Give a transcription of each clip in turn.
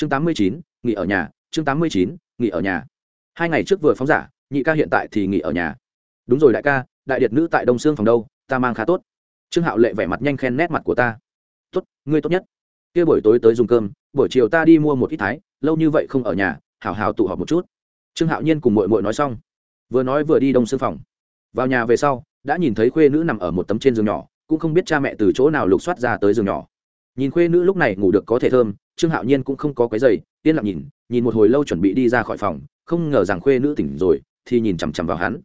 chương tám mươi chín, nghỉ ở nhà. Chương tám mươi chín, nghỉ ở nhà. Hai ngày trước vừa phóng giả, nhị ca hiện tại thì nghỉ ở nhà. Đúng rồi đại ca, đại điệt nữ tại đông sương phòng đâu, ta mang khá tốt. Trương hạo lệ vẻ mặt nhanh khen nét mặt của ta. Tốt, ngươi tốt nhất. Kia buổi tối tới dùng cơm, buổi chiều ta đi mua một ít thái, lâu như vậy không ở nhà, hảo hảo tụ họp một chút. Trương hạo nhiên cùng mội mội nói xong, vừa nói vừa đi đông sương phòng. Vào nhà về sau, đã nhìn thấy khuê nữ nằm ở một tấm trên giường nhỏ, cũng không biết cha mẹ từ chỗ nào lục soát ra tới giường nhỏ. Nhìn khuê nữ lúc này ngủ được có thể thơm trương hạo nhiên cũng không có cái giày yên lặng nhìn nhìn một hồi lâu chuẩn bị đi ra khỏi phòng, không ngờ rằng khuê nữ tỉnh rồi, thì nhìn chằm chằm vào hắn.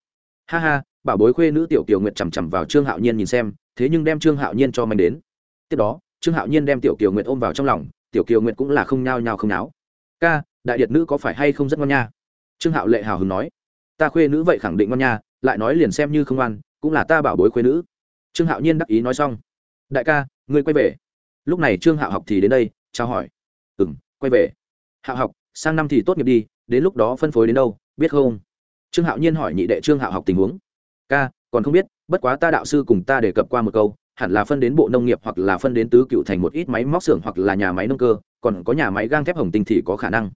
Ha ha, bảo bối khuê nữ tiểu kiều nguyệt chằm chằm vào trương hạo nhiên nhìn xem, thế nhưng đem trương hạo nhiên cho manh đến. Tiếp đó, trương hạo nhiên đem tiểu kiều nguyệt ôm vào trong lòng, tiểu kiều nguyệt cũng là không nhao nhao không náo. Ca, đại điệt nữ có phải hay không rất ngon nha? Trương hạo lệ hào hứng nói. Ta khuê nữ vậy khẳng định ngon nha, lại nói liền xem như không ngoan cũng là ta bảo bối khuê nữ. Trương hạo nhiên đắc ý nói xong. Đại ca, ngươi quay về. Lúc này trương hạo học thì đến đây, chào hỏi ừ m quay về. Hạo học, sang năm thì tốt nghiệp đi, đến lúc đó phân phối đến đâu, biết không? Trương hạo nhiên hỏi nhị đệ trương hạo học tình huống. Ca, còn không biết, bất quá ta đạo sư cùng ta đề cập qua một câu, hẳn là phân đến bộ nông nghiệp hoặc là phân đến tứ cựu thành một ít máy móc xưởng hoặc là nhà máy nông cơ, còn có nhà máy gang thép hồng tinh thì có khả năng.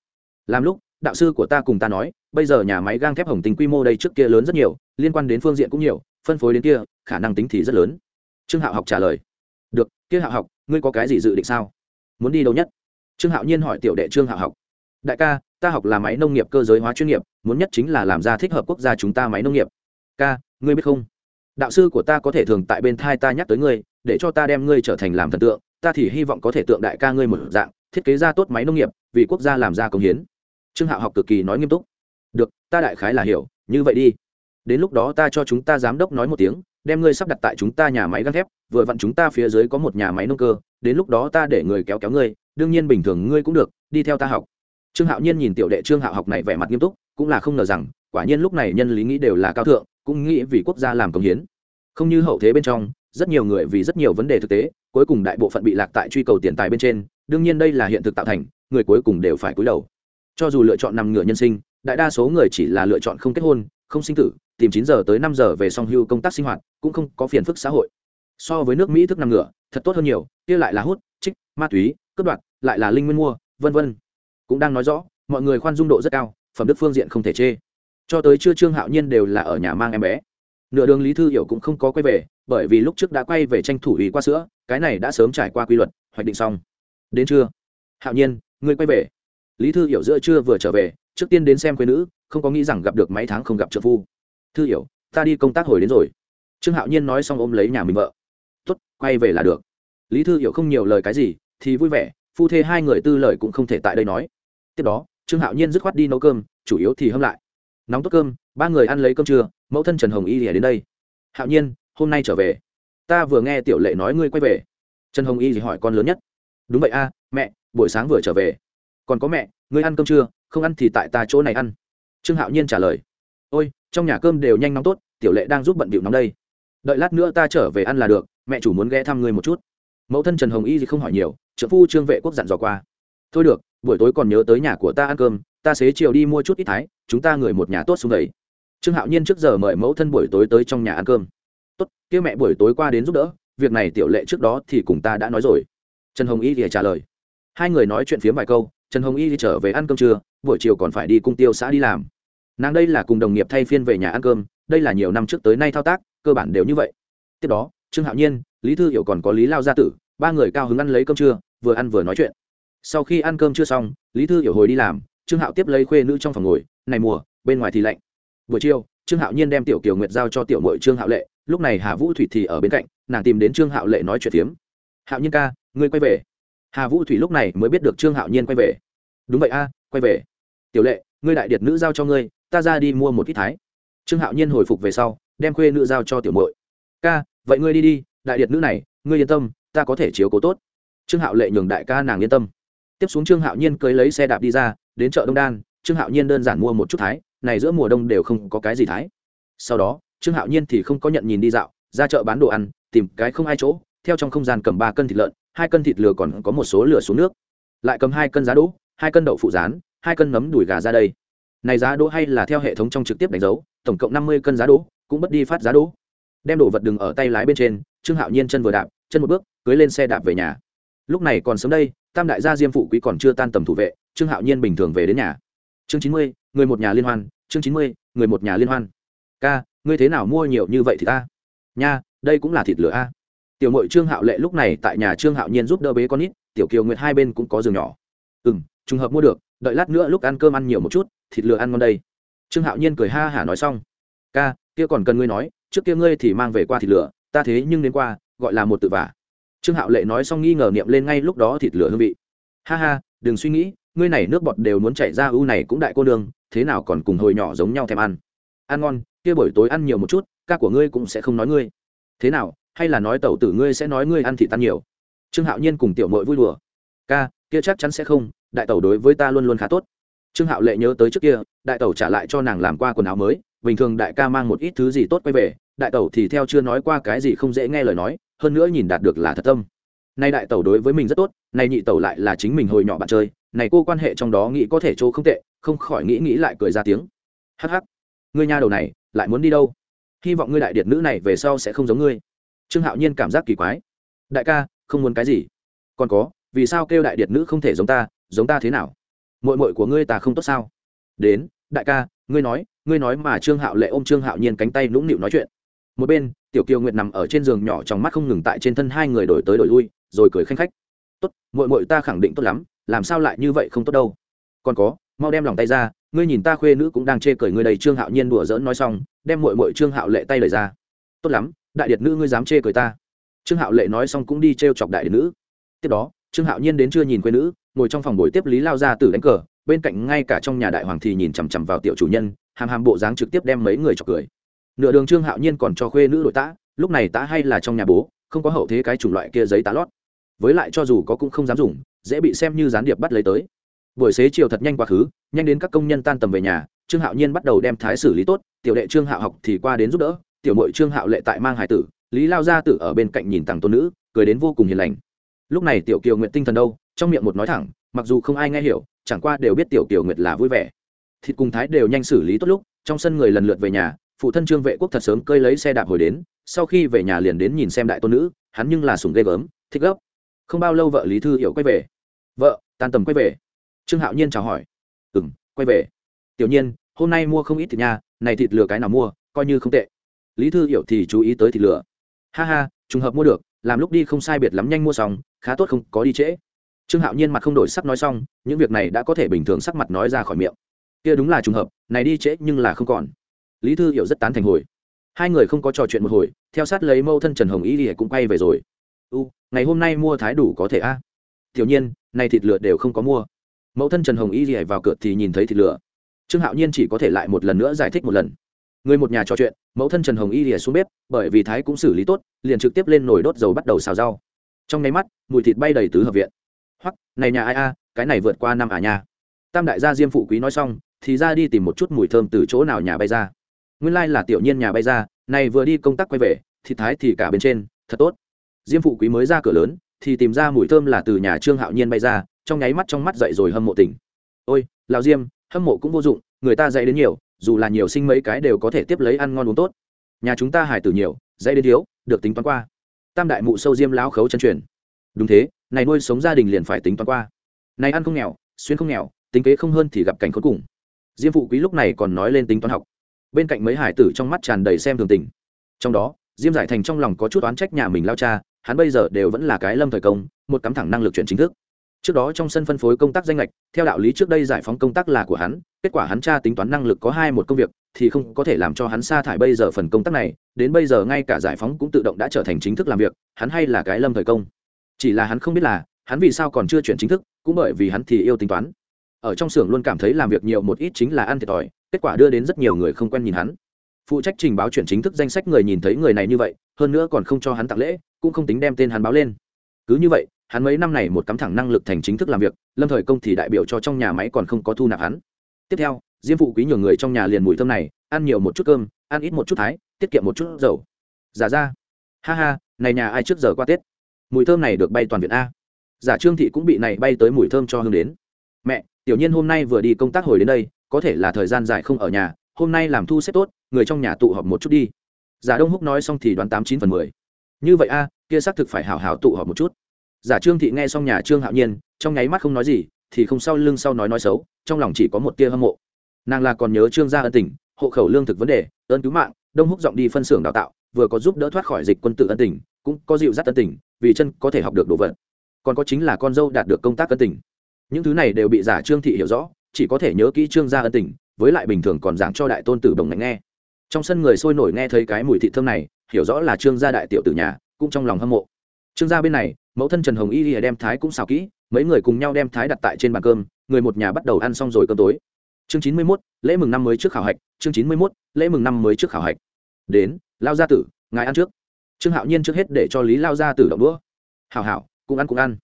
Làm lúc, đạo sư của ta cùng ta nói, bây giờ nhà máy gang thép hồng tinh quy mô đây trước kia lớn rất nhiều, liên quan đến phương diện cũng nhiều, phân phối đến kia, khả năng tính thì rất lớn. Trương hạo học trả lời. Được, kia hạo học, ngươi có cái gì dự định sao? Muốn đi đâu nhất? Trương hạo nhiên hỏi tiểu đệ trương hạo học, đại ca, ta học là máy nông nghiệp cơ giới hóa chuyên nghiệp, muốn nhất chính là làm ra thích hợp quốc gia chúng ta máy nông nghiệp. Ca, ngươi biết không? Đạo sư của ta có thể thường tại bên thai ta nhắc tới ngươi, để cho ta đem ngươi trở thành làm thần tượng, ta thì hy vọng có thể tượng đại ca ngươi một dạng, thiết kế ra tốt máy nông nghiệp, vì quốc gia làm ra công hiến. Trương hạo học cực kỳ nói nghiêm túc, được, ta đại khái là hiểu, như vậy đi. Đến lúc đó ta cho chúng ta giám đốc nói một tiếng, đem ngươi sắp đặt tại chúng ta nhà máy găng thép, vừa vặn chúng ta phía dưới có một nhà máy nông cơ, đến lúc đó ta để người kéo kéo ngươi đương nhiên bình thường ngươi cũng được, đi theo ta học. Trương hạo nhiên nhìn tiểu đệ trương hạo học này vẻ mặt nghiêm túc, cũng là không ngờ rằng, quả nhiên lúc này nhân lý nghĩ đều là cao thượng, cũng nghĩ vì quốc gia làm công hiến. Không như hậu thế bên trong, rất nhiều người vì rất nhiều vấn đề thực tế, cuối cùng đại bộ phận bị lạc tại truy cầu tiền tài bên trên, đương nhiên đây là hiện thực tạo thành, người cuối cùng đều phải cúi đầu. Cho dù lựa chọn nằm ngửa nhân sinh, đại đa số người chỉ là lựa chọn không kết hôn, không sinh tử, tìm chín giờ tới năm giờ về song hưu công tác sinh hoạt, cũng không có phiền phức xã hội. So với nước mỹ thức nằm ngửa, thật tốt hơn nhiều, kia lại là hút trích ma túy, cướp đoạt lại là linh nguyên mua, vân vân. Cũng đang nói rõ, mọi người khoan dung độ rất cao, phẩm đức phương diện không thể chê. Cho tới trưa trương hạo nhiên đều là ở nhà mang em bé. Nửa đường lý thư hiểu cũng không có quay về, bởi vì lúc trước đã quay về tranh thủ ủy qua sữa, cái này đã sớm trải qua quy luật, hoạch định xong. Đến trưa, hạo nhiên, ngươi quay về. Lý thư hiểu giữa trưa vừa trở về, trước tiên đến xem quê nữ, không có nghĩ rằng gặp được mấy tháng không gặp trợ phu. Thư hiểu, ta đi công tác hồi đến rồi. Trương hạo nhiên nói xong ôm lấy nhà mình vợ. Tuất quay về là được. Lý thư hiểu không nhiều lời cái gì, thì vui vẻ phu thê hai người tư lời cũng không thể tại đây nói. Tiếp đó, trương hạo nhiên dứt khoát đi nấu cơm, chủ yếu thì hâm lại. Nóng tốt cơm, ba người ăn lấy cơm trưa, mẫu thân trần hồng y thì đến đây. Hạo nhiên, hôm nay trở về. Ta vừa nghe tiểu lệ nói ngươi quay về. Trần hồng y thì hỏi con lớn nhất. Đúng vậy a, mẹ, buổi sáng vừa trở về. Còn có mẹ, ngươi ăn cơm chưa không ăn thì tại ta chỗ này ăn. Trương hạo nhiên trả lời. Ôi, trong nhà cơm đều nhanh nóng tốt, tiểu lệ đang giúp bận bịu nóng đây. Đợi lát nữa ta trở về ăn là được, mẹ chủ muốn ghé thăm ngươi một chút mẫu thân trần hồng y thì không hỏi nhiều trợ phu trương vệ quốc dặn dò qua thôi được buổi tối còn nhớ tới nhà của ta ăn cơm ta xế chiều đi mua chút ít thái chúng ta người một nhà tốt xuống đấy trương hạo nhiên trước giờ mời mẫu thân buổi tối tới trong nhà ăn cơm tốt kia mẹ buổi tối qua đến giúp đỡ việc này tiểu lệ trước đó thì cùng ta đã nói rồi trần hồng y thì trả lời hai người nói chuyện phía vài câu trần hồng y thì trở về ăn cơm trưa buổi chiều còn phải đi cung tiêu xã đi làm nàng đây là cùng đồng nghiệp thay phiên về nhà ăn cơm đây là nhiều năm trước tới nay thao tác cơ bản đều như vậy tiếp đó trương hạo nhiên lý thư hiểu còn có lý lao gia tử, ba người cao hứng ăn lấy cơm trưa, vừa ăn vừa nói chuyện. Sau khi ăn cơm chưa xong, lý thư hiểu hồi đi làm, trương hạo tiếp lấy khuê nữ trong phòng ngồi, này mùa, bên ngoài thì lạnh. Buổi chiều, trương hạo nhiên đem tiểu kiều nguyệt giao cho tiểu mội trương hạo lệ, lúc này hà vũ thủy thì ở bên cạnh, nàng tìm đến trương hạo lệ nói chuyện tiếm. hạo nhiên ca, ngươi quay về. Hà vũ thủy lúc này mới biết được trương hạo nhiên quay về. Đúng vậy a, quay về. Tiểu lệ, ngươi đại điệt nữ giao cho ngươi, ta ra đi mua một ít thái. Trương hạo nhiên hồi phục về sau, đem khuê nữ giao cho tiểu mội ca, vậy ngươi đi đi đại điệt nữ này, ngươi yên tâm, ta có thể chiếu cố tốt. Trương hạo lệ nhường đại ca nàng yên tâm. Tiếp xuống trương hạo nhiên cưới lấy xe đạp đi ra, đến chợ đông đan, trương hạo nhiên đơn giản mua một chút thái, này giữa mùa đông đều không có cái gì thái. Sau đó, trương hạo nhiên thì không có nhận nhìn đi dạo, ra chợ bán đồ ăn, tìm cái không ai chỗ, theo trong không gian cầm ba cân thịt lợn, hai cân thịt lừa còn có một số lửa xuống nước. Lại cầm hai cân giá đỗ, hai cân đậu phụ rán, hai cân nấm đùi gà ra đây. Này giá đỗ hay là theo hệ thống trong trực tiếp đánh dấu, tổng cộng năm mươi cân giá đỗ, cũng bất đi phát giá đỗ. Đem đồ vật đừng ở tay lái bên trên trương hạo nhiên chân vừa đạp, chân một bước, cưới lên xe đạp về nhà. Lúc này còn sớm đây, tam đại gia diêm phụ quý còn chưa tan tầm thủ vệ, trương hạo nhiên bình thường về đến nhà. Chương chín mươi, người một nhà liên hoan, chương chín mươi, người một nhà liên hoan. Ca, ngươi thế nào mua nhiều như vậy thì ta? Nha, đây cũng là thịt lửa a. Tiểu mội trương hạo lệ lúc này tại nhà trương hạo nhiên giúp đỡ bế con ít tiểu kiều nguyệt hai bên cũng có giường nhỏ. Ừ m trùng hợp mua được, đợi lát nữa lúc ăn cơm ăn nhiều một chút, thịt lửa ăn ngon đây. Trương hạo nhiên cười ha hả nói xong. Ca, kia còn cần ngươi nói, trước kia ngươi thì mang về qua thịt lửa ta thế nhưng đến qua, gọi là một tự vả. Trương hạo lệ nói xong nghi ngờ niệm lên ngay lúc đó thịt lửa hương vị. Ha ha, đừng suy nghĩ, ngươi này nước bọt đều muốn chạy ra ưu này cũng đại cô đường thế nào còn cùng hồi nhỏ giống nhau thèm ăn. Ăn ngon, kia buổi tối ăn nhiều một chút, ca của ngươi cũng sẽ không nói ngươi. Thế nào, hay là nói tẩu tử ngươi sẽ nói ngươi ăn thịt tan nhiều? Trương hạo nhiên cùng tiểu mội vui đùa. Ca, kia chắc chắn sẽ không, đại tẩu đối với ta luôn luôn khá tốt. Trương hạo lệ nhớ tới trước kia, đại tẩu trả lại cho nàng làm qua quần áo mới, bình thường đại ca mang một ít thứ gì tốt quay về đại tẩu thì theo chưa nói qua cái gì không dễ nghe lời nói, hơn nữa nhìn đạt được là thật tâm. Nay đại tẩu đối với mình rất tốt, nay nhị tẩu lại là chính mình hồi nhỏ bạn chơi, này cô quan hệ trong đó nghĩ có thể chỗ không tệ, không khỏi nghĩ nghĩ lại cười ra tiếng. Hắc hắc, ngươi nha đầu này, lại muốn đi đâu? Hy vọng ngươi đại điệt nữ này về sau sẽ không giống ngươi. Trương hạo nhiên cảm giác kỳ quái. Đại ca, không muốn cái gì. Còn có, vì sao kêu đại điệt nữ không thể giống ta giống ta thế nào? Mội mội của ngươi ta không tốt sao? Đến, đại ca, ngươi nói ngươi nói mà trương hạo lệ ôm trương hạo nhiên cánh tay nũng nịu nói chuyện một bên, tiểu kiều nguyệt nằm ở trên giường nhỏ trong mắt không ngừng tại trên thân hai người đổi tới đổi lui, rồi cười khanh khách. Tốt mội mội ta khẳng định tốt lắm, làm sao lại như vậy không tốt đâu? Còn có, mau đem lòng tay ra, ngươi nhìn ta khuê nữ cũng đang chê cười ngươi đầy trương hạo nhiên đùa dỡn nói xong, đem mội mội trương hạo lệ tay lời ra. Tốt lắm, đại điệt nữ ngươi dám chê cười ta. Trương hạo lệ nói xong cũng đi t r e o chọc đại điệt nữ. Tiếp đó, trương hạo nhiên đến chưa nhìn quê nữ, ngồi trong phòng buổi tiếp lý lao ra từ đánh cờ, bên cạnh ngay cả trong nhà đại hoàng thì nhìn chằm chằm vào tiểu chủ nhân, hàm hàm bộ dáng trực tiếp đem mấy người chọc cười nửa đường trương hạo nhiên còn cho khuê nữ đội tã, lúc này tã hay là trong nhà bố, không có hậu thế cái chủng loại kia giấy tá lót. Với lại cho dù có cũng không dám dùng, dễ bị xem như gián điệp bắt lấy tới. Buổi xế chiều thật nhanh quá khứ, nhanh đến các công nhân tan tầm về nhà, trương hạo nhiên bắt đầu đem thái xử lý tốt, tiểu đệ trương hạo học thì qua đến giúp đỡ, tiểu mội trương hạo lệ tại mang hải tử, lý lao gia tử ở bên cạnh nhìn tặng tôn nữ, cười đến vô cùng hiền lành. Lúc này tiểu kiều nguyện tinh thần đâu, trong miệng một nói thẳng, mặc dù không ai nghe hiểu, chẳng qua đều biết tiểu kiều nguyệt là vui vẻ. Thịt cùng thái đều nhanh xử lý tốt lúc, trong sân người lần lượt về nhà phụ thân trương vệ quốc thật sớm cơi lấy xe đạp hồi đến, sau khi về nhà liền đến nhìn xem đại tôn nữ, hắn nhưng là sùng ghê gớm, thích gấp. Không bao lâu vợ lý thư hiểu quay về. Vợ tan tầm quay về. Trương hạo nhiên chào hỏi. Ừ m quay về. Tiểu nhiên, hôm nay mua không ít thịt nha, này thịt lừa cái nào mua, coi như không tệ. Lý thư hiểu thì chú ý tới thịt lừa. Ha ha, trùng hợp mua được, làm lúc đi không sai biệt lắm nhanh mua xong, khá tốt không, có đi trễ. Trương hạo nhiên mặt không đổi sắc nói xong, những việc này đã có thể bình thường sắc mặt nói ra khỏi miệng. Kia đúng là trùng hợp, này đi trễ nhưng là không còn lý thư hiểu rất tán thành hồi. Hai người không có trò chuyện một hồi, theo sát lấy mâu thân trần hồng Y thì cũng quay về rồi. U, ngày hôm nay mua thái đủ có thể a? Tiểu nhiên nay thịt lửa đều không có mua. Mẫu thân trần hồng y thì vào cửa thì nhìn thấy thịt lửa trương hạo nhiên chỉ có thể lại một lần nữa giải thích một lần. Người một nhà trò chuyện, mẫu thân trần hồng y lìa xuống bếp, bởi vì thái cũng xử lý tốt, liền trực tiếp lên nồi đốt dầu bắt đầu xào rau. Trong nháy mắt, mùi thịt bay đầy tứ hợp viện. Hoặc này nhà ai a? Cái này vượt qua năm à nhà tam đại gia diêm phụ quý nói xong, thì ra đi tìm một chút mùi thơm từ chỗ nào nhà bay ra nguyên lai là tiểu nhiên nhà bay ra, này vừa đi công tác quay về thịt thái thì cả bên trên, thật tốt. Diêm phụ quý mới ra cửa lớn, thì tìm ra mùi thơm là từ nhà trương hạo nhiên bay ra, trong nháy mắt trong mắt dậy rồi hâm mộ tỉnh. Ôi, lão diêm, hâm mộ cũng vô dụng, người ta dạy đến nhiều, dù là nhiều sinh mấy cái đều có thể tiếp lấy ăn ngon uống tốt. Nhà chúng ta hải tử nhiều, dạy đến thiếu, được tính toán qua. Tam đại mụ sâu diêm lão khấu chân truyền. Đúng thế, này nuôi sống gia đình liền phải tính toán qua. Này ăn không nghèo, xuyên không nghèo, tính kế không hơn thì gặp cảnh khốn cùng. Diêm phụ quý lúc này còn nói lên tính toán học bên cạnh mấy hải tử trong mắt tràn đầy xem thường tình. Trong đó, diêm giải thành trong lòng có chút oán trách nhà mình lao cha, hắn bây giờ đều vẫn là cái lâm thời công, một cắm thẳng năng lực chuyển chính thức. Trước đó trong sân phân phối công tác danh lệch theo đạo lý trước đây giải phóng công tác là của hắn, kết quả hắn tra tính toán năng lực có hai một công việc, thì không có thể làm cho hắn sa thải bây giờ phần công tác này, đến bây giờ ngay cả giải phóng cũng tự động đã trở thành chính thức làm việc, hắn hay là cái lâm thời công. Chỉ là hắn không biết là, hắn vì sao còn chưa chuyển chính thức, cũng bởi vì hắn thì yêu tính toán. Ở trong xưởng luôn cảm thấy làm việc nhiều một ít chính là ăn thiệt thòi kết quả đưa đến rất nhiều người không quen nhìn hắn. Phụ trách trình báo chuyển chính thức danh sách người nhìn thấy người này như vậy, hơn nữa còn không cho hắn tặng lễ, cũng không tính đem tên hắn báo lên. Cứ như vậy, hắn mấy năm này một cắm thẳng năng lực thành chính thức làm việc, lâm thời công thì đại biểu cho trong nhà máy còn không có thu nạp hắn. Tiếp theo, diêm phụ quý nhường người trong nhà liền mùi thơm này, ăn nhiều một chút cơm, ăn ít một chút thái, tiết kiệm một chút dầu. Giả ra. Ha ha, này nhà ai trước giờ qua tết? Mùi thơm này được bay toàn viện a. Giả trương thị cũng bị này bay tới mùi thơm cho hương đến. Mẹ, tiểu nhiên hôm nay vừa đi công tác hồi đến đây có thể là thời gian dài không ở nhà, hôm nay làm thu xếp tốt, người trong nhà tụ họp một chút đi. Giả đông húc nói xong thì đoán tám chín phần mười. Như vậy a, kia xác thực phải hào hào tụ họp một chút. Giả trương thị nghe xong nhà trương hạo nhiên, trong nháy mắt không nói gì, thì không sau lưng sau nói nói xấu, trong lòng chỉ có một tia hâm mộ. Nàng là còn nhớ trương gia ân tình, hộ khẩu lương thực vấn đề, ơn cứu mạng, đông húc giọng đi phân xưởng đào tạo, vừa có giúp đỡ thoát khỏi dịch quân tự ân tình, cũng có dịu dắt ân tình, vì chân có thể học được đồ vật. Còn có chính là con dâu đạt được công tác ân tình. Những thứ này đều bị giả trương thị hiểu rõ chỉ có thể nhớ kỹ trương gia ân tình, với lại bình thường còn giảng cho đại tôn tử đồng ngành nghe. Trong sân người sôi nổi nghe thấy cái mùi thị thơm này, hiểu rõ là trương gia đại tiểu tử nhà, cũng trong lòng hâm mộ. Trương gia bên này, mẫu thân trần hồng y lìa đem thái cũng xào kỹ, mấy người cùng nhau đem thái đặt tại trên bàn cơm, người một nhà bắt đầu ăn xong rồi cơm tối. Chương chín mươi mốt, lễ mừng năm mới trước khảo hạch, chương chín mươi mốt, lễ mừng năm mới trước khảo hạch. Đến, lao gia tử, ngài ăn trước. Trương hạo nhiên trước hết để cho lý lao gia tử động đũa. Hảo hảo, cũng ăn cũng ăn.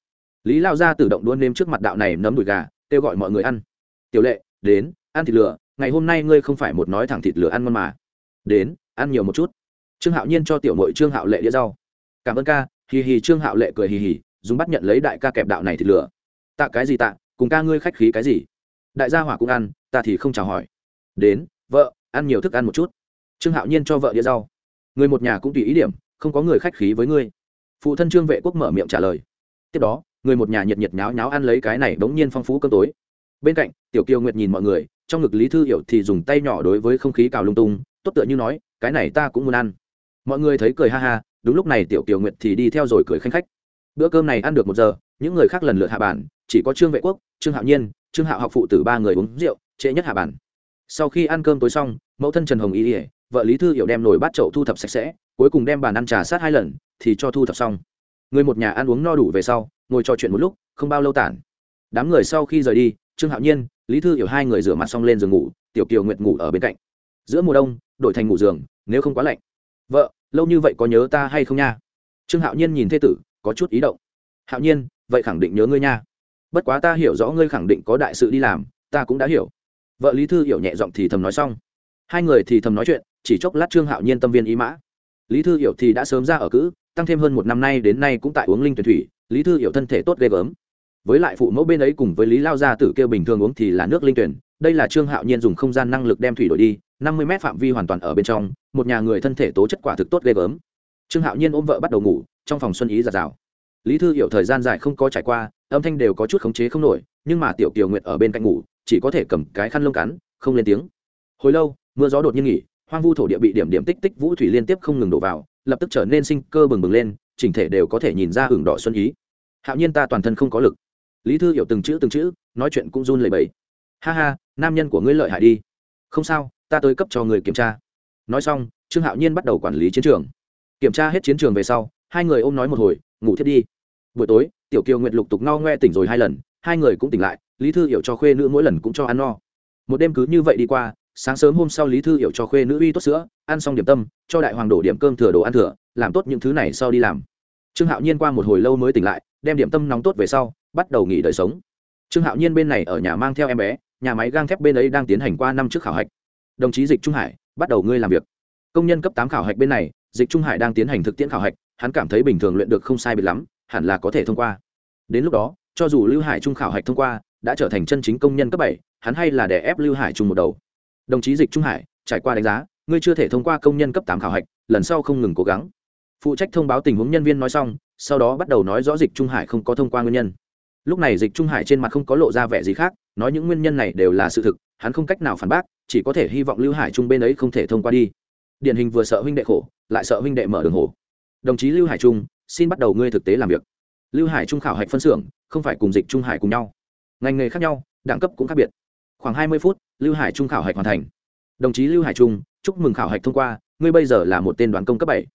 Lý lao gia tử động đũa nêm trước mặt đạo này nấm đùi gà, kêu gọi mọi người ăn tiểu lệ, đến, ăn thịt lửa, ngày hôm nay ngươi không phải một nói thẳng thịt lửa ăn ngon mà. Đến, ăn nhiều một chút. Trương hạo nhiên cho tiểu mội trương hạo lệ đĩa rau. Cảm ơn ca, hì hì, trương hạo lệ cười hì hì, dùng bắt nhận lấy đại ca kẹp đạo này thịt lửa. Tạ cái gì tạ, cùng ca ngươi khách khí cái gì? Đại gia hỏa cũng ăn, ta thì không chào hỏi. Đến, vợ, ăn nhiều thức ăn một chút. Trương hạo nhiên cho vợ đĩa rau. Người một nhà cũng tùy ý điểm, không có người khách khí với ngươi. Phụ thân trương vệ quốc mở miệng trả lời. Tiếp đó, người một nhà nhiệt nhiệt nháo nháo ăn lấy cái này bỗng nhiên phong phú cơm tối bên cạnh, tiểu kiều nguyệt nhìn mọi người, trong ngực lý thư hiểu thì dùng tay nhỏ đối với không khí cào lung tung, tốt tựa như nói, cái này ta cũng muốn ăn. Mọi người thấy cười ha ha, đúng lúc này tiểu kiều nguyệt thì đi theo rồi cười khanh khách. Bữa cơm này ăn được một giờ, những người khác lần lượt hạ bản chỉ có trương vệ quốc, trương hạo nhiên, trương hạo học phụ tử ba người uống rượu, trễ nhất hạ bản sau khi ăn cơm tối xong, mẫu thân trần hồng ý ỉa vợ lý thư hiểu đem nồi bát chậu thu thập sạch sẽ, cuối cùng đem bàn ăn trà sát hai lần, thì cho thu thập xong. Người một nhà ăn uống no đủ về sau, ngồi trò chuyện một lúc, không bao lâu tản. Đám người sau khi rời đi trương hạo nhiên, lý thư hiểu hai người rửa mặt xong lên giường ngủ, tiểu kiều nguyệt ngủ ở bên cạnh. Giữa mùa đông, đổi thành ngủ giường, nếu không quá lạnh. Vợ, lâu như vậy có nhớ ta hay không nha? Trương hạo nhiên nhìn thê tử, có chút ý động. Hạo nhiên, vậy khẳng định nhớ ngươi nha. Bất quá ta hiểu rõ ngươi khẳng định có đại sự đi làm, ta cũng đã hiểu. Vợ lý thư hiểu nhẹ giọng thì thầm nói xong. Hai người thì thầm nói chuyện, chỉ chốc lát trương hạo nhiên tâm viên ý mã. Lý thư hiểu thì đã sớm ra ở cữ, tăng thêm hơn một năm nay đến nay cũng tại uống linh tuyển thủy, lý thư hiểu thân thể tốt ghê gớm với lại phụ mẫu bên ấy cùng với lý lao gia tử kêu bình thường uống thì là nước linh tuyển. Đây là trương hạo nhiên dùng không gian năng lực đem thủy đổi đi, năm mươi m phạm vi hoàn toàn ở bên trong, một nhà người thân thể tố chất quả thực tốt ghê gớm. Trương hạo nhiên ôm vợ bắt đầu ngủ, trong phòng xuân ý giạt rào lý thư hiểu thời gian dài không có trải qua, âm thanh đều có chút khống chế không nổi, nhưng mà tiểu kiều nguyệt ở bên cạnh ngủ, chỉ có thể cầm cái khăn lông cắn, không lên tiếng. Hồi lâu, mưa gió đột nhiên nghỉ, hoang vu thổ địa bị điểm điểm tích tích vũ thủy liên tiếp không ngừng đổ vào, lập tức trở nên sinh cơ bừng bừng lên, chỉnh thể đều có thể nhìn ra hưởng đỏ xuân ý. Hạo nhiên ta toàn thân không có lực lý thư hiểu từng chữ từng chữ, nói chuyện cũng run lẩy bẩy. Ha ha, nam nhân của ngươi lợi hại đi. Không sao, ta tới cấp cho người kiểm tra. Nói xong, trương hạo nhiên bắt đầu quản lý chiến trường. Kiểm tra hết chiến trường về sau, hai người ôm nói một hồi, ngủ thiết đi. Buổi tối, tiểu kiều nguyệt lục tục no ngoe tỉnh rồi hai lần, hai người cũng tỉnh lại, lý thư hiểu cho khuê nữ mỗi lần cũng cho ăn no. Một đêm cứ như vậy đi qua, sáng sớm hôm sau lý thư hiểu cho khuê nữ uy tốt sữa, ăn xong điểm tâm, cho đại hoàng đổ điểm cơm thừa đồ ăn thừa, làm tốt những thứ này sau đi làm. Trương hạo nhiên qua một hồi lâu mới tỉnh lại, đem điểm tâm nóng tốt về sau bắt đầu nghỉ đời sống. Trương hạo nhiên bên này ở nhà mang theo em bé, nhà máy gang thép bên ấy đang tiến hành qua năm trước khảo hạch. Đồng chí dịch trung hải, bắt đầu ngươi làm việc. Công nhân cấp tám khảo hạch bên này, dịch trung hải đang tiến hành thực tiễn khảo hạch, hắn cảm thấy bình thường luyện được không sai biệt lắm, hẳn là có thể thông qua. Đến lúc đó, cho dù lưu hải trung khảo hạch thông qua, đã trở thành chân chính công nhân cấp bảy, hắn hay là để ép lưu hải trung một đầu. Đồng chí dịch trung hải, trải qua đánh giá, ngươi chưa thể thông qua công nhân cấp tám khảo hạch, lần sau không ngừng cố gắng. Phụ trách thông báo tình huống nhân viên nói xong, sau đó bắt đầu nói rõ dịch trung hải không có thông qua nguyên nhân lúc này dịch trung hải trên mặt không có lộ ra vẻ gì khác, nói những nguyên nhân này đều là sự thực, hắn không cách nào phản bác, chỉ có thể hy vọng lưu hải trung bên ấy không thể thông qua đi. Điển hình vừa sợ huynh đệ khổ, lại sợ huynh đệ mở đường hồ đồng chí lưu hải trung, xin bắt đầu ngươi thực tế làm việc. Lưu hải trung khảo hạch phân xưởng, không phải cùng dịch trung hải cùng nhau. Ngành nghề khác nhau, đẳng cấp cũng khác biệt. Khoảng hai mươi phút, lưu hải trung khảo hạch hoàn thành. Đồng chí lưu hải trung, chúc mừng khảo hạch thông qua, ngươi bây giờ là một tên đoàn công cấp bảy.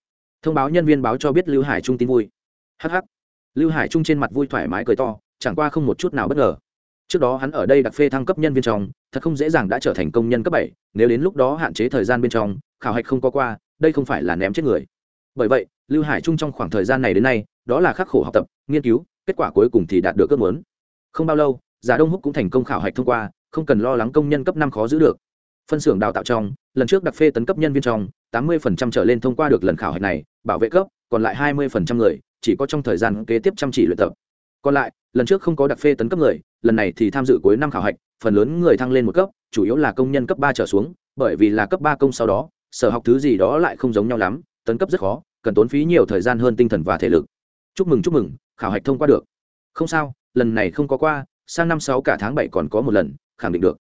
Thông báo nhân viên báo cho biết lưu hải trung tin vui. Hh lưu hải trung trên mặt vui thoải mái cười to chẳng qua không một chút nào bất ngờ. Trước đó hắn ở đây đặc phê thăng cấp nhân viên trong, thật không dễ dàng đã trở thành công nhân cấp bảy, nếu đến lúc đó hạn chế thời gian bên trong, khảo hạch không có qua, đây không phải là ném chết người. Bởi vậy, lưu hải trung trong khoảng thời gian này đến nay, đó là khắc khổ học tập, nghiên cứu, kết quả cuối cùng thì đạt được ước muốn. Không bao lâu, giả đông húc cũng thành công khảo hạch thông qua, không cần lo lắng công nhân cấp năm khó giữ được. Phân xưởng đào tạo trong, lần trước đặc phê tấn cấp nhân viên trong, tám mươi trở lên thông qua được lần khảo hạch này, bảo vệ cấp, còn lại hai mươi người, chỉ có trong thời gian kế tiếp chăm chỉ luyện tập còn lại, lần trước không có đặc phê tấn cấp người, lần này thì tham dự cuối năm khảo hạch, phần lớn người thăng lên một cấp, chủ yếu là công nhân cấp ba trở xuống, bởi vì là cấp ba công sau đó, sở học thứ gì đó lại không giống nhau lắm, tấn cấp rất khó, cần tốn phí nhiều thời gian hơn tinh thần và thể lực. Chúc mừng chúc mừng, khảo hạch thông qua được. Không sao, lần này không có qua, sang năm sáu cả tháng bảy còn có một lần, khẳng định được.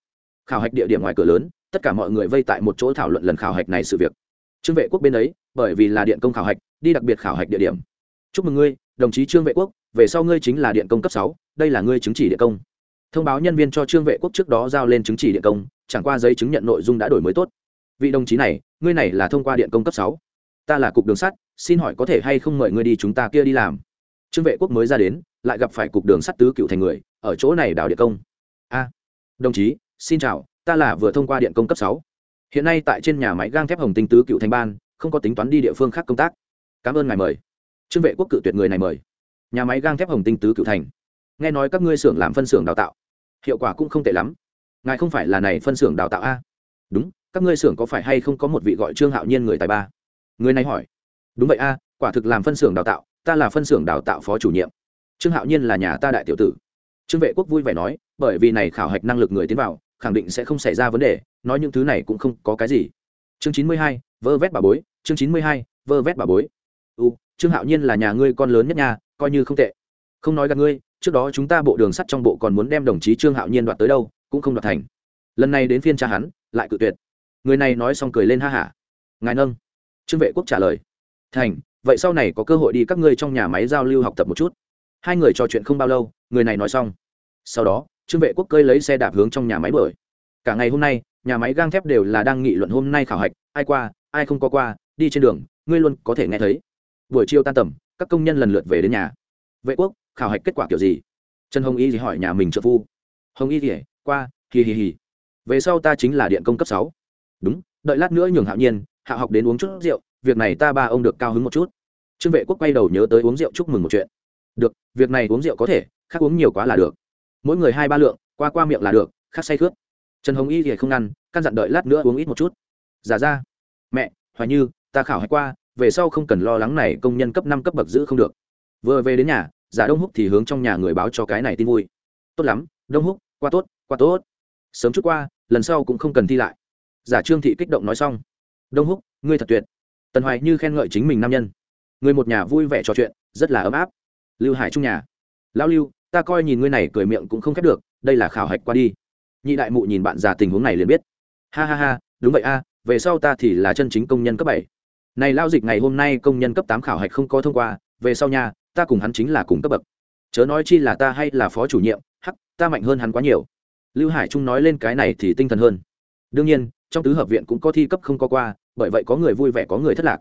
Khảo hạch địa điểm ngoài cửa lớn, tất cả mọi người vây tại một chỗ thảo luận lần khảo hạch này sự việc. Trương vệ quốc bên ấy, bởi vì là điện công khảo hạch, đi đặc biệt khảo hạch địa điểm. Chúc mừng ngươi, đồng chí trương vệ quốc về sau ngươi chính là điện công cấp sáu, đây là ngươi chứng chỉ điện công. Thông báo nhân viên cho trương vệ quốc trước đó giao lên chứng chỉ điện công, chẳng qua giấy chứng nhận nội dung đã đổi mới tốt. Vị đồng chí này, ngươi này là thông qua điện công cấp sáu. Ta là cục đường sắt, xin hỏi có thể hay không mời ngươi đi chúng ta kia đi làm? Trương vệ quốc mới ra đến, lại gặp phải cục đường sắt tứ cựu thành người, ở chỗ này đào điện công. A, đồng chí, xin chào, ta là vừa thông qua điện công cấp sáu. Hiện nay tại trên nhà máy gang thép hồng tinh tứ cựu thành ban, không có tính toán đi địa phương khác công tác. Cảm ơn ngài mời. Trương vệ quốc cự tuyệt người này mời nhà máy gang thép hồng tinh tứ cựu thành. Nghe nói các ngươi xưởng làm phân xưởng đào tạo, hiệu quả cũng không tệ lắm. Ngài không phải là này phân xưởng đào tạo a? Đúng, các ngươi xưởng có phải hay không có một vị gọi trương hạo nhiên người tài ba? Người này hỏi. Đúng vậy a, quả thực làm phân xưởng đào tạo, ta là phân xưởng đào tạo phó chủ nhiệm. Trương hạo nhiên là nhà ta đại tiểu tử. Trương vệ quốc vui vẻ nói, bởi vì này khảo hạch năng lực người tiến vào, khẳng định sẽ không xảy ra vấn đề, nói những thứ này cũng không có cái gì. Chương chín mươi hai, vơ vét bà bối, chương chín mươi hai, vơ vét bà bối. U, trương hạo nhiên là nhà ngươi con lớn nhất nhà coi như không tệ. Không nói gặp ngươi, trước đó chúng ta bộ đường sắt trong bộ còn muốn đem đồng chí trương hạo nhiên đoạt tới đâu, cũng không đoạt thành. Lần này đến phiên cha hắn, lại cự tuyệt. Người này nói xong cười lên ha hả. Ngài nâng. Trương vệ quốc trả lời. Thành, vậy sau này có cơ hội đi các ngươi trong nhà máy giao lưu học tập một chút. Hai người trò chuyện không bao lâu, người này nói xong. Sau đó, trương vệ quốc cơi lấy xe đạp hướng trong nhà máy bởi cả ngày hôm nay, nhà máy gang thép đều là đang nghị luận hôm nay khảo hạch. Ai qua, ai không có qua, đi trên đường, ngươi luôn có thể nghe thấy. Buổi chiều tan tầm các công nhân lần lượt về đến nhà. Vệ quốc, khảo hạch kết quả kiểu gì? Trần hồng y thì hỏi nhà mình trợ phu. Hồng y thì qua, hì hì hì. Về sau ta chính là điện công cấp sáu. Đúng, đợi lát nữa nhường hạo nhiên, hạ học đến uống chút rượu, việc này ta ba ông được cao hứng một chút. Trương vệ quốc quay đầu nhớ tới uống rượu chúc mừng một chuyện. Được, việc này uống rượu có thể, khác uống nhiều quá là được. Mỗi người hai ba lượng, qua qua miệng là được, khác say khướt trần hồng y thì không ngăn, căn dặn đợi lát nữa uống ít một chút. Giả ra. Mẹ, hoài như, ta khảo hạch qua về sau không cần lo lắng này công nhân cấp năm cấp bậc giữ không được. Vừa về đến nhà, giả đông húc thì hướng trong nhà người báo cho cái này tin vui. Tốt lắm, đông húc, qua tốt qua tốt. Sớm chút qua, lần sau cũng không cần thi lại. Giả trương thị kích động nói xong. Đông húc, ngươi thật tuyệt. Tần hoài như khen ngợi chính mình nam nhân. Người một nhà vui vẻ trò chuyện, rất là ấm áp. Lưu hải trung nhà. Lão lưu, ta coi nhìn ngươi này cười miệng cũng không khép được, đây là khảo hạch qua đi. Nhị đại mụ nhìn bạn già tình huống này liền biết. Ha ha ha, đúng vậy a, về sau ta thì là chân chính công nhân cấp bảy này lao dịch ngày hôm nay công nhân cấp tám khảo hạch không có thông qua, về sau nhà ta cùng hắn chính là cùng cấp bậc. Chớ nói chi là ta hay là phó chủ nhiệm, hắc, ta mạnh hơn hắn quá nhiều. Lưu hải trung nói lên cái này thì tinh thần hơn. Đương nhiên, trong tứ hợp viện cũng có thi cấp không có qua, bởi vậy có người vui vẻ có người thất lạc.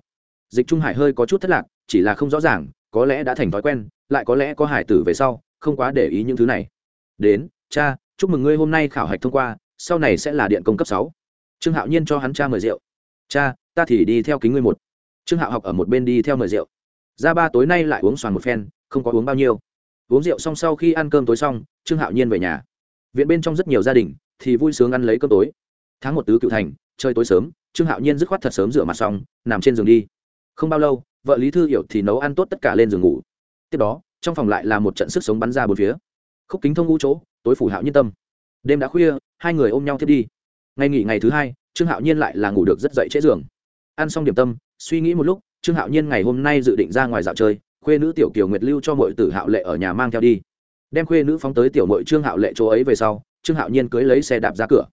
Dịch trung hải hơi có chút thất lạc, chỉ là không rõ ràng, có lẽ đã thành thói quen, lại có lẽ có hải tử về sau, không quá để ý những thứ này. Đến, cha, chúc mừng ngươi hôm nay khảo hạch thông qua, sau này sẽ là điện công cấp sáu. Trương hạo nhiên cho hắn cha mời rượu. Cha ta thì đi theo kính ngươi một. Trương hạo học ở một bên đi theo mời rượu. Ra ba tối nay lại uống xoàn một phen, không có uống bao nhiêu. Uống rượu xong sau khi ăn cơm tối xong, trương hạo nhiên về nhà. Viện bên trong rất nhiều gia đình, thì vui sướng ăn lấy cơm tối. Tháng một tứ cựu thành chơi tối sớm, trương hạo nhiên dứt khoát thật sớm rửa mặt xong, nằm trên giường đi. Không bao lâu, vợ lý thư hiểu thì nấu ăn tốt tất cả lên giường ngủ. Tiếp đó, trong phòng lại là một trận sức sống bắn ra bốn phía. Khúc kính thông ngũ chỗ, tối phủ hạo nhiên tâm. Đêm đã khuya, hai người ôm nhau thiết đi. Ngày nghỉ ngày thứ hai, trương hạo nhiên lại là ngủ được rất dậy trễ giường ăn xong điểm tâm, suy nghĩ một lúc, trương hạo nhiên ngày hôm nay dự định ra ngoài dạo chơi, khuê nữ tiểu kiều nguyệt lưu cho mọi tử hạo lệ ở nhà mang theo đi. Đem khuê nữ phóng tới tiểu mội trương hạo lệ chỗ ấy về sau, trương hạo nhiên cưới lấy xe đạp ra cửa.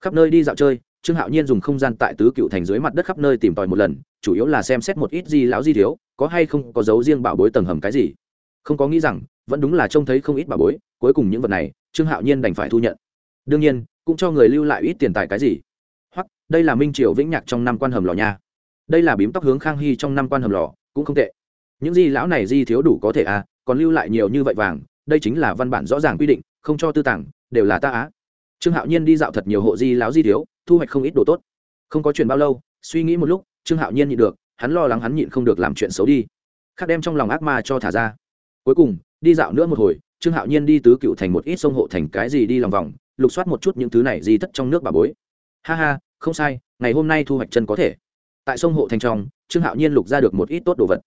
Khắp nơi đi dạo chơi, trương hạo nhiên dùng không gian tại tứ cựu thành dưới mặt đất khắp nơi tìm tòi một lần, chủ yếu là xem xét một ít gì lão di thiếu, có hay không có dấu riêng bảo bối tầng hầm cái gì. Không có nghĩ rằng, vẫn đúng là trông thấy không ít bảo bối, cuối cùng những vật này, trương hạo nhiên đành phải thu nhận. Đương nhiên, cũng cho người lưu lại ít tiền tài cái gì. Hoặc đây là minh triều vĩnh nhạc trong năm quan hầm lò nha đây là bím tóc hướng khang hy trong năm quan hầm lò, cũng không tệ. Những di lão này di thiếu đủ có thể à còn lưu lại nhiều như vậy vàng, đây chính là văn bản rõ ràng quy định, không cho tư tàng, đều là ta á. Trương hạo nhiên đi dạo thật nhiều hộ di lão di thiếu, thu hoạch không ít đồ tốt. Không có chuyện bao lâu, suy nghĩ một lúc, trương hạo nhiên nhịn được, hắn lo lắng hắn nhịn không được làm chuyện xấu đi. Khắc đem trong lòng ác ma cho thả ra. Cuối cùng, đi dạo nữa một hồi, trương hạo nhiên đi tứ cựu thành một ít sông hộ thành cái gì đi lòng vòng, lục soát một chút những thứ này di thất trong nước bà bối. Ha ha, không sai, ngày hôm nay thu hoạch chân có thể tại sông hộ thành trong, trương hạo nhiên lục ra được một ít tốt đồ vật.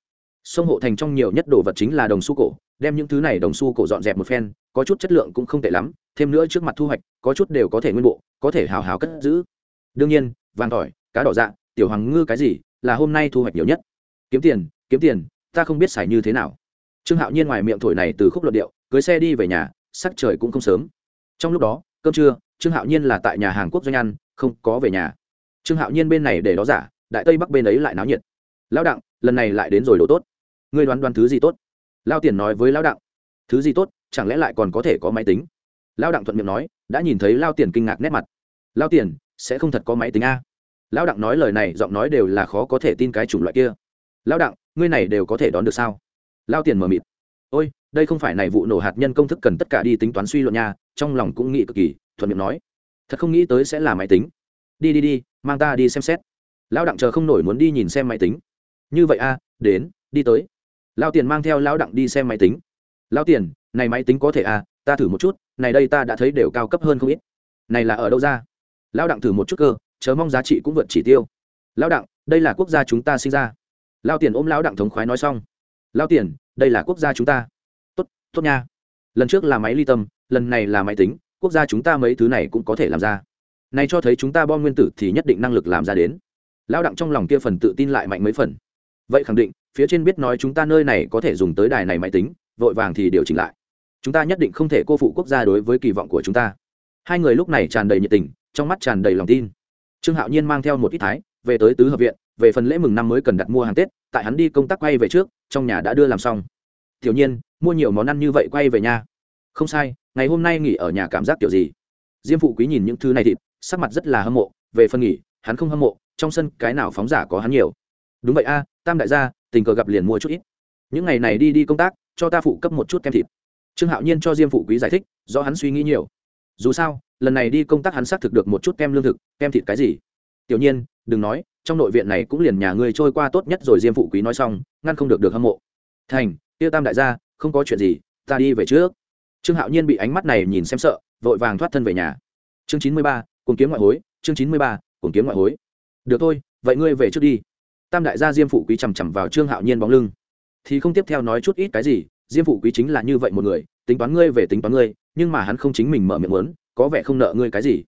Sông hộ thành trong nhiều nhất đồ vật chính là đồng xu cổ, đem những thứ này đồng xu cổ dọn dẹp một phen, có chút chất lượng cũng không tệ lắm, thêm nữa trước mặt thu hoạch, có chút đều có thể nguyên bộ, có thể hào hào cất giữ. Đương nhiên, vàng tỏi, cá đỏ dạ tiểu hoàng ngư cái gì, là hôm nay thu hoạch nhiều nhất. Kiếm tiền kiếm tiền, ta không biết xài như thế nào. Trương hạo nhiên ngoài miệng thổi này từ khúc luận điệu, cưới xe đi về nhà, sắc trời cũng không sớm. Trong lúc đó, cơm trưa, trương hạo nhiên là tại nhà hàng quốc doanh ăn, không có về nhà. Trương hạo nhiên bên này để đó giả đại tây bắc bên ấy lại náo nhiệt. Lão đặng, lần này lại đến rồi đồ tốt. Ngươi đoán đoán thứ gì tốt? Lao tiền nói với lão đặng. Thứ gì tốt, chẳng lẽ lại còn có thể có máy tính? Lão đặng thuận miệng nói, đã nhìn thấy lao tiền kinh ngạc nét mặt. Lao tiền sẽ không thật có máy tính a? Lão đặng nói lời này, giọng nói đều là khó có thể tin cái chủng loại kia. Lão đặng, ngươi này đều có thể đón được sao? Lao tiền mờ mịt. Ôi, đây không phải này vụ nổ hạt nhân công thức cần tất cả đi tính toán suy luận nha, trong lòng cũng nghĩ cực kỳ, thuận miệng nói. Thật không nghĩ tới sẽ là máy tính. Đi đi đi, mang ta đi xem xét lão đặng chờ không nổi muốn đi nhìn xem máy tính. Như vậy a, đến, đi tới. Lao tiền mang theo lão đặng đi xem máy tính. Lao tiền, này máy tính có thể a ta thử một chút, này đây ta đã thấy đều cao cấp hơn không ít. Này là ở đâu ra? Lão đặng thử một chút cơ chớ mong giá trị cũng vượt chỉ tiêu. Lão đặng, đây là quốc gia chúng ta sinh ra. Lao tiền ôm lão đặng thống khoái nói xong. Lao tiền, đây là quốc gia chúng ta. Tốt tốt nha. Lần trước là máy ly tâm, lần này là máy tính, quốc gia chúng ta mấy thứ này cũng có thể làm ra. Này cho thấy chúng ta bom nguyên tử thì nhất định năng lực làm ra đến lao đặng trong lòng kia phần tự tin lại mạnh mấy phần. Vậy khẳng định, phía trên biết nói chúng ta nơi này có thể dùng tới đài này máy tính, vội vàng thì điều chỉnh lại. Chúng ta nhất định không thể cô phụ quốc gia đối với kỳ vọng của chúng ta. Hai người lúc này tràn đầy nhiệt tình, trong mắt tràn đầy lòng tin. Trương hạo nhiên mang theo một ít thái, về tới tứ hợp viện, về phần lễ mừng năm mới cần đặt mua hàng tết, tại hắn đi công tác quay về trước, trong nhà đã đưa làm xong. Tiểu nhiên, mua nhiều món ăn như vậy quay về nhà không sai, ngày hôm nay nghỉ ở nhà cảm giác kiểu gì? Diêm phụ quý nhìn những thứ này thịt, sắc mặt rất là hâm mộ, về phần nghỉ, hắn không hâm mộ trong sân cái nào phóng giả có hắn nhiều. Đúng vậy a, tam đại gia, tình cờ gặp liền mua chút ít. Những ngày này đi đi công tác, cho ta phụ cấp một chút kem thịt. Trương hạo nhiên cho diêm phụ quý giải thích, do hắn suy nghĩ nhiều. Dù sao, lần này đi công tác hắn xác thực được một chút kem lương thực, kem thịt cái gì. Tiểu nhiên, đừng nói, trong nội viện này cũng liền nhà ngươi trôi qua tốt nhất rồi diêm phụ quý nói xong, ngăn không được được hâm mộ. Thành tiêu tam đại gia, không có chuyện gì, ta đi về trước. Trương hạo nhiên bị ánh mắt này nhìn xem sợ, vội vàng thoát thân về nhà. Chương chín mươi ba cùng kiếm ngoại hối, chương chín mươi ba cùng kiếm ngoại hối được thôi, vậy ngươi về trước đi. Tam đại gia diêm phụ quý chằm chằm vào trương hạo nhiên bóng lưng. Thì không tiếp theo nói chút ít cái gì, diêm phụ quý chính là như vậy một người, tính toán ngươi về tính toán ngươi, nhưng mà hắn không chính mình mở miệng muốn, có vẻ không nợ ngươi cái gì.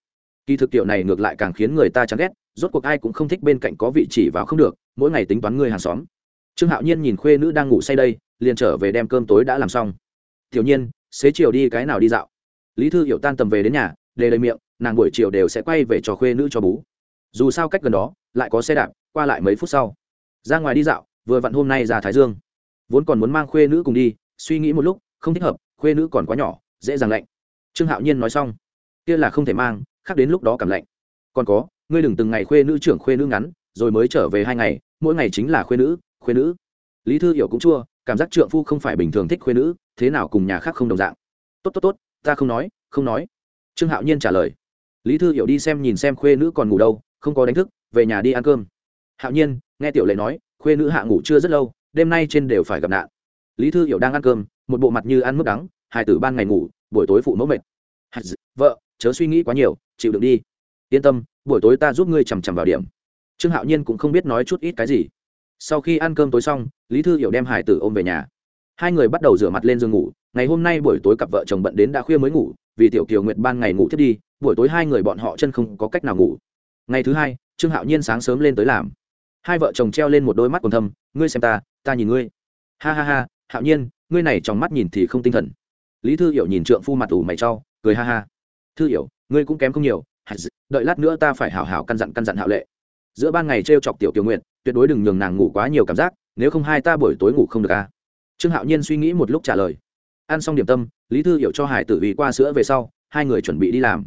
Kỳ thực tiểu này ngược lại càng khiến người ta chán ghét, rốt cuộc ai cũng không thích bên cạnh có vị chỉ vào không được, mỗi ngày tính toán ngươi hàng xóm. Trương hạo nhiên nhìn khuê nữ đang ngủ say đây, liền trở về đem cơm tối đã làm xong. Tiểu nhiên, xế chiều đi cái nào đi dạo? Lý thư hiểu tan tầm về đến nhà đề đầy miệng, nàng buổi chiều đều sẽ quay về cho khuê nữ cho bú dù sao cách gần đó, lại có xe đạp, qua lại mấy phút sau. Ra ngoài đi dạo, vừa vặn hôm nay ra thái dương. Vốn còn muốn mang khuê nữ cùng đi, suy nghĩ một lúc, không thích hợp, khuê nữ còn quá nhỏ, dễ dàng lạnh. Trương hạo nhiên nói xong, kia là không thể mang, khác đến lúc đó cảm lạnh. Còn có, ngươi đừng từng ngày khuê nữ trưởng khuê nữ ngắn, rồi mới trở về hai ngày, mỗi ngày chính là khuê nữ khuê nữ. Lý thư hiểu cũng chua, cảm giác trượng phu không phải bình thường thích khuê nữ, thế nào cùng nhà khác không đồng dạng. Tốt tốt tốt, ta không nói không nói. Trương hạo nhiên trả lời. Lý thư hiểu đi xem nhìn xem khuê nữ còn ngủ đâu không có đánh thức, về nhà đi ăn cơm. Hạo nhiên, nghe tiểu lệ nói, khuê nữ hạ ngủ chưa rất lâu, đêm nay trên đều phải gặp nạn. Lý thư hiểu đang ăn cơm, một bộ mặt như ăn mức đắng Hải tử ban ngày ngủ, buổi tối phụ mẫu mệt. Vợ, chớ suy nghĩ quá nhiều, chịu đựng đi. Yên tâm, buổi tối ta giúp ngươi chằm chằm vào điểm. Trương hạo nhiên cũng không biết nói chút ít cái gì. Sau khi ăn cơm tối xong, lý thư hiểu đem hải tử ôm về nhà. Hai người bắt đầu rửa mặt lên giường ngủ, ngày hôm nay buổi tối cặp vợ chồng bận đến đã khuya mới ngủ, vì tiểu kiều nguyệt ban ngày ngủ thiết đi, buổi tối hai người bọn họ chân không có cách nào ngủ ngày thứ hai trương hạo nhiên sáng sớm lên tới làm. Hai vợ chồng treo lên một đôi mắt còn thâm ngươi xem ta ta nhìn ngươi. Ha ha ha hạo nhiên ngươi này trong mắt nhìn thì không tinh thần. Lý thư hiểu nhìn trượng phu mặt ủ mày cho, cười ha ha. Thư hiểu ngươi cũng kém không nhiều. Đợi lát nữa ta phải hảo hảo căn dặn căn dặn hạo lệ. Giữa ban ngày t r e o chọc tiểu kiều nguyện tuyệt đối đừng nhường nàng ngủ quá nhiều cảm giác nếu không hai ta buổi tối ngủ không được à. trương hạo nhiên suy nghĩ một lúc trả lời. Ăn xong điểm tâm lý thư hiểu cho hải tử vì qua sữa về sau hai người chuẩn bị đi làm.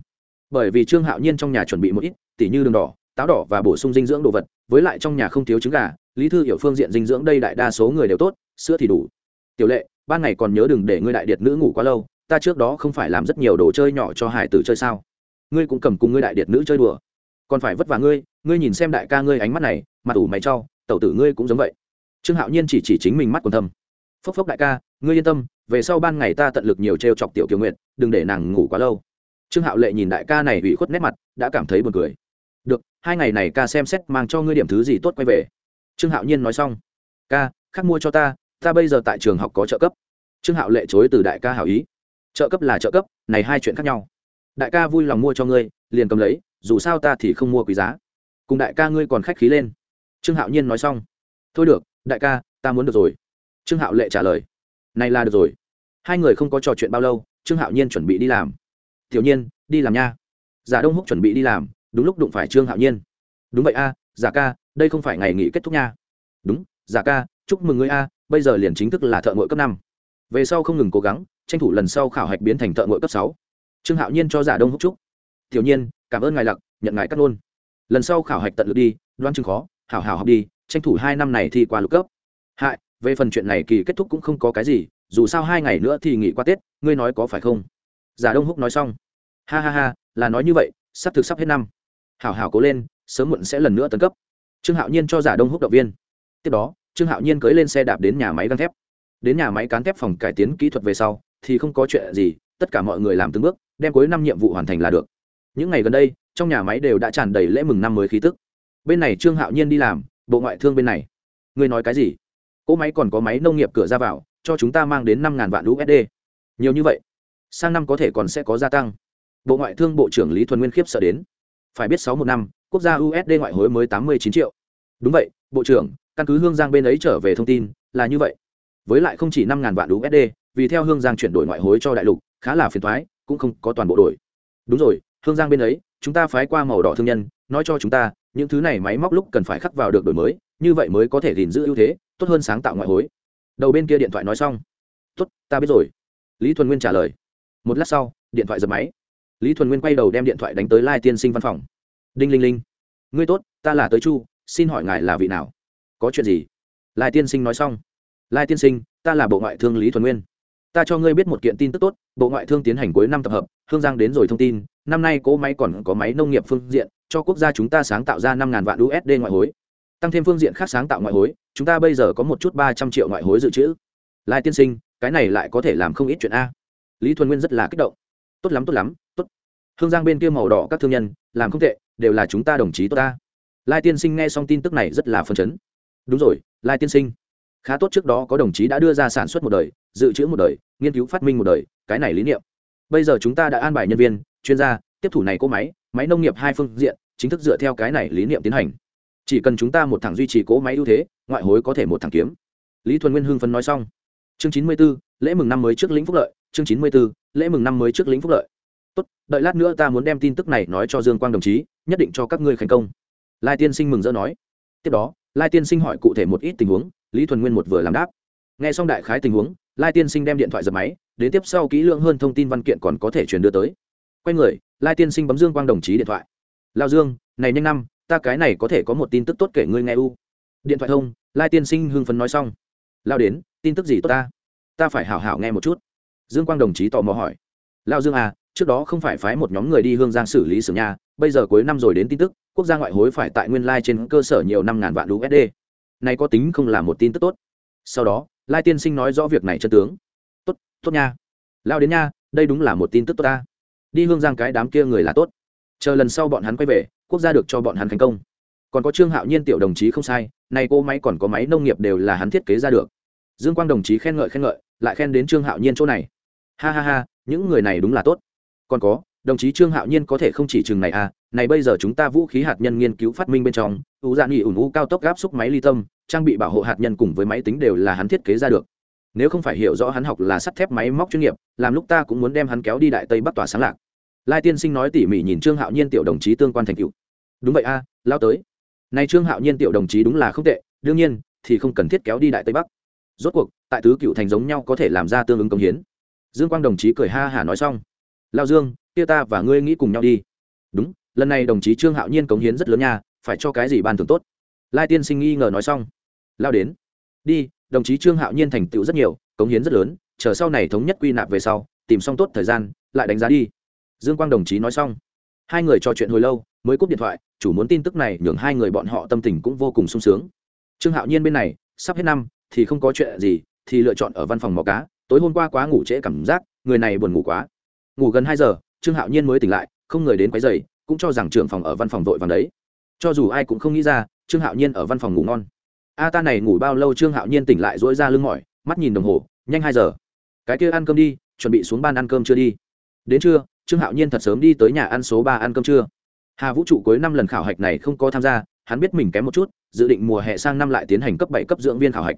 Bởi vì trương hạo nhiên trong nhà chuẩn bị một ít tỉ như đường đỏ táo đỏ và bổ sung dinh dưỡng đồ vật với lại trong nhà không thiếu trứng gà lý thư hiểu phương diện dinh dưỡng đây đại đa số người đều tốt sữa thì đủ. Tiểu lệ ban ngày còn nhớ đừng để ngươi đại điệt nữ ngủ quá lâu ta trước đó không phải làm rất nhiều đồ chơi nhỏ cho hải tử chơi sao? Ngươi cũng cầm cùng ngươi đại điệt nữ chơi đùa. Còn phải vất vả ngươi ngươi nhìn xem đại ca ngươi ánh mắt này mặt ủ mày cho, tẩu tử ngươi cũng giống vậy. Trương hạo nhiên chỉ chỉ chính mình mắt còn thâm. Phốc phốc đại ca ngươi yên tâm về sau ban ngày ta tận lực nhiều t r e o chọc tiểu kiều nguyện đừng để nàng ngủ quá lâu. Trương hạo lệ nhìn đại ca này ủy khuất nét mặt đã cảm thấy buồn cười hai ngày này ca xem xét mang cho ngươi điểm thứ gì tốt quay về. Trương hạo nhiên nói xong, ca, khác mua cho ta ta bây giờ tại trường học có trợ cấp. Trương hạo lệ chối từ đại ca hảo ý. Trợ cấp là trợ cấp, này hai chuyện khác nhau. Đại ca vui lòng mua cho ngươi, liền cầm lấy, dù sao ta thì không mua quý giá. Cùng đại ca ngươi còn khách khí lên. Trương hạo nhiên nói xong, thôi được, đại ca, ta muốn được rồi. Trương hạo lệ trả lời, này là được rồi. Hai người không có trò chuyện bao lâu, trương hạo nhiên chuẩn bị đi làm. Tiểu nhiên, đi làm nha. Giả đông húc chuẩn bị đi làm đúng lúc đụng phải trương hạo nhiên đúng vậy a giả ca đây không phải ngày nghỉ kết thúc nha đúng giả ca chúc mừng ngươi a bây giờ liền chính thức là thợ ngội cấp năm về sau không ngừng cố gắng tranh thủ lần sau khảo hạch biến thành thợ ngội cấp sáu trương hạo nhiên cho giả đông húc trúc tiểu nhiên cảm ơn ngài lặc nhận ngài cắt luôn lần sau khảo hạch tận lực đi đoan chừng khó hảo hảo học đi tranh thủ hai năm này thì qua lục cấp hại về phần chuyện này kỳ kết thúc cũng không có cái gì dù sao hai ngày nữa thì nghỉ qua tết ngươi nói có phải không giả đông húc nói xong ha ha ha là nói như vậy sắp thực sắp hết năm hảo hảo cố lên, sớm muộn sẽ lần nữa tấn cấp. Trương hạo nhiên cho giả đông húc động viên. Tiếp đó, trương hạo nhiên cưới lên xe đạp đến nhà máy găng thép. Đến nhà máy cán thép phòng cải tiến kỹ thuật về sau, thì không có chuyện gì, tất cả mọi người làm từng bước, đem cuối năm nhiệm vụ hoàn thành là được. Những ngày gần đây, trong nhà máy đều đã tràn đầy lễ mừng năm mới khí tức. Bên này trương hạo nhiên đi làm, bộ ngoại thương bên này. Ngươi nói cái gì? Cỗ máy còn có máy nông nghiệp cửa ra vào, cho chúng ta mang đến năm ngàn vạn usd nhiều như vậy, sang năm có thể còn sẽ có gia tăng. Bộ ngoại thương bộ trưởng lý thuần nguyên khiếp sợ đến phải biết sáu một năm, quốc gia usd ngoại hối mới tám mươi chín triệu. Đúng vậy, bộ trưởng, căn cứ hương giang bên ấy trở về thông tin, là như vậy. Với lại không chỉ năm ngàn vạn usd vì theo hương giang chuyển đổi ngoại hối cho đại lục, khá là phiền thoái cũng không có toàn bộ đổi. Đúng rồi, hương giang bên ấy, chúng ta phái qua màu đỏ thương nhân, nói cho chúng ta, những thứ này máy móc lúc cần phải khắc vào được đổi mới, như vậy mới có thể gìn giữ ưu thế, tốt hơn sáng tạo ngoại hối. Đầu bên kia điện thoại nói xong. Tốt, ta biết rồi. Lý thuần nguyên trả lời. Một lát sau, điện thoại giật máy lý thuần nguyên quay đầu đem điện thoại đánh tới lai tiên sinh văn phòng. Đinh linh linh, ngươi tốt, ta là tới chu, xin hỏi ngài là vị nào? Có chuyện gì? Lai tiên sinh nói xong. Lai tiên sinh, ta là bộ ngoại thương lý thuần nguyên. Ta cho ngươi biết một kiện tin tức tốt, bộ ngoại thương tiến hành cuối năm tập hợp, hương giang đến rồi thông tin, năm nay cỗ máy còn có máy nông nghiệp phương diện, cho quốc gia chúng ta sáng tạo ra năm ngàn vạn usd ngoại hối. Tăng thêm phương diện khác sáng tạo ngoại hối, chúng ta bây giờ có một chút ba trăm triệu ngoại hối dự trữ. Lai tiên sinh, cái này lại có thể làm không ít chuyện a. Lý thuần nguyên rất là kích động tốt lắm tốt lắm, tốt. Hương giang bên kia màu đỏ các thương nhân, làm không tệ, đều là chúng ta đồng chí tốt ta. Lai tiên sinh nghe xong tin tức này rất là phấn chấn. Đúng rồi, lai tiên sinh. Khá tốt trước đó có đồng chí đã đưa ra sản xuất một đời, dự trữ một đời, nghiên cứu phát minh một đời, cái này lý niệm. Bây giờ chúng ta đã an bài nhân viên, chuyên gia, tiếp thủ này cỗ máy máy nông nghiệp hai phương diện, chính thức dựa theo cái này lý niệm tiến hành. Chỉ cần chúng ta một thằng duy trì cỗ máy ưu thế, ngoại hối có thể một thằng kiếm. Lý thuần nguyên hưng phấn nói xong. Chương chín mươi b ố lễ mừng năm mới trước lĩnh phúc lợi, chương chín mươi b ố lễ mừng năm mới trước lĩnh phúc lợi. Tốt, đợi lát nữa ta muốn đem tin tức này nói cho dương quang đồng chí, nhất định cho các ngươi thành công. Lai tiên sinh mừng rỡ nói. Tiếp đó, lai tiên sinh hỏi cụ thể một ít tình huống, lý thuần nguyên một vừa làm đáp. Nghe xong đại khái tình huống, lai tiên sinh đem điện thoại dập máy, đến tiếp sau kỹ lưỡng hơn thông tin văn kiện còn có thể truyền đưa tới. Quay người, lai tiên sinh bấm dương quang đồng chí điện thoại. Lao dương, này nhanh năm, ta cái này có thể có một tin tức tốt kể ngươi nghe u. Điện thoại thông, lai tiên sinh hưng phấn nói xong. Lao đến, tin tức gì tốt ta? Ta phải hảo hảo nghe một chút dương quang đồng chí tò mò hỏi. Lao dương à trước đó không phải phái một nhóm người đi hương giang xử lý xưởng nhà, bây giờ cuối năm rồi đến tin tức, quốc gia ngoại hối phải tại nguyên lai trên cơ sở nhiều năm ngàn vạn usd này có tính không là một tin tức tốt. Sau đó, lai tiên sinh nói rõ việc này chân tướng. Tốt tốt nha. Lao đến nha, đây đúng là một tin tức tốt ta. Đi hương giang cái đám kia người là tốt. Chờ lần sau bọn hắn quay về, quốc gia được cho bọn hắn thành công. Còn có trương hạo nhiên tiểu đồng chí không sai, này cô máy còn có máy nông nghiệp đều là hắn thiết kế ra được. Dương quang đồng chí khen ngợi khen ngợi, lại khen đến trương hạo nhiên chỗ này ha ha ha, những người này đúng là tốt. Còn có, đồng chí trương hạo nhiên có thể không chỉ chừng này à này bây giờ chúng ta vũ khí hạt nhân nghiên cứu phát minh bên trong, ủ dạ nghỉ ủn ủ cao tốc gáp xúc máy ly tâm, trang bị bảo hộ hạt nhân cùng với máy tính đều là hắn thiết kế ra được. Nếu không phải hiểu rõ hắn học là sắt thép máy móc chuyên nghiệp, làm lúc ta cũng muốn đem hắn kéo đi đại tây bắc tỏa sáng lạc. Lai tiên sinh nói tỉ mỉ nhìn trương hạo nhiên tiểu đồng chí tương quan thành cựu đúng vậy a, lao tới. Nay trương hạo nhiên tiểu đồng chí đúng là không tệ, đương nhiên, thì không cần thiết kéo đi đại tây bắc. Rốt cuộc, tại tứ cựu thành giống nhau có thể làm ra tương ứng công hiến dương quang đồng chí cười ha hả nói xong. Lao dương, kia ta và ngươi nghĩ cùng nhau đi. Đúng, lần này đồng chí trương hạo nhiên cống hiến rất lớn nha, phải cho cái gì ban thưởng tốt? Lai tiên sinh nghi ngờ nói xong. Lao đến. Đi, đồng chí trương hạo nhiên thành tựu rất nhiều, cống hiến rất lớn, chờ sau này thống nhất quy nạp về sau, tìm xong tốt thời gian, lại đánh giá đi. Dương quang đồng chí nói xong. Hai người trò chuyện hồi lâu, mới cúp điện thoại, chủ muốn tin tức này nhường hai người bọn họ tâm tình cũng vô cùng sung sướng. Trương hạo nhiên bên này, sắp hết năm, thì không có chuyện gì, thì lựa chọn ở văn phòng mò cá tối hôm qua quá ngủ trễ cảm giác, người này buồn ngủ quá. Ngủ gần hai giờ, trương hạo nhiên mới tỉnh lại, không người đến quấy dày cũng cho rằng trưởng phòng ở văn phòng vội vàng đấy. Cho dù ai cũng không nghĩ ra, trương hạo nhiên ở văn phòng ngủ ngon. A ta này ngủ bao lâu trương hạo nhiên tỉnh lại dỗi ra lưng mỏi, mắt nhìn đồng hồ, nhanh hai giờ. Cái kia ăn cơm đi, chuẩn bị xuống ban ăn cơm chưa đi. Đến trưa, trương hạo nhiên thật sớm đi tới nhà ăn số ba ăn cơm trưa. Hà vũ trụ cuối năm lần khảo hạch này không có tham gia, hắn biết mình kém một chút, dự định mùa hè sang năm lại tiến hành cấp bảy cấp dưỡng viên khảo hạch.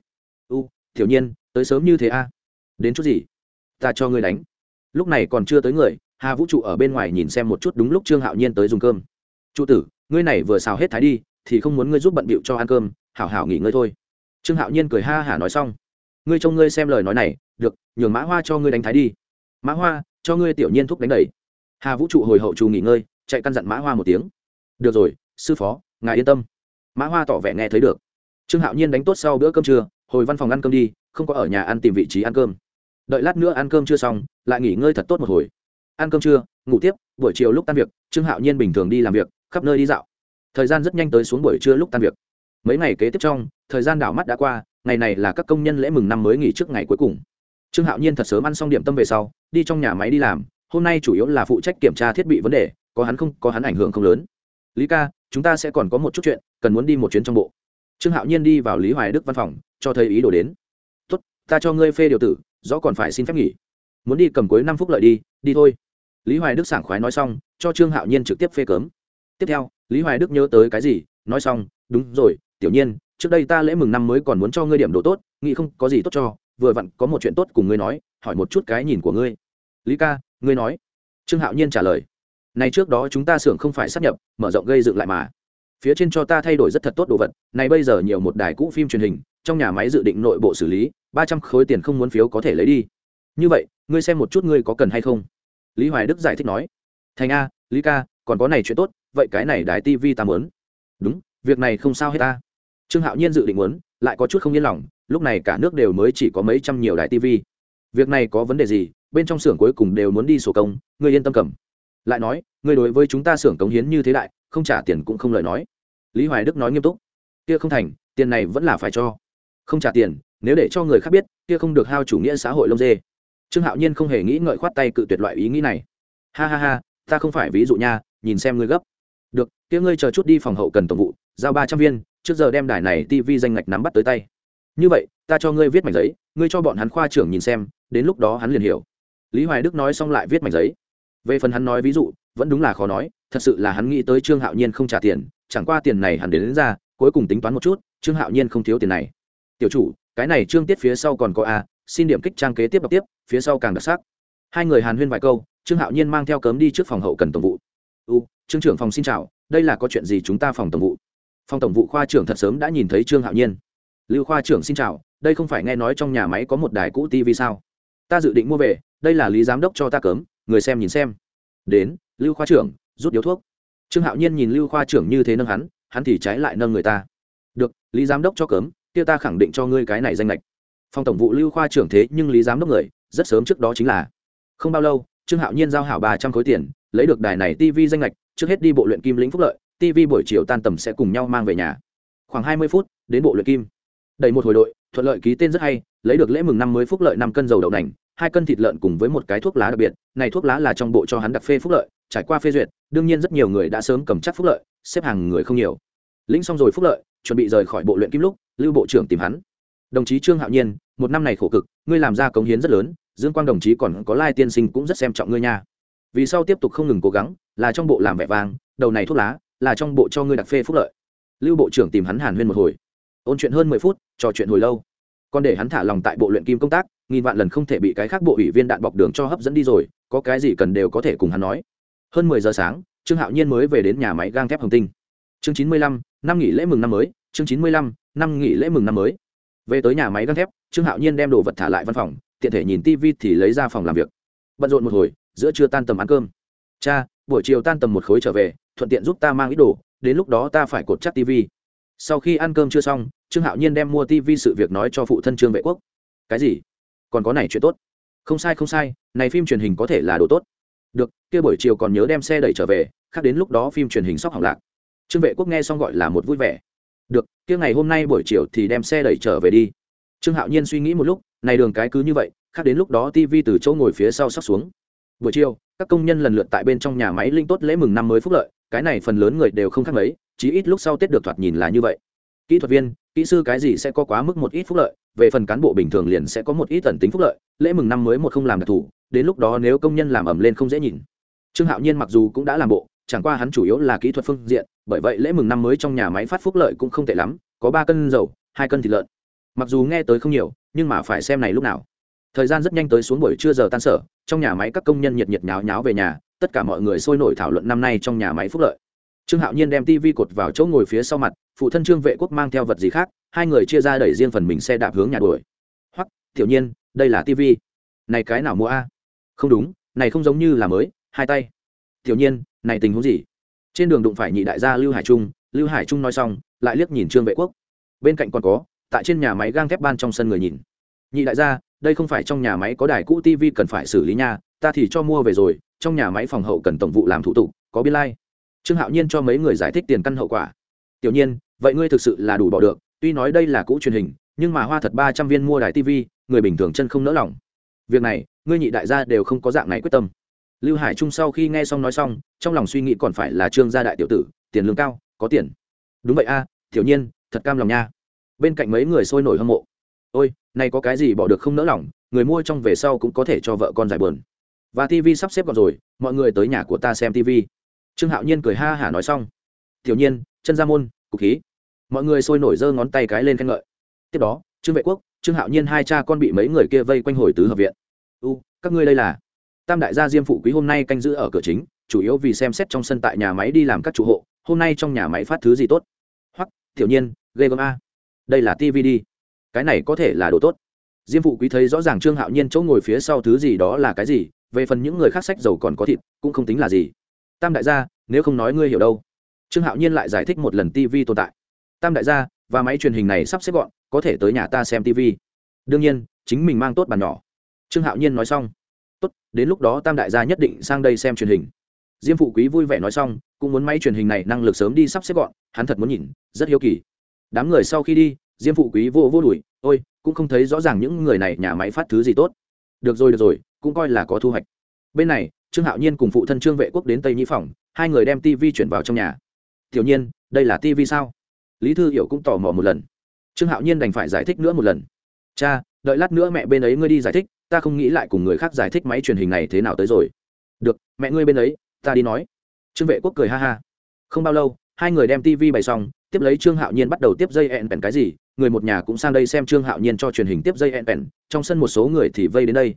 U thiểu nhiên, tới sớm như thế a đến chút gì? Ta cho ngươi đánh. Lúc này còn chưa tới người, hà vũ trụ ở bên ngoài nhìn xem một chút đúng lúc trương hạo nhiên tới dùng cơm. Trụ tử, ngươi này vừa xào hết thái đi, thì không muốn ngươi giúp bận bịu cho ăn cơm, hảo hảo nghỉ ngơi thôi. Trương hạo nhiên cười ha hả nói xong. Ngươi trông ngươi xem lời nói này, được, nhường mã hoa cho ngươi đánh thái đi. Mã hoa, cho ngươi tiểu nhiên thúc đánh đầy hà vũ trụ hồi hậu trù nghỉ ngơi, chạy căn dặn mã hoa một tiếng. Được rồi, sư phó, ngài yên tâm. Mã hoa tỏ vẻ nghe thấy được. Trương hạo nhiên đánh tốt sau bữa cơm trưa, hồi văn phòng ăn cơm đi, không có ở nhà ăn tìm vị trí ăn cơm đợi lát nữa ăn cơm chưa xong, lại nghỉ ngơi thật tốt một hồi. Ăn cơm trưa, ngủ tiếp, buổi chiều lúc tan việc, trương hạo nhiên bình thường đi làm việc, khắp nơi đi dạo. Thời gian rất nhanh tới xuống buổi trưa lúc tan việc. Mấy ngày kế tiếp trong, thời gian đảo mắt đã qua, ngày này là các công nhân lễ mừng năm mới nghỉ trước ngày cuối cùng. Trương hạo nhiên thật sớm ăn xong điểm tâm về sau, đi trong nhà máy đi làm, hôm nay chủ yếu là phụ trách kiểm tra thiết bị vấn đề, có hắn không, có hắn ảnh hưởng không lớn. Lý ca, chúng ta sẽ còn có một chút chuyện, cần muốn đi một chuyến trong bộ. Trương hạo nhiên đi vào lý hoài đức văn phòng, cho thấy ý đồ đến. Tốt, ta cho ngươi phê điều tử rõ còn phải xin phép nghỉ. Muốn đi cầm cuối năm phút lợi đi đi thôi. Lý hoài đức sảng khoái nói xong, cho trương hạo nhiên trực tiếp phê cấm. Tiếp theo, lý hoài đức nhớ tới cái gì, nói xong, đúng rồi, tiểu nhiên, trước đây ta lễ mừng năm mới còn muốn cho ngươi điểm đồ tốt, nghĩ không có gì tốt cho, vừa vặn có một chuyện tốt cùng ngươi nói, hỏi một chút cái nhìn của ngươi. Lý ca, ngươi nói. Trương hạo nhiên trả lời. Này trước đó chúng ta xưởng không phải sắp nhập, mở rộng gây dựng lại mà. Phía trên cho ta thay đổi rất thật tốt đồ vật này bây giờ nhiều một đài cũ phim truyền hình, trong nhà máy dự định nội bộ xử lý ba trăm khối tiền không muốn phiếu có thể lấy đi. Như vậy, ngươi xem một chút ngươi có cần hay không? Lý hoài đức giải thích nói. Thành a, lý ca, còn có này chuyện tốt, vậy cái này đài tv ta muốn. Đúng, việc này không sao hết ta. Trương hạo nhiên dự định muốn, lại có chút không yên lòng, lúc này cả nước đều mới chỉ có mấy trăm nhiều đài tv việc này có vấn đề gì, bên trong xưởng cuối cùng đều muốn đi sổ công, ngươi yên tâm cầm. Lại nói, ngươi đối với chúng ta xưởng cống hiến như thế đại, không trả tiền cũng không lời nói. Lý hoài đức nói nghiêm túc. Kia không thành, tiền này vẫn là phải cho. Không trả tiền nếu để cho người khác biết kia không được hao chủ nghĩa xã hội lông dê. Trương hạo nhiên không hề nghĩ ngợi khoát tay cự tuyệt loại ý nghĩ này. Ha ha ha ta không phải ví dụ nha nhìn xem ngươi gấp. Được kia ngươi chờ chút đi phòng hậu cần tổng vụ giao ba trăm viên trước giờ đem đài này tv danh ngạch nắm bắt tới tay. Như vậy ta cho ngươi viết mảnh giấy ngươi cho bọn hắn khoa trưởng nhìn xem đến lúc đó hắn liền hiểu. Lý hoài đức nói xong lại viết mảnh giấy. Về phần hắn nói ví dụ vẫn đúng là khó nói thật sự là hắn nghĩ tới trương hạo nhiên không trả tiền chẳng qua tiền này hắn đến, đến ra cuối cùng tính toán một chút trương hạo nhiên không thiếu tiền này. Tiểu chủ cái này trương tiết phía sau còn có a, xin điểm kích trang kế tiếp đọc tiếp, phía sau càng đặc sắc. Hai người hàn huyên vài câu, trương hạo nhiên mang theo cấm đi trước phòng hậu cần tổng vụ. U, trương trưởng phòng xin chào, đây là có chuyện gì chúng ta phòng tổng vụ? Phòng tổng vụ khoa trưởng thật sớm đã nhìn thấy trương hạo nhiên. Lưu khoa trưởng xin chào, đây không phải nghe nói trong nhà máy có một đài cũ tv sao? Ta dự định mua về, đây là lý giám đốc cho ta cấm, người xem nhìn xem. Đến, lưu khoa trưởng, rút điếu thuốc. Trương hạo nhiên nhìn lưu khoa trưởng như thế nâng hắn hắn thì trái lại nâng người ta. Được, lý giám đốc cho cấm kia ta khẳng định cho ngươi cái này danh lệch. Phòng tổng vụ lưu khoa trưởng thế nhưng lý giám đốc người, rất sớm trước đó chính là. Không bao lâu, trương hạo nhiên giao hảo ba trăm khối tiền, lấy được đài này tv danh lệch, trước hết đi bộ luyện kim lĩnh phúc lợi tv buổi chiều tan tầm sẽ cùng nhau mang về nhà. Khoảng hai mươi phút, đến bộ luyện kim. Đầy một hồi đội, thuận lợi ký tên rất hay, lấy được lễ mừng năm mới phúc lợi năm cân dầu đậu nành, hai cân thịt lợn cùng với một cái thuốc lá đặc biệt, này thuốc lá là trong bộ cho hắn đặc phê phúc lợi, trải qua phê duyệt, đương nhiên rất nhiều người đã sớm cầm chắc phúc lợi, xếp hàng người không nhiều. Lĩnh xong rồi phúc lợi, chuẩn bị rời khỏi bộ luyện kim lúc lưu bộ trưởng tìm hắn. Đồng chí trương hạo nhiên, một năm này khổ cực, ngươi làm ra cống hiến rất lớn, dương quang đồng chí còn có lai tiên sinh cũng rất xem trọng ngươi nha. Vì sau tiếp tục không ngừng cố gắng, là trong bộ làm vẻ vang, đầu này thuốc lá, là trong bộ cho ngươi đặc phê phúc lợi. Lưu bộ trưởng tìm hắn hàn huyên một hồi. Ôn chuyện hơn mười phút, trò chuyện hồi lâu. Còn để hắn thả lòng tại bộ luyện kim công tác, nghìn vạn lần không thể bị cái khác bộ ủy viên đạn bọc đường cho hấp dẫn đi rồi, có cái gì cần đều có thể cùng hắn nói. Hơn mười giờ sáng, trương hạo nhiên mới về đến nhà máy gang thép hồng tinh. Chương chín mươi lăm, năm nghỉ lễ mừng năm mới chương chín mươi lăm, năm nghỉ lễ mừng năm mới. Về tới nhà máy gang thép, trương hạo nhiên đem đồ vật thả lại văn phòng, tiện thể nhìn tv thì lấy ra phòng làm việc. Bận rộn một hồi, giữa trưa tan tầm ăn cơm. Cha, buổi chiều tan tầm một khối trở về, thuận tiện giúp ta mang ít đồ, đến lúc đó ta phải cột chắc tv sau khi ăn cơm chưa xong, trương hạo nhiên đem mua tv sự việc nói cho phụ thân trương vệ quốc. Cái gì? Còn có này chuyện tốt. Không sai không sai, này phim truyền hình có thể là đồ tốt. Được, kia buổi chiều còn nhớ đem xe đẩy trở về, khác đến lúc đó phim truyền hình sóc hỏng lạc. Trương vệ quốc nghe xong gọi là một vui vẻ được, kia ngày hôm nay buổi chiều thì đem xe đẩy trở về đi. Trương hạo nhiên suy nghĩ một lúc, này đường cái cứ như vậy, khác đến lúc đó tv từ chỗ ngồi phía sau sắp xuống. Buổi chiều, các công nhân lần lượt tại bên trong nhà máy linh tốt lễ mừng năm mới phúc lợi, cái này phần lớn người đều không khác mấy, chí ít lúc sau tết được thoạt nhìn là như vậy. Kỹ thuật viên, kỹ sư cái gì sẽ có quá mức một ít phúc lợi, về phần cán bộ bình thường liền sẽ có một ít tần tính phúc lợi, lễ mừng năm mới một không làm đặc thù, đến lúc đó nếu công nhân làm ẩm lên không dễ nhìn. Trương hạo nhiên mặc dù cũng đã làm bộ chẳng qua hắn chủ yếu là kỹ thuật phương diện, bởi vậy lễ mừng năm mới trong nhà máy phát phúc lợi cũng không tệ lắm, có ba cân dầu, hai cân thịt lợn. Mặc dù nghe tới không nhiều, nhưng mà phải xem này lúc nào. Thời gian rất nhanh tới xuống buổi trưa giờ tan sở, trong nhà máy các công nhân nhiệt nhiệt nháo nháo về nhà, tất cả mọi người sôi nổi thảo luận năm nay trong nhà máy phúc lợi. Trương hạo nhiên đem tv cột vào chỗ ngồi phía sau mặt, phụ thân trương vệ quốc mang theo vật gì khác, hai người chia ra đẩy riêng phần mình xe đạp hướng nhà đuổi. Hoặc tiểu nhiên, đây là tv. Này cái nào mua a? Không đúng, này không giống như là mới, hai tay tiểu nhiên, này tình huống gì? Trên đường đụng phải nhị đại gia lưu hải trung, lưu hải trung nói xong, lại liếc nhìn trương vệ quốc. Bên cạnh còn có, tại trên nhà máy gang thép ban trong sân người nhìn. Nhị đại gia, đây không phải trong nhà máy có đài cũ tv cần phải xử lý nha, ta thì cho mua về rồi, trong nhà máy phòng hậu cần tổng vụ làm thủ tục, có biên lai、like. trương hạo nhiên cho mấy người giải thích tiền căn hậu quả. Tiểu nhiên, vậy ngươi thực sự là đủ bỏ được, tuy nói đây là cũ truyền hình, nhưng mà hoa thật ba trăm viên mua đài tv người bình thường chân không nỡ lòng. Việc này, ngươi nhị đại gia đều không có dạng này quyết tâm lưu hải trung sau khi nghe xong nói xong trong lòng suy nghĩ còn phải là trương gia đại tiểu tử tiền lương cao có tiền. Đúng vậy a à, tiểu nhiên thật cam lòng nha. Bên cạnh mấy người sôi nổi hâm mộ. Ôi này có cái gì bỏ được không nỡ lòng người mua trong về sau cũng có thể cho vợ con giải bờn và tv sắp xếp gọn rồi mọi người tới nhà của ta xem tv trương hạo nhiên cười ha hả nói xong. Tiểu nhiên chân ra môn cục khí. Mọi người sôi nổi giơ ngón tay cái lên khen ngợi. Tiếp đó trương vệ quốc trương hạo nhiên hai cha con bị mấy người kia vây quanh hồi tứ hợp viện. U các ngươi đây là? Tam đại gia diêm phụ quý hôm nay canh giữ ở cửa chính, chủ yếu vì xem xét trong sân tại nhà máy đi làm các chủ hộ, hôm nay trong nhà máy phát thứ gì tốt. Hoặc tiểu nhiên, ghê gớm a. Đây là tv đi cái này có thể là đồ tốt. Diêm phụ quý thấy rõ ràng trương hạo nhiên chỗ ngồi phía sau thứ gì đó là cái gì, về phần những người khác sách dầu còn có thịt, cũng không tính là gì. Tam đại gia, nếu không nói ngươi hiểu đâu. Trương hạo nhiên lại giải thích một lần tv tồn tại. Tam đại gia, và máy truyền hình này sắp xếp gọn, có thể tới nhà ta xem tv đương nhiên, chính mình mang tốt bàn nhỏ. Trương hạo nhiên nói xong tốt, đến lúc đó tam đại gia nhất định sang đây xem truyền hình. Diêm phụ quý vui vẻ nói xong, cũng muốn máy truyền hình này năng lực sớm đi sắp xếp gọn, hắn thật muốn nhìn, rất hiếu kỳ. Đám người sau khi đi, diêm phụ quý vô vô đùi ôi, cũng không thấy rõ ràng những người này nhà máy phát thứ gì tốt. Được rồi được rồi, cũng coi là có thu hoạch. Bên này, trương hạo nhiên cùng phụ thân trương vệ quốc đến tây nhĩ phòng, hai người đem tv chuyển vào trong nhà. Tiểu nhiên, đây là tv sao? Lý thư hiểu cũng tò mò một lần. Trương hạo nhiên đành phải giải thích nữa một lần. Cha, đợi lát nữa mẹ bên ấy ngươi đi giải thích ta không nghĩ lại cùng người khác giải thích máy truyền hình này thế nào tới rồi. Được, mẹ ngươi bên ấy, ta đi nói. Trương vệ quốc cười ha ha. Không bao lâu, hai người đem tv bày xong, tiếp lấy trương hạo nhiên bắt đầu tiếp dây ẹn bèn cái gì, người một nhà cũng sang đây xem trương hạo nhiên cho truyền hình tiếp dây ẹn bèn trong sân một số người thì vây đến đây.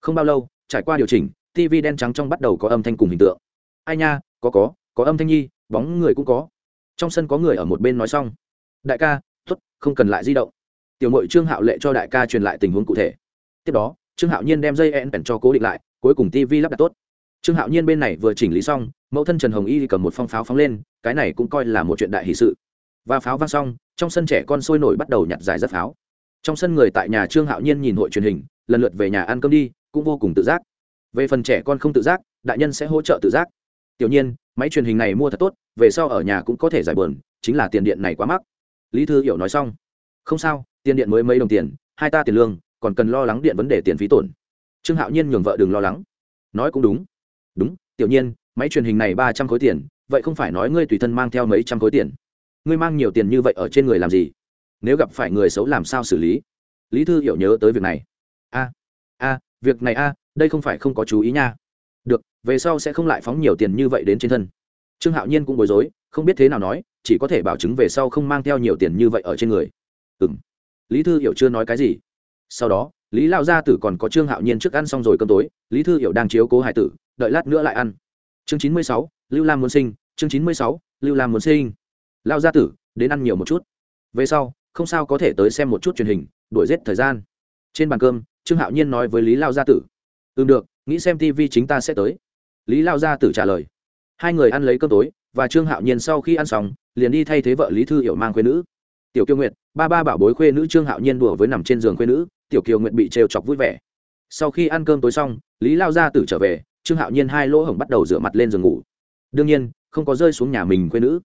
Không bao lâu, trải qua điều chỉnh tv đen trắng trong bắt đầu có âm thanh cùng hình tượng. Ai nha, có có có âm thanh nhi, bóng người cũng có. Trong sân có người ở một bên nói xong. Đại ca t t không cần lại di động. Tiểu mội trương hạo lệ cho đại ca truyền lại tình huống cụ thể. Tiếp đó trương hạo nhiên đem dây en pèn cho cố định lại, cuối cùng tv lắp đặt tốt. Trương hạo nhiên bên này vừa chỉnh lý xong, mẫu thân trần hồng y cầm một phong pháo phóng lên, cái này cũng coi là một chuyện đại hì sự. Và pháo vang xong, trong sân trẻ con sôi nổi bắt đầu nhặt giải rất pháo. Trong sân người tại nhà trương hạo nhiên nhìn hội truyền hình, lần lượt về nhà ăn cơm đi, cũng vô cùng tự giác. Về phần trẻ con không tự giác, đại nhân sẽ hỗ trợ tự giác. Tiểu nhiên, máy truyền hình này mua thật tốt, về sau ở nhà cũng có thể giải bờn chính là tiền điện này quá mắc. Lý thư hiểu nói xong. Không sao, tiền điện mới mấy đồng tiền, hai ta tiền lương còn cần lo lắng điện vấn đề tiền phí tổn. Trương hạo nhiên nhường vợ đừng lo lắng. Nói cũng đúng. Đúng, tiểu nhiên, máy truyền hình này ba trăm khối tiền, vậy không phải nói ngươi tùy thân mang theo mấy trăm khối tiền. Ngươi mang nhiều tiền như vậy ở trên người làm gì? Nếu gặp phải người xấu làm sao xử lý? Lý thư hiểu nhớ tới việc này. A a, việc này a, đây không phải không có chú ý nha. Được, về sau sẽ không lại phóng nhiều tiền như vậy đến trên thân. Trương hạo nhiên cũng bối rối, không biết thế nào nói, chỉ có thể bảo chứng về sau không mang theo nhiều tiền như vậy ở trên người. Ừ m lý thư hiểu chưa nói cái gì sau đó, lý lao gia tử còn có trương hạo nhiên trước ăn xong rồi cơm tối, lý thư hiểu đang chiếu cố hải tử, đợi lát nữa lại ăn. Chương chín mươi sáu, lưu lam muốn sinh, chương chín mươi sáu, lưu lam muốn sinh. Lao gia tử, đến ăn nhiều một chút. Về sau, không sao có thể tới xem một chút truyền hình, đuổi giết thời gian. Trên bàn cơm, trương hạo nhiên nói với lý lao gia tử. Ừ được, nghĩ xem tv chính ta sẽ tới. Lý lao gia tử trả lời. Hai người ăn lấy cơm tối, và trương hạo nhiên sau khi ăn xong, liền đi thay thế vợ lý thư hiểu mang quê nữ tiểu kiều nguyệt, ba ba bảo bối khuê nữ trương hạo nhiên đùa với nằm trên giường khuê nữ, tiểu kiều nguyệt bị trêu chọc vui vẻ. Sau khi ăn cơm tối xong, lý lao gia tử trở về, trương hạo nhiên hai lỗ hổng bắt đầu rửa mặt lên giường ngủ. Đương nhiên, không có rơi xuống nhà mình khuê nữ.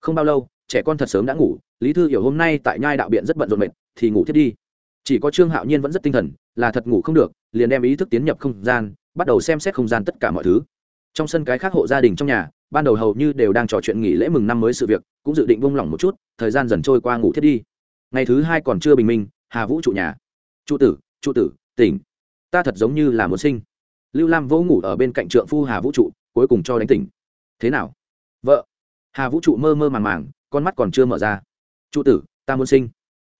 Không bao lâu, trẻ con thật sớm đã ngủ, lý thư hiểu hôm nay tại nhai đạo biện rất bận rộn mệt, thì ngủ thiết đi. Chỉ có trương hạo nhiên vẫn rất tinh thần, là thật ngủ không được, liền đem ý thức tiến nhập không gian, bắt đầu xem xét không gian tất cả mọi thứ. Trong sân cái khác hộ gia đình trong nhà ban đầu hầu như đều đang trò chuyện nghỉ lễ mừng năm mới sự việc, cũng dự định vung lỏng một chút, thời gian dần trôi qua ngủ thiết đi. Ngày thứ hai còn chưa bình minh, hà vũ trụ nhà. Trụ tử trụ tử, tỉnh. Ta thật giống như là muốn sinh. Lưu lam vỗ ngủ ở bên cạnh trượng phu hà vũ trụ, cuối cùng cho đánh tỉnh. Thế nào? Vợ. Hà vũ trụ mơ mơ màng màng, con mắt còn chưa mở ra. Trụ tử, ta muốn sinh.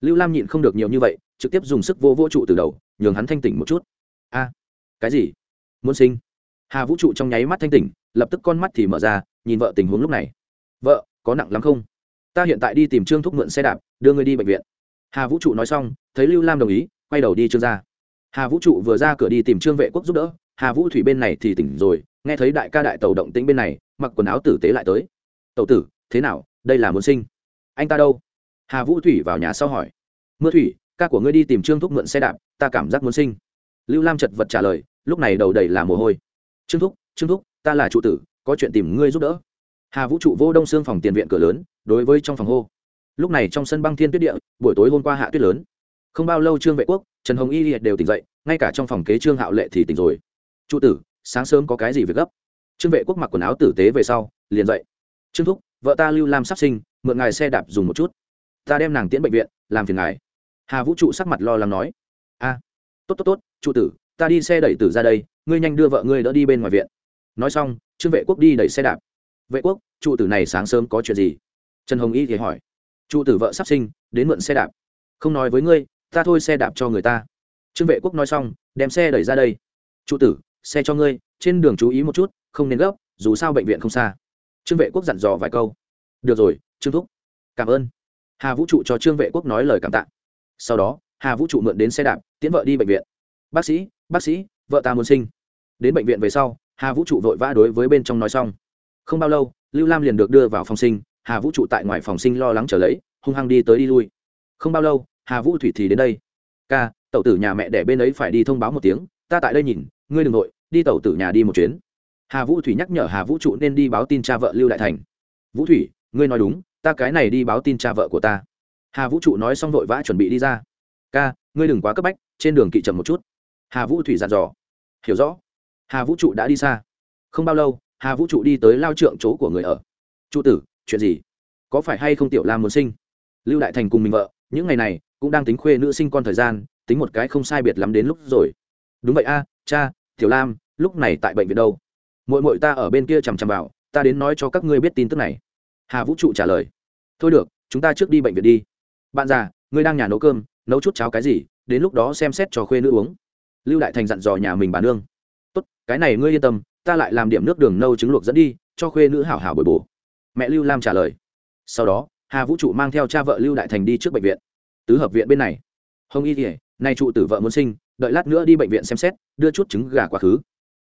Lưu lam nhịn không được nhiều như vậy, trực tiếp dùng sức vô vô trụ từ đầu, nhường hắn thanh tỉnh một chút. A, cái gì? Muốn sinh? Hà vũ trụ trong nháy mắt thanh tỉnh lập tức con mắt thì mở ra, nhìn vợ tình huống lúc này. Vợ, có nặng lắm không? Ta hiện tại đi tìm trương thúc mượn xe đạp, đưa người đi bệnh viện. Hà vũ trụ nói xong, thấy lưu lam đồng ý, quay đầu đi trương ra hà vũ trụ vừa ra cửa đi tìm trương vệ quốc giúp đỡ, hà vũ thủy bên này thì tỉnh rồi, nghe thấy đại ca đại tàu động tĩnh bên này, mặc quần áo tử tế lại tới. Tàu tử, thế nào? Đây là muốn sinh. Anh ta đâu? Hà vũ thủy vào nhà sau hỏi. Mưa thủy, ca của ngươi đi tìm trương thúc mượn xe đạp, ta cảm giác muốn sinh. Lưu lam chật vật trả lời, lúc này đầu đầy là mồ hôi. Trương thúc trương thúc ta là trụ tử, có chuyện tìm ngươi giúp đỡ. Hà vũ trụ vô đông xương phòng tiền viện cửa lớn, đối với trong phòng hô. Lúc này trong sân băng thiên tuyết địa, buổi tối hôm qua hạ tuyết lớn. Không bao lâu trương vệ quốc, trần hồng y đều tỉnh dậy, ngay cả trong phòng kế trương hạo lệ thì tỉnh rồi. Trụ tử, sáng sớm có cái gì việc gấp? Trương vệ quốc mặc quần áo tử tế về sau, liền dậy. Trương thúc, vợ ta lưu lam sắp sinh, mượn ngài xe đạp dùng một chút. Ta đem nàng tiễn bệnh viện, làm phiền ngài. Hà vũ trụ sắc mặt lo lắng nói. A, tốt tốt tốt, trụ tử, ta đi xe đẩy tử ra đây, ngươi nhanh đưa vợ ngươi đỡ đi bên ngoài viện nói xong, trương vệ quốc đi đẩy xe đạp. Vệ quốc, trụ tử này sáng sớm có chuyện gì? Trần hồng y thì hỏi. Trụ tử vợ sắp sinh, đến mượn xe đạp. Không nói với ngươi, ta thôi xe đạp cho người ta. Trương vệ quốc nói xong, đem xe đẩy ra đây. Trụ tử, xe cho ngươi, trên đường chú ý một chút, không nên gấp, dù sao bệnh viện không xa. Trương vệ quốc dặn dò vài câu. Được rồi, trương thúc, cảm ơn. Hà vũ trụ cho trương vệ quốc nói lời cảm tạ. Sau đó, hà vũ trụ mượn đến xe đạp, tiễn vợ đi bệnh viện. Bác sĩ bác sĩ, vợ ta muốn sinh. Đến bệnh viện về sau hà vũ trụ vội vã đối với bên trong nói xong. Không bao lâu, lưu lam liền được đưa vào phòng sinh, hà vũ trụ tại ngoài phòng sinh lo lắng trở lấy, hung hăng đi tới đi lui. Không bao lâu, hà vũ thủy thì đến đây. Ca, tẩu tử nhà mẹ đẻ bên ấy phải đi thông báo một tiếng, ta tại đây nhìn, ngươi đ ừ n g nội đi tẩu tử nhà đi một chuyến. Hà vũ thủy nhắc nhở hà vũ trụ nên đi báo tin cha vợ lưu đại thành. Vũ thủy, ngươi nói đúng, ta cái này đi báo tin cha vợ của ta. Hà vũ trụ nói xong vội vã chuẩn bị đi ra. Ca, ngươi đừng quá cấp bách, trên đường kỵ chậm một chút. Hà vũ thủy dặn dò. Hiểu rõ hà vũ trụ đã đi xa. Không bao lâu, hà vũ trụ đi tới lao trượng chỗ của người ở. Trụ tử, chuyện gì? Có phải hay không tiểu lam muốn sinh? Lưu đại thành cùng mình vợ, những ngày này, cũng đang tính khuê nữ sinh con thời gian, tính một cái không sai biệt lắm đến lúc rồi. Đúng vậy a, cha, tiểu lam, lúc này tại bệnh viện đâu? Mội mội ta ở bên kia chằm chằm vào, ta đến nói cho các ngươi biết tin tức này. Hà vũ trụ trả lời. Thôi được, chúng ta trước đi bệnh viện đi. Bạn già, ngươi đang nhà nấu cơm, nấu chút cháo cái gì, đến lúc đó xem xét cho khuê nữ uống. Lưu đại thành dặn dò nhà mình bà nương tốt, cái này ngươi yên tâm, ta lại làm điểm nước đường nâu trứng luộc dẫn đi, cho khuê nữ hảo hảo bồi bổ. Mẹ lưu lam trả lời. Sau đó, hà vũ trụ mang theo cha vợ lưu đại thành đi trước bệnh viện. Tứ hợp viện bên này. Hồng y kỉa nay trụ tử vợ muốn sinh, đợi lát nữa đi bệnh viện xem xét, đưa chút trứng gà quá khứ.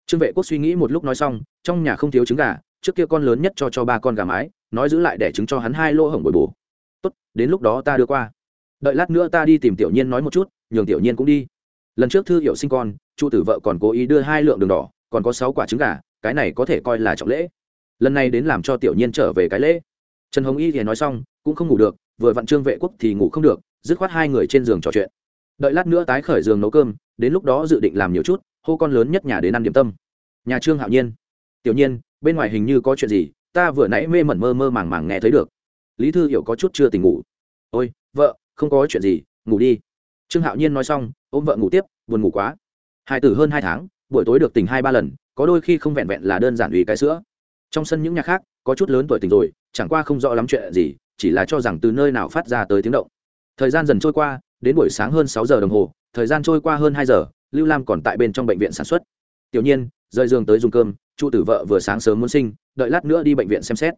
Trương vệ quốc suy nghĩ một lúc nói xong, trong nhà không thiếu trứng gà, trước kia con lớn nhất cho cho ba con gà mái, nói giữ lại để trứng cho hắn hai lô hổng bồi bổ. Tốt, đến lúc đó ta đưa qua. Đợi lát nữa ta đi tìm tiểu nhiên nói một chút, nhường tiểu nhiên cũng đi. Lần trước thư hiệu sinh con chu tử vợ còn cố ý đưa hai lượng đường đỏ, còn có sáu quả trứng gà, cái này có thể coi là trọng lễ. Lần này đến làm cho tiểu nhiên trở về cái lễ. Trần hồng y thì nói xong, cũng không ngủ được, vừa vặn trương vệ quốc thì ngủ không được, dứt khoát hai người trên giường trò chuyện. Đợi lát nữa tái khởi giường nấu cơm, đến lúc đó dự định làm nhiều chút, hô con lớn nhất nhà đến ăn điểm tâm. Nhà trương hạo nhiên. Tiểu nhiên, bên ngoài hình như có chuyện gì, ta vừa nãy mê mẩn mơ mơ màng màng nghe thấy được. Lý thư hiểu có chút chưa tỉnh ngủ. Ôi, vợ, không có chuyện gì, ngủ đi. Trương hạo nhiên nói xong, ôm vợ ngủ tiếp, buồn ngủ quá hai tử hơn hai tháng, buổi tối được tỉnh hai ba lần, có đôi khi không vẹn vẹn là đơn giản ủy cái sữa. Trong sân những nhà khác, có chút lớn tuổi tỉnh rồi, chẳng qua không rõ lắm chuyện gì, chỉ là cho rằng từ nơi nào phát ra tới tiếng động. Thời gian dần trôi qua, đến buổi sáng hơn sáu giờ đồng hồ, thời gian trôi qua hơn hai giờ, lưu lam còn tại bên trong bệnh viện sản xuất. Tiểu nhiên, rời giường tới dùng cơm, chu tử vợ vừa sáng sớm muốn sinh, đợi lát nữa đi bệnh viện xem xét.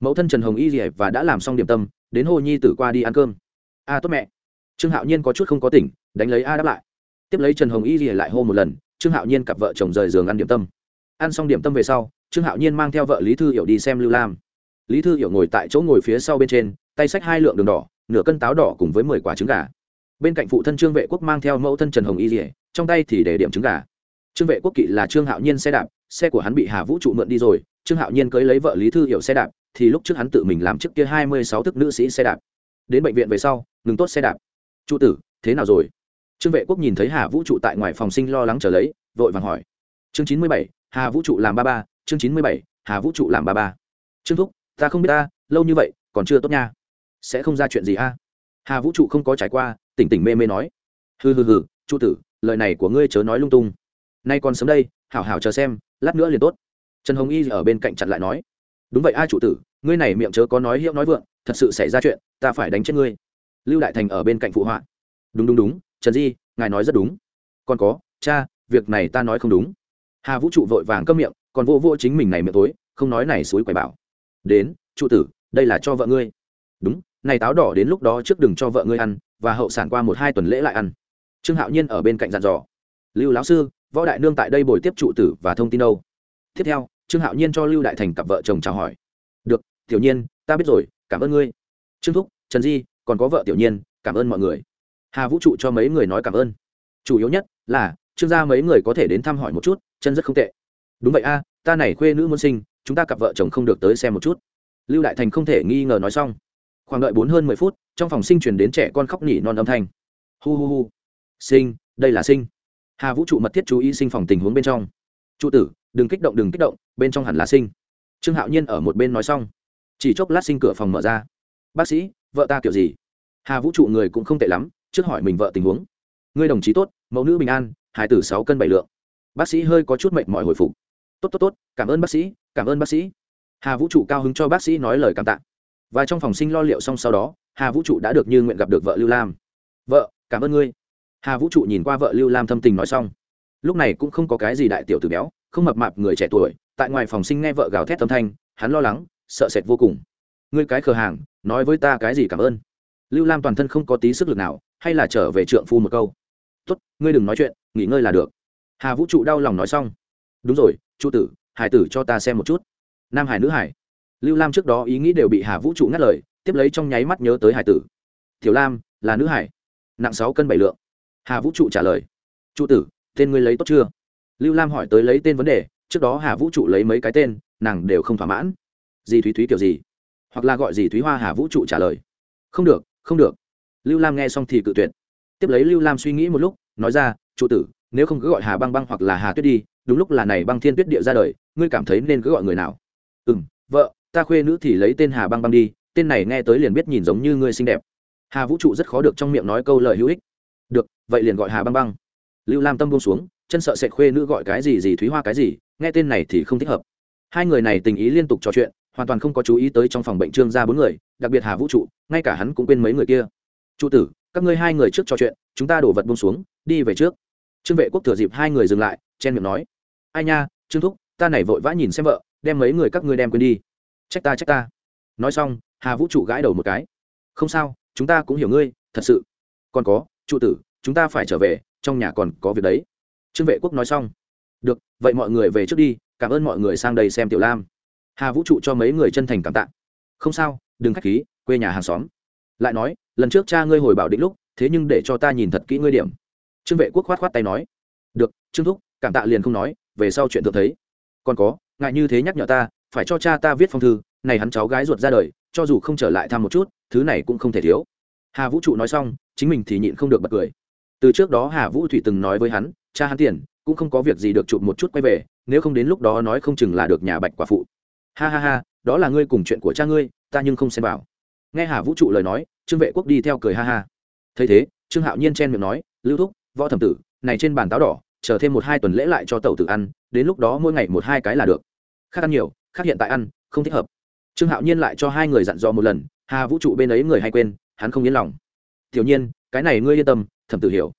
Mẫu thân trần hồng y rỉa và đã làm xong điểm tâm, đến hồ nhi tử qua đi ăn cơm. A tốt mẹ. Trương hạo nhiên có chút không có tỉnh, đánh lấy a đáp lại tiếp lấy trần hồng y rỉa lại hô một lần, trương hạo nhiên cặp vợ chồng rời giường ăn điểm tâm. Ăn xong điểm tâm về sau, trương hạo nhiên mang theo vợ lý thư hiểu đi xem lưu lam. Lý thư hiểu ngồi tại chỗ ngồi phía sau bên trên, tay xách hai lượng đường đỏ, nửa cân táo đỏ cùng với mười quả trứng gà. Bên cạnh phụ thân trương vệ quốc mang theo mẫu thân trần hồng y rỉa trong tay thì để điểm trứng gà. Trương vệ quốc kỵ là trương hạo nhiên xe đạp, xe của hắn bị hà vũ trụ mượn đi rồi, trương hạo nhiên cưới lấy vợ lý thư hiểu xe đạp, thì lúc trước hắn tự mình làm trước kia hai mươi sáu thức nữ sĩ xe đạp. Đến bệnh viện về sau, ngừng tốt xe đạp. Trụ tử, thế nào rồi? Trương vệ quốc nhìn thấy hà vũ trụ tại ngoài phòng sinh lo lắng trở lấy, vội vàng hỏi. Chương chín mươi bảy, hà vũ trụ làm ba ba, chương chín mươi bảy, hà vũ trụ làm ba ba. Trương thúc, ta không biết ta, lâu như vậy, còn chưa tốt nha. Sẽ không ra chuyện gì a? Hà vũ trụ không có trải qua, tỉnh tỉnh mê mê nói. Hừ hừ hừ, trụ tử, lời này của ngươi chớ nói lung tung. Nay còn sớm đây, hảo hảo chờ xem, lát nữa liền tốt. Trần hồng y ở bên cạnh chặn lại nói. Đúng vậy a, trụ tử, ngươi này miệng chớ có nói hiệu nói vượng, thật sự xảy ra chuyện, ta phải đánh chết ngươi. Lưu đại thành ở bên cạnh phụ họa. Đúng đúng đúng trần di, ngài nói rất đúng. Còn có, cha, việc này ta nói không đúng. Hà vũ trụ vội vàng câm miệng, còn vô vô chính mình này miệng tối, không nói này suối quầy bảo. Đến, trụ tử, đây là cho vợ ngươi. Đúng, này táo đỏ đến lúc đó trước đừng cho vợ ngươi ăn, và hậu sản qua một hai tuần lễ lại ăn. Trương hạo nhiên ở bên cạnh dặn dò. Lưu lão sư, võ đại nương tại đây bồi tiếp trụ tử và thông tin đâu. Tiếp theo, trương hạo nhiên cho lưu đại thành cặp vợ chồng chào hỏi. Được, tiểu nhiên, ta biết rồi, cảm ơn ngươi. Trương thúc, trần di, còn có vợ tiểu nhiên, cảm ơn mọi người hà vũ trụ cho mấy người nói cảm ơn. Chủ yếu nhất là, trương gia mấy người có thể đến thăm hỏi một chút, chân rất không tệ. Đúng vậy a, ta này khuê nữ muốn sinh, chúng ta cặp vợ chồng không được tới xem một chút. Lưu đại thành không thể nghi ngờ nói xong. Khoảng đợi bốn hơn mười phút, trong phòng sinh truyền đến trẻ con khóc nỉ non âm thanh. Hu hu hu. Sinh, đây là sinh. Hà vũ trụ mật thiết chú ý sinh phòng tình huống bên trong. Trụ tử, đừng kích động, đừng kích động, bên trong hẳn là sinh. Trương hạo nhiên ở một bên nói xong. Chỉ chốc lát sinh cửa phòng mở ra. Bác sĩ, vợ ta kiểu gì? Hà vũ trụ người cũng không tệ lắm trước hỏi mình vợ tình huống. Người đồng chí tốt, mẫu nữ bình an hải tử sáu cân bảy lượng. Bác sĩ hơi có chút mệnh mọi hồi phục. Tốt tốt tốt, cảm ơn bác sĩ, cảm ơn bác sĩ. Hà vũ trụ cao hứng cho bác sĩ nói lời cảm tạ. Và trong phòng sinh lo liệu xong sau đó, hà vũ trụ đã được như nguyện gặp được vợ lưu lam. Vợ, cảm ơn ngươi. Hà vũ trụ nhìn qua vợ lưu lam thâm tình nói xong. Lúc này cũng không có cái gì đại tiểu từ béo, không mập mạp người trẻ tuổi, tại ngoài phòng sinh nghe vợ gào thét tâm thanh, hắn lo lắng, sợ sệt vô cùng. Ngươi cái khờ hàng, nói với ta cái gì cảm ơn. Lưu lam toàn thân không có tí sức lực nào hay là trở về trượng phu một câu? Tốt, ngươi đừng nói chuyện, nghỉ ngơi là được. Hà vũ trụ đau lòng nói xong. Đúng rồi, trụ tử, hải tử cho ta xem một chút. Nam hải nữ hải. Lưu lam trước đó ý nghĩ đều bị hà vũ trụ ngắt lời, tiếp lấy trong nháy mắt nhớ tới hải tử. Tiểu lam, là nữ hải. Nặng sáu cân bảy lượng. Hà vũ trụ trả lời. Trụ tử, tên ngươi lấy tốt chưa? Lưu lam hỏi tới lấy tên vấn đề, trước đó hà vũ trụ lấy mấy cái tên, nàng đều không thỏa mãn. Gì thúy thúy kiểu gì? Hoặc là gọi gì thúy hoa hà vũ trụ trả lời. Không được không được lưu lam nghe xong thì cự tuyệt. Tiếp lấy lưu lam suy nghĩ một lúc, nói ra trụ tử, nếu không cứ gọi hà băng băng hoặc là hà tuyết đi, đúng lúc là này băng thiên tuyết địa ra đời, ngươi cảm thấy nên cứ gọi người nào? Ừ m vợ, ta khuê nữ thì lấy tên hà băng băng đi, tên này nghe tới liền biết nhìn giống như ngươi xinh đẹp. Hà vũ trụ rất khó được trong miệng nói câu lời hữu ích. Được, vậy liền gọi hà băng băng. Lưu lam tâm buông xuống, chân sợ sệt khuê nữ gọi cái gì gì thúy hoa cái gì, nghe tên này thì không thích hợp. Hai người này tình ý liên tục trò chuyện, hoàn toàn không có chú ý tới trong phòng bệnh trương ra bốn người, đặc biệt hà vũ trụ, ngay cả hắn cũng quên mấy người kia trụ tử, các ngươi hai người trước trò chuyện, chúng ta đổ vật bông xuống, đi về trước. Trương vệ quốc thừa dịp hai người dừng lại, chen miệng nói. Ai nha, trương thúc, ta này vội vã nhìn xem vợ, đem mấy người các ngươi đem quên đi. Trách ta trách ta. Nói xong, hà vũ trụ gãi đầu một cái. Không sao, chúng ta cũng hiểu ngươi, thật sự. Còn có trụ tử, chúng ta phải trở về, trong nhà còn có việc đấy. Trương vệ quốc nói xong. Được, vậy mọi người về trước đi, cảm ơn mọi người sang đây xem tiểu lam. Hà vũ trụ cho mấy người chân thành cảm tạ. Không sao, đừng k h á c h khí, quê nhà hàng xóm lại nói, lần trước cha ngươi hồi bảo định lúc, thế nhưng để cho ta nhìn thật kỹ ngươi điểm. Trương vệ quốc khoát khoát tay nói. Được, trương thúc, cảm tạ liền không nói, về sau chuyện thường thấy. Còn có ngại như thế nhắc nhở ta, phải cho cha ta viết phong thư, này hắn cháu gái ruột ra đời, cho dù không trở lại thăm một chút, thứ này cũng không thể thiếu. Hà vũ trụ nói xong, chính mình thì nhịn không được bật cười. Từ trước đó hà vũ thủy từng nói với hắn, cha hắn tiền, cũng không có việc gì được chụp một chút quay về, nếu không đến lúc đó nói không chừng là được nhà bạch quả phụ. Ha ha ha, đó là ngươi cùng chuyện của cha ngươi, ta nhưng không xem vào nghe hà vũ trụ lời nói, trương vệ quốc đi theo cười ha ha. Thấy thế, trương hạo nhiên chen miệng nói, lưu thúc, võ thẩm tử, này trên bàn táo đỏ, chờ thêm một hai tuần lễ lại cho tàu tử ăn, đến lúc đó mỗi ngày một hai cái là được. Khác ăn nhiều, khác hiện tại ăn, không thích hợp. Trương hạo nhiên lại cho hai người dặn dò một lần, hà vũ trụ bên ấy người hay quên, hắn không yên lòng. Tiểu nhiên, cái này ngươi yên tâm, thẩm tử hiểu.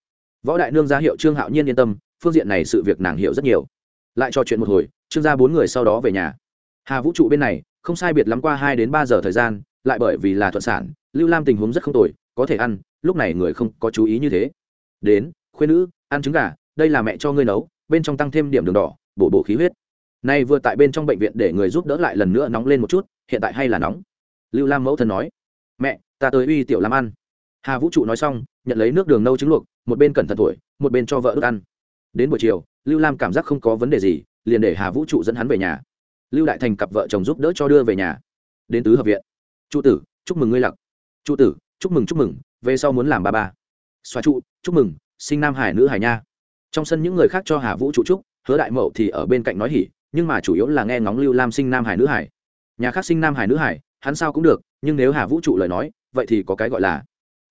Võ đại nương ra hiệu trương hạo nhiên yên tâm, phương diện này sự việc nàng hiểu rất nhiều. Lại cho chuyện một hồi, trương gia bốn người sau đó về nhà. Hà vũ trụ bên này, không sai biệt lắm qua hai đến ba giờ thời gian lại bởi vì là thuận sản, lưu lam tình huống rất không tồi, có thể ăn, lúc này người không có chú ý như thế. Đến khuyên nữ, ăn trứng gà, đây là mẹ cho ngươi nấu, bên trong tăng thêm điểm đường đỏ, bổ bổ khí huyết. Nay vừa tại bên trong bệnh viện để người giúp đỡ lại lần nữa nóng lên một chút, hiện tại hay là nóng. Lưu lam mẫu thân nói, mẹ, ta tới uy tiểu lam ăn. Hà vũ trụ nói xong, nhận lấy nước đường nâu trứng luộc, một bên cẩn thận tuổi, một bên cho vợ ước ăn. Đến buổi chiều, lưu lam cảm giác không có vấn đề gì, liền để hà vũ trụ dẫn hắn về nhà. Lưu đại thành cặp vợ chồng giúp đỡ cho đưa về nhà. Đến tứ hợp viện trụ tử, chúc mừng ngươi lặc. Trụ tử, chúc mừng chúc mừng, về sau muốn làm ba ba xoa trụ, chúc mừng, sinh nam hải nữ hải nha. Trong sân những người khác cho hà vũ trụ trúc hứa đại mậu thì ở bên cạnh nói hỉ, nhưng mà chủ yếu là nghe ngóng lưu lam sinh nam hải nữ hải. Nhà khác sinh nam hải nữ hải, hắn sao cũng được, nhưng nếu hà vũ trụ lời nói, vậy thì có cái gọi là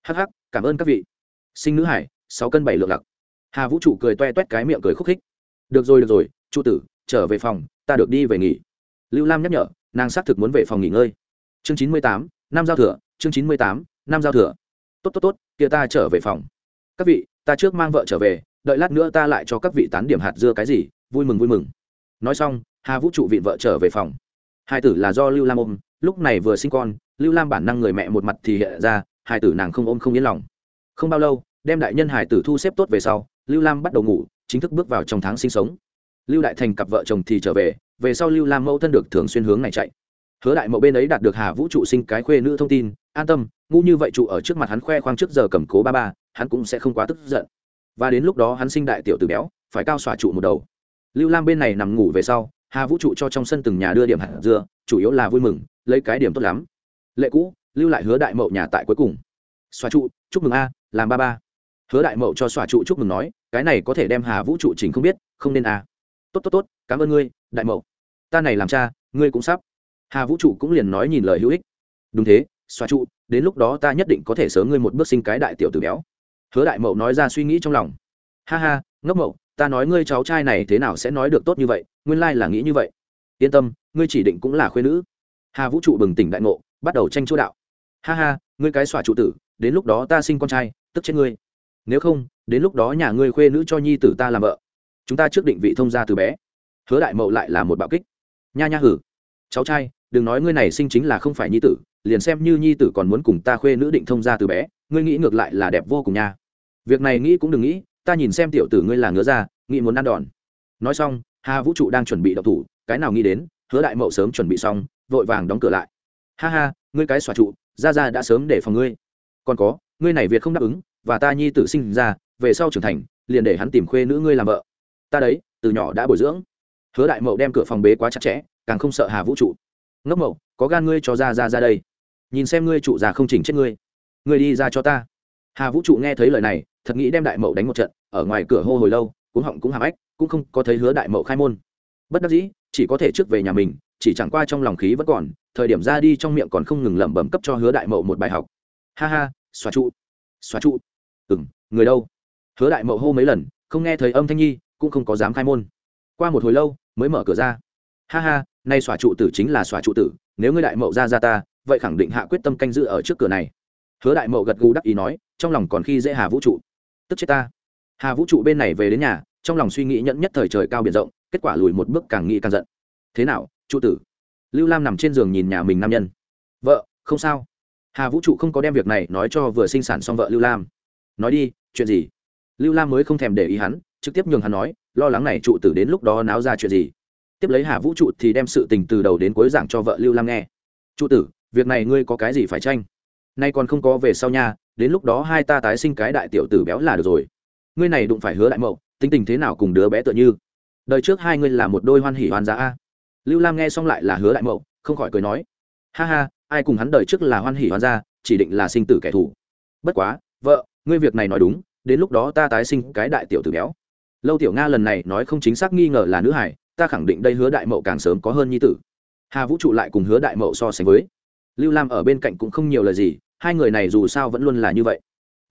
hắc hắc, cảm ơn các vị. Sinh nữ hải, sáu cân bảy lượng lặc. Hà vũ trụ cười toe toét cái miệng cười khúc khích. Được rồi được rồi trụ tử, trở về phòng, ta được đi về nghỉ. Lưu lam nhắc nhở, nàng xác thực muốn về phòng nghỉ ngơi chương chín mươi tám, năm giao thừa, chương chín mươi tám, năm giao thừa. Tốt tốt tốt, kia ta trở về phòng. Các vị, ta trước mang vợ trở về, đợi lát nữa ta lại cho các vị tán điểm hạt dưa cái gì, vui mừng vui mừng. Nói xong, hà vũ trụ vịn vợ trở về phòng. Hai tử là do lưu lam ôm, lúc này vừa sinh con, lưu lam bản năng người mẹ một mặt thì hiện ra, hai tử nàng không ôm không yên lòng. Không bao lâu, đem đại nhân hải tử thu xếp tốt về sau, lưu lam bắt đầu ngủ, chính thức bước vào trong tháng sinh sống. Lưu đại thành cặp vợ chồng thì trở về về sau lưu lam mẫu thân được thường xuyên hướng này chạy hứa đại mậu bên ấy đạt được hà vũ trụ sinh cái khuê nữ thông tin, an tâm, ngu như vậy trụ ở trước mặt hắn khoe khoang trước giờ cầm cố ba ba, hắn cũng sẽ không quá tức giận. Và đến lúc đó hắn sinh đại tiểu từ béo, phải cao xòa trụ một đầu. Lưu lam bên này nằm ngủ về sau, hà vũ trụ cho trong sân từng nhà đưa điểm hạt dưa, chủ yếu là vui mừng, lấy cái điểm tốt lắm. Lệ cũ, lưu lại hứa đại mậu nhà tại cuối cùng. Xòa trụ, chúc mừng a, làm ba ba. Hứa đại mậu cho xòa trụ chúc mừng nói, cái này có thể đem hà vũ trụ chỉnh không biết, không nên a. Tốt tốt tốt, cảm ơn ngươi, đại mậu. Ta này làm cha, ngươi cũng sắp hà vũ trụ cũng liền nói nhìn lời hữu ích. Đúng thế, xoa trụ, đến lúc đó ta nhất định có thể sớm ngươi một bước sinh cái đại tiểu tử béo. Hứa đại mậu nói ra suy nghĩ trong lòng. Ha ha, ngốc mậu, ta nói ngươi cháu trai này thế nào sẽ nói được tốt như vậy, nguyên lai là nghĩ như vậy. Yên tâm, ngươi chỉ định cũng là khuyên nữ. Hà vũ trụ bừng tỉnh đại ngộ, bắt đầu tranh chỗ đạo. Ha ha, ngươi cái xòa trụ tử, đến lúc đó ta sinh con trai, tức chết ngươi. Nếu không, đến lúc đó nhà ngươi khuê nữ cho nhi tử ta làm vợ. Chúng ta trước định vị thông gia từ bé. Hứa đại mậu lại là một bạo kích. Nha nha hử cháu trai, đừng nói ngươi này sinh chính là không phải nhi tử, liền xem như nhi tử còn muốn cùng ta khuê nữ định thông gia từ bé, ngươi nghĩ ngược lại là đẹp vô cùng nha. Việc này nghĩ cũng đừng nghĩ, ta nhìn xem tiểu tử ngươi là ngứa ra, nghĩ muốn ăn đòn. Nói xong, hà vũ trụ đang chuẩn bị đậu thủ, cái nào nghĩ đến, hứa đại mậu sớm chuẩn bị xong, vội vàng đóng cửa lại. Ha ha, ngươi cái xòa trụ, ra ra đã sớm để phòng ngươi. Còn có, ngươi này việt không đáp ứng, và ta nhi tử sinh ra, về sau trưởng thành, liền để hắn tìm khuê nữ ngươi làm vợ. Ta đấy, từ nhỏ đã bồi dưỡng. Hứa đại mậu đem cửa phòng bế quá chặt chẽ càng không sợ hà vũ trụ. Ngốc mậu có gan ngươi cho ra ra ra đây. Nhìn xem ngươi trụ già không chỉnh chết ngươi. Ngươi đi ra cho ta. Hà vũ trụ nghe thấy lời này, thật nghĩ đem đại mậu đánh một trận, ở ngoài cửa hô hồi lâu cũng họng cũng hàm ếch, cũng không có thấy hứa đại mậu khai môn. Bất đắc dĩ, chỉ có thể trước về nhà mình, chỉ chẳng qua trong lòng khí vẫn còn, thời điểm ra đi trong miệng còn không ngừng lẩm bẩm cấp cho hứa đại mậu một bài học. Ha ha xóa trụ xóa trụ. Ừ m người đâu? Hứa đại mậu hô mấy lần, không nghe thấy âm thanh nhi, cũng không có dám khai môn. Qua một hồi lâu, mới mở cửa ra ha ha, nay xóa trụ tử chính là xóa trụ tử, nếu ngươi đại mậu ra ra ta, vậy khẳng định hạ quyết tâm canh giữ ở trước cửa này. Hứa đại mậu gật gù đắc ý nói, trong lòng còn khi dễ hà vũ trụ. Tức chết ta. Hà vũ trụ bên này về đến nhà, trong lòng suy nghĩ nhẫn nhất thời trời cao biển rộng, kết quả lùi một bước càng nghĩ càng giận. Thế nào, trụ tử? Lưu lam nằm trên giường nhìn nhà mình nam nhân. Vợ, không sao. Hà vũ trụ không có đem việc này nói cho vừa sinh sản xong vợ lưu lam. Nói đi, chuyện gì? Lưu lam mới không thèm để ý hắn, trực tiếp nhường hắn nói, lo lắng này trụ tử đến lúc đó náo ra chuyện gì? Tiếp lấy hà vũ trụ thì đem sự tình từ đầu đến cuối giảng cho vợ lưu lam nghe. Trụ tử, việc này ngươi có cái gì phải tranh? Nay còn không có về sau nha, đến lúc đó hai ta tái sinh cái đại tiểu tử béo là được rồi. Ngươi này đụng phải hứa đại mậu, tính tình thế nào cùng đứa bé tựa như? Đời trước hai ngươi là một đôi hoan hỉ hoan giá a lưu lam nghe xong lại là hứa đại mậu, không khỏi cười nói, ha ha, ai cùng hắn đời trước là hoan hỉ hoan gia chỉ định là sinh tử kẻ thù. Bất quá, vợ, ngươi việc này nói đúng, đến lúc đó ta tái sinh cái đại tiểu tử béo. Lâu tiểu nga lần này nói không chính xác nghi ngờ là nữ hải ta khẳng định đây hứa đại mậu càng sớm có hơn nhi tử. Hà vũ trụ lại cùng hứa đại mậu so sánh với. Lưu lam ở bên cạnh cũng không nhiều lời gì, hai người này dù sao vẫn luôn là như vậy.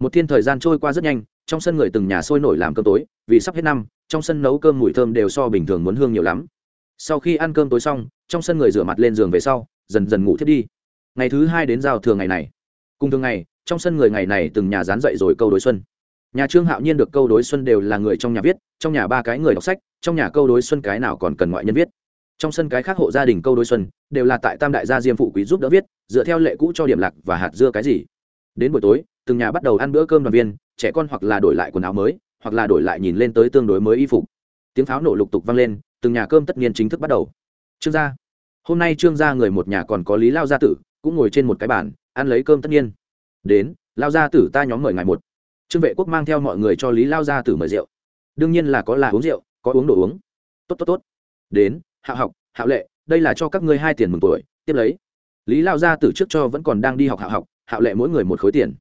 Một thiên thời gian trôi qua rất nhanh, trong sân người từng nhà sôi nổi làm cơm tối, vì sắp hết năm, trong sân nấu cơm mùi thơm đều so bình thường muốn hương nhiều lắm. Sau khi ăn cơm tối xong, trong sân người rửa mặt lên giường về sau, dần dần ngủ thiết đi. Ngày thứ hai đến giao thường ngày này. Cùng thường ngày, trong sân người ngày này từng nhà dán dậy rồi câu đối xuân nhà trương hạo nhiên được câu đối xuân đều là người trong nhà viết, trong nhà ba cái người đọc sách, trong nhà câu đối xuân cái nào còn cần ngoại nhân viết. Trong sân cái khác hộ gia đình câu đối xuân đều là tại tam đại gia diêm phụ quý giúp đỡ viết, dựa theo lệ cũ cho điểm lạc và hạt dưa cái gì. Đến buổi tối, từng nhà bắt đầu ăn bữa cơm đoàn viên, trẻ con hoặc là đổi lại quần áo mới, hoặc là đổi lại nhìn lên tới tương đối mới y phục. Tiếng pháo nổ lục tục vang lên, từng nhà cơm tất nhiên chính thức bắt đầu. Trương gia. Hôm nay trương gia người một nhà còn có lý lao gia tử, cũng ngồi trên một cái bàn, ăn lấy cơm tất nhiên đến, lao gia tử ta nhóm mời ngày một trương vệ quốc mang theo mọi người cho lý lao gia tử mời rượu. Đương nhiên là có là uống rượu, có uống đồ uống. Tốt tốt tốt. Đến, hạ học, hạ lệ, đây là cho các ngươi hai tiền mừng tuổi, tiếp lấy. Lý lao gia tử trước cho vẫn còn đang đi học hạ học, hạ lệ mỗi người một khối tiền.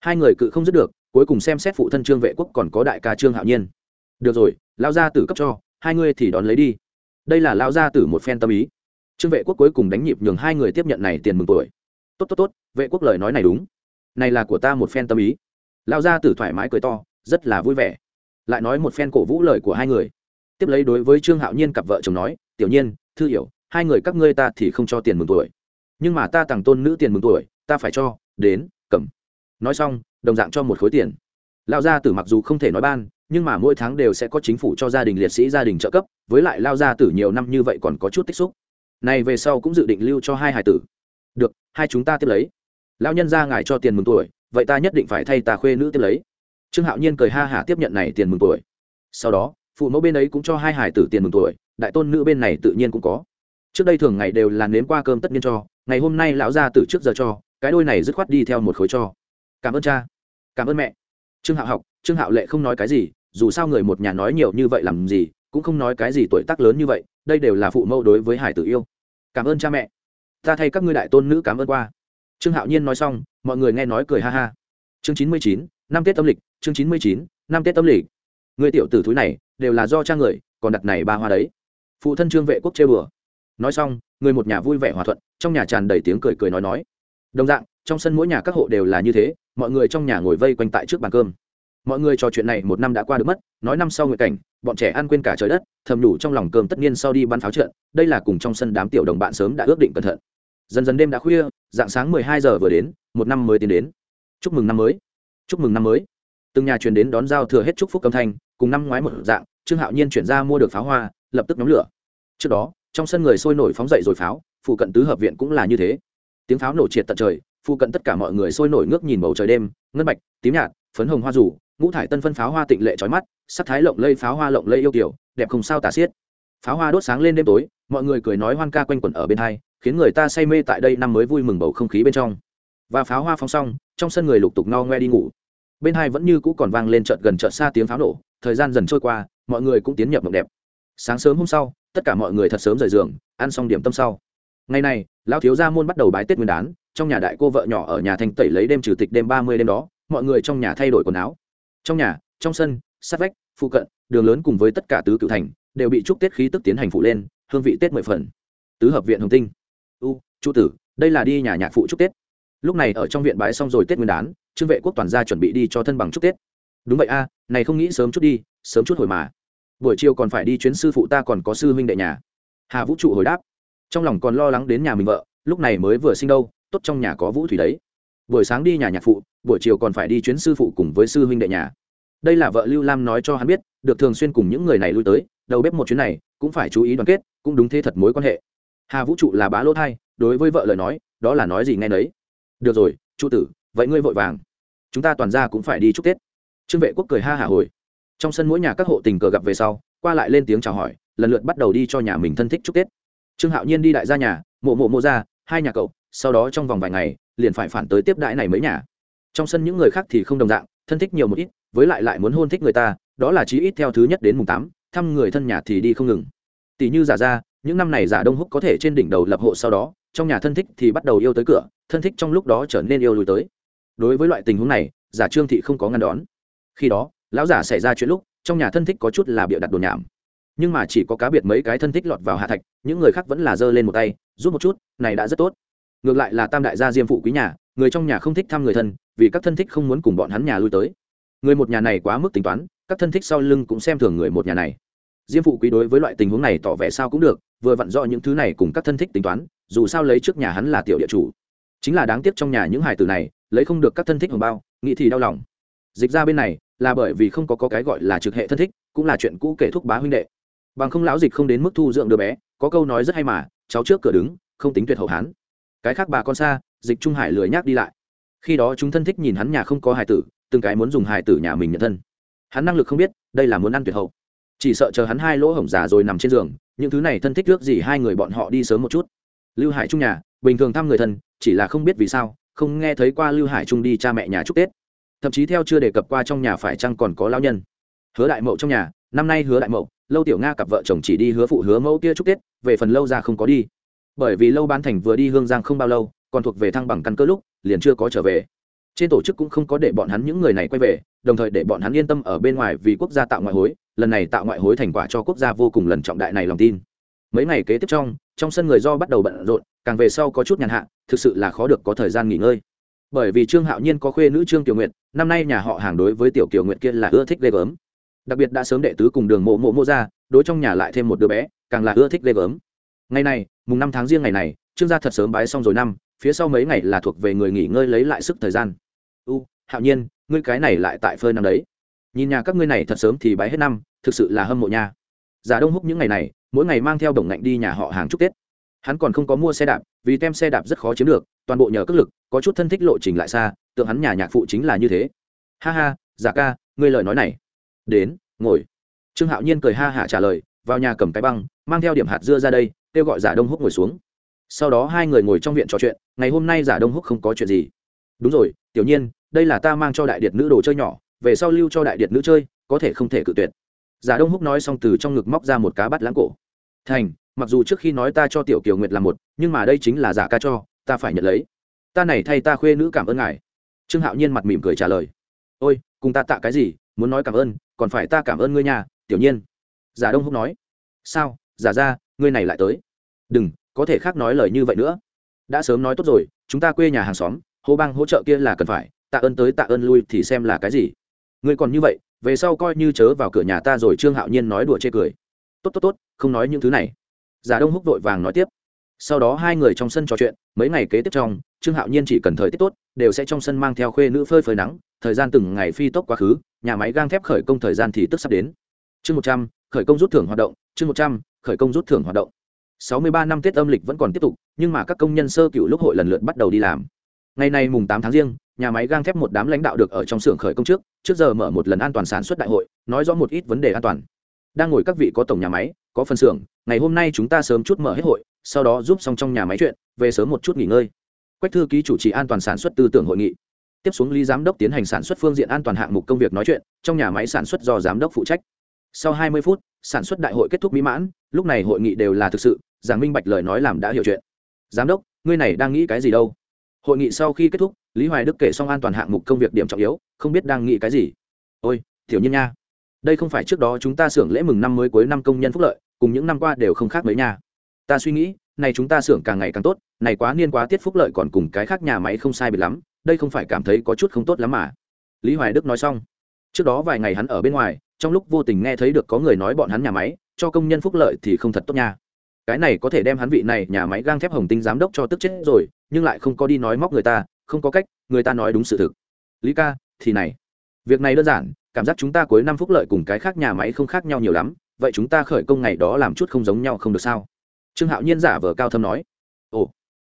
Hai người cự không dứt được, cuối cùng xem xét phụ thân trương vệ quốc còn có đại ca trương hạo nhiên. Được rồi, lao gia tử cấp cho, hai ngươi thì đón lấy đi. Đây là lao gia tử một phen tâm ý. Trương vệ quốc cuối cùng đánh nhịp nhường hai người tiếp nhận này tiền mừng tuổi. Tốt tốt tốt, vệ quốc lời nói này đúng. Này là của ta một phen tâm ý lao gia tử thoải mái cười to, rất là vui vẻ. Lại nói một phen cổ vũ lời của hai người. Tiếp lấy đối với trương hạo nhiên cặp vợ chồng nói, tiểu nhiên, thư hiểu, hai người các ngươi ta thì không cho tiền mừng tuổi. Nhưng mà ta tặng tôn nữ tiền mừng tuổi, ta phải cho, đến, cầm. Nói xong, đồng dạng cho một khối tiền. Lao gia tử mặc dù không thể nói ban, nhưng mà mỗi tháng đều sẽ có chính phủ cho gia đình liệt sĩ, gia đình trợ cấp, với lại lao gia tử nhiều năm như vậy còn có chút tích xúc. Này về sau cũng dự định lưu cho hai hải tử. Được, hai chúng ta tiếp lấy. Lao nhân ra ngài cho tiền mừng tuổi vậy ta nhất định phải thay ta khuê nữ tiếp lấy. Trương hạo nhiên cười ha hả tiếp nhận này tiền mừng tuổi. Sau đó, phụ mẫu bên ấy cũng cho hai hải tử tiền mừng tuổi, đại tôn nữ bên này tự nhiên cũng có. Trước đây thường ngày đều là nếm qua cơm tất nhiên cho, ngày hôm nay lão gia từ trước giờ cho, cái đôi này dứt khoát đi theo một khối cho. Cảm ơn cha. Cảm ơn mẹ. Trương hạo học, trương hạo lệ không nói cái gì, dù sao người một nhà nói nhiều như vậy làm gì, cũng không nói cái gì tuổi tác lớn như vậy, đây đều là phụ mẫu đối với hải tử yêu. Cảm ơn cha mẹ. Ta thay các ngươi đại tôn nữ cảm ơn qua. Trương hạo nhiên nói xong mọi người nghe nói cười ha ha. Chương chín mươi chín, năm tết âm lịch, chương chín mươi chín, năm tết âm lịch. Người tiểu tử thúi này đều là do cha người, còn đặt này ba hoa đấy. Phụ thân trương vệ quốc chê bừa nói xong, người một nhà vui vẻ hòa thuận, trong nhà tràn đầy tiếng cười cười nói nói. Đồng dạng, trong sân mỗi nhà các hộ đều là như thế, mọi người trong nhà ngồi vây quanh tại trước bàn cơm. Mọi người trò chuyện này một năm đã qua được mất, nói năm sau nguyện cảnh, bọn trẻ ăn quên cả trời đất, thầm đủ trong lòng cơm tất nhiên sau đi bắn pháo trận đây là cùng trong sân đám tiểu đồng bạn sớm đã ước định cẩn thận dần dần đêm đã khuya, dạng sáng mười hai giờ vừa đến, một năm mới tiến đến. Chúc mừng năm mới. Chúc mừng năm mới. Từng nhà truyền đến đón giao thừa hết chúc phúc âm thanh, cùng năm ngoái một dạng, trương hạo nhiên chuyển ra mua được pháo hoa, lập tức nhóm lửa. Trước đó, trong sân người sôi nổi phóng dậy rồi pháo, phụ cận tứ hợp viện cũng là như thế. Tiếng pháo nổ triệt tận trời, phụ cận tất cả mọi người sôi nổi ngước nhìn bầu trời đêm, ngân bạch, tím nhạt, phấn hồng hoa rủ, ngũ thải tân phân pháo hoa tịnh lệ trói mắt, sắc thái lộng lây pháo hoa lộng lây yêu kiểu đẹp không sao tả xiết. Pháo hoa đốt sáng lên đêm tối, mọi người cười nói hoan ca quanh quẩn ở bên hai khiến người ta say mê tại đây năm mới vui mừng bầu không khí bên trong. Và pháo hoa phong xong, trong sân người lục tục no ngoe đi ngủ. Bên hai vẫn như cũ còn vang lên chợt gần chợt xa tiếng pháo nổ, thời gian dần trôi qua, mọi người cũng tiến nhập mộng đẹp. Sáng sớm hôm sau, tất cả mọi người thật sớm rời giường, ăn xong điểm tâm sau. Ngày này, lão thiếu gia môn bắt đầu bái tết nguyên đán, trong nhà đại cô vợ nhỏ ở nhà thanh tẩy lấy đêm trừ tịch đêm ba mươi đêm đó, mọi người trong nhà thay đổi quần áo. Trong nhà, trong sân, sát vách, phụ cận, đường lớn cùng với tất cả tứ cựu thành, đều bị chúc tết khí tức tiến hành phụ lên, hương vị tết mười phần. Tứ hợp viện hồng tinh u, chu tử, đây là đi nhà nhạc phụ chúc tết. Lúc này ở trong viện bái xong rồi tết nguyên đán, trương vệ quốc toàn gia chuẩn bị đi cho thân bằng chúc tết. Đúng vậy a, này không nghĩ sớm chút đi, sớm chút hồi mà. Buổi chiều còn phải đi chuyến sư phụ ta còn có sư huynh đệ nhà. Hà vũ trụ hồi đáp. Trong lòng còn lo lắng đến nhà mình vợ, lúc này mới vừa sinh đâu, tốt trong nhà có vũ thủy đấy. Buổi sáng đi nhà nhạc phụ, buổi chiều còn phải đi chuyến sư phụ cùng với sư huynh đệ nhà. Đây là vợ lưu lam nói cho hắn biết, được thường xuyên cùng những người này lui tới, đầu bếp một chuyến này, cũng phải chú ý đoàn kết, cũng đúng thế thật mối quan hệ hà vũ trụ là bá lỗ thai, đối với vợ lời nói, đó là nói gì nghe nấy. Được rồi, trụ tử, vậy ngươi vội vàng. Chúng ta toàn ra cũng phải đi chúc tết. Trương vệ quốc cười ha hả hồi. Trong sân mỗi nhà các hộ tình cờ gặp về sau, qua lại lên tiếng chào hỏi, lần lượt bắt đầu đi cho nhà mình thân thích chúc tết. Trương hạo nhiên đi đại gia nhà, mộ mộ mộ ra, hai nhà cậu, sau đó trong vòng vài ngày, liền phải phản tới tiếp đãi này mấy nhà. Trong sân những người khác thì không đồng dạng, thân thích nhiều một ít, với lại lại muốn hôn thích người ta, đó là chí ít theo thứ nhất đến mùng tám, thăm người thân nhà thì đi không ngừng. Tỷ như giả ra những năm này giả đông húc có thể trên đỉnh đầu lập hộ sau đó, trong nhà thân thích thì bắt đầu yêu tới cửa, thân thích trong lúc đó trở nên yêu lùi tới. Đối với loại tình huống này, giả trương thị không có ngăn đón. Khi đó, lão giả xảy ra chuyện lúc, trong nhà thân thích có chút là bịa đặt đồn nhảm. Nhưng mà chỉ có cá biệt mấy cái thân thích lọt vào hạ thạch, những người khác vẫn là giơ lên một tay, giúp một chút, này đã rất tốt. Ngược lại là tam đại gia diêm phụ quý nhà, người trong nhà không thích thăm người thân, vì các thân thích không muốn cùng bọn hắn nhà lui tới. Người một nhà này quá mức tính toán, các thân thích sau lưng cũng xem thường người một nhà này diêm phụ quý đối với loại tình huống này tỏ vẻ sao cũng được vừa vặn rõ những thứ này cùng các thân thích tính toán dù sao lấy trước nhà hắn là tiểu địa chủ. Chính là đáng tiếc trong nhà những hải tử này lấy không được các thân thích hồng bao nghĩ thì đau lòng. Dịch ra bên này là bởi vì không có, có cái gọi là trực hệ thân thích cũng là chuyện cũ kể thúc bá huynh đệ. Bằng không lão dịch không đến mức thu dưỡng đứa bé có câu nói rất hay mà cháu trước cửa đứng không tính tuyệt hậu hán. Cái khác bà con xa dịch trung hải lười nhác đi lại. Khi đó chúng thân thích nhìn hắn nhà không có hài tử từng cái muốn dùng hài tử nhà mình nhận thân. Hắn năng lực không biết đây là muốn ăn tuyệt hậu chỉ sợ chờ hắn hai lỗ hổng già rồi nằm trên giường, những thứ này thân thích trước gì hai người bọn họ đi sớm một chút. Lưu hải trung nhà, bình thường thăm người thân, chỉ là không biết vì sao, không nghe thấy qua lưu hải trung đi cha mẹ nhà chúc tết. Thậm chí theo chưa đề cập qua trong nhà phải chăng còn có lao nhân. Hứa đại mậu trong nhà, năm nay hứa đại mậu, lâu tiểu nga cặp vợ chồng chỉ đi hứa phụ hứa mẫu kia chúc tết, về phần lâu ra không có đi. Bởi vì lâu bán thành vừa đi hương giang không bao lâu, còn thuộc về thăng bằng căn cơ lúc, liền chưa có trở về. Trên tổ chức cũng không có để bọn hắn những người này quay về, đồng thời để bọn hắn yên tâm ở bên ngoài vì quốc gia tạo ngoại hối lần này tạo ngoại hối thành quả cho quốc gia vô cùng lần trọng đại này lòng tin. Mấy ngày kế tiếp trong trong sân người do bắt đầu bận rộn, càng về sau có chút nhàn hạ, thực sự là khó được có thời gian nghỉ ngơi. Bởi vì trương hạo nhiên có khuê nữ trương tiểu nguyện năm nay nhà họ hàng đối với tiểu kiều nguyện kia là ưa thích ghê gớm. Đặc biệt đã sớm đệ tứ cùng đường mộ mộ mộ ra, đối trong nhà lại thêm một đứa bé, càng là ưa thích ghê gớm. Ngày này, mùng năm tháng riêng ngày này, trương gia thật sớm bái xong rồi năm, phía sau mấy ngày là thuộc về người nghỉ ngơi lấy lại sức thời gian. U, hạo nhiên, ngươi cái này lại tại phơi nắng đấy. Nhìn nhà các ngươi này thật sớm thì bái hết năm thực sự là hâm mộ nha. Giả đông húc những ngày này, mỗi ngày mang theo đồng ngạnh đi nhà họ hàng chúc tết. Hắn còn không có mua xe đạp, vì tem xe đạp rất khó chiếm được, toàn bộ nhờ cất lực, có chút thân thích lộ trình lại xa, tượng hắn nhà nhạc phụ chính là như thế. Ha ha, giả ca, ngươi lời nói này. Đến, ngồi. Trương hạo nhiên cười ha hả trả lời, vào nhà cầm cái băng, mang theo điểm hạt dưa ra đây, kêu gọi giả đông húc ngồi xuống. Sau đó hai người ngồi trong viện trò chuyện, ngày hôm nay giả đông húc không có chuyện gì. Đúng rồi, tiểu nhiên, đây là ta mang cho đại điệt nữ đồ chơi nhỏ, về sau lưu cho đại điệt nữ chơi, có thể không thể cự tuyệt giả đông húc nói xong từ trong ngực móc ra một cá bắt lãng cổ. Thành, mặc dù trước khi nói ta cho tiểu kiều nguyệt là một, nhưng mà đây chính là giả ca cho, ta phải nhận lấy. Ta này thay ta khuê nữ cảm ơn ngài. Trương hạo nhiên mặt mỉm cười trả lời. Ôi, cùng ta tạ cái gì, muốn nói cảm ơn, còn phải ta cảm ơn ngươi nhà tiểu nhiên. Giả đông húc nói. Sao, giả ra, ngươi này lại tới? Đừng, có thể khác nói lời như vậy nữa. Đã sớm nói tốt rồi, chúng ta quê nhà hàng xóm, hô bang hỗ trợ kia là cần phải, tạ ơn tới tạ ơn lui thì xem là cái gì. Ngươi còn như vậy về sau coi như chớ vào cửa nhà ta rồi, trương hạo nhiên nói đùa chê cười. Tốt tốt tốt, không nói những thứ này. Giả đông húc vội vàng nói tiếp. Sau đó hai người trong sân trò chuyện, mấy ngày kế tiếp trong, trương hạo nhiên chỉ cần thời tiết tốt, đều sẽ trong sân mang theo khuê nữ phơi phơi nắng, thời gian từng ngày phi tốc quá khứ, nhà máy gang thép khởi công thời gian thì tức sắp đến. Chương một trăm, khởi công rút thưởng hoạt động, chương một trăm, khởi công rút thưởng hoạt động. Sáu mươi ba năm tết âm lịch vẫn còn tiếp tục, nhưng mà các công nhân sơ cựu lúc hội lần lượt bắt đầu đi làm. Ngày nay mùng tám tháng riêng nhà máy gang thép một đám lãnh đạo được ở trong xưởng khởi công trước trước giờ mở một lần an toàn sản xuất đại hội, nói rõ một ít vấn đề an toàn. Đang ngồi các vị có tổng nhà máy, có phân xưởng, ngày hôm nay chúng ta sớm chút mở hết hội, sau đó giúp xong trong nhà máy chuyện, về sớm một chút nghỉ ngơi. Quách thư ký chủ trì an toàn sản xuất tư tưởng hội nghị. Tiếp xuống lý giám đốc tiến hành sản xuất phương diện an toàn hạng mục công việc nói chuyện, trong nhà máy sản xuất do giám đốc phụ trách. Sau 20 phút, sản xuất đại hội kết thúc mỹ mãn, lúc này hội nghị đều là thực sự, giảng minh bạch lời nói làm đã hiểu chuyện. Giám đốc, ngươi này đang nghĩ cái gì đâu? Hội nghị sau khi kết thúc lý hoài đức kể xong an toàn hạng mục công việc điểm trọng yếu, không biết đang nghĩ cái gì. Ôi thiểu nhiên nha. Đây không phải trước đó chúng ta xưởng lễ mừng năm mới cuối năm công nhân phúc lợi, cùng những năm qua đều không khác mấy nha. Ta suy nghĩ, này chúng ta xưởng càng ngày càng tốt, này quá niên quá tiết phúc lợi còn cùng cái khác nhà máy không sai biệt lắm, đây không phải cảm thấy có chút không tốt lắm mà. Lý hoài đức nói xong. Trước đó vài ngày hắn ở bên ngoài, trong lúc vô tình nghe thấy được có người nói bọn hắn nhà máy, cho công nhân phúc lợi thì không thật tốt nha. Cái này có thể đem hắn vị này nhà máy gang thép hồng tinh giám đốc cho tức chết rồi, nhưng lại không có đi nói móc người ta không có cách, người ta nói đúng sự thực. Lý ca, thì này. Việc này đơn giản, cảm giác chúng ta cuối năm phúc lợi cùng cái khác nhà máy không khác nhau nhiều lắm, vậy chúng ta khởi công ngày đó làm chút không giống nhau không được sao? Trương hạo nhiên giả vờ cao thâm nói. Ồ,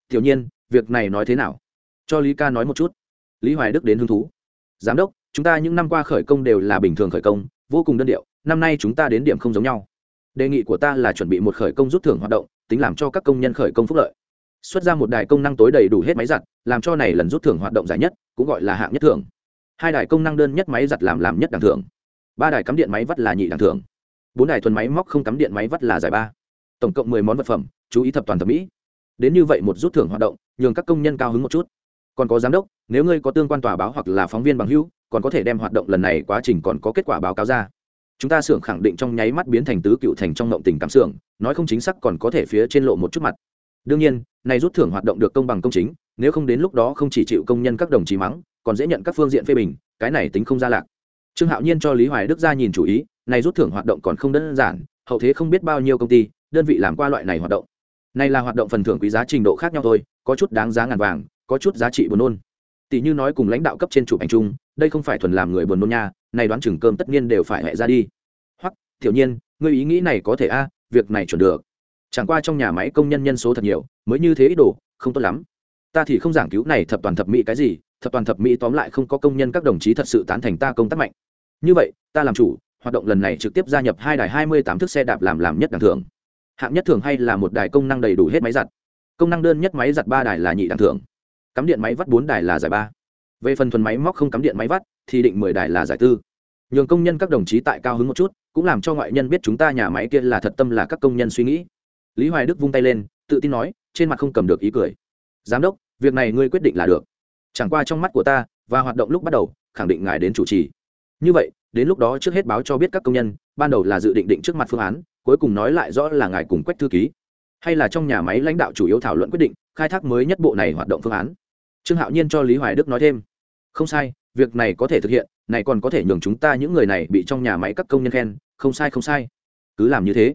tiểu nhiên, việc này nói thế nào? Cho lý ca nói một chút. Lý hoài đức đến hứng thú. Giám đốc, chúng ta những năm qua khởi công đều là bình thường khởi công, vô cùng đơn điệu, năm nay chúng ta đến điểm không giống nhau. Đề nghị của ta là chuẩn bị một khởi công rút thưởng hoạt động, tính làm cho các công nhân khởi công phúc lợi xuất ra một đài công năng tối đầy đủ hết máy giặt, làm cho này lần rút thưởng hoạt động giải nhất, cũng gọi là hạng nhất thưởng. Hai đài công năng đơn nhất máy giặt làm làm nhất đẳng thưởng. Ba đài cắm điện máy vắt là nhị đẳng thưởng. Bốn đài thuần máy móc không cắm điện máy vắt là giải ba. Tổng cộng mười món vật phẩm, chú ý thập toàn thẩm mỹ. Đến như vậy một rút thưởng hoạt động, nhường các công nhân cao hứng một chút. Còn có giám đốc, nếu ngươi có tương quan tòa báo hoặc là phóng viên bằng hữu, còn có thể đem hoạt động lần này quá trình còn có kết quả báo cáo ra. Chúng ta xưởng khẳng định trong nháy mắt biến thành tứ cựu thành trong ngộng tình cảm xưởng, nói không chính xác còn có thể phía trên lộ một chút mặt đương nhiên, này rút thưởng hoạt động được công bằng công chính, nếu không đến lúc đó không chỉ chịu công nhân các đồng chí mắng, còn dễ nhận các phương diện phê bình, cái này tính không ra lạc. Trương hạo nhiên cho lý hoài đức ra nhìn chủ ý, này rút thưởng hoạt động còn không đơn giản, hậu thế không biết bao nhiêu công ty, đơn vị làm qua loại này hoạt động. Này là hoạt động phần thưởng quý giá trình độ khác nhau thôi, có chút đáng giá ngàn vàng, có chút giá trị buồn nôn. Tỷ như nói cùng lãnh đạo cấp trên chụp ảnh chung, đây không phải thuần làm người buồn nôn nha, này đoán chừng cơm tất nhiên đều phải hẹ ra đi. Hoặc thiểu nhiên, ngươi ý nghĩ này có thể a, việc này chuẩn được chẳng qua trong nhà máy công nhân nhân số thật nhiều, mới như thế ít đồ, không tốt lắm. Ta thì không giảng cứu này thập toàn thập mỹ cái gì, thập toàn thập mỹ tóm lại không có công nhân các đồng chí thật sự tán thành ta công tác mạnh. Như vậy, ta làm chủ, hoạt động lần này trực tiếp gia nhập hai đài hai mươi tám thước xe đạp làm làm nhất đẳng thưởng. Hạng nhất thường hay là một đài công năng đầy đủ hết máy giặt. Công năng đơn nhất máy giặt ba đài là nhị đẳng thưởng. Cắm điện máy vắt bốn đài là giải ba. Về phần thuần máy móc không cắm điện máy vắt, thì định mười đài là giải tư. Nhường công nhân các đồng chí tại cao hứng một chút, cũng làm cho ngoại nhân biết chúng ta nhà máy kia là thật tâm là các công nhân suy nghĩ lý hoài đức vung tay lên, tự tin nói, trên mặt không cầm được ý cười. Giám đốc, việc này ngươi quyết định là được. Chẳng qua trong mắt của ta, và hoạt động lúc bắt đầu, khẳng định ngài đến chủ trì. Như vậy, đến lúc đó trước hết báo cho biết các công nhân, ban đầu là dự định định trước mặt phương án, cuối cùng nói lại rõ là ngài cùng quách thư ký. Hay là trong nhà máy lãnh đạo chủ yếu thảo luận quyết định, khai thác mới nhất bộ này hoạt động phương án. Trương hạo nhiên cho lý hoài đức nói thêm, không sai, việc này có thể thực hiện, này còn có thể nhường chúng ta những người này bị trong nhà máy các công nhân khen, không sai không sai. Cứ làm như thế.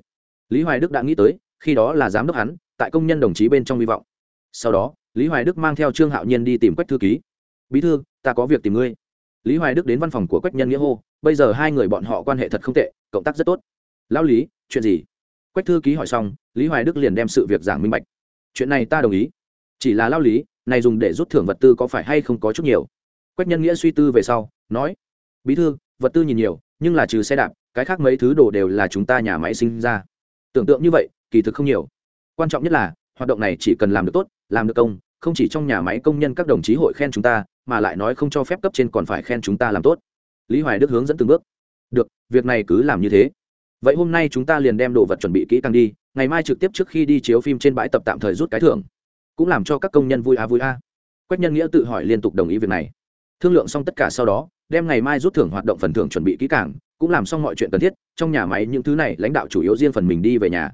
Lý hoài đức đã nghĩ tới khi đó là giám đốc hắn, tại công nhân đồng chí bên trong hy vọng. Sau đó, lý hoài đức mang theo trương hạo nhiên đi tìm quách thư ký. Bí thư, ta có việc tìm ngươi. Lý hoài đức đến văn phòng của quách nhân nghĩa hô, bây giờ hai người bọn họ quan hệ thật không tệ, cộng tác rất tốt. Lão lý, chuyện gì? Quách thư ký hỏi xong, lý hoài đức liền đem sự việc giảng minh bạch. Chuyện này ta đồng ý. Chỉ là lao lý, này dùng để rút thưởng vật tư có phải hay không có chút nhiều? Quách nhân nghĩa suy tư về sau, nói, bí thư, vật tư nhìn nhiều, nhưng là trừ xe đạp, cái khác mấy thứ đồ đều là chúng ta nhà máy sinh ra. Tưởng tượng như vậy kỳ thực không nhiều. Quan trọng nhất là, hoạt động này chỉ cần làm được tốt, làm được công, không chỉ trong nhà máy công nhân các đồng chí hội khen chúng ta, mà lại nói không cho phép cấp trên còn phải khen chúng ta làm tốt. Lý hoài đức hướng dẫn từng bước. Được, việc này cứ làm như thế. Vậy hôm nay chúng ta liền đem đồ vật chuẩn bị kỹ càng đi, ngày mai trực tiếp trước khi đi chiếu phim trên bãi tập tạm thời rút cái thưởng. Cũng làm cho các công nhân vui a vui a. Quách nhân nghĩa tự hỏi liên tục đồng ý việc này. Thương lượng xong tất cả sau đó, đem ngày mai rút thưởng hoạt động phần thưởng chuẩn bị kỹ càng, cũng làm xong mọi chuyện cần thiết, trong nhà máy những thứ này lãnh đạo chủ yếu riêng phần mình đi về nhà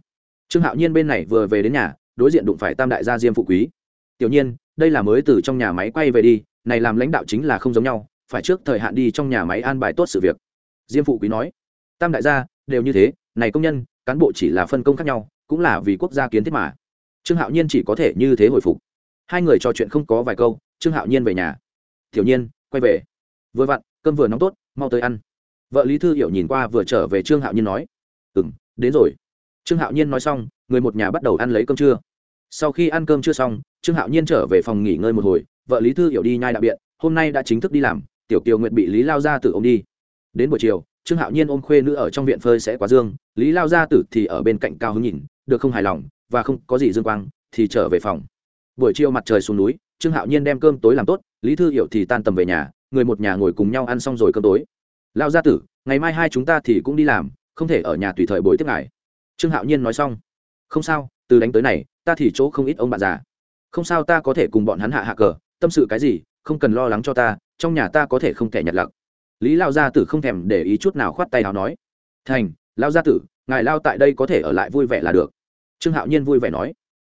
trương hạo nhiên bên này vừa về đến nhà, đối diện đụng phải tam đại gia diêm phụ quý. Tiểu nhiên, đây là mới từ trong nhà máy quay về đi, này làm lãnh đạo chính là không giống nhau, phải trước thời hạn đi trong nhà máy an bài tốt sự việc. Diêm phụ quý nói, tam đại gia, đều như thế, này công nhân, cán bộ chỉ là phân công khác nhau, cũng là vì quốc gia kiến thiết mà. Trương hạo nhiên chỉ có thể như thế hồi phục. Hai người trò chuyện không có vài câu, trương hạo nhiên về nhà. Tiểu nhiên, quay về. Vừa vặn, cơm vừa nóng tốt, mau tới ăn. Vợ lý thư hiểu nhìn qua vừa trở về trương hạo nhiên nói ừ m đến rồi trương hạo nhiên nói xong, người một nhà bắt đầu ăn lấy cơm trưa. Sau khi ăn cơm chưa xong, trương hạo nhiên trở về phòng nghỉ ngơi một hồi, vợ lý thư hiểu đi nhai đạo biện, hôm nay đã chính thức đi làm, tiểu kiều nguyện bị lý lao gia tử ô m đi. Đến buổi chiều, trương hạo nhiên ôm khuê nữ ở trong viện phơi sẽ quá dương, lý lao gia tử thì ở bên cạnh cao hứng nhìn, được không hài lòng, và không có gì dương quang, thì trở về phòng. Buổi chiều mặt trời xuống núi, trương hạo nhiên đem cơm tối làm tốt, lý thư hiểu thì tan tầm về nhà, người một nhà ngồi cùng nhau ăn xong rồi cơm tối. Lao gia tử, ngày mai hai chúng ta thì cũng đi làm, không thể ở nhà tùy thời bồi tiếp ngài trương hạo nhiên nói xong, không sao, từ đánh tới này, ta thì chỗ không ít ông bạn già. Không sao ta có thể cùng bọn hắn hạ hạ cờ, tâm sự cái gì, không cần lo lắng cho ta, trong nhà ta có thể không thể nhặt lặc. Lý lao gia tử không thèm để ý chút nào khoát tay nào nói, thành, lao gia tử, ngài lao tại đây có thể ở lại vui vẻ là được. Trương hạo nhiên vui vẻ nói,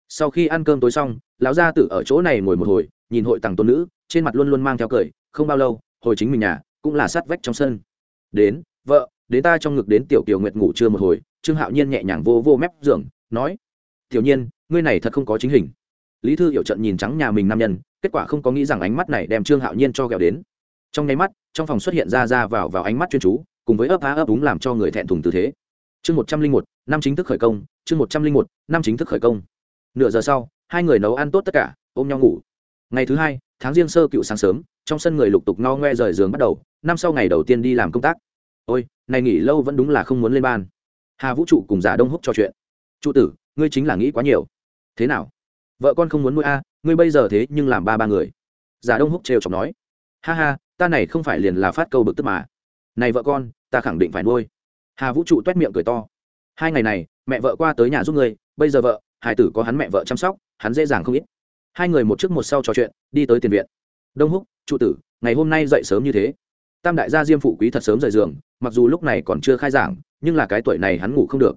sau khi ăn cơm tối xong, lão gia tử ở chỗ này ngồi một hồi, nhìn hội tàng tôn nữ, trên mặt luôn luôn mang theo cười, không bao lâu, hồi chính mình nhà, cũng là sát vách trong sân. Đến, vợ, đến ta trong ngực đến tiểu kiều nguyệt ngủ trưa một hồi trương hạo nhiên nhẹ nhàng vô vô mép giường, nói, tiểu nhiên, ngươi này thật không có chính hình. Lý thư hiểu trận nhìn trắng nhà mình nam nhân, kết quả không có nghĩ rằng ánh mắt này đem trương hạo nhiên cho ghẹo đến. Trong nháy mắt, trong phòng xuất hiện ra ra vào vào ánh mắt chuyên chú, cùng với ấp á ấp úng làm cho người thẹn thùng tư thế. Chương một trăm linh một, năm chính thức khởi công, chương một trăm linh một, năm chính thức khởi công. Nửa giờ sau, hai người nấu ăn tốt tất cả, ôm nhau ngủ. Ngày thứ hai, tháng riêng sơ cựu sáng sớm, trong sân người lục tục no ngoe rời giường bắt đầu, năm sau ngày đầu tiên đi làm công tác. Ôi, này nghỉ lâu vẫn đúng là không muốn lên ban hà vũ trụ cùng giả đông húc trò chuyện. Trụ tử, ngươi chính là nghĩ quá nhiều. Thế nào? Vợ con không muốn nuôi a, ngươi bây giờ thế nhưng làm ba ba người. Giả đông húc trêu chọc nói. Ha ha, ta này không phải liền là phát câu bực tức mà. Này vợ con, ta khẳng định phải nuôi. Hà vũ trụ t u é t miệng cười to. Hai ngày này, mẹ vợ qua tới nhà giúp ngươi, bây giờ vợ, hải tử có hắn mẹ vợ chăm sóc, hắn dễ dàng không ít. Hai người một trước một sau trò chuyện, đi tới tiền viện. Đông húc trụ tử, ngày hôm nay dậy sớm như thế. Tam đại gia diêm phụ quý thật sớm rời giường, mặc dù lúc này còn chưa khai giảng nhưng là cái tuổi này hắn ngủ không được.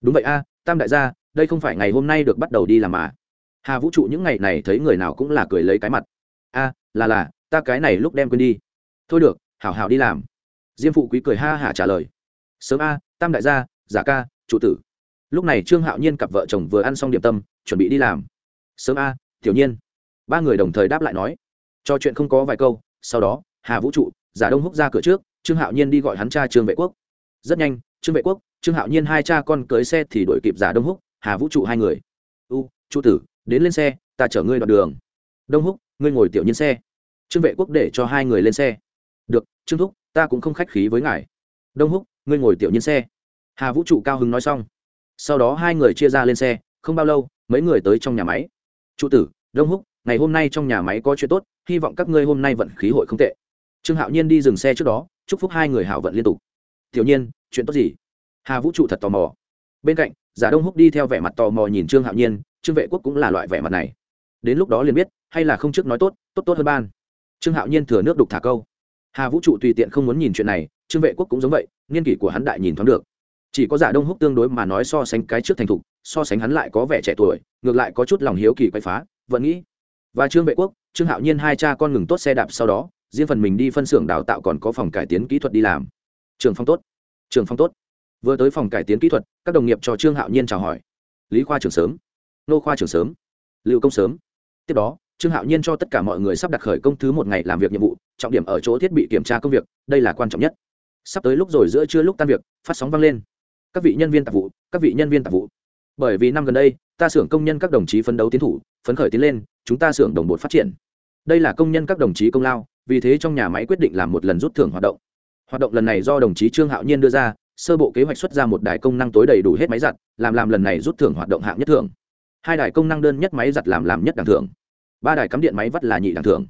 Đúng vậy a, tam đại gia, đây không phải ngày hôm nay được bắt đầu đi làm mà. Hà vũ trụ những ngày này thấy người nào cũng là cười lấy cái mặt. A, là là, ta cái này lúc đem quên đi. Thôi được, hảo hảo đi làm. Diêm phụ quý cười ha hả trả lời. Sớm a, tam đại gia, giả ca trụ tử. Lúc này trương hạo nhiên cặp vợ chồng vừa ăn xong điểm tâm, chuẩn bị đi làm. Sớm a, tiểu nhiên. Ba người đồng thời đáp lại nói. Cho chuyện không có vài câu, sau đó, hà vũ trụ, giả đông húc ra cửa trước, trương hạo nhiên đi gọi hắn cha trương vệ quốc. Rất nhanh trương vệ quốc, trương hạo nhiên hai cha con cưới xe thì đuổi kịp giả đông húc, hà vũ trụ hai người. U, trụ tử, đến lên xe, ta chở ngươi đoạn đường. Đông húc, ngươi ngồi tiểu nhiên xe. Trương vệ quốc để cho hai người lên xe. Được, trương thúc, ta cũng không khách khí với ngài. Đông húc, ngươi ngồi tiểu nhiên xe. Hà vũ trụ cao hứng nói xong. Sau đó hai người chia ra lên xe, không bao lâu, mấy người tới trong nhà máy. Trụ tử, đông húc, ngày hôm nay trong nhà máy có chuyện tốt, hy vọng các ngươi hôm nay vận khí hội không tệ. Trương hạo nhiên đi dừng xe trước đó, chúc phúc hai người hảo vận liên tục tiểu nhiên, chuyện tốt gì? Hà vũ trụ thật tò mò. Bên cạnh, giả đông húc đi theo vẻ mặt tò mò nhìn trương hạo nhiên, trương vệ quốc cũng là loại vẻ mặt này. Đến lúc đó liền biết, hay là không trước nói tốt tốt tốt hơn ban. Trương hạo nhiên thừa nước đục thả câu. Hà vũ trụ tùy tiện không muốn nhìn chuyện này, trương vệ quốc cũng giống vậy, nghiên kỷ của hắn đại nhìn thoáng được. Chỉ có giả đông húc tương đối mà nói so sánh cái trước thành thục, so sánh hắn lại có vẻ trẻ tuổi, ngược lại có chút lòng hiếu kỳ quay phá, vẫn nghĩ. Và trương vệ quốc, trương hạo nhiên hai cha con ngừng tốt xe đạp sau đó, riêng phần mình đi phân xưởng đào tạo còn có phòng cải tiến kỹ thuật đi làm trường phong tốt. Trường phong tốt. Vừa tới phòng cải tiến kỹ thuật, các đồng nghiệp cho trương hạo nhiên chào hỏi. Lý khoa trưởng sớm. Nô khoa trưởng sớm. Lưu công sớm. Tiếp đó, trương hạo nhiên cho tất cả mọi người sắp đặt khởi công thứ một ngày làm việc nhiệm vụ, trọng điểm ở chỗ thiết bị kiểm tra công việc, đây là quan trọng nhất. Sắp tới lúc rồi giữa trưa lúc tan việc, phát sóng vang lên. Các vị nhân viên tạp vụ, các vị nhân viên tạp vụ. Bởi vì năm gần đây, ta xưởng công nhân các đồng chí phấn đấu tiến thủ, phấn khởi tiến lên, chúng ta xưởng đồng bột phát triển. Đây là công nhân các đồng chí công lao, vì thế trong nhà máy quyết định làm một lần rút thưởng hoạt động hoạt động lần này do đồng chí trương hạo nhiên đưa ra, sơ bộ kế hoạch xuất ra một đài công năng tối đầy đủ hết máy giặt, làm làm lần này rút thưởng hoạt động hạng nhất thưởng. Hai đài công năng đơn nhất máy giặt làm làm nhất đẳng thưởng. Ba đài cắm điện máy vắt là nhị đẳng thưởng.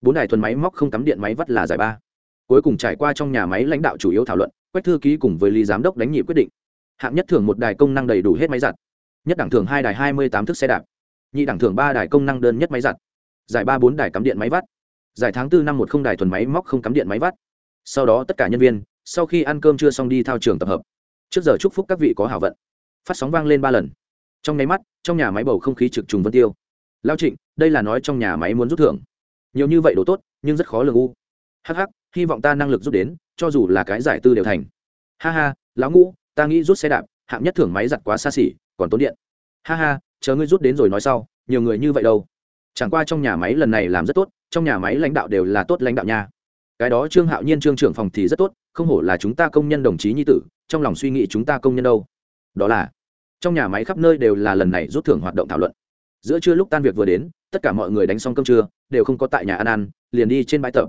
Bốn đài thuần máy móc không cắm điện máy vắt là giải ba. Cuối cùng trải qua trong nhà máy lãnh đạo chủ yếu thảo luận, quách thư ký cùng với lý giám đốc đánh nhị quyết định. Hạng nhất thưởng một đài công năng đầy đủ hết máy giặt. Nhất đẳng thưởng hai đài hai mươi tám thức xe đạp. Nhị đẳng thưởng ba đài công năng đơn nhất máy giặt. Giải ba bốn đài cắm điện máy vắt. Giải tháng bốn năm một không đài thuần máy móc không cắm điện máy vắt sau đó tất cả nhân viên, sau khi ăn cơm chưa xong đi thao trường tập hợp. Trước giờ chúc phúc các vị có hảo vận. Phát sóng vang lên ba lần. Trong nháy mắt, trong nhà máy bầu không khí trực trùng vân tiêu. Lao trịnh, đây là nói trong nhà máy muốn rút thưởng. Nhiều như vậy đồ tốt, nhưng rất khó lường u. Hh hy vọng ta năng lực rút đến, cho dù là cái giải tư đều thành. Ha ha, lão ngũ, ta nghĩ rút xe đạp, hạng nhất thưởng máy giặt quá xa xỉ, còn tốn điện. Ha ha, chờ ngươi rút đến rồi nói sau, nhiều người như vậy đâu. Chẳng qua trong nhà máy lần này làm rất tốt, trong nhà máy lãnh đạo đều là tốt lãnh đạo nha cái đó trương hạo nhiên trương trưởng phòng thì rất tốt, không hổ là chúng ta công nhân đồng chí nhi tử, trong lòng suy nghĩ chúng ta công nhân đâu. Đó là, trong nhà máy khắp nơi đều là lần này rút thưởng hoạt động thảo luận. Giữa trưa lúc tan việc vừa đến, tất cả mọi người đánh xong cơm trưa, đều không có tại nhà ăn ăn, liền đi trên bãi tập.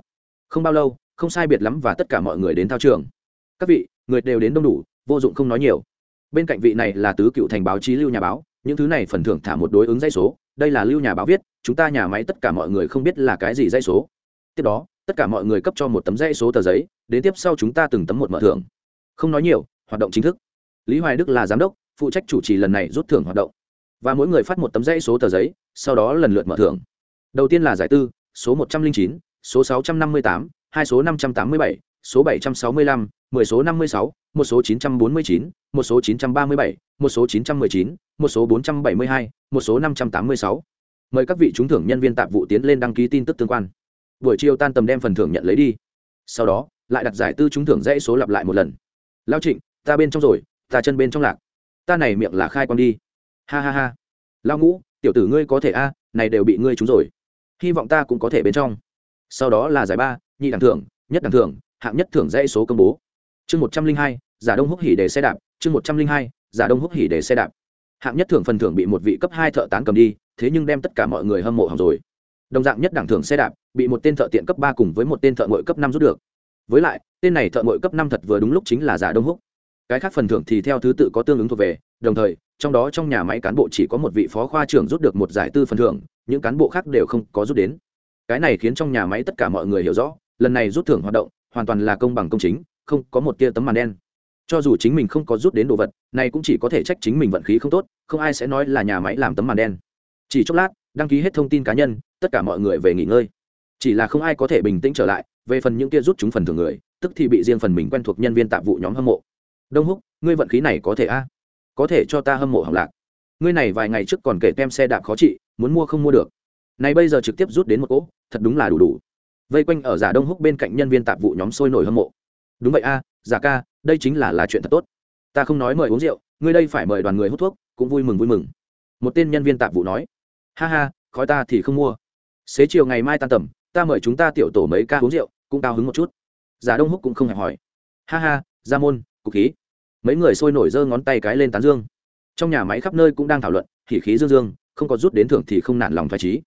Không bao lâu, không sai biệt lắm và tất cả mọi người đến thao trường. Các vị, người đều đến đông đủ, vô dụng không nói nhiều. Bên cạnh vị này là tứ cựu thành báo chí lưu nhà báo, những thứ này phần thưởng thả một đối ứng dây số. Đây là lưu nhà báo viết, chúng ta nhà máy tất cả mọi người không biết là cái gì dây số. Tiếp đó tất cả mọi người cấp cho một tấm dây số tờ giấy, đến tiếp sau chúng ta từng tấm một mở thưởng. Không nói nhiều, hoạt động chính thức. Lý hoài đức là giám đốc, phụ trách chủ trì lần này rút thưởng hoạt động. Và mỗi người phát một tấm dây số tờ giấy, sau đó lần lượt mở thưởng. Đầu tiên là giải tư, số một trăm linh chín, số sáu trăm năm mươi tám, hai số năm trăm tám mươi bảy, số bảy trăm sáu mươi lăm, mười số năm mươi sáu, một số chín trăm bốn mươi chín, một số chín trăm ba mươi bảy, một số chín trăm mười chín, một số bốn trăm bảy mươi hai, một số năm trăm tám mươi sáu. Mời các vị trúng thưởng nhân viên tạp vụ tiến lên đăng ký tin tức tương quan buổi chiều tan tầm đem phần thưởng nhận lấy đi. Sau đó, lại đặt giải tư trúng thưởng dãy số lặp lại một lần. Lao trịnh, ta bên trong rồi, ta chân bên trong lạc. Ta này miệng là khai con đi. Ha ha ha. Lao ngũ, tiểu tử ngươi có thể a, này đều bị ngươi trúng rồi. Hy vọng ta cũng có thể bên trong. Sau đó là giải ba, nhị đẳng thưởng, nhất đẳng thưởng, hạng nhất thưởng dãy số công bố. Chương một trăm linh hai, giả đông húc hỉ để xe đạp. Chương một trăm linh hai, giả đông húc hỉ để xe đạp. Hạng nhất thưởng phần thưởng bị một vị cấp hai thợ tán cầm đi, thế nhưng đem tất cả mọi người hâm mộ hỏng rồi đồng dạng nhất đẳng thưởng xe đạp, bị một tên thợ tiện cấp ba cùng với một tên thợ ngội cấp năm rút được. Với lại, tên này thợ ngội cấp năm thật vừa đúng lúc chính là giả đông húc. Cái khác phần thưởng thì theo thứ tự có tương ứng thuộc về, đồng thời, trong đó trong nhà máy cán bộ chỉ có một vị phó khoa trưởng rút được một giải tư phần thưởng, những cán bộ khác đều không có rút đến. Cái này khiến trong nhà máy tất cả mọi người hiểu rõ, lần này rút thưởng hoạt động, hoàn toàn là công bằng công chính, không có một tia tấm màn đen. Cho dù chính mình không có rút đến đồ vật, này cũng chỉ có thể trách chính mình vận khí không tốt, không ai sẽ nói là nhà máy làm tấm màn đen. Chỉ chốc lát, đăng ký hết thông tin cá nhân tất cả mọi người về nghỉ ngơi. Chỉ là không ai có thể bình tĩnh trở lại, về phần những kia rút chúng phần thường người, tức thì bị riêng phần mình quen thuộc nhân viên tạp vụ nhóm hâm mộ. Đông húc, ngươi vận khí này có thể a? Có thể cho ta hâm mộ hỏng lạc. Ngươi này vài ngày trước còn kể tem xe đạp khó trị, muốn mua không mua được. Này bây giờ trực tiếp rút đến một cỗ, thật đúng là đủ đủ. Vây quanh ở giả đông húc bên cạnh nhân viên tạp vụ nhóm sôi nổi hâm mộ. Đúng vậy a, giả ca, đây chính là là chuyện thật tốt. Ta không nói mời uống rượu, ngươi đây phải mời đoàn người hút thuốc, cũng vui mừng vui mừng. Một tên nhân viên tạp vụ nói. Ha ha, khói ta thì không mua xế chiều ngày mai tan tầm, ta mời chúng ta tiểu tổ mấy ca uống rượu, cũng cao hứng một chút. Giả đông húc cũng không hẹp hỏi. Ha ha ra môn, cục khí. Mấy người sôi nổi giơ ngón tay cái lên tán dương. Trong nhà máy khắp nơi cũng đang thảo luận, thì khí dương dương, không có rút đến thưởng thì không nản lòng phải trí.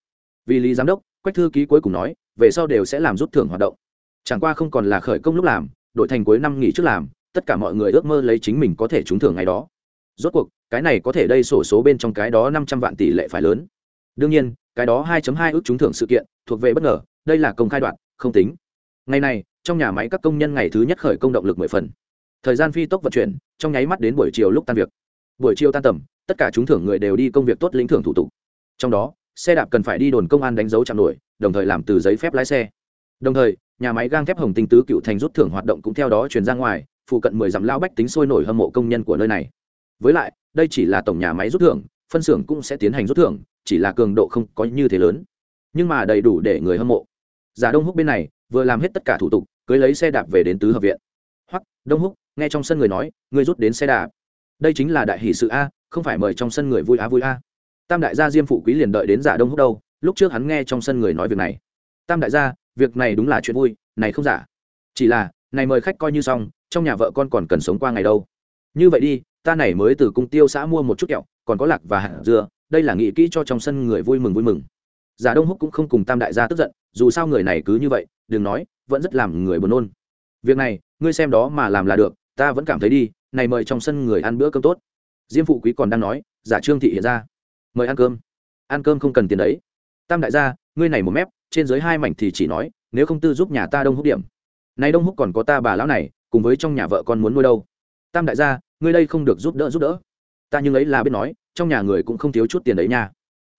Vì lý giám đốc, quách thư ký cuối cùng nói, về sau đều sẽ làm rút thưởng hoạt động. Chẳng qua không còn là khởi công lúc làm đội thành cuối năm nghỉ trước làm, tất cả mọi người ước mơ lấy chính mình có thể trúng thưởng ngày đó. Rốt cuộc, cái này có thể đây sổ số bên trong cái đó năm trăm vạn tỷ lệ phải lớn. Đương nhiên cái đó 2.2 ước trúng thưởng sự kiện, thuộc về bất ngờ, đây là công khai đoạn, không tính. Ngày này, trong nhà máy các công nhân ngày thứ nhất khởi công động lực mười phần. Thời gian phi tốc vận chuyển, trong nháy mắt đến buổi chiều lúc tan việc. Buổi chiều tan tầm, tất cả chúng thưởng người đều đi công việc tốt lĩnh thưởng thủ tục. Trong đó, xe đạp cần phải đi đồn công an đánh dấu chạm nổi, đồng thời làm từ giấy phép lái xe. Đồng thời, nhà máy gang thép hồng tinh tứ cựu thành rút thưởng hoạt động cũng theo đó truyền ra ngoài, phụ cận mười dặm lao bách tính sôi nổi hâm mộ công nhân của nơi này. Với lại, đây chỉ là tổng nhà máy rút thưởng, phân xưởng cũng sẽ tiến hành rút thưởng chỉ là cường độ không có như thế lớn. Nhưng mà đầy đủ để người hâm mộ. Giả đông húc bên này, vừa làm hết tất cả thủ tục, cưới lấy xe đạp về đến tứ hợp viện. Hoặc đông húc, nghe trong sân người nói người rút đến xe đạp. Đây chính là đại hỷ sự a, không phải mời trong sân người vui á vui a. Tam đại gia diêm phụ quý liền đợi đến giả đông húc đâu, lúc trước hắn nghe trong sân người nói việc này. Tam đại gia, việc này đúng là chuyện vui, này không giả. Chỉ là, này mời khách coi như xong, trong nhà vợ con còn cần sống qua ngày đâu. Như vậy đi, ta này mới từ cung tiêu xã mua một chút kẹo, còn có lạc và hạt dưa đây là nghĩ kỹ cho trong sân người vui mừng vui mừng. Giả đông húc cũng không cùng tam đại gia tức giận, dù sao người này cứ như vậy, đừng nói, vẫn rất làm người buồn nôn. Việc này, ngươi xem đó mà làm là được, ta vẫn cảm thấy đi, này mời trong sân người ăn bữa cơm tốt. Diêm phụ quý còn đang nói, giả trương thị hiện ra. Mời ăn cơm. Ăn cơm không cần tiền đấy. Tam đại gia, ngươi này một mép, trên dưới hai mảnh thì chỉ nói, nếu không tư giúp nhà ta đông húc điểm. Này đông húc còn có ta bà lão này, cùng với trong nhà vợ con muốn nuôi đâu. Tam đại gia, ngươi đây không được giúp đỡ giúp đỡ ta nhưng ấy là biết nói, trong nhà người cũng không thiếu chút tiền đấy nha.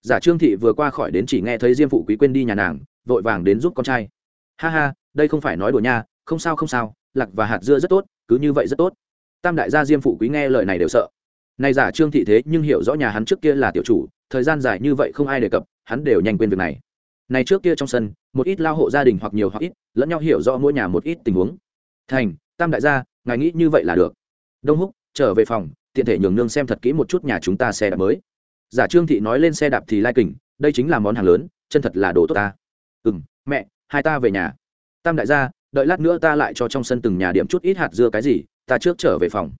Giả trương thị vừa qua khỏi đến chỉ nghe thấy diêm phụ quý quên đi nhà nàng, vội vàng đến giúp con trai. Ha ha, đây không phải nói đùa nha, không sao không sao, lạc và hạt dưa rất tốt, cứ như vậy rất tốt. Tam đại gia diêm phụ quý nghe lời này đều sợ. Này giả trương thị thế nhưng hiểu rõ nhà hắn trước kia là tiểu chủ, thời gian dài như vậy không ai đề cập, hắn đều nhanh quên việc này. Này trước kia trong sân, một ít lao hộ gia đình hoặc nhiều hoặc ít, lẫn nhau hiểu rõ mỗi nhà một ít tình huống. Thành, tam đại gia, ngài nghĩ như vậy là được. Đông húc, trở về phòng tiện thể nhường nương xem thật kỹ một chút nhà chúng ta xe đạp mới. Giả trương thị nói lên xe đạp thì lai kình, đây chính là món hàng lớn, chân thật là đồ tốt ta. Ừ m mẹ, hai ta về nhà. Tam đại gia, đợi lát nữa ta lại cho trong sân từng nhà điểm chút ít hạt dưa cái gì, ta trước trở về phòng.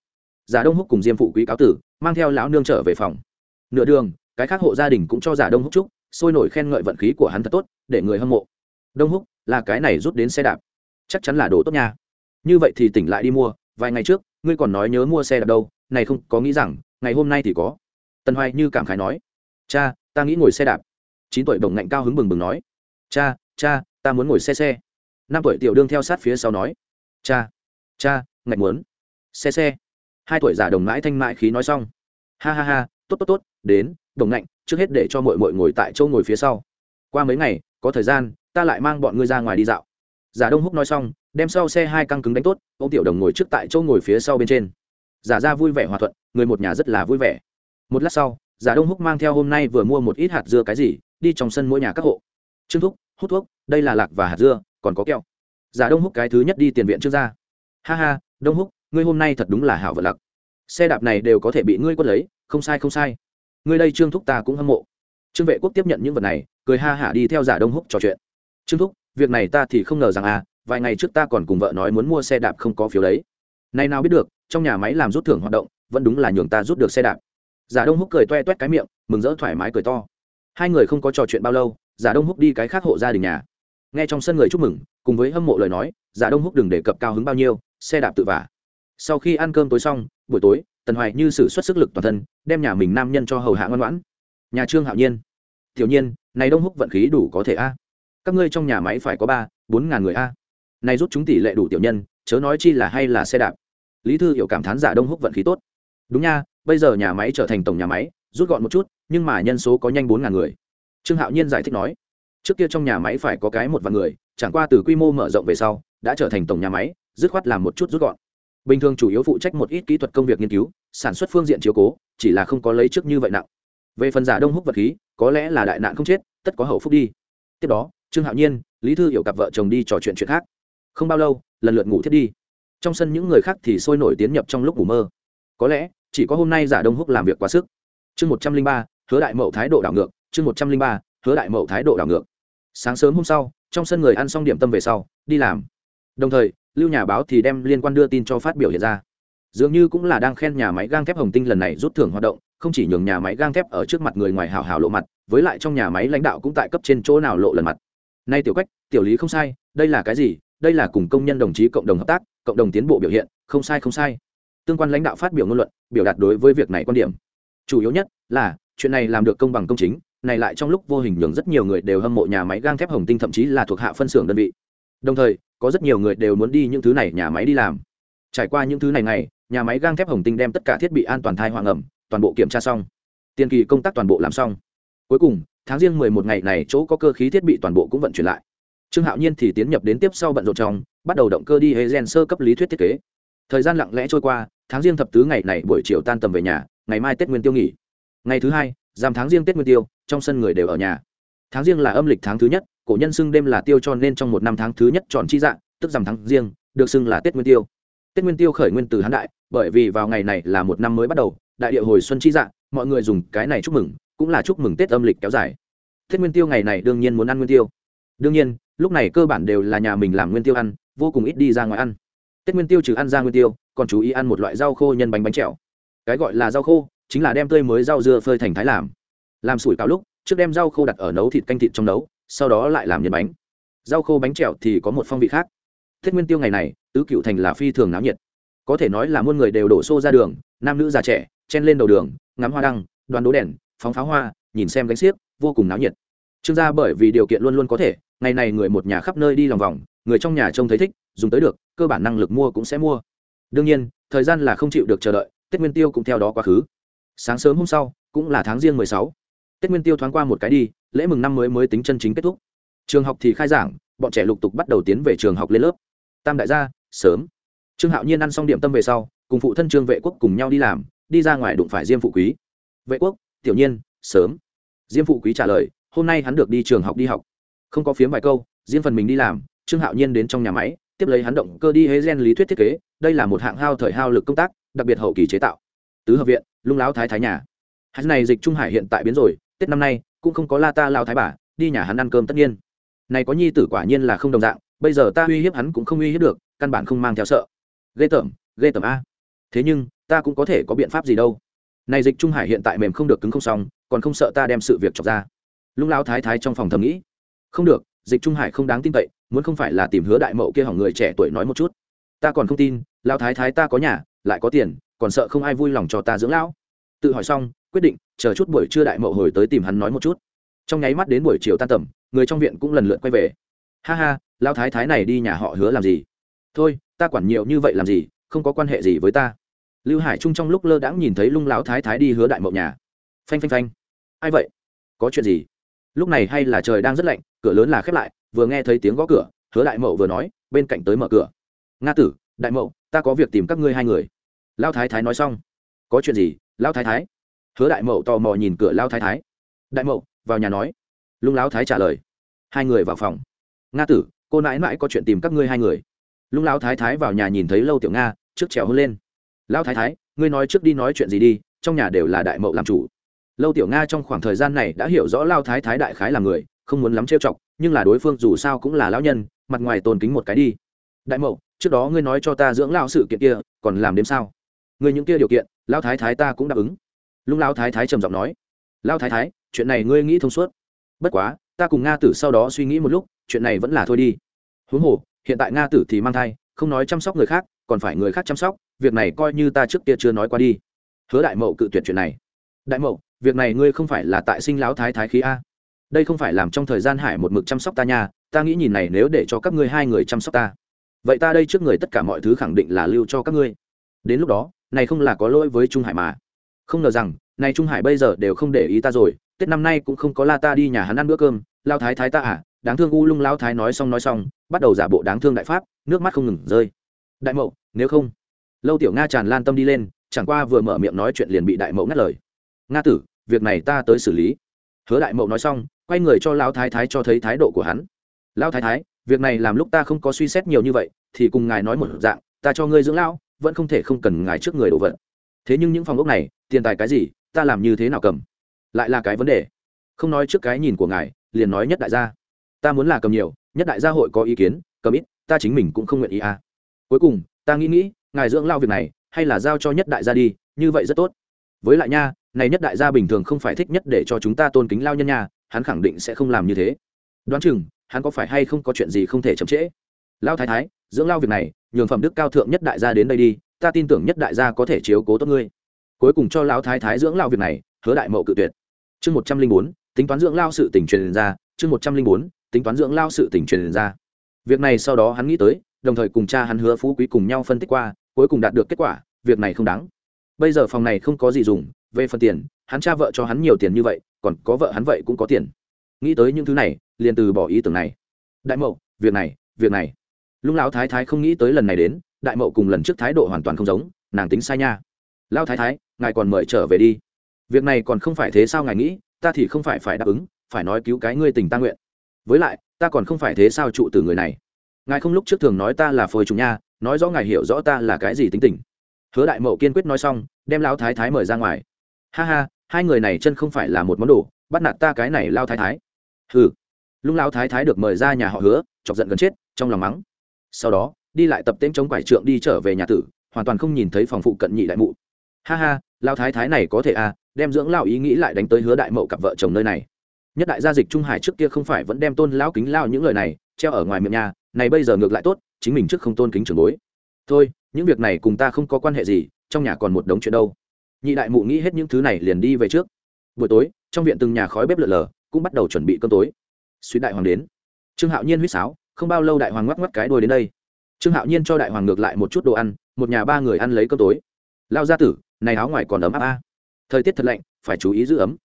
Giả đông húc cùng diêm phụ quý cáo tử, mang theo lão nương trở về phòng. Nửa đường, cái khác hộ gia đình cũng cho giả đông húc chúc, sôi nổi khen ngợi vận khí của hắn thật tốt, để người hâm mộ. Đông húc, là cái này rút đến xe đạp. Chắc chắn là đồ tốt nha. Như vậy thì tỉnh lại đi mua, vài ngày trước, ngươi còn nói nhớ mua xe đạp đâu này không có nghĩ rằng, ngày hôm nay thì có. Tần hoài như cảm khái nói, cha, ta nghĩ ngồi xe đạp. Chín tuổi đồng ngạnh cao hứng bừng bừng nói, cha cha, ta muốn ngồi xe xe. Năm tuổi tiểu đương theo sát phía sau nói, cha cha ngạnh muốn, xe xe. Hai tuổi giả đồng mãi thanh mãi khí nói xong, ha ha ha, tốt tốt tốt, đến đồng ngạnh, trước hết để cho mọi mội ngồi tại chỗ ngồi phía sau. Qua mấy ngày, có thời gian, ta lại mang bọn ngươi ra ngoài đi dạo. Giả đông húc nói xong, đem sau xe hai căng cứng đánh tốt ô tiểu đồng ngồi trước tại chỗ ngồi phía sau bên trên giả ra vui vẻ hòa thuận, người một nhà rất là vui vẻ. Một lát sau, giả đông húc mang theo hôm nay vừa mua một ít hạt dưa cái gì, đi trong sân mỗi nhà các hộ. Trương thúc, hút thuốc, đây là lạc và hạt dưa, còn có kẹo. Giả đông húc cái thứ nhất đi tiền viện trước ra. Ha ha, đông húc, ngươi hôm nay thật đúng là hảo vật lặc xe đạp này đều có thể bị ngươi quất lấy, không sai không sai. Ngươi đây trương thúc ta cũng hâm mộ. Trương vệ quốc tiếp nhận những vật này, cười ha hả đi theo giả đông húc trò chuyện. Trương thúc, việc này ta thì không ngờ rằng à vài ngày trước ta còn cùng vợ nói muốn mua xe đạp không có phiếu đấy. Nay nào biết được trong nhà máy làm rút thưởng hoạt động, vẫn đúng là nhường ta rút được xe đạp. Giả đông húc cười toe toét cái miệng, mừng rỡ thoải mái cười to. Hai người không có trò chuyện bao lâu, giả đông húc đi cái khác hộ gia đình nhà. Nghe trong sân người chúc mừng, cùng với hâm mộ lời nói, giả đông húc đừng đề cập cao hứng bao nhiêu, xe đạp tự vả. Sau khi ăn cơm tối xong, buổi tối, tần hoài như sử xuất sức lực toàn thân, đem nhà mình nam nhân cho hầu hạ ngoan ngoãn. Nhà trương hạo nhiên. Tiểu nhiên, này đông húc vận khí đủ có thể a. Các ngươi trong nhà máy phải có ba, bốn ngàn người a. Này rút chúng tỷ lệ đủ tiểu nhân, chớ nói chi là hay là xe đạp lý thư hiểu cảm thán giả đông húc vận khí tốt. Đúng nha, bây giờ nhà máy trở thành tổng nhà máy, rút gọn một chút, nhưng mà nhân số có nhanh bốn ngàn người. Trương hạo nhiên giải thích nói, trước kia trong nhà máy phải có cái một vạn người, chẳng qua từ quy mô mở rộng về sau, đã trở thành tổng nhà máy, dứt khoát làm một chút rút gọn. Bình thường chủ yếu phụ trách một ít kỹ thuật công việc nghiên cứu, sản xuất phương diện chiếu cố, chỉ là không có lấy trước như vậy nặng. Về phần giả đông húc vật khí, có lẽ là đại nạn không chết, tất có hậu phúc đi. Tiếp đó, trương hạo nhiên, lý thư hiểu cặp vợ chồng đi trò chuyện chuyện khác. Không bao lâu, lần lượt ngủ thiết đi trong sân những người khác thì sôi nổi tiến nhập trong lúc ngủ mơ. Có lẽ, chỉ có hôm nay giả đông húc làm việc quá sức. Chương một trăm linh ba, hứa đại mậu thái độ đảo ngược. Chương một trăm linh ba, hứa đại mậu thái độ đảo ngược. Sáng sớm hôm sau, trong sân người ăn xong điểm tâm về sau, đi làm. Đồng thời, lưu nhà báo thì đem liên quan đưa tin cho phát biểu hiện ra. Dường như cũng là đang khen nhà máy gang thép hồng tinh lần này rút thưởng hoạt động, không chỉ nhường nhà máy gang thép ở trước mặt người ngoài hào hào lộ mặt, với lại trong nhà máy lãnh đạo cũng tại cấp trên chỗ nào lộ lần mặt. Nay tiểu cách tiểu lý không sai, đây là cái gì? Đây là cùng công nhân đồng chí cộng đồng hợp tác cộng đồng tiến bộ biểu hiện, không sai không sai. Tương quan lãnh đạo phát biểu ngôn luận, biểu đạt đối với việc này quan điểm. Chủ yếu nhất là, chuyện này làm được công bằng công chính, này lại trong lúc vô hình nhường rất nhiều người đều hâm mộ nhà máy gang thép hồng tinh thậm chí là thuộc hạ phân xưởng đơn vị. Đồng thời, có rất nhiều người đều muốn đi những thứ này nhà máy đi làm. Trải qua những thứ này ngày, nhà máy gang thép hồng tinh đem tất cả thiết bị an toàn thai hoàng ẩm, toàn bộ kiểm tra xong. Tiền kỳ công tác toàn bộ làm xong. Cuối cùng, tháng riêng mười một ngày này chỗ có cơ khí thiết bị toàn bộ cũng vận chuyển lại trương hạo nhiên thì tiến nhập đến tiếp sau bận rộn trong, bắt đầu động cơ đi hệ gen sơ cấp lý thuyết thiết kế. Thời gian lặng lẽ trôi qua, tháng riêng thập tứ ngày này buổi chiều tan tầm về nhà, ngày mai tết nguyên tiêu nghỉ. Ngày thứ hai giảm tháng riêng tết nguyên tiêu, trong sân người đều ở nhà. Tháng riêng là âm lịch tháng thứ nhất, cổ nhân xưng đêm là tiêu cho nên trong một năm tháng thứ nhất tròn chi dạng, tức giảm tháng riêng, được xưng là tết nguyên tiêu. Tết nguyên tiêu khởi nguyên từ hán đại, bởi vì vào ngày này là một năm mới bắt đầu, đại địa hồi xuân chi dạng, mọi người dùng cái này chúc mừng, cũng là chúc mừng tết âm lịch kéo dài. Tết nguyên tiêu ngày này đương nhiên muốn ăn nguyên tiêu. Đương nhiên lúc này cơ bản đều là nhà mình làm nguyên tiêu ăn, vô cùng ít đi ra ngoài ăn. Tết nguyên tiêu trừ ăn ra nguyên tiêu, còn chú ý ăn một loại rau khô nhân bánh bánh trẹo. cái gọi là rau khô, chính là đem tươi mới rau dưa phơi thành thái làm. Làm sủi cao lúc, trước đem rau khô đặt ở nấu thịt canh thịt trong nấu, sau đó lại làm nhân bánh. Rau khô bánh trẹo thì có một phong vị khác. Tết nguyên tiêu ngày này, tứ cựu thành là phi thường náo nhiệt. Có thể nói là muôn người đều đổ xô ra đường, nam nữ già trẻ, chen lên đầu đường, ngắm hoa đăng đoàn đố đèn, phóng pháo hoa, nhìn xem gánh xiếc, vô cùng náo nhiệt. Trương gia bởi vì điều kiện luôn luôn có thể ngày này người một nhà khắp nơi đi lòng vòng, người trong nhà trông thấy thích, dùng tới được, cơ bản năng lực mua cũng sẽ mua. Đương nhiên, thời gian là không chịu được chờ đợi, tết nguyên tiêu cũng theo đó quá khứ. Sáng sớm hôm sau, cũng là tháng riêng mười sáu. Tết nguyên tiêu thoáng qua một cái đi, lễ mừng năm mới mới tính chân chính kết thúc. Trường học thì khai giảng, bọn trẻ lục tục bắt đầu tiến về trường học lên lớp. Tam đại gia, sớm. Trương hạo nhiên ăn xong điểm tâm về sau, cùng phụ thân trương vệ quốc cùng nhau đi làm, đi ra ngoài đụng phải diêm phụ quý. Vệ quốc, tiểu nhiên, sớm. Diêm phụ quý trả lời, hôm nay hắn được đi trường học đi học không có phiếm vài câu, riêng phần mình đi làm, trương hạo nhiên đến trong nhà máy, tiếp lấy hắn động cơ đi hế gen lý thuyết thiết kế, đây là một hạng hao thời hao lực công tác, đặc biệt hậu kỳ chế tạo. Tứ hợp viện, lung láo thái thái nhà. Hắn này dịch trung hải hiện tại biến rồi, tết năm nay, cũng không có la ta lao thái bà, đi nhà hắn ăn cơm tất nhiên. Này có nhi tử quả nhiên là không đồng dạng, bây giờ ta uy hiếp hắn cũng không uy hiếp được, căn bản không mang theo sợ. Ghê tởm ghê tởm a. Thế nhưng, ta cũng có thể có biện pháp gì đâu. Này dịch trung hải hiện tại mềm không được cứng không xong, còn không sợ ta đem sự việc chọc ra. Lung lao thái thái trong phòng thầm nghĩ không được, dịch trung hải không đáng tin cậy, muốn không phải là tìm hứa đại mậu kia hỏng người trẻ tuổi nói một chút. Ta còn không tin lao thái thái ta có nhà, lại có tiền, còn sợ không ai vui lòng cho ta dưỡng lão. Tự hỏi xong, quyết định, chờ chút buổi trưa đại mậu hồi tới tìm hắn nói một chút. Trong nháy mắt đến buổi chiều tan tầm, người trong viện cũng lần lượt quay về. Ha ha lao thái thái này đi nhà họ hứa làm gì? Thôi, ta quản nhiều như vậy làm gì, không có quan hệ gì với ta. Lưu hải trung trong lúc lơ đãng nhìn thấy lung lão thái thái đi hứa đại mậu nhà. Phanh phanh phanh. Ai vậy? Có chuyện gì? Lúc này hay là trời đang rất lạnh, cửa lớn là khép lại, vừa nghe thấy tiếng gõ cửa, hứa đại mậu vừa nói, bên cạnh tới mở cửa. Nga tử, đại mậu, ta có việc tìm các ngươi hai người. Lao thái thái nói xong. Có chuyện gì, lao thái thái? Hứa đại mậu tò mò nhìn cửa lao thái thái. Đại mậu, vào nhà nói. Lung lão thái trả lời. Hai người vào phòng. Nga tử, cô nãi mãi có chuyện tìm các ngươi hai người. Lung lão thái thái vào nhà nhìn thấy lâu tiểu nga, trước trèo hôn lên. Lão thái thái, ngươi nói trước đi nói chuyện gì đi, trong nhà đều là đại mậu làm chủ lâu tiểu nga trong khoảng thời gian này đã hiểu rõ lao thái thái đại khái là người, không muốn lắm trêu chọc, nhưng là đối phương dù sao cũng là lão nhân, mặt ngoài tôn kính một cái đi. Đại mậu, trước đó ngươi nói cho ta dưỡng lao sự kiện kia, còn làm đêm sao? Ngươi những kia điều kiện, lao thái thái ta cũng đáp ứng. Lúc lao thái thái trầm giọng nói. Lao thái thái, chuyện này ngươi nghĩ thông suốt. Bất quá, ta cùng nga tử sau đó suy nghĩ một lúc, chuyện này vẫn là thôi đi. Huống hồ, hiện tại nga tử thì mang thai, không nói chăm sóc người khác, còn phải người khác chăm sóc, việc này coi như ta trước kia chưa nói qua đi. Hứa đại mậu cự tuyệt chuyện này. Đại mậu việc này ngươi không phải là tại sinh lão thái thái khí a. Đây không phải làm trong thời gian hải một mực chăm sóc ta nha, ta nghĩ nhìn này nếu để cho các ngươi hai người chăm sóc ta. Vậy ta đây trước người tất cả mọi thứ khẳng định là lưu cho các ngươi. Đến lúc đó, này không là có lỗi với trung hải mà. Không ngờ rằng, này trung hải bây giờ đều không để ý ta rồi, tết năm nay cũng không có la ta đi nhà hắn ăn bữa cơm lao thái thái ta à đáng thương u lung lao thái nói xong nói xong, bắt đầu giả bộ đáng thương đại pháp, nước mắt không ngừng rơi. Đại mậu, nếu không. Lâu tiểu nga tràn lan tâm đi lên, chẳng qua vừa mở miệng nói chuyện liền bị đại mậu ngắt lời. Nga tử việc này ta tới xử lý. Hứa đại mậu nói xong, quay người cho lao thái thái cho thấy thái độ của hắn. Lao thái thái, việc này làm lúc ta không có suy xét nhiều như vậy, thì cùng ngài nói một dạng, ta cho ngươi dưỡng lão, vẫn không thể không cần ngài trước người đổ vận thế nhưng những phòng ốc này, tiền tài cái gì, ta làm như thế nào cầm? Lại là cái vấn đề. Không nói trước cái nhìn của ngài, liền nói nhất đại gia. Ta muốn là cầm nhiều, nhất đại gia hội có ý kiến, cầm ít, ta chính mình cũng không nguyện ý à. Cuối cùng, ta nghĩ nghĩ, ngài dưỡng lao việc này, hay là giao cho nhất đại gia đi, như vậy rất tốt. Với lại nha này nhất đại gia bình thường không phải thích nhất để cho chúng ta tôn kính lao nhân nha, hắn khẳng định sẽ không làm như thế. Đoán chừng, hắn có phải hay không có chuyện gì không thể chậm trễ. Lao thái thái, dưỡng lao việc này, nhường phẩm đức cao thượng nhất đại gia đến đây đi, ta tin tưởng nhất đại gia có thể chiếu cố tốt ngươi. Cuối cùng cho lão thái thái dưỡng lao việc này, hứa đại mậu cự tuyệt. Chương một trăm linh bốn, tính toán dưỡng lao sự tỉnh truyền ra. Chương một trăm linh bốn, tính toán dưỡng lao sự tỉnh truyền ra. Việc này sau đó hắn nghĩ tới, đồng thời cùng cha hắn hứa phú quý cùng nhau phân tích qua, cuối cùng đạt được kết quả, việc này không đáng. Bây giờ phòng này không có gì dùng về phần tiền, hắn cha vợ cho hắn nhiều tiền như vậy, còn có vợ hắn vậy cũng có tiền. Nghĩ tới những thứ này, liền từ bỏ ý tưởng này. Đại mậu, việc này việc này. Lúc lão thái thái không nghĩ tới lần này đến, đại mậu cùng lần trước thái độ hoàn toàn không giống, nàng tính sai nha. Lao thái thái, ngài còn mời trở về đi. Việc này còn không phải thế sao ngài nghĩ, ta thì không phải phải đáp ứng, phải nói cứu cái ngươi tình ta nguyện. Với lại, ta còn không phải thế sao trụ từ người này. Ngài không lúc trước thường nói ta là phôi chủ nha, nói rõ ngài hiểu rõ ta là cái gì tính tình. Hứa đại mậu kiên quyết nói xong, đem lão thái thái mời ra ngoài ha ha, hai người này chân không phải là một món đồ, bắt nạt ta cái này lao thái thái. Hừ. Lung lao thái thái được mời ra nhà họ hứa, chọc giận gần chết, trong lòng mắng. Sau đó, đi lại tập tên chống quải trượng đi trở về nhà tử, hoàn toàn không nhìn thấy phòng phụ cận nhị đại mụ. Ha ha, lao thái thái này có thể à đem dưỡng lao ý nghĩ lại đánh tới hứa đại mậu cặp vợ chồng nơi này. Nhất đại gia dịch trung hải trước kia không phải vẫn đem tôn lão kính lao những lời này, treo ở ngoài miệng nhà, này bây giờ ngược lại tốt, chính mình trước không tôn kính trường bối. Thôi, những việc này cùng ta không có quan hệ gì, trong nhà còn một đống chuyện đâu nhị đại mụ nghĩ hết những thứ này liền đi về trước. Buổi tối, trong viện từng nhà khói bếp lợn lờ cũng bắt đầu chuẩn bị cơm tối. Suy đại hoàng đến. Trương hạo nhiên huýt sáo, không bao lâu đại hoàng ngoắc ngoắc cái đôi đến đây. Trương hạo nhiên cho đại hoàng ngược lại một chút đồ ăn, một nhà ba người ăn lấy cơm tối. Lao gia tử, này áo ngoài còn ấm áp a. Thời tiết thật lạnh, phải chú ý giữ ấm.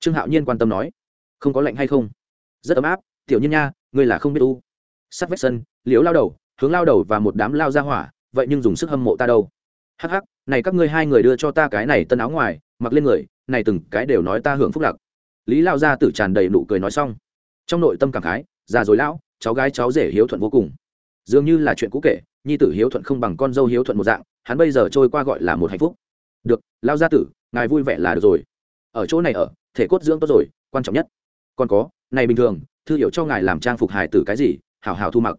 Trương hạo nhiên quan tâm nói. Không có lạnh hay không? Rất ấm áp, tiểu nhiên nha, ngươi là không biết u. Sắt vách sân, liễu lao đầu, hướng lao đầu và một đám lao ra hỏa, vậy nhưng dùng sức hâm mộ ta đâu. Hắc hắc này các ngươi hai người đưa cho ta cái này tân áo ngoài, mặc lên người, này từng cái đều nói ta hưởng phúc lạc. Lý lao ra tử tràn đầy nụ cười nói xong. Trong nội tâm cảm khái, già rồi lão, cháu gái cháu rể hiếu thuận vô cùng. Dường như là chuyện cũ kể, nhi tử hiếu thuận không bằng con dâu hiếu thuận một dạng, hắn bây giờ trôi qua gọi là một hạnh phúc. Được, lao gia tử, ngài vui vẻ là được rồi. Ở chỗ này ở, thể cốt dưỡng tốt rồi, quan trọng nhất. Còn có, này bình thường, thư hiểu cho ngài làm trang phục hài tử cái gì, hảo hảo thu mặc.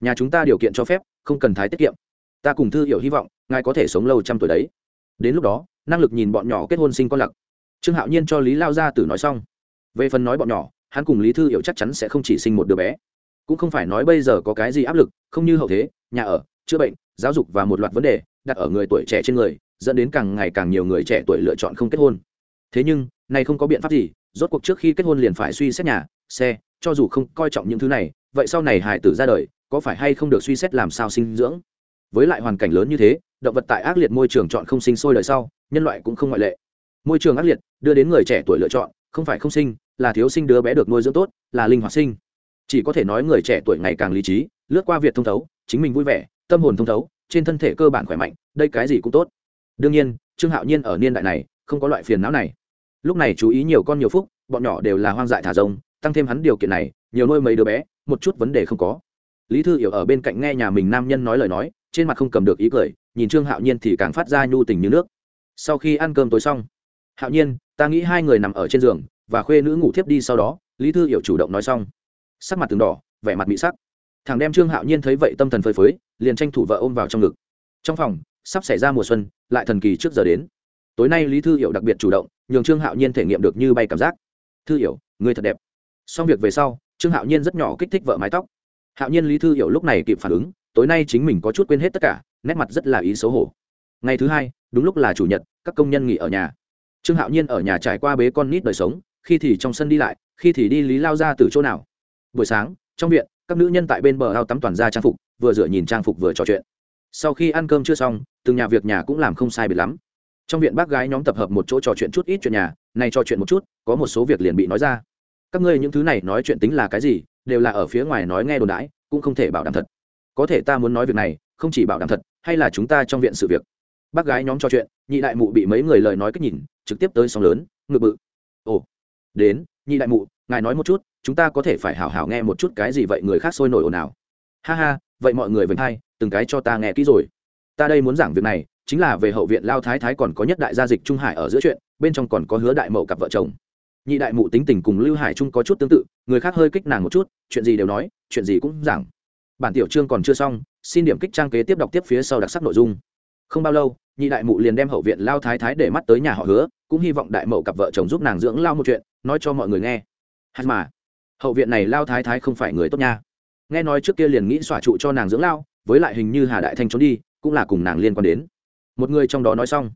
Nhà chúng ta điều kiện cho phép, không cần thái tiết kiệm ta cùng thư hiểu hy vọng, ngài có thể sống lâu trăm tuổi đấy. Đến lúc đó, năng lực nhìn bọn nhỏ kết hôn sinh con lặc. Trương hạo nhiên cho lý lao gia tử nói xong. Về phần nói bọn nhỏ, hắn cùng lý thư hiểu chắc chắn sẽ không chỉ sinh một đứa bé. Cũng không phải nói bây giờ có cái gì áp lực, không như hậu thế, nhà ở, chữa bệnh, giáo dục và một loạt vấn đề đặt ở người tuổi trẻ trên người, dẫn đến càng ngày càng nhiều người trẻ tuổi lựa chọn không kết hôn. Thế nhưng, này không có biện pháp gì, rốt cuộc trước khi kết hôn liền phải suy xét nhà, xe, cho dù không coi trọng những thứ này, vậy sau này hải tử ra đời, có phải hay không được suy xét làm sao sinh dưỡng? Với lại hoàn cảnh lớn như thế, động vật tại ác liệt môi trường chọn không sinh sôi đời sau, nhân loại cũng không ngoại lệ. Môi trường ác liệt, đưa đến người trẻ tuổi lựa chọn, không phải không sinh, là thiếu sinh đứa bé được nuôi dưỡng tốt, là linh hoạt sinh. Chỉ có thể nói người trẻ tuổi ngày càng lý trí, lướt qua việc thông thấu, chính mình vui vẻ, tâm hồn thông thấu, trên thân thể cơ bản khỏe mạnh, đây cái gì cũng tốt. Đương nhiên, trương hạo nhiên ở niên đại này, không có loại phiền não này. Lúc này chú ý nhiều con nhiều phúc, bọn nhỏ đều là hoang dại thả rông, tăng thêm hắn điều kiện này, nhiều nuôi mấy đứa bé, một chút vấn đề không có. Lý thư hiểu ở bên cạnh nghe nhà mình nam nhân nói lời nói trên mặt không cầm được ý cười, nhìn trương hạo nhiên thì càng phát ra nhu tình như nước. Sau khi ăn cơm tối xong, hạo nhiên, ta nghĩ hai người nằm ở trên giường và khuê nữ ngủ thiếp đi sau đó, lý thư hiểu chủ động nói xong. Sắc mặt từng đỏ, vẻ mặt bị sắc. Thằng đem trương hạo nhiên thấy vậy tâm thần phơi phới, liền tranh thủ vợ ôm vào trong ngực. Trong phòng, sắp xảy ra mùa xuân, lại thần kỳ trước giờ đến. Tối nay lý thư hiểu đặc biệt chủ động, nhường trương hạo nhiên thể nghiệm được như bay cảm giác. Thư hiểu, người thật đẹp. Xong việc về sau, trương hạo nhiên rất nhỏ kích thích vợ mái tóc. Hạo nhiên lý thư hiểu lúc này kịp phản ứng tối nay chính mình có chút quên hết tất cả, nét mặt rất là ý xấu hổ. Ngày thứ hai, đúng lúc là chủ nhật, các công nhân nghỉ ở nhà. Trương hạo nhiên ở nhà trải qua bế con nít đời sống, khi thì trong sân đi lại, khi thì đi lý lao ra từ chỗ nào. Buổi sáng, trong viện, các nữ nhân tại bên bờ ao tắm toàn ra trang phục, vừa rửa nhìn trang phục vừa trò chuyện. Sau khi ăn cơm chưa xong, từng nhà việc nhà cũng làm không sai biệt lắm. Trong viện bác gái nhóm tập hợp một chỗ trò chuyện chút ít chuyện nhà, nay trò chuyện một chút, có một số việc liền bị nói ra. Các ngươi những thứ này nói chuyện tính là cái gì, đều là ở phía ngoài nói nghe đồn đãi, cũng không thể bảo đảm thật có thể ta muốn nói việc này không chỉ bảo đảm thật hay là chúng ta trong viện sự việc. Bác gái nhóm trò chuyện nhị đại mụ bị mấy người lời nói cách nhìn trực tiếp tới sóng lớn ngự bự. Ồ đến nhị đại mụ ngài nói một chút chúng ta có thể phải hảo hảo nghe một chút cái gì vậy người khác sôi nổi ồn ào. Ha ha vậy mọi người vẫn hay, từng cái cho ta nghe kỹ rồi. Ta đây muốn giảng việc này chính là về hậu viện lao thái thái còn có nhất đại gia dịch trung hải ở giữa chuyện bên trong còn có hứa đại mậu cặp vợ chồng. Nhị đại mụ tính tình cùng lưu hải trung có chút tương tự người khác hơi kích nàng một chút chuyện gì đều nói chuyện gì cũng giảng bản tiểu chương còn chưa xong, xin điểm kích trang kế tiếp đọc tiếp phía sau đặc sắc nội dung. Không bao lâu, nhị đại mụ liền đem hậu viện lao thái thái để mắt tới nhà họ hứa, cũng hy vọng đại mậu cặp vợ chồng giúp nàng dưỡng lao một chuyện, nói cho mọi người nghe. Hay mà, hậu viện này lao thái thái không phải người tốt nha. Nghe nói trước kia liền nghĩ xỏa trụ cho nàng dưỡng lao, với lại hình như hà đại thanh trốn đi, cũng là cùng nàng liên quan đến. Một người trong đó nói xong,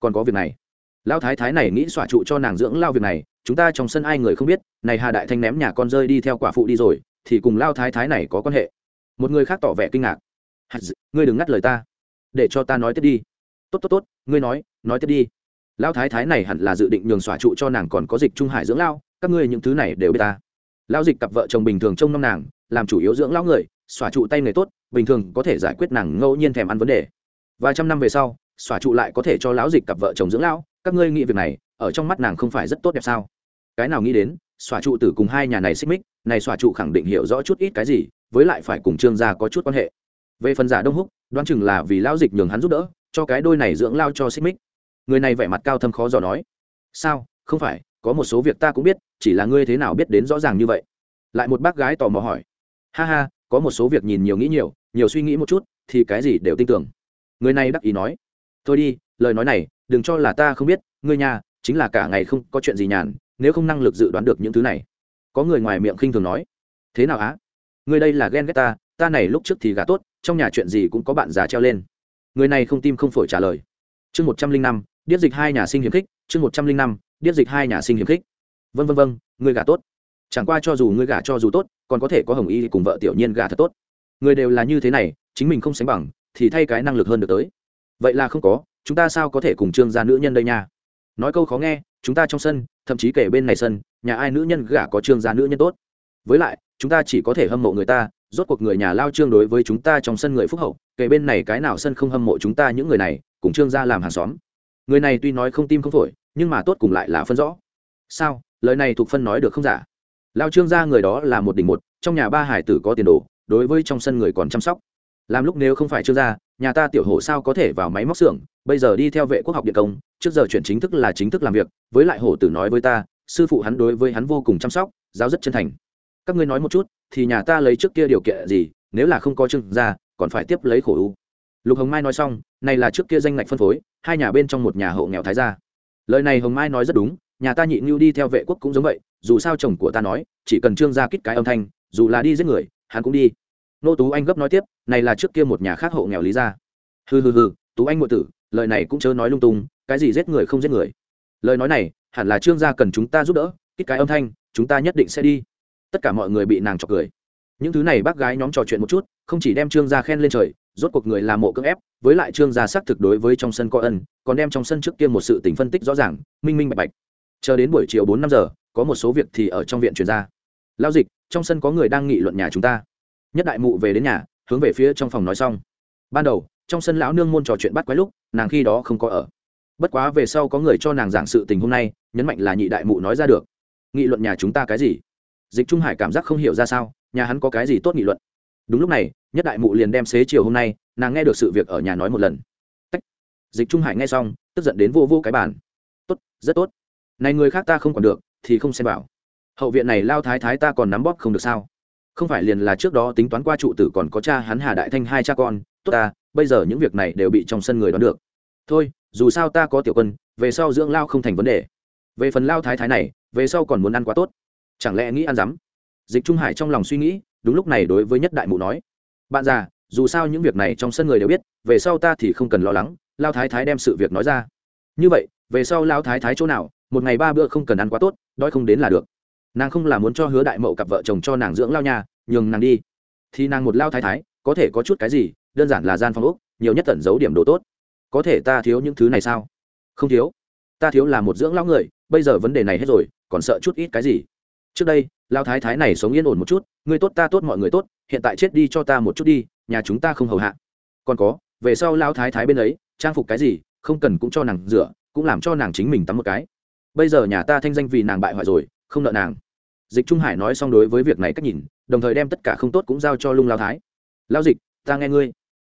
còn có việc này. Lao thái thái này nghĩ xỏa trụ cho nàng dưỡng lao việc này, chúng ta trong sân ai người không biết, này hà đại thanh ném nhà con rơi đi theo quả phụ đi rồi, thì cùng lao thái thái này có quan hệ một người khác tỏ vẻ kinh ngạc. Ngươi đừng ngắt lời ta. Để cho ta nói tiếp đi. Tốt tốt tốt, ngươi nói nói tiếp đi. Lão thái thái này hẳn là dự định nhường xỏa trụ cho nàng còn có dịch trung hải dưỡng lao các ngươi những thứ này đều biết ta. Lão dịch cặp vợ chồng bình thường trông nom nàng, làm chủ yếu dưỡng lão người, xỏa trụ tay nghề tốt, bình thường có thể giải quyết nàng ngẫu nhiên thèm ăn vấn đề. Vài trăm năm về sau, xỏa trụ lại có thể cho lão dịch cặp vợ chồng dưỡng lão, các ngươi nghĩ việc này, ở trong mắt nàng không phải rất tốt đẹp sao? Cái nào nghĩ đến, xỏa trụ tử cùng hai nhà này xích mích, này xỏa trụ khẳng định hiểu rõ chút ít cái gì với lại phải cùng trương gia có chút quan hệ. Về phần giả đông húc, đoán chừng là vì lão dịch nhường hắn giúp đỡ, cho cái đôi này dưỡng lao cho xích mích. Người này vẻ mặt cao thâm khó dò nói. Sao? Không phải, có một số việc ta cũng biết, chỉ là ngươi thế nào biết đến rõ ràng như vậy? Lại một bác gái tò mò hỏi. Ha ha, có một số việc nhìn nhiều nghĩ nhiều nhiều suy nghĩ một chút, thì cái gì đều tin tưởng. Người này đắc ý nói. Thôi đi, lời nói này, đừng cho là ta không biết, ngươi nhà, chính là cả ngày không có chuyện gì nhàn, nếu không năng lực dự đoán được những thứ này. Có người ngoài miệng khinh thường nói. Thế nào á? Người đây là ghen ghét ta ta này lúc trước thì gà tốt, trong nhà chuyện gì cũng có bạn già treo lên. Người này không tim không phổi trả lời. Chương một trăm linh năm điết dịch hai nhà sinh hiếm khích, chương một trăm linh năm điết dịch hai nhà sinh hiếm khích. Vân vân vân người gà tốt. Chẳng qua cho dù người gà cho dù tốt, còn có thể có hồng y cùng vợ tiểu nhiên gà thật tốt. Người đều là như thế này, chính mình không sánh bằng, thì thay cái năng lực hơn được tới. Vậy là không có, chúng ta sao có thể cùng trương gia nữ nhân đây nha? Nói câu khó nghe, chúng ta trong sân, thậm chí kể bên này sân, nhà ai nữ nhân gả có trương gia nữ nhân tốt? Với lại chúng ta chỉ có thể hâm mộ người ta, rốt cuộc người nhà lao trương đối với chúng ta trong sân người phúc hậu, kể bên này cái nào sân không hâm mộ chúng ta những người này, cùng trương gia làm hàng xóm. Người này tuy nói không tim không phổi, nhưng mà tốt cùng lại là phân rõ. Sao? Lời này thuộc phân nói được không giả? Lao trương gia người đó là một đỉnh một, trong nhà ba hải tử có tiền đồ, đối với trong sân người còn chăm sóc. Làm lúc nếu không phải trương gia, nhà ta tiểu hổ sao có thể vào máy móc xưởng, bây giờ đi theo vệ quốc học điện công, trước giờ chuyển chính thức là chính thức làm việc, với lại hổ tử nói với ta, sư phụ hắn đối với hắn vô cùng chăm sóc, giáo rất chân thành các ngươi nói một chút, thì nhà ta lấy trước kia điều kiện gì, nếu là không có trương gia còn phải tiếp lấy khổ u. Lục hồng mai nói xong, này là trước kia danh ngạch phân phối, hai nhà bên trong một nhà hộ nghèo thái gia. Lời này hồng mai nói rất đúng, nhà ta nhị ngưu đi theo vệ quốc cũng giống vậy, dù sao chồng của ta nói, chỉ cần trương gia kích cái âm thanh, dù là đi giết người, hắn cũng đi. Nô tú anh gấp nói tiếp, này là trước kia một nhà khác hộ nghèo lý ra hừ hừ hừ, tú anh ngụy tử, lời này cũng chớ nói lung tung, cái gì giết người không giết người. Lời nói này, hẳn là trương gia cần chúng ta giúp đỡ, kích cái âm thanh, chúng ta nhất định sẽ đi tất cả mọi người bị nàng chọc cười. Những thứ này bác gái nhóm trò chuyện một chút, không chỉ đem trương gia khen lên trời, rốt cuộc người làm mộ cưỡng ép, với lại trương gia xác thực đối với trong sân có ân, còn đem trong sân trước kia một sự tình phân tích rõ ràng, minh minh bạch bạch. Chờ đến buổi chiều bốn năm giờ, có một số việc thì ở trong viện truyền ra. Lao dịch, trong sân có người đang nghị luận nhà chúng ta. Nhất đại mụ về đến nhà, hướng về phía trong phòng nói xong. Ban đầu, trong sân lão nương môn trò chuyện bắt quái lúc, nàng khi đó không có ở. Bất quá về sau có người cho nàng giảng sự tình hôm nay, nhấn mạnh là nhị đại mụ nói ra được. Nghị luận nhà chúng ta cái gì? Dịch trung hải cảm giác không hiểu ra sao, nhà hắn có cái gì tốt nghị luận. Đúng lúc này, nhất đại mụ liền đem xế chiều hôm nay, nàng nghe được sự việc ở nhà nói một lần. Tách. dịch trung hải nghe xong, tức giận đến vô vô cái bàn. Tốt, rất tốt. Này người khác ta không còn được, thì không xem bảo hậu viện này lao thái thái ta còn nắm bóp không được sao? Không phải liền là trước đó tính toán qua trụ tử còn có cha hắn hà đại thanh hai cha con, tốt ta, bây giờ những việc này đều bị trong sân người đoán được. Thôi, dù sao ta có tiểu quân, về sau dưỡng lao không thành vấn đề. Về phần lao thái thái này, về sau còn muốn ăn quá tốt chẳng lẽ nghĩ ăn dám dịch trung hải trong lòng suy nghĩ, đúng lúc này đối với nhất đại mụ nói, bạn già, dù sao những việc này trong sân người đều biết, về sau ta thì không cần lo lắng, lao thái thái đem sự việc nói ra. Như vậy, về sau lao thái thái chỗ nào, một ngày ba bữa không cần ăn quá tốt, đói không đến là được. Nàng không là muốn cho hứa đại mậu cặp vợ chồng cho nàng dưỡng lao nhà nhường nàng đi. Thì nàng một lao thái thái, có thể có chút cái gì, đơn giản là gian phòng úc nhiều nhất tẩn giấu điểm đồ tốt. Có thể ta thiếu những thứ này sao? Không thiếu. Ta thiếu là một dưỡng lão người, bây giờ vấn đề này hết rồi, còn sợ chút ít cái gì? Trước đây lao thái thái này sống yên ổn một chút người tốt ta tốt mọi người tốt, hiện tại chết đi cho ta một chút đi, nhà chúng ta không hầu hạ. Còn có, về sau lao thái thái bên ấy, trang phục cái gì, không cần cũng cho nàng rửa, cũng làm cho nàng chính mình tắm một cái. Bây giờ nhà ta thanh danh vì nàng bại hoại rồi, không nợ nàng. Dịch trung hải nói xong đối với việc này cách nhìn, đồng thời đem tất cả không tốt cũng giao cho lung lao thái. Lao dịch, ta nghe ngươi.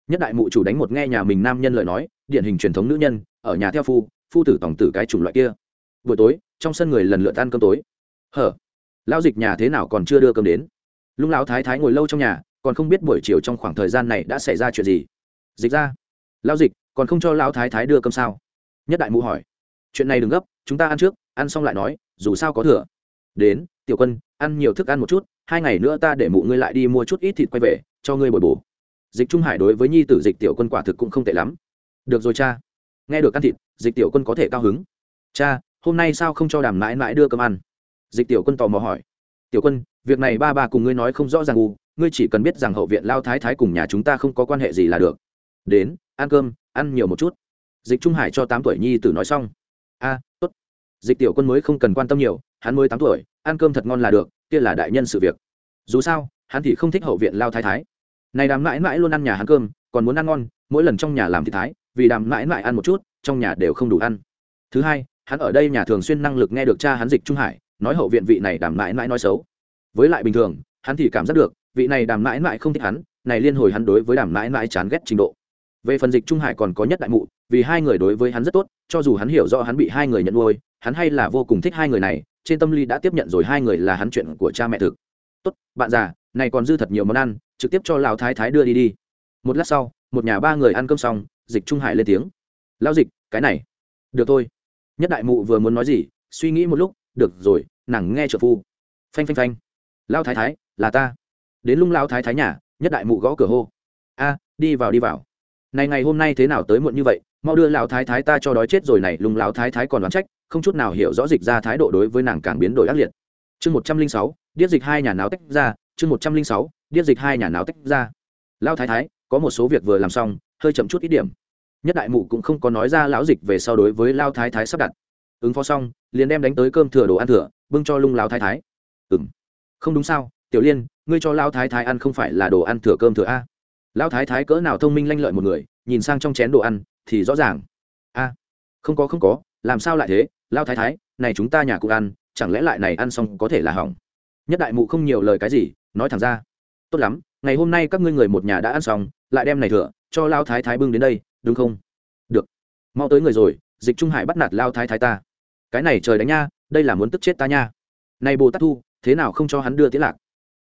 Nhất đại mụ chủ đánh một nghe nhà mình nam nhân lời nói, điển hình truyền thống nữ nhân, ở nhà theo phu phu tử tổng tử cái chủng loại kia. Buổi tối, trong sân người lần lượt ăn cơm tối. Hở Lão dịch nhà thế nào còn chưa đưa cơm đến? Lung lão thái thái ngồi lâu trong nhà, còn không biết buổi chiều trong khoảng thời gian này đã xảy ra chuyện gì. Dịch ra. Lão dịch, còn không cho lão thái thái đưa cơm sao? Nhất đại mụ hỏi. Chuyện này đừng gấp, chúng ta ăn trước, ăn xong lại nói, dù sao có thừa. Đến, tiểu quân, ăn nhiều thức ăn một chút, hai ngày nữa ta để mụ ngươi lại đi mua chút ít thịt quay về, cho ngươi bồi bổ. Dịch trung hải đối với nhi tử dịch tiểu quân quả thực cũng không tệ lắm. Được rồi cha. Nghe được ăn thịt, dịch tiểu quân có thể cao hứng. Cha, hôm nay sao không cho đàm mãi mãi đưa cơm ăn? Dịch tiểu quân tò mò hỏi. Tiểu quân, việc này ba bà cùng ngươi nói không rõ ràng u, ngươi chỉ cần biết rằng hậu viện lao thái thái cùng nhà chúng ta không có quan hệ gì là được. Đến, ăn cơm, ăn nhiều một chút. Dịch trung hải cho tám tuổi nhi tử nói xong. A, tốt. Dịch tiểu quân mới không cần quan tâm nhiều, hắn mới tám tuổi, ăn cơm thật ngon là được, kia là đại nhân sự việc. Dù sao, hắn thì không thích hậu viện lao thái thái. Này đàm mãi mãi luôn ăn nhà hắn cơm, còn muốn ăn ngon, mỗi lần trong nhà làm thì thái, vì đàm mãi mãi ăn một chút, trong nhà đều không đủ ăn. Thứ hai, hắn ở đây nhà thường xuyên năng lực nghe được cha hắn dịch trung hải nói hậu viện vị này đàm mãi mãi nói xấu. Với lại bình thường, hắn thì cảm giác được, vị này đàm mãi mãi không thích hắn, này liên hồi hắn đối với đàm mãi mãi chán ghét trình độ. Về phần dịch trung hải còn có nhất đại mụ, vì hai người đối với hắn rất tốt, cho dù hắn hiểu rõ hắn bị hai người nhận nuôi, hắn hay là vô cùng thích hai người này, trên tâm lý đã tiếp nhận rồi hai người là hắn chuyện của cha mẹ thực. Tốt, bạn già, này còn dư thật nhiều món ăn, trực tiếp cho lão thái thái đưa đi đi. Một lát sau, một nhà ba người ăn cơm xong, dịch trung hải lên tiếng. Lão dịch, cái này. Được thôi. Nhất đại mụ vừa muốn nói gì, suy nghĩ một lúc, được rồi nàng nghe trợ phu. Phanh phanh phanh. Lao thái thái, là ta. Đến lung lao thái thái nhà, nhất đại mụ gõ cửa hô. A, đi vào đi vào. Này ngày hôm nay thế nào tới muộn như vậy, mau đưa lão thái thái ta cho đói chết rồi này, lung lão thái thái còn đoán trách, không chút nào hiểu rõ dịch ra thái độ đối với nàng càng biến đổi ác liệt. Chương một trăm linh sáu điết dịch hai nhà náo tách ra, chương một trăm linh sáu điết dịch hai nhà náo tách ra. Lao thái thái, có một số việc vừa làm xong, hơi chậm chút ít điểm. Nhất đại mụ cũng không có nói ra lão dịch về sau đối với lao thái thái sắp đặt ứng phó xong, liền đem đánh tới cơm thừa đồ ăn thừa, bưng cho lung lao thái thái. Ừng không đúng sao, tiểu liên, ngươi cho lao thái thái ăn không phải là đồ ăn thừa cơm thừa a? Lao thái thái cỡ nào thông minh lanh lợi một người, nhìn sang trong chén đồ ăn, thì rõ ràng. A, không có không có, làm sao lại thế? Lao thái thái, này chúng ta nhà cũng ăn, chẳng lẽ lại này ăn xong có thể là hỏng? Nhất đại mụ không nhiều lời cái gì, nói thẳng ra. Tốt lắm, ngày hôm nay các ngươi người một nhà đã ăn xong, lại đem này thừa, cho lao thái thái bưng đến đây, đúng không? Được. Mau tới người rồi, dịch trung hải bắt nạt lao thái thái ta cái này trời đánh nha, đây là muốn tức chết ta nha. Này bồ tát thu, thế nào không cho hắn đưa tiễn lạc?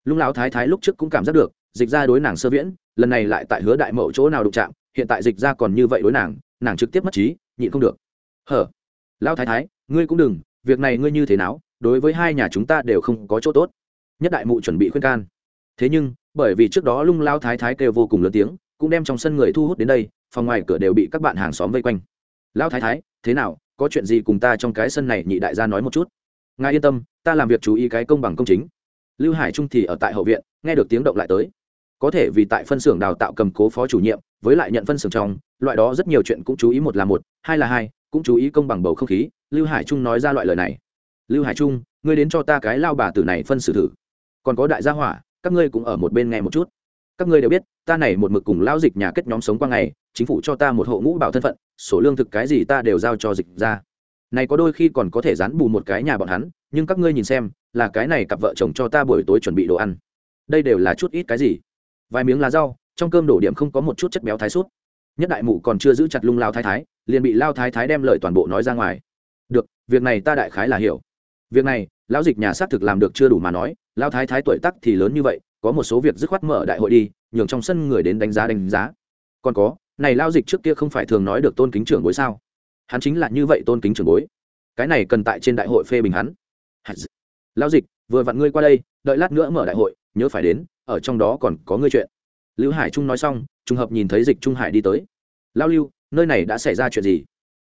Lung lão thái thái lúc trước cũng cảm giác được, dịch ra đối nàng sơ viễn, lần này lại tại hứa đại mậu chỗ nào đụng chạm, hiện tại dịch ra còn như vậy đối nàng nàng trực tiếp mất trí, nhịn không được. Hở? Lão thái thái, ngươi cũng đừng, việc này ngươi như thế nào, đối với hai nhà chúng ta đều không có chỗ tốt. Nhất đại mụ chuẩn bị khuyên can. Thế nhưng, bởi vì trước đó lung lao thái thái kêu vô cùng lớn tiếng, cũng đem trong sân người thu hút đến đây, phòng ngoài cửa đều bị các bạn hàng xóm vây quanh. Lao thái thái, thế nào có chuyện gì cùng ta trong cái sân này nhị đại gia nói một chút. Ngài yên tâm, ta làm việc chú ý cái công bằng công chính. Lưu hải trung thì ở tại hậu viện, nghe được tiếng động lại tới. Có thể vì tại phân xưởng đào tạo cầm cố phó chủ nhiệm, với lại nhận phân xưởng trong, loại đó rất nhiều chuyện cũng chú ý một là một, hai là hai, cũng chú ý công bằng bầu không khí, lưu hải trung nói ra loại lời này. Lưu hải trung, ngươi đến cho ta cái lao bà tử này phân xử thử. Còn có đại gia hỏa, các ngươi cũng ở một bên nghe một chút. Các ngươi đều biết, ta này một mực cùng lao dịch nhà kết nhóm sống qua ngày, chính phủ cho ta một hộ ngũ bảo thân phận số lương thực cái gì ta đều giao cho dịch ra. Này có đôi khi còn có thể dán bù một cái nhà bọn hắn, nhưng các ngươi nhìn xem, là cái này cặp vợ chồng cho ta buổi tối chuẩn bị đồ ăn. Đây đều là chút ít cái gì? Vài miếng lá rau, trong cơm đổ điểm không có một chút chất béo thái suốt nhất đại mụ còn chưa giữ chặt lung lao thái thái, liền bị lao thái thái đem lời toàn bộ nói ra ngoài. Được, việc này ta đại khái là hiểu. Việc này, lão dịch nhà xác thực làm được chưa đủ mà nói, lao thái thái tuổi tắc thì lớn như vậy, có một số việc dứt khoát mở đại hội đi, nhường trong sân người đến đánh giá đánh giá. Còn có này lao dịch trước kia không phải thường nói được tôn kính trưởng bối sao? Hắn chính là như vậy tôn kính trưởng bối. Cái này cần tại trên đại hội phê bình hắn. Lao dịch, vừa vặn ngươi qua đây, đợi lát nữa mở đại hội, nhớ phải đến, ở trong đó còn có ngươi chuyện. Lưu hải trung nói xong, trùng hợp nhìn thấy dịch trung hải đi tới. Lao lưu, nơi này đã xảy ra chuyện gì?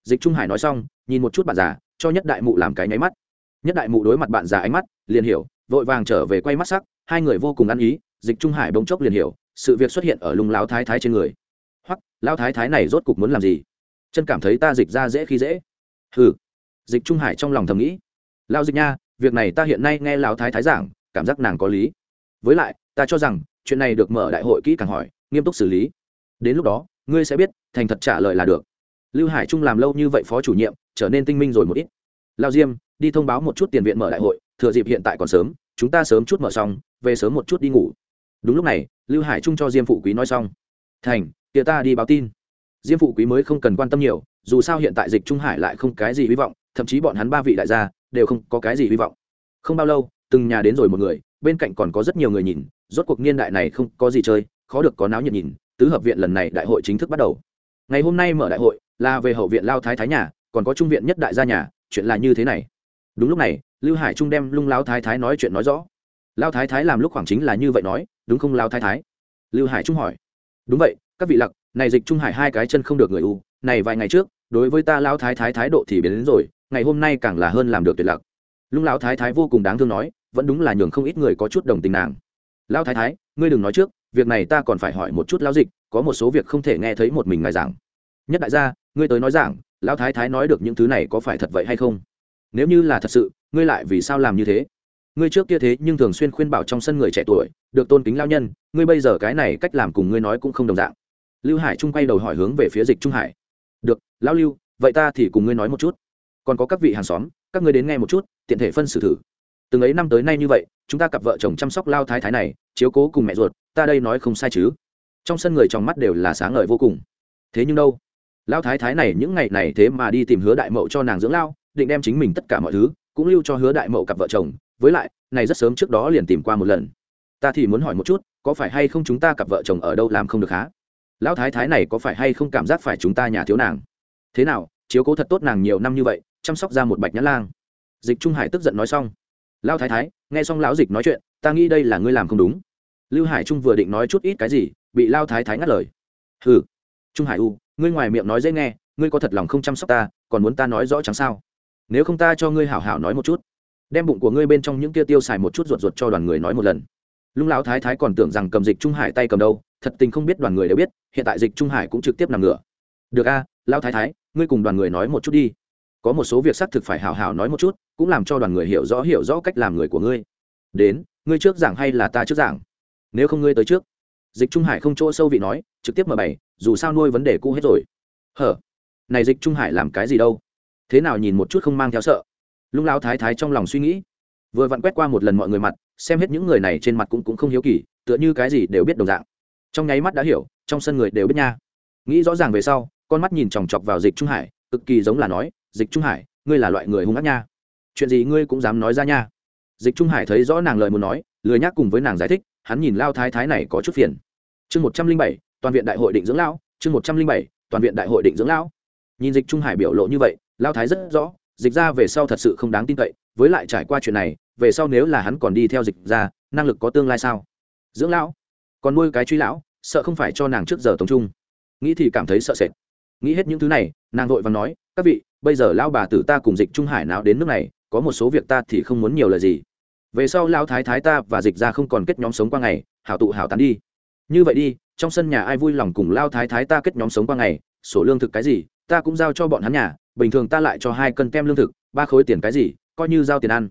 Dịch trung hải nói xong, nhìn một chút bạn già, cho nhất đại mụ làm cái nháy mắt. Nhất đại mụ đối mặt bạn già ánh mắt, liền hiểu, vội vàng trở về quay mắt sắc, hai người vô cùng ăn ý, dịch trung hải bỗng chốc liền hiểu, sự việc xuất hiện ở lùng láo thái thái trên người lao lão thái thái này rốt cục muốn làm gì? Chân cảm thấy ta dịch ra dễ khi dễ. Hừ. Dịch trung hải trong lòng thầm nghĩ. Lao dịch nha, việc này ta hiện nay nghe lão thái thái giảng, cảm giác nàng có lý. Với lại, ta cho rằng, chuyện này được mở đại hội kỹ càng hỏi, nghiêm túc xử lý. Đến lúc đó, ngươi sẽ biết, thành thật trả lời là được. Lưu hải trung làm lâu như vậy phó chủ nhiệm, trở nên tinh minh rồi một ít. Lao diêm, đi thông báo một chút tiền viện mở đại hội, thừa dịp hiện tại còn sớm, chúng ta sớm chút mở xong, về sớm một chút đi ngủ. Đúng lúc này, lưu hải trung cho diêm phụ quý nói xong. Thành tiệ ta đi báo tin. Diêm phụ quý mới không cần quan tâm nhiều, dù sao hiện tại dịch trung hải lại không cái gì hy vọng, thậm chí bọn hắn ba vị đại gia đều không có cái gì hy vọng. Không bao lâu, từng nhà đến rồi một người, bên cạnh còn có rất nhiều người nhìn, rốt cuộc niên đại này không có gì chơi, khó được có náo nhiệt nhìn, tứ hợp viện lần này đại hội chính thức bắt đầu. Ngày hôm nay mở đại hội, là về hậu viện lao thái thái nhà, còn có trung viện nhất đại gia nhà, chuyện là như thế này. Đúng lúc này, lưu hải trung đem lung lao thái thái nói chuyện nói rõ. Lao thái thái làm lúc khoảng chính là như vậy nói, đúng không lao thái thái? Lưu hải trung hỏi. Đúng vậy các vị lặc, này dịch trung hải hai cái chân không được người u, này vài ngày trước, đối với ta lão thái thái thái độ thì biến đến rồi, ngày hôm nay càng là hơn làm được tuyệt lặc. Lung lão thái thái vô cùng đáng thương nói, vẫn đúng là nhường không ít người có chút đồng tình nàng. Lão thái thái, ngươi đừng nói trước, việc này ta còn phải hỏi một chút lão dịch, có một số việc không thể nghe thấy một mình ngài giảng. Nhất đại gia, ngươi tới nói giảng, lão thái thái nói được những thứ này có phải thật vậy hay không? Nếu như là thật sự, ngươi lại vì sao làm như thế? Ngươi trước kia thế nhưng thường xuyên khuyên bảo trong sân người trẻ tuổi, được tôn kính lao nhân, ngươi bây giờ cái này cách làm cùng ngươi nói cũng không đồng dạng lưu hải trung quay đầu hỏi hướng về phía dịch trung hải. Được, lão lưu, vậy ta thì cùng ngươi nói một chút. Còn có các vị hàng xóm, các ngươi đến nghe một chút, tiện thể phân xử thử. Từng ấy năm tới nay như vậy, chúng ta cặp vợ chồng chăm sóc lao thái thái này, chiếu cố cùng mẹ ruột, ta đây nói không sai chứ? Trong sân người trong mắt đều là sáng ngời vô cùng. Thế nhưng đâu? Lao thái thái này những ngày này thế mà đi tìm hứa đại mậu cho nàng dưỡng lao, định đem chính mình tất cả mọi thứ cũng lưu cho hứa đại mậu cặp vợ chồng, với lại, này rất sớm trước đó liền tìm qua một lần. Ta thì muốn hỏi một chút, có phải hay không chúng ta cặp vợ chồng ở đâu làm không được há? Lão thái thái này có phải hay không cảm giác phải chúng ta nhà thiếu nàng? Thế nào, chiếu cố thật tốt nàng nhiều năm như vậy, chăm sóc ra một bạch nhã lang. Dịch trung hải tức giận nói xong. Lão thái thái, nghe xong lão dịch nói chuyện, ta nghĩ đây là ngươi làm không đúng. Lưu hải trung vừa định nói chút ít cái gì, bị lao thái thái ngắt lời. Hừ. Trung hải u, ngươi ngoài miệng nói dễ nghe, ngươi có thật lòng không chăm sóc ta, còn muốn ta nói rõ chẳng sao? Nếu không ta cho ngươi hảo hảo nói một chút. Đem bụng của ngươi bên trong những kia tiêu xài một chút ruột ruột cho đoàn người nói một lần. Lung lão thái thái còn tưởng rằng cầm dịch trung hải tay cầm đâu thật tình không biết đoàn người đều biết, hiện tại dịch trung hải cũng trực tiếp nằm ngửa. Được a, lão thái thái, ngươi cùng đoàn người nói một chút đi. Có một số việc xác thực phải hào hào nói một chút, cũng làm cho đoàn người hiểu rõ hiểu rõ cách làm người của ngươi. Đến, ngươi trước giảng hay là ta trước giảng? Nếu không ngươi tới trước. Dịch trung hải không chỗ sâu vị nói, trực tiếp mở bảy dù sao nuôi vấn đề cũ hết rồi. Hở? Này dịch trung hải làm cái gì đâu? Thế nào nhìn một chút không mang theo sợ? Lung lao thái thái trong lòng suy nghĩ. Vừa vặn quét qua một lần mọi người mặt, xem hết những người này trên mặt cũng cũng không hiếu kỳ, tựa như cái gì đều biết đồng dạng trong nháy mắt đã hiểu trong sân người đều biết nha nghĩ rõ ràng về sau con mắt nhìn chòng chọc vào dịch trung hải cực kỳ giống là nói dịch trung hải ngươi là loại người hung ác nha chuyện gì ngươi cũng dám nói ra nha dịch trung hải thấy rõ nàng lời muốn nói lười nhác cùng với nàng giải thích hắn nhìn lao thái thái này có chút phiền chương một trăm linh bảy toàn viện đại hội định dưỡng lão chương một trăm linh bảy toàn viện đại hội định dưỡng lão nhìn dịch trung hải biểu lộ như vậy lao thái rất rõ dịch ra về sau thật sự không đáng tin cậy với lại trải qua chuyện này về sau nếu là hắn còn đi theo dịch ra năng lực có tương lai sao dưỡng lão còn nuôi cái truy lão, sợ không phải cho nàng trước giờ tổng trung. Nghĩ thì cảm thấy sợ sệt. Nghĩ hết những thứ này, nàng vội và nói, các vị, bây giờ lao bà tử ta cùng dịch trung hải nào đến nước này, có một số việc ta thì không muốn nhiều lời gì. Về sau lao thái thái ta và dịch ra không còn kết nhóm sống qua ngày, hảo tụ hảo tán đi. Như vậy đi, trong sân nhà ai vui lòng cùng lao thái thái ta kết nhóm sống qua ngày, sổ lương thực cái gì, ta cũng giao cho bọn hắn nhà, bình thường ta lại cho hai cân kem lương thực, ba khối tiền cái gì, coi như giao tiền ăn.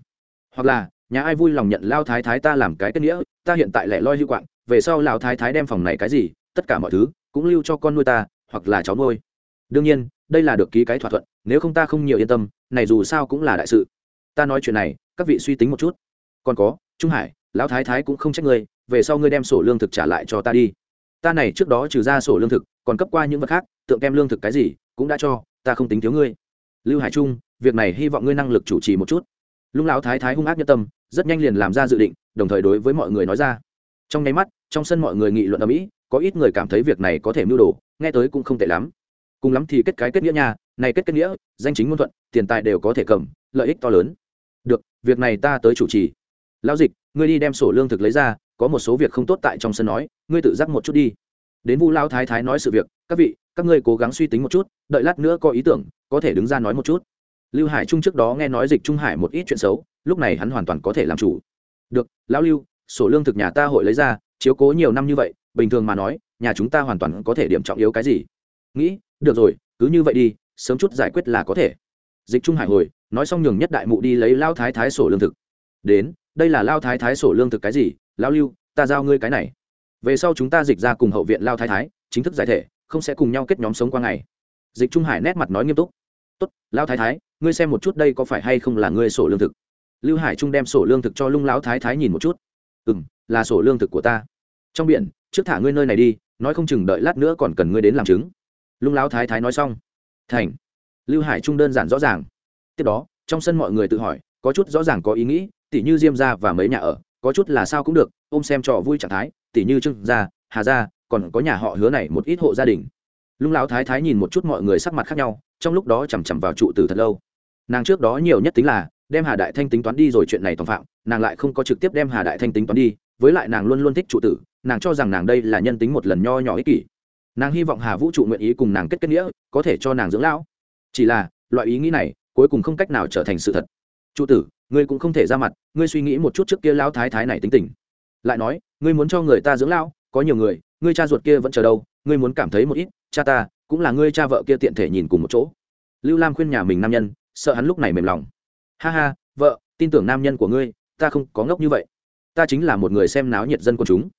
Hoặc là, nhà ai vui lòng nhận lao thái thái ta làm cái kết nghĩa, ta hiện tại lẻ loi hữu quạng về sau lão thái thái đem phòng này cái gì, tất cả mọi thứ cũng lưu cho con nuôi ta, hoặc là cháu nuôi. Đương nhiên, đây là được ký cái thỏa thuận, nếu không ta không nhiều yên tâm, này dù sao cũng là đại sự. Ta nói chuyện này, các vị suy tính một chút. Còn có, trung hải, lão thái thái cũng không trách ngươi, về sau ngươi đem sổ lương thực trả lại cho ta đi. Ta này trước đó trừ ra sổ lương thực, còn cấp qua những vật khác, tượng kem lương thực cái gì cũng đã cho, ta không tính thiếu ngươi. Lưu hải trung, việc này hy vọng ngươi năng lực chủ trì một chút. Lung lão thái thái hung ác nhất tâm, rất nhanh liền làm ra dự định, đồng thời đối với mọi người nói ra trong nháy mắt trong sân mọi người nghị luận ở mỹ có ít người cảm thấy việc này có thể mưu đồ nghe tới cũng không tệ lắm. Cùng lắm thì kết cái kết nghĩa nhà, này kết kết nghĩa danh chính ngôn thuận tiền tài đều có thể cầm lợi ích to lớn. Được việc này ta tới chủ trì. Lão dịch ngươi đi đem sổ lương thực lấy ra có một số việc không tốt tại trong sân nói ngươi tự giác một chút đi. Đến vu lao thái thái nói sự việc các vị các ngươi cố gắng suy tính một chút đợi lát nữa có ý tưởng có thể đứng ra nói một chút. Lưu hải trung trước đó nghe nói dịch trung hải một ít chuyện xấu lúc này hắn hoàn toàn có thể làm chủ. Được lão lưu sổ lương thực nhà ta hội lấy ra, chiếu cố nhiều năm như vậy, bình thường mà nói, nhà chúng ta hoàn toàn có thể điểm trọng yếu cái gì. Nghĩ, được rồi, cứ như vậy đi, sớm chút giải quyết là có thể. Dịch trung hải hồi, nói xong nhường nhất đại mụ đi lấy lao thái thái sổ lương thực. Đến, đây là lao thái thái sổ lương thực cái gì? Lao lưu, ta giao ngươi cái này. Về sau chúng ta dịch ra cùng hậu viện lao thái thái, chính thức giải thể, không sẽ cùng nhau kết nhóm sống qua ngày. Dịch trung hải nét mặt nói nghiêm túc. Tốt, lao thái thái, ngươi xem một chút đây có phải hay không là ngươi sổ lương thực? Lưu hải trung đem sổ lương thực cho lung lão thái thái nhìn một chút ừ m là sổ lương thực của ta. Trong biển, trước thả ngươi nơi này đi, nói không chừng đợi lát nữa còn cần ngươi đến làm chứng. Lung lão thái thái nói xong. Thành. Lưu hải trung đơn giản rõ ràng. Tiếp đó, trong sân mọi người tự hỏi, có chút rõ ràng có ý nghĩ, tỉ như diêm gia và mấy nhà ở, có chút là sao cũng được, ôm xem trò vui trạng thái, tỉ như Trưng gia, hà gia, còn có nhà họ hứa này một ít hộ gia đình. Lung lão thái thái nhìn một chút mọi người sắc mặt khác nhau, trong lúc đó chằm chằm vào trụ từ thật lâu. Nàng trước đó nhiều nhất tính là đem hà đại thanh tính toán đi rồi chuyện này tòng phạm, nàng lại không có trực tiếp đem hà đại thanh tính toán đi, với lại nàng luôn luôn thích trụ tử, nàng cho rằng nàng đây là nhân tính một lần nho nhỏ ích kỷ. Nàng hy vọng hà vũ trụ nguyện ý cùng nàng kết kết nghĩa, có thể cho nàng dưỡng lão. Chỉ là, loại ý nghĩ này, cuối cùng không cách nào trở thành sự thật. Trụ tử, ngươi cũng không thể ra mặt, ngươi suy nghĩ một chút trước kia lão thái thái này tính tình. Lại nói, ngươi muốn cho người ta dưỡng lão, có nhiều người, ngươi cha ruột kia vẫn chờ đâu, ngươi muốn cảm thấy một ít, cha ta, cũng là ngươi cha vợ kia tiện thể nhìn cùng một chỗ. Lưu lam khuyên nhà mình nam nhân, sợ hắn lúc này mềm lòng ha ha, vợ, tin tưởng nam nhân của ngươi, ta không có ngốc như vậy. Ta chính là một người xem náo nhiệt dân của chúng.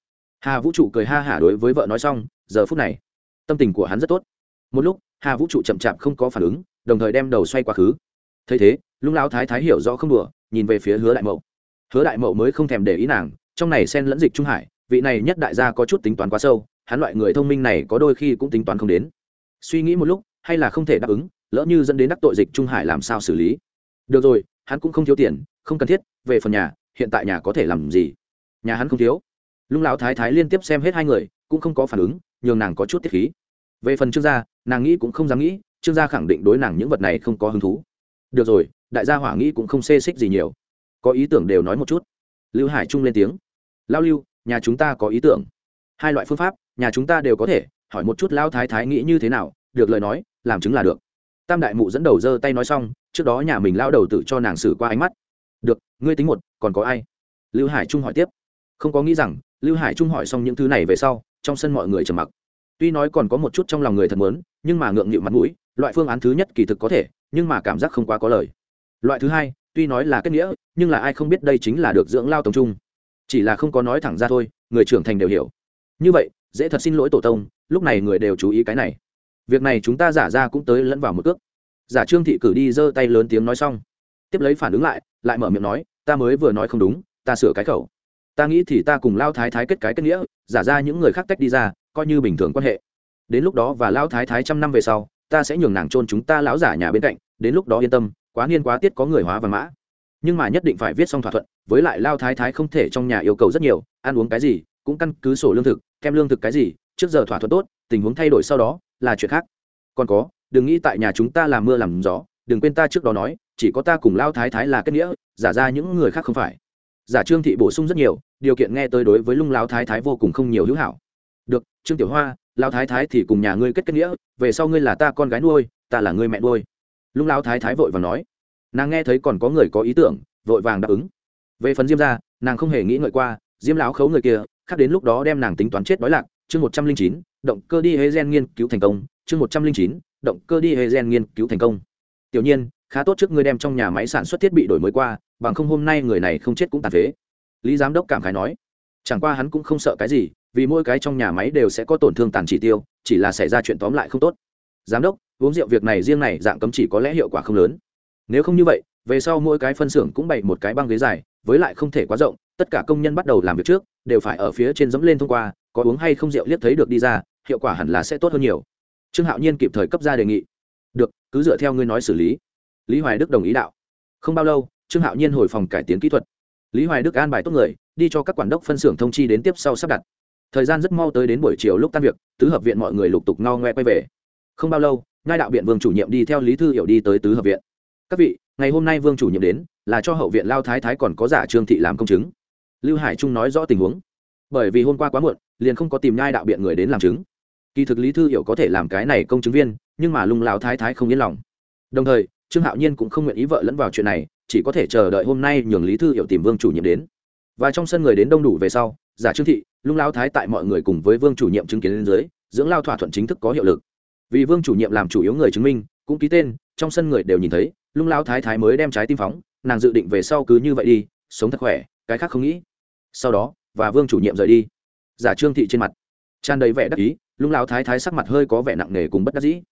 Hà vũ trụ cười ha hả đối với vợ nói xong, giờ phút này, tâm tình của hắn rất tốt. Một lúc, hà vũ trụ chậm chạp không có phản ứng, đồng thời đem đầu xoay quá khứ. Thấy thế, lung lao thái thái hiểu rõ không đùa, nhìn về phía hứa đại mậu. Hứa đại mậu mới không thèm để ý nàng, trong này xen lẫn dịch trung hải, vị này nhất đại gia có chút tính toán quá sâu, hắn loại người thông minh này có đôi khi cũng tính toán không đến. Suy nghĩ một lúc, hay là không thể đáp ứng, lỡ như dẫn đến đắc tội dịch trung hải làm sao xử lý. Được rồi hắn cũng không thiếu tiền, không cần thiết, về phần nhà, hiện tại nhà có thể làm gì? Nhà hắn không thiếu. Lung lão thái thái liên tiếp xem hết hai người, cũng không có phản ứng, nhường nàng có chút tiết khí. Về phần trương gia, nàng nghĩ cũng không dám nghĩ, trương gia khẳng định đối nàng những vật này không có hứng thú. Được rồi, đại gia hỏa nghĩ cũng không xê xích gì nhiều. Có ý tưởng đều nói một chút. Lưu hải trung lên tiếng. Lao lưu, nhà chúng ta có ý tưởng. Hai loại phương pháp, nhà chúng ta đều có thể. Hỏi một chút lao thái thái nghĩ như thế nào, được lời nói, làm chứng là được. Tam đại mụ dẫn đầu giơ tay nói xong trước đó nhà mình lao đầu tự cho nàng xử qua ánh mắt. Được, ngươi tính một, còn có ai? Lưu hải trung hỏi tiếp. Không có nghĩ rằng, lưu hải trung hỏi xong những thứ này về sau, trong sân mọi người trầm mặc. Tuy nói còn có một chút trong lòng người thật muốn, nhưng mà ngượng nghịu mặt mũi, loại phương án thứ nhất kỳ thực có thể, nhưng mà cảm giác không quá có lời. Loại thứ hai, tuy nói là kết nghĩa, nhưng là ai không biết đây chính là được dưỡng lao tổng trung. Chỉ là không có nói thẳng ra thôi, người trưởng thành đều hiểu. Như vậy, dễ thật xin lỗi tổ tông, lúc này người đều chú ý cái này. Việc này chúng ta giả ra cũng tới lẫn vào một cước giả trương thị cử đi giơ tay lớn tiếng nói xong. Tiếp lấy phản ứng lại lại mở miệng nói, ta mới vừa nói không đúng, ta sửa cái khẩu. Ta nghĩ thì ta cùng lao thái thái kết cái kết nghĩa, giả ra những người khác tách đi ra, coi như bình thường quan hệ. Đến lúc đó và lao thái thái trăm năm về sau, ta sẽ nhường nàng trôn chúng ta lão giả nhà bên cạnh, đến lúc đó yên tâm, quá niên quá tiết có người hóa và mã. Nhưng mà nhất định phải viết xong thỏa thuận, với lại lao thái thái không thể trong nhà yêu cầu rất nhiều, ăn uống cái gì, cũng căn cứ sổ lương thực, kem lương thực cái gì, trước giờ thỏa thuận tốt, tình huống thay đổi sau đó, là chuyện khác. Còn có đừng nghĩ tại nhà chúng ta làm mưa làm gió, đừng quên ta trước đó nói, chỉ có ta cùng lao thái thái là kết nghĩa, giả ra những người khác không phải. Giả trương thị bổ sung rất nhiều, điều kiện nghe tới đối với lung lao thái thái vô cùng không nhiều hữu hảo. Được, trương tiểu hoa, lao thái thái thì cùng nhà ngươi kết kết nghĩa, về sau ngươi là ta con gái nuôi, ta là ngươi mẹ nuôi. Lung lao thái thái vội và nói. Nàng nghe thấy còn có người có ý tưởng, vội vàng đáp ứng. Về phần diêm ra nàng không hề nghĩ ngợi qua, diêm lão khấu người kia, khác đến lúc đó đem nàng tính toán chết đói lạc. Chương một trăm linh chín, động cơ đi hê gen nghiên cứu thành công chương một trăm linh chín, động cơ đi hệ gen nghiên cứu thành công. Tiểu nhiên, khá tốt trước ngươi đem trong nhà máy sản xuất thiết bị đổi mới qua, bằng không hôm nay người này không chết cũng tàn phế. Lý giám đốc cảm khái nói. Chẳng qua hắn cũng không sợ cái gì, vì mỗi cái trong nhà máy đều sẽ có tổn thương tàn chỉ tiêu, chỉ là xảy ra chuyện tóm lại không tốt. Giám đốc, uống rượu việc này riêng này dạng cấm chỉ có lẽ hiệu quả không lớn. Nếu không như vậy, về sau mỗi cái phân xưởng cũng bày một cái băng ghế dài, với lại không thể quá rộng, tất cả công nhân bắt đầu làm việc trước, đều phải ở phía trên dẫm lên thông qua, có uống hay không rượu liếc thấy được đi ra, hiệu quả hẳn là sẽ tốt hơn nhiều trương hạo nhiên kịp thời cấp ra đề nghị. Được, cứ dựa theo ngươi nói xử lý. Lý hoài đức đồng ý đạo. Không bao lâu, trương hạo nhiên hồi phòng cải tiến kỹ thuật. Lý hoài đức an bài tốt người, đi cho các quản đốc phân xưởng thông chi đến tiếp sau sắp đặt. Thời gian rất mau tới đến buổi chiều lúc tan việc, tứ hợp viện mọi người lục tục no ngoe quay về. Không bao lâu ngai đạo biện vương chủ nhiệm đi theo lý thư hiểu đi tới tứ hợp viện. Các vị, ngày hôm nay vương chủ nhiệm đến, là cho hậu viện lao thái thái còn có giả trương thị làm công chứng. Lưu hải trung nói rõ tình huống. Bởi vì hôm qua quá muộn, liền không có tìm nhai đạo biện người đến làm chứng kỳ thực lý thư hiểu có thể làm cái này công chứng viên, nhưng mà lung lao thái thái không yên lòng. Đồng thời, trương hạo nhiên cũng không nguyện ý vợ lẫn vào chuyện này, chỉ có thể chờ đợi hôm nay nhường lý thư hiểu tìm vương chủ nhiệm đến. Và trong sân người đến đông đủ về sau, giả trương thị, lung lao thái tại mọi người cùng với vương chủ nhiệm chứng kiến lên dưới, dưỡng lao thỏa thuận chính thức có hiệu lực. Vì vương chủ nhiệm làm chủ yếu người chứng minh, cũng ký tên, trong sân người đều nhìn thấy, lung lao thái thái mới đem trái tim phóng, nàng dự định về sau cứ như vậy đi, sống thật khỏe, cái khác không nghĩ. Sau đó, và vương chủ nhiệm rời đi. Giả trương thị trên mặt, tràn đầy vẻ đắc ý lung lao thái thái sắc mặt hơi có vẻ nặng nề cùng bất đắc dĩ.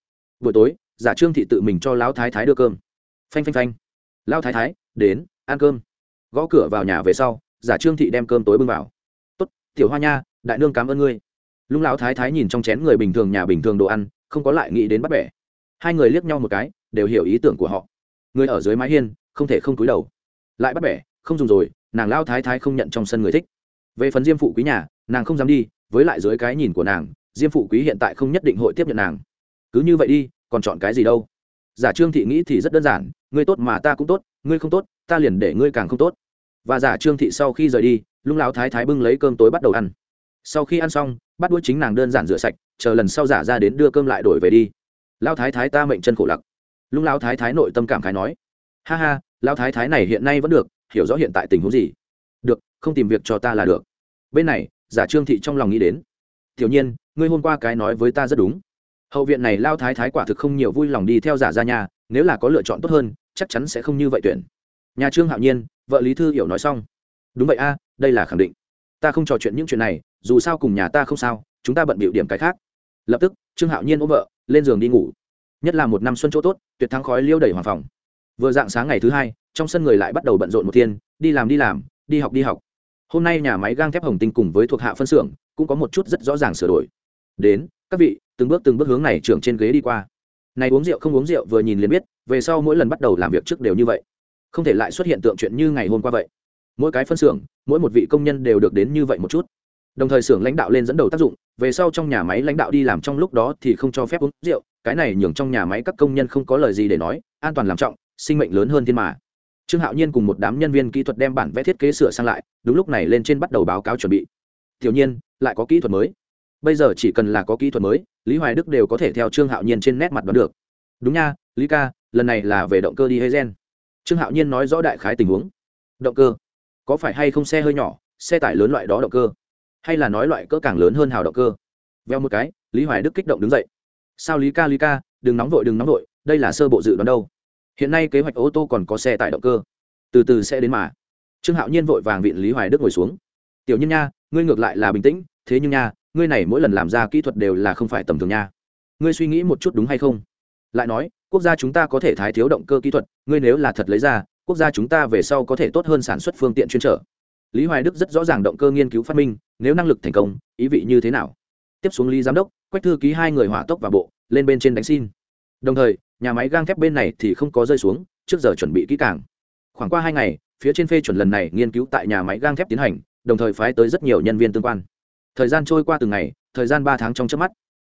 Buổi tối, giả trương thị tự mình cho lão thái thái đưa cơm. Phanh phanh phanh. Lão thái thái, đến, ăn cơm. Gõ cửa vào nhà về sau, giả trương thị đem cơm tối bưng vào. Tốt, tiểu hoa nha, đại nương cảm ơn ngươi. Lung lão thái thái nhìn trong chén người bình thường nhà bình thường đồ ăn, không có lại nghĩ đến bắt bẻ. Hai người liếc nhau một cái, đều hiểu ý tưởng của họ. Người ở dưới mái hiên, không thể không cúi đầu. Lại bắt bẻ, không dùng rồi, nàng lao thái thái không nhận trong sân người thích. Về phần diêm phụ quý nhà, nàng không dám đi, với lại dưới cái nhìn của nàng diêm phụ quý hiện tại không nhất định hội tiếp nhận nàng. Cứ như vậy đi, còn chọn cái gì đâu? Giả trương thị nghĩ thì rất đơn giản, ngươi tốt mà ta cũng tốt, ngươi không tốt, ta liền để ngươi càng không tốt. Và giả trương thị sau khi rời đi, lung lão thái thái bưng lấy cơm tối bắt đầu ăn. Sau khi ăn xong, bắt đuôi chính nàng đơn giản rửa sạch, chờ lần sau giả ra đến đưa cơm lại đổi về đi. Lao thái thái ta mệnh chân khổ lặc. Lung lao thái thái nội tâm cảm khái nói. Ha ha lao thái thái này hiện nay vẫn được, hiểu rõ hiện tại tình huống gì. Được, không tìm việc cho ta là được. Bên này, giả trương thị trong lòng nghĩ đến tiểu nhiên, ngươi hôm qua cái nói với ta rất đúng. Hậu viện này lao thái thái quả thực không nhiều vui lòng đi theo giả ra nhà, nếu là có lựa chọn tốt hơn, chắc chắn sẽ không như vậy tuyển. Nhà trương hạo nhiên, vợ lý thư hiểu nói xong. Đúng vậy a, đây là khẳng định. Ta không trò chuyện những chuyện này, dù sao cùng nhà ta không sao, chúng ta bận bịu điểm cái khác. Lập tức, trương hạo nhiên ôm vợ, lên giường đi ngủ. Nhất là một năm xuân chỗ tốt, tuyệt thắng khói liêu đầy hoàng phòng. Vừa dạng sáng ngày thứ hai, trong sân người lại bắt đầu bận rộn một thiên, đi làm đi làm, đi học đi học hôm nay nhà máy gang thép hồng tinh cùng với thuộc hạ phân xưởng cũng có một chút rất rõ ràng sửa đổi. Đến, các vị, từng bước từng bước hướng này trưởng trên ghế đi qua. Này uống rượu không uống rượu vừa nhìn liền biết, về sau mỗi lần bắt đầu làm việc trước đều như vậy. Không thể lại xuất hiện tượng chuyện như ngày hôm qua vậy. Mỗi cái phân xưởng, mỗi một vị công nhân đều được đến như vậy một chút. Đồng thời xưởng lãnh đạo lên dẫn đầu tác dụng, về sau trong nhà máy lãnh đạo đi làm trong lúc đó thì không cho phép uống rượu, cái này nhường trong nhà máy các công nhân không có lời gì để nói, an toàn làm trọng, sinh mệnh lớn hơn thiên mà trương hạo nhiên cùng một đám nhân viên kỹ thuật đem bản vẽ thiết kế sửa sang lại, đúng lúc này lên trên bắt đầu báo cáo chuẩn bị. Tiểu nhiên, lại có kỹ thuật mới. Bây giờ chỉ cần là có kỹ thuật mới, lý hoài đức đều có thể theo trương hạo nhiên trên nét mặt đoán được. Đúng nha, lý ca, lần này là về động cơ đi hay gen trương hạo nhiên nói rõ đại khái tình huống. Động cơ? Có phải hay không xe hơi nhỏ, xe tải lớn loại đó động cơ? Hay là nói loại cỡ càng lớn hơn hào động cơ? Veo một cái, lý hoài đức kích động đứng dậy. Sao lý ca lý ca, đừng nóng vội, đừng nóng vội, đây là sơ bộ dự đoán đâu hiện nay kế hoạch ô tô còn có xe tải động cơ. Từ từ sẽ đến mà. Trương hạo nhiên vội vàng viện lý hoài đức ngồi xuống. Tiểu nhân nha, ngươi ngược lại là bình tĩnh. Thế nhưng nha, ngươi này mỗi lần làm ra kỹ thuật đều là không phải tầm thường nha. Ngươi suy nghĩ một chút đúng hay không? Lại nói, quốc gia chúng ta có thể thái thiếu động cơ kỹ thuật, ngươi nếu là thật lấy ra, quốc gia chúng ta về sau có thể tốt hơn sản xuất phương tiện chuyên trở. Lý hoài đức rất rõ ràng động cơ nghiên cứu phát minh, nếu năng lực thành công, ý vị như thế nào? Tiếp xuống lý giám đốc, quách thư ký hai người hỏa tốc và bộ, lên bên trên đánh xin. Đồng thời nhà máy gang thép bên này thì không có rơi xuống, trước giờ chuẩn bị kỹ càng. Khoảng qua hai ngày, phía trên phê chuẩn lần này nghiên cứu tại nhà máy gang thép tiến hành, đồng thời phái tới rất nhiều nhân viên tương quan. Thời gian trôi qua từng ngày, thời gian ba tháng trong trước mắt.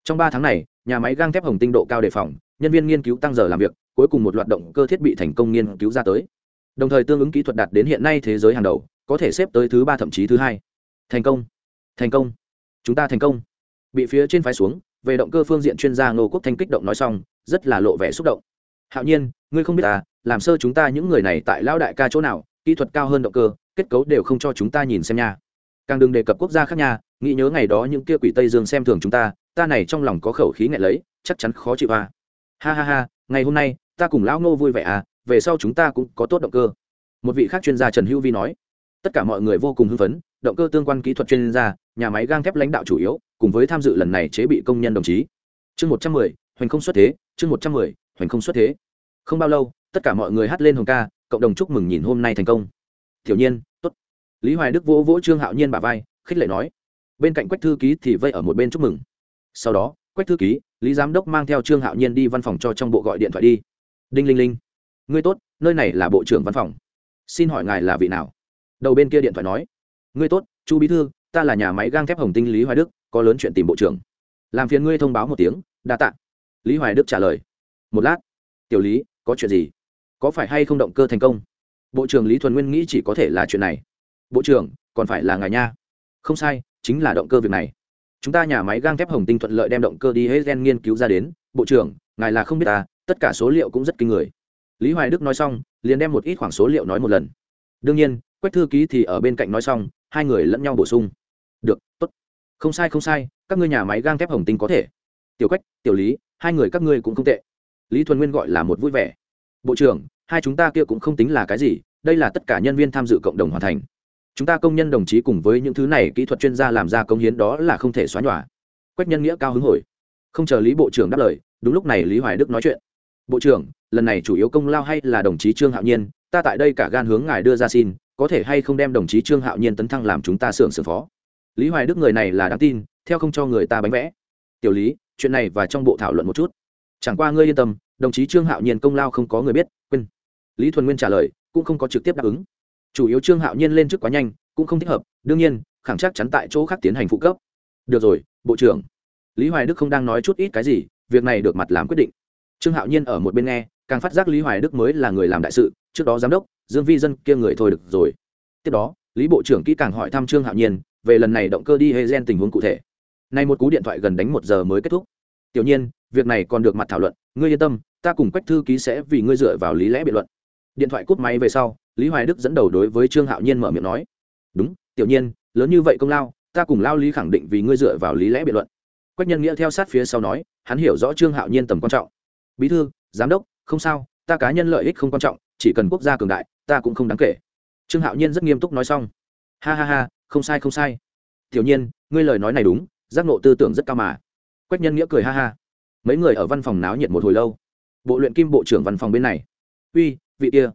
Trong ba tháng này, nhà máy gang thép hồng tinh độ cao đề phòng, nhân viên nghiên cứu tăng giờ làm việc, cuối cùng một loạt động cơ thiết bị thành công nghiên cứu ra tới. Đồng thời tương ứng kỹ thuật đạt đến hiện nay thế giới hàng đầu, có thể xếp tới thứ ba thậm chí thứ hai. Thành công. Thành công. Chúng ta thành công. Bị phía trên phái xuống, về động cơ phương diện chuyên gia ngô quốc thanh kích động nói xong rất là lộ vẻ xúc động. Hạo nhiên, ngươi không biết à làm sơ chúng ta những người này tại lão đại ca chỗ nào, kỹ thuật cao hơn động cơ, kết cấu đều không cho chúng ta nhìn xem nha. Càng đừng đề cập quốc gia khác nha, nghĩ nhớ ngày đó những kia quỷ tây dương xem thường chúng ta ta này trong lòng có khẩu khí nghẹn lấy, chắc chắn khó chịu à. ha ha ha, ngày hôm nay, ta cùng lão ngô vui vẻ à về sau chúng ta cũng có tốt động cơ. Một vị khác chuyên gia trần hữu vi nói, tất cả mọi người vô cùng hưng phấn, động cơ tương quan kỹ thuật chuyên gia, nhà máy gang thép lãnh đạo chủ yếu, cùng với tham dự lần này chế bị công nhân đồng chí. Chương một trăm mười, hoành không xuất thế chương một trăm mười, hoành không xuất thế. Không bao lâu, tất cả mọi người hát lên hồng ca, cộng đồng chúc mừng nhìn hôm nay thành công. Thiểu nhiên t ố t lý hoài đức vỗ vỗ trương hạo nhiên bà vai, khích lệ nói. Bên cạnh quách thư ký thì vây ở một bên chúc mừng. Sau đó, quách thư ký, lý giám đốc mang theo trương hạo nhiên đi văn phòng cho trong bộ gọi điện thoại đi. Đinh linh linh. Ngươi tốt, nơi này là bộ trưởng văn phòng. Xin hỏi ngài là vị nào? Đầu bên kia điện thoại nói. Ngươi tốt, chu bí thư, ta là nhà máy gang thép hồng tinh lý hoài đức, có lớn chuyện tìm bộ trưởng. Làm phiền ngươi thông báo một tiếng, đa t ạ lý hoài đức trả lời, một lát, tiểu lý, có chuyện gì? Có phải hay không động cơ thành công? Bộ trưởng lý thuần nguyên nghĩ chỉ có thể là chuyện này. Bộ trưởng, còn phải là ngài nha. Không sai, chính là động cơ việc này. Chúng ta nhà máy gang thép hồng tinh thuận lợi đem động cơ đi hết gen nghiên cứu ra đến. Bộ trưởng, ngài là không biết ta, tất cả số liệu cũng rất kinh người. Lý hoài đức nói xong, liền đem một ít khoảng số liệu nói một lần. Đương nhiên, quách thư ký thì ở bên cạnh nói xong, hai người lẫn nhau bổ sung. Được, tốt. Không sai không sai, các ngươi nhà máy gang thép hồng tinh có thể. Tiểu quách, tiểu lý hai người các ngươi cũng không tệ. Lý thuần nguyên gọi là một vui vẻ. Bộ trưởng, hai chúng ta kia cũng không tính là cái gì, đây là tất cả nhân viên tham dự cộng đồng hoàn thành. Chúng ta công nhân đồng chí cùng với những thứ này kỹ thuật chuyên gia làm ra công hiến đó là không thể xóa nhòa. Quách nhân nghĩa cao hứng hồi. Không chờ lý bộ trưởng đáp lời, đúng lúc này lý hoài đức nói chuyện. Bộ trưởng, lần này chủ yếu công lao hay là đồng chí trương hạo nhiên, ta tại đây cả gan hướng ngài đưa ra xin, có thể hay không đem đồng chí trương hạo nhiên tấn thăng làm chúng ta xưởng xưởng phó? Lý hoài đức người này là đáng tin, theo không cho người ta bánh vẽ. Tiểu lý chuyện này và trong bộ thảo luận một chút. Chẳng qua ngươi yên tâm, đồng chí trương hạo nhiên công lao không có người biết, quên. Lý thuần nguyên trả lời, cũng không có trực tiếp đáp ứng. Chủ yếu trương hạo nhiên lên trước quá nhanh, cũng không thích hợp, đương nhiên, khẳng chắc chắn tại chỗ khác tiến hành phụ cấp. Được rồi, bộ trưởng. Lý hoài đức không đang nói chút ít cái gì, việc này được mặt làm quyết định. Trương hạo nhiên ở một bên nghe, càng phát giác lý hoài đức mới là người làm đại sự, trước đó giám đốc, dương vi dân kia người thôi được rồi. Tiếp đó, lý bộ trưởng kỹ càng hỏi thăm trương hạo nhiên về lần này động cơ đi hay gen tình huống cụ thể. Nay một cú điện thoại gần đánh một giờ mới kết thúc tiểu nhiên, việc này còn được mặt thảo luận, ngươi yên tâm, ta cùng quách thư ký sẽ vì ngươi dựa vào lý lẽ biện luận. Điện thoại cúp máy về sau, lý hoài đức dẫn đầu đối với trương hạo nhiên mở miệng nói, đúng, tiểu nhiên, lớn như vậy công lao, ta cùng lao lý khẳng định vì ngươi dựa vào lý lẽ biện luận. Quách nhân nghĩa theo sát phía sau nói, hắn hiểu rõ trương hạo nhiên tầm quan trọng. Bí thư, giám đốc, không sao, ta cá nhân lợi ích không quan trọng, chỉ cần quốc gia cường đại, ta cũng không đáng kể. Trương hạo nhiên rất nghiêm túc nói xong, ha ha ha, không sai không sai. Tiểu nhiên, ngươi lời nói này đúng, giác nộ tư tưởng rất cao mà quách nhân nghĩa cười ha ha. Mấy người ở văn phòng náo nhiệt một hồi lâu. Bộ luyện kim bộ trưởng văn phòng bên này. Uy, vị kia.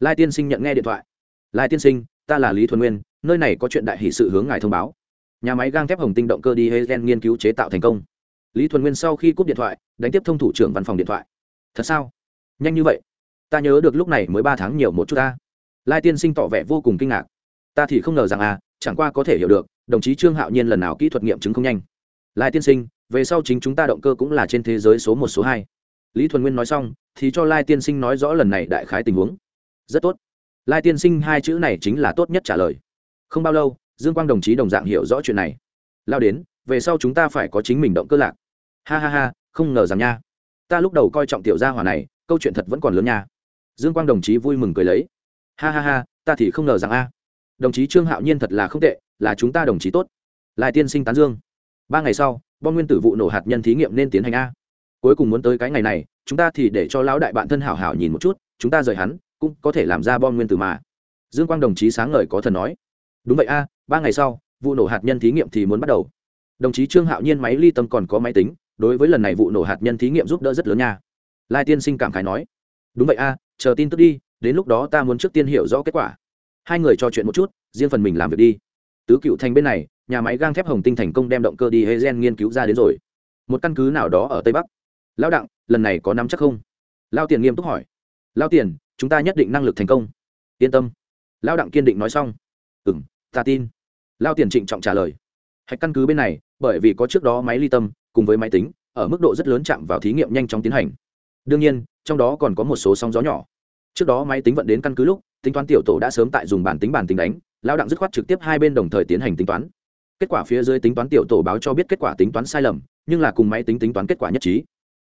Lai tiên sinh nhận nghe điện thoại. Lai tiên sinh, ta là lý thuần nguyên, nơi này có chuyện đại hỷ sự hướng ngài thông báo. Nhà máy gang thép hồng tinh động cơ đi hay nghiên cứu chế tạo thành công. Lý thuần nguyên sau khi cúp điện thoại, đánh tiếp thông thủ trưởng văn phòng điện thoại. Thật sao? Nhanh như vậy? Ta nhớ được lúc này mới ba tháng nhiều một chút ta. Lai tiên sinh tỏ vẻ vô cùng kinh ngạc. Ta thì không ngờ rằng à chẳng qua có thể hiểu được, đồng chí trương hạo nhiên lần nào kỹ thuật nghiệm chứng không nhanh. Lai tiên sinh về sau chính chúng ta động cơ cũng là trên thế giới số một, số hai. Lý thuần nguyên nói xong, thì cho lai tiên sinh nói rõ lần này đại khái tình huống. Rất tốt. Lai tiên sinh hai chữ này chính là tốt nhất trả lời. Không bao lâu, dương quang đồng chí đồng dạng hiểu rõ chuyện này. Lao đến, về sau chúng ta phải có chính mình động cơ lạc. Ha ha ha, không ngờ rằng nha. Ta lúc đầu coi trọng tiểu gia hỏa này, câu chuyện thật vẫn còn lớn nha. Dương quang đồng chí vui mừng cười lấy. Ha ha ha, ta thì không ngờ rằng a. Đồng chí trương hạo nhiên thật là không tệ, là chúng ta đồng chí tốt. Lại tiên sinh tán dương. Ba ngày sau bom nguyên tử vụ nổ hạt nhân thí nghiệm nên tiến hành a. Cuối cùng muốn tới cái ngày này, chúng ta thì để cho lão đại bạn thân hảo hảo nhìn một chút, chúng ta rời hắn, cũng có thể làm ra bom nguyên tử mà. Dương quang đồng chí sáng ngời có thần nói. Đúng vậy a, ba ngày sau, vụ nổ hạt nhân thí nghiệm thì muốn bắt đầu. Đồng chí trương hạo nhiên máy ly tâm còn có máy tính, đối với lần này vụ nổ hạt nhân thí nghiệm giúp đỡ rất lớn nha. Lai tiên sinh cảm khái nói. Đúng vậy a, chờ tin tức đi, đến lúc đó ta muốn trước tiên hiểu rõ kết quả. Hai người trò chuyện một chút, riêng phần mình làm việc đi tứ cựu thành bên này, nhà máy gang thép hồng tinh thành công đem động cơ đi hê gen nghiên cứu ra đến rồi. Một căn cứ nào đó ở tây bắc. Lao đặng, lần này có nắm chắc không? Lao tiền nghiêm túc hỏi. Lao tiền, chúng ta nhất định năng lực thành công. Yên tâm. Lao đặng kiên định nói xong. Ừ m ta tin. Lao tiền trịnh trọng trả lời. Hạch căn cứ bên này, bởi vì có trước đó máy ly tâm, cùng với máy tính, ở mức độ rất lớn chạm vào thí nghiệm nhanh chóng tiến hành. Đương nhiên, trong đó còn có một số sóng gió nhỏ. Trước đó máy tính vận đến căn cứ lúc, tính toán tiểu tổ đã sớm tại dùng bản tính bản tính đánh lao đặng dứt khoát trực tiếp hai bên đồng thời tiến hành tính toán. Kết quả phía dưới tính toán tiểu tổ báo cho biết kết quả tính toán sai lầm, nhưng là cùng máy tính tính toán kết quả nhất trí.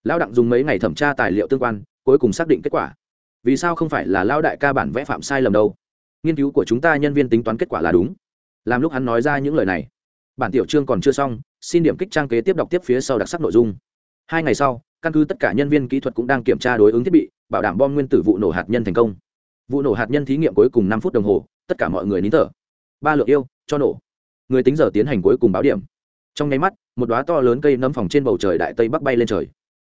Lao đặng dùng mấy ngày thẩm tra tài liệu tương quan, cuối cùng xác định kết quả. Vì sao không phải là lao đại ca bản vẽ phạm sai lầm đâu? Nghiên cứu của chúng ta nhân viên tính toán kết quả là đúng. Làm lúc hắn nói ra những lời này. Bản tiểu chương còn chưa xong, xin điểm kích trang kế tiếp đọc tiếp phía sau đặc sắc nội dung. Hai ngày sau, căn cứ tất cả nhân viên kỹ thuật cũng đang kiểm tra đối ứng thiết bị, bảo đảm bom nguyên tử vụ nổ hạt nhân thành công. Vụ nổ hạt nhân thí nghiệm cuối cùng năm phút đồng hồ tất cả mọi người nín thở. Ba lượng yêu, cho nổ. Người tính giờ tiến hành cuối cùng báo điểm. Trong nháy mắt, một đoá to lớn cây nấm phòng trên bầu trời đại tây bắc bay lên trời.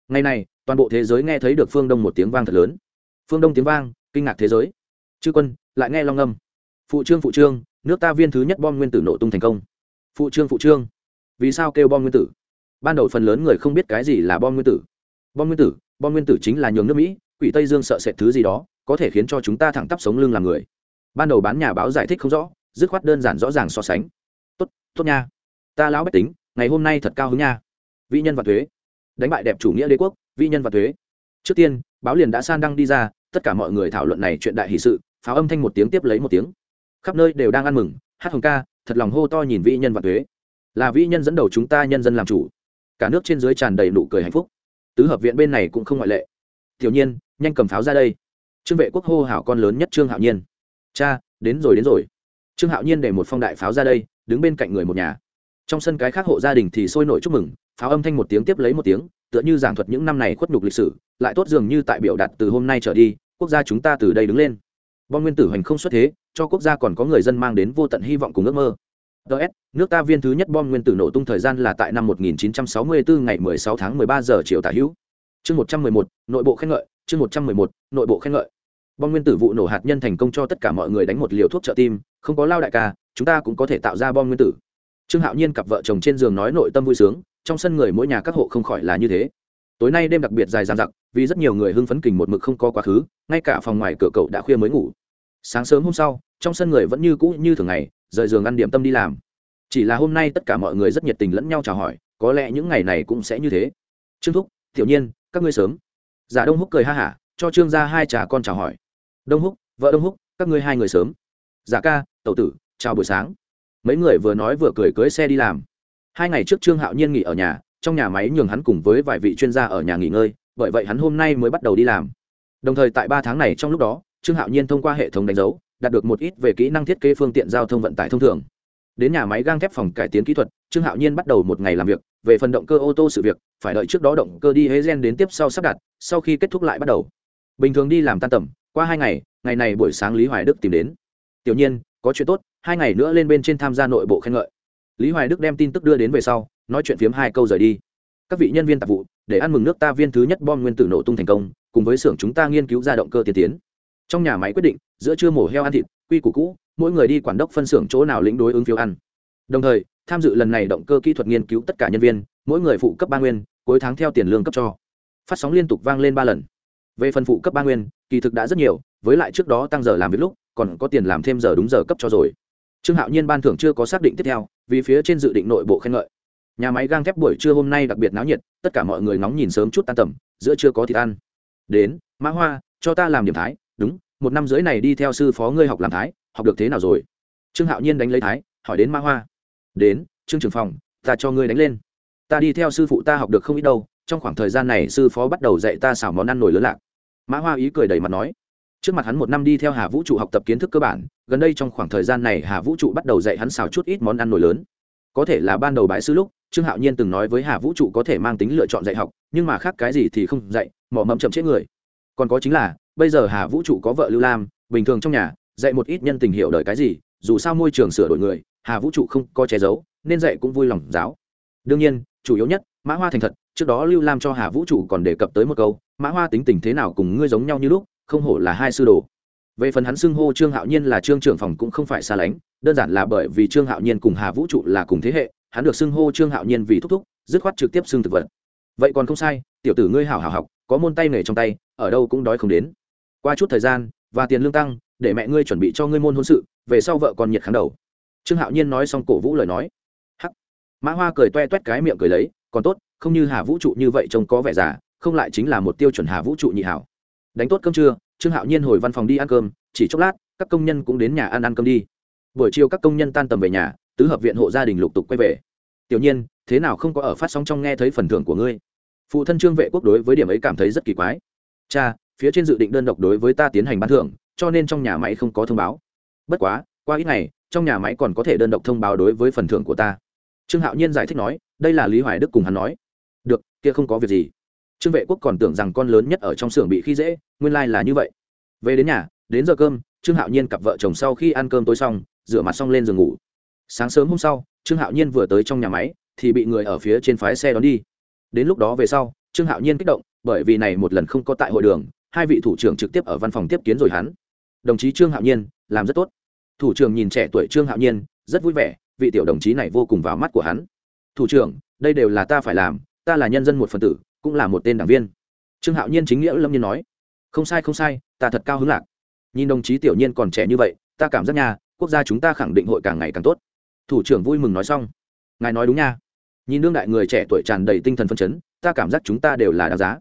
Ngày này, toàn bộ thế giới nghe thấy được phương đông một tiếng vang thật lớn. Phương đông tiếng vang, kinh ngạc thế giới. Chư quân, lại nghe long âm. Phụ trương phụ trương, nước ta viên thứ nhất bom nguyên tử nổ tung thành công. Phụ trương phụ trương. Vì sao kêu bom nguyên tử? Ban đầu phần lớn người không biết cái gì là bom nguyên tử. Bom nguyên tử, bom nguyên tử chính là nhường nước mỹ, quỷ tây dương sợ sệt thứ gì đó, có thể khiến cho chúng ta thẳng tắp sống lưng làm người ban đầu bán nhà báo giải thích không rõ, dứt khoát đơn giản rõ ràng so sánh. Tốt tốt nha. Ta lão bách tính, ngày hôm nay thật cao hứng nha. Vĩ nhân và thuế. Đánh bại đẹp chủ nghĩa đế quốc, vĩ nhân và thuế. Trước tiên, báo liền đã san đăng đi ra, tất cả mọi người thảo luận này chuyện đại hì sự, pháo âm thanh một tiếng tiếp lấy một tiếng. Khắp nơi đều đang ăn mừng, hát hồng ca, thật lòng hô to nhìn vĩ nhân và thuế. Là vĩ nhân dẫn đầu chúng ta nhân dân làm chủ. Cả nước trên dưới tràn đầy nụ cười hạnh phúc. Tứ hợp viện bên này cũng không ngoại lệ. Tiểu nhiên, nhanh cầm pháo ra đây. Trương vệ quốc hô hảo con lớn nhất trương hạo nhiên cha đến rồi đến rồi. Trương hạo nhiên để một phong đại pháo ra đây đứng bên cạnh người một nhà. Trong sân cái khác hộ gia đình thì sôi nổi chúc mừng pháo âm thanh một tiếng tiếp lấy một tiếng tựa như giảng thuật những năm này khuất nhục lịch sử lại tốt dường như tại biểu đạt từ hôm nay trở đi quốc gia chúng ta từ đây đứng lên. Bom nguyên tử hoành không xuất thế cho quốc gia còn có người dân mang đến vô tận hy vọng cùng ước mơ. Ts nước ta viên thứ nhất bom nguyên tử nổ tung thời gian là tại năm 1964 ngày 16 tháng 13 giờ chiều tả hữu. Chương 111, nội bộ khen ngợi chương 111, nội bộ khen ngợi bom nguyên tử vụ nổ hạt nhân thành công cho tất cả mọi người đánh một liều thuốc trợ tim, không có lao đại ca, chúng ta cũng có thể tạo ra bom nguyên tử. Trương hạo nhiên cặp vợ chồng trên giường nói nội tâm vui sướng, trong sân người mỗi nhà các hộ không khỏi là như thế. Tối nay đêm đặc biệt dài dàn giặc vì rất nhiều người hưng phấn kình một mực không có quá khứ, ngay cả phòng ngoài cửa cậu đã khuya mới ngủ. Sáng sớm hôm sau, trong sân người vẫn như cũ như thường ngày, rời giường ăn điểm tâm đi làm. Chỉ là hôm nay tất cả mọi người rất nhiệt tình lẫn nhau chào hỏi, có lẽ những ngày này cũng sẽ như thế. Trương thúc, tiểu nhiên, các ngươi sớm. Giả đông húc cười ha hả, cho trương ra hai trà con chào hỏi đông húc, vợ đông húc, các ngươi hai người sớm. Giả ca, tẩu tử, chào buổi sáng. Mấy người vừa nói vừa cười cưới xe đi làm. Hai ngày trước trương hạo nhiên nghỉ ở nhà, trong nhà máy nhường hắn cùng với vài vị chuyên gia ở nhà nghỉ ngơi, bởi vậy hắn hôm nay mới bắt đầu đi làm. Đồng thời tại ba tháng này trong lúc đó, trương hạo nhiên thông qua hệ thống đánh dấu, đạt được một ít về kỹ năng thiết kế phương tiện giao thông vận tải thông thường. Đến nhà máy gang thép phòng cải tiến kỹ thuật, trương hạo nhiên bắt đầu một ngày làm việc, về phần động cơ ô tô sự việc, phải đợi trước đó động cơ đi hế gen đến tiếp sau sắp đặt, sau khi kết thúc lại bắt đầu. Bình thường đi làm tan tầm qua hai ngày ngày này buổi sáng lý hoài đức tìm đến. Tiểu nhiên, có chuyện tốt, hai ngày nữa lên bên trên tham gia nội bộ khen ngợi. Lý hoài đức đem tin tức đưa đến về sau, nói chuyện phiếm hai câu rời đi. Các vị nhân viên tạp vụ, để ăn mừng nước ta viên thứ nhất bom nguyên tử nổ tung thành công, cùng với xưởng chúng ta nghiên cứu ra động cơ tiên tiến. Trong nhà máy quyết định, giữa trưa mổ heo ăn thịt, quy củ cũ, mỗi người đi quản đốc phân xưởng chỗ nào lĩnh đối ứng phiếu ăn. Đồng thời, tham dự lần này động cơ kỹ thuật nghiên cứu tất cả nhân viên, mỗi người phụ cấp ba nguyên, cuối tháng theo tiền lương cấp cho. Phát sóng liên tục vang lên ba lần về phần phụ cấp ba nguyên, kỳ thực đã rất nhiều, với lại trước đó tăng giờ làm việc lúc, còn có tiền làm thêm giờ đúng giờ cấp cho rồi. Trương hạo nhiên ban thưởng chưa có xác định tiếp theo, vì phía trên dự định nội bộ khen ngợi. Nhà máy gang thép buổi trưa hôm nay đặc biệt náo nhiệt, tất cả mọi người ngóng nhìn sớm chút tan tầm, giữa chưa có thịt ăn. Đến, mã hoa, cho ta làm điểm thái. Đúng, một năm rưỡi này đi theo sư phó ngươi học làm thái, học được thế nào rồi? Trương hạo nhiên đánh lấy thái, hỏi đến mã hoa. Đến, trương trưởng phòng, ta cho ngươi đánh lên. Ta đi theo sư phụ ta học được không ít đâu, trong khoảng thời gian này sư phó bắt đầu dạy ta xào món ăn nổi lớn lạc mã hoa ý cười đầy mặt nói, trước mặt hắn một năm đi theo hà vũ trụ học tập kiến thức cơ bản, gần đây trong khoảng thời gian này hà vũ trụ bắt đầu dạy hắn xào chút ít món ăn nổi lớn. Có thể là ban đầu bãi sư lúc, trương hạo nhiên từng nói với hà vũ trụ có thể mang tính lựa chọn dạy học, nhưng mà khác cái gì thì không dạy mỏ mẫm chậm chết người. Còn có chính là, bây giờ hà vũ trụ có vợ lưu lam, bình thường trong nhà, dạy một ít nhân tình hiểu đời cái gì, dù sao môi trường sửa đổi người, hà vũ trụ không có che giấu, nên dạy cũng vui lòng giáo. Đương nhiên, chủ yếu nhất, mã hoa thành thật trước đó lưu lam cho hà vũ trụ còn đề cập tới một câu, mã hoa tính tình thế nào cùng ngươi giống nhau như lúc, không hổ là hai sư đồ. Về phần hắn xưng hô trương hạo nhiên là trương trưởng phòng cũng không phải xa lánh, đơn giản là bởi vì trương hạo nhiên cùng hà vũ trụ là cùng thế hệ, hắn được xưng hô trương hạo nhiên vì thúc thúc, dứt khoát trực tiếp xưng thực vật. Vậy còn không sai, tiểu tử ngươi hảo hảo học, có môn tay nghề trong tay, ở đâu cũng đói không đến. Qua chút thời gian, và tiền lương tăng, để mẹ ngươi chuẩn bị cho ngươi môn hôn sự, về sau vợ còn nhiệt kháng đầu. Trương hạo nhiên nói xong cổ vũ lời nói. Hắc. Mã hoa cười toe toét cái miệng cười lấy, còn tốt không như hà vũ trụ như vậy trông có vẻ già, không lại chính là một tiêu chuẩn hà vũ trụ nhị hảo. Đánh tốt cơm trưa, trương hạo nhiên hồi văn phòng đi ăn cơm, chỉ chốc lát, các công nhân cũng đến nhà ăn ăn cơm đi. Buổi chiều các công nhân tan tầm về nhà, tứ hợp viện hộ gia đình lục tục quay về. Tiểu nhiên, thế nào không có ở phát sóng trong nghe thấy phần thưởng của ngươi? Phụ thân trương vệ quốc đối với điểm ấy cảm thấy rất kỳ quái. Cha, phía trên dự định đơn độc đối với ta tiến hành bán thưởng, cho nên trong nhà máy không có thông báo. Bất quá, qua ít ngày, trong nhà máy còn có thể đơn độc thông báo đối với phần thưởng của ta. Trương hạo nhiên giải thích nói, đây là lý hoài đức cùng hắn nói được, kia không có việc gì. Trương vệ quốc còn tưởng rằng con lớn nhất ở trong xưởng bị khi dễ, nguyên lai、like、là như vậy. Về đến nhà, đến giờ cơm, trương hạo nhiên cặp vợ chồng sau khi ăn cơm tối xong, rửa mặt xong lên giường ngủ. Sáng sớm hôm sau, trương hạo nhiên vừa tới trong nhà máy, thì bị người ở phía trên phái xe đón đi. Đến lúc đó về sau, trương hạo nhiên kích động, bởi vì này một lần không có tại hội đường, hai vị thủ trưởng trực tiếp ở văn phòng tiếp kiến rồi hắn. Đồng chí trương hạo nhiên, làm rất tốt. Thủ trưởng nhìn trẻ tuổi trương hạo nhiên, rất vui vẻ, vị tiểu đồng chí này vô cùng vào mắt của hắn. Thủ trưởng, đây đều là ta phải làm ta là nhân dân một phần tử, cũng là một tên đảng viên. Trương hạo nhiên chính nghĩa lâm nhiên nói, không sai không sai, ta thật cao hứng lạc. Nhìn đồng chí tiểu nhiên còn trẻ như vậy, ta cảm giác nha, quốc gia chúng ta khẳng định hội càng ngày càng tốt. Thủ trưởng vui mừng nói xong, ngài nói đúng nha. Nhìn đương đại người trẻ tuổi tràn đầy tinh thần phân chấn, ta cảm giác chúng ta đều là đáng giá.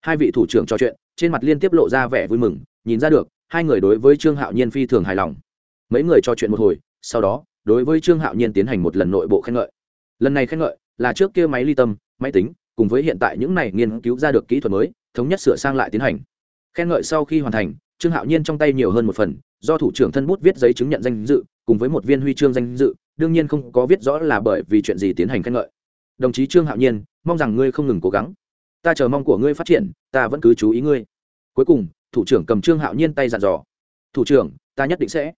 Hai vị thủ trưởng trò chuyện, trên mặt liên tiếp lộ ra vẻ vui mừng, nhìn ra được, hai người đối với trương hạo nhiên phi thường hài lòng. Mấy người trò chuyện một hồi, sau đó, đối với trương hạo nhiên tiến hành một lần nội bộ khen ngợi. Lần này khen ngợi là trước kia máy ly tâm, máy tính, cùng với hiện tại những này nghiên cứu ra được kỹ thuật mới, thống nhất sửa sang lại tiến hành. Khen ngợi sau khi hoàn thành, trương hạo nhiên trong tay nhiều hơn một phần, do thủ trưởng thân bút viết giấy chứng nhận danh dự, cùng với một viên huy chương danh dự, đương nhiên không có viết rõ là bởi vì chuyện gì tiến hành khen ngợi. Đồng chí trương hạo nhiên, mong rằng ngươi không ngừng cố gắng. Ta chờ mong của ngươi phát triển, ta vẫn cứ chú ý ngươi. Cuối cùng, thủ trưởng cầm trương hạo nhiên tay dặn dò. Thủ trưởng, ta nhất định sẽ.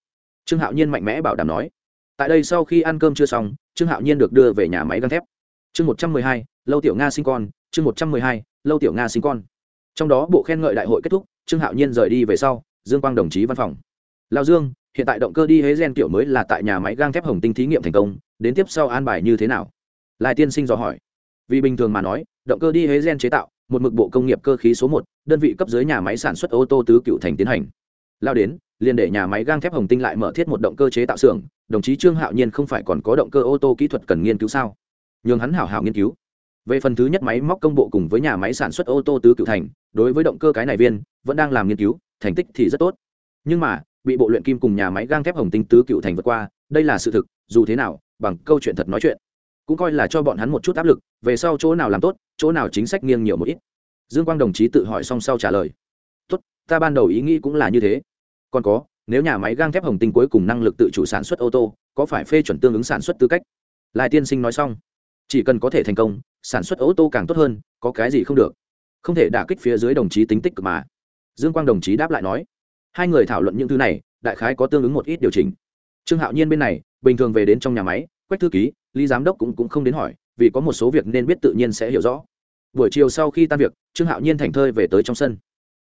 Trương hạo nhiên mạnh mẽ bảo đảm nói. Tại đây sau khi ăn cơm chưa xong, trương hạo nhiên được đưa về nhà máy găng thép chương một trăm mười hai, lâu tiểu nga sinh con, chương một trăm mười hai, lâu tiểu nga sinh con. Trong đó bộ khen ngợi đại hội kết thúc, trương hạo nhiên rời đi về sau, dương quang đồng chí văn phòng. Lao dương, hiện tại động cơ đi hế gen kiểu mới là tại nhà máy gang thép hồng tinh thí nghiệm thành công, đến tiếp sau an bài như thế nào? Lai tiên sinh dò hỏi. Vì bình thường mà nói, động cơ đi hế gen chế tạo, một mực bộ công nghiệp cơ khí số một, đơn vị cấp dưới nhà máy sản xuất ô tô tứ cựu thành tiến hành. Lao đến, liền để nhà máy gang thép hồng tinh lại mở thiết một động cơ chế tạo xưởng, đồng chí trương hạo nhiên không phải còn có động cơ ô tô kỹ thuật cần nghiên cứu sao? Nhường hắn hảo hảo nghiên cứu. Về phần thứ nhất máy móc công bộ cùng với nhà máy sản xuất ô tô tứ cựu thành, đối với động cơ cái này viên, vẫn đang làm nghiên cứu, thành tích thì rất tốt. Nhưng mà, bị bộ luyện kim cùng nhà máy gang thép hồng tinh tứ cựu thành vượt qua, đây là sự thực, dù thế nào, bằng câu chuyện thật nói chuyện, cũng coi là cho bọn hắn một chút áp lực, về sau chỗ nào làm tốt, chỗ nào chính sách nghiêng nhiều một ít. Dương quang đồng chí tự hỏi xong sau trả lời. Tốt, ta ban đầu ý nghĩ cũng là như thế. Còn có, nếu nhà máy gang thép hồng tinh cuối cùng năng lực tự chủ sản xuất ô tô, có phải phê chuẩn tương ứng sản xuất tư cách? Lai tiên sinh nói xong chỉ cần có thể thành công sản xuất ô tô càng tốt hơn có cái gì không được. Không thể đả kích phía dưới đồng chí tính tích cực mà. Dương quang đồng chí đáp lại nói hai người thảo luận những thứ này đại khái có tương ứng một ít điều chỉnh. Trương hạo nhiên bên này bình thường về đến trong nhà máy quách thư ký lý giám đốc cũng, cũng không đến hỏi vì có một số việc nên biết tự nhiên sẽ hiểu rõ. Buổi chiều sau khi tan việc trương hạo nhiên thành thơi về tới trong sân.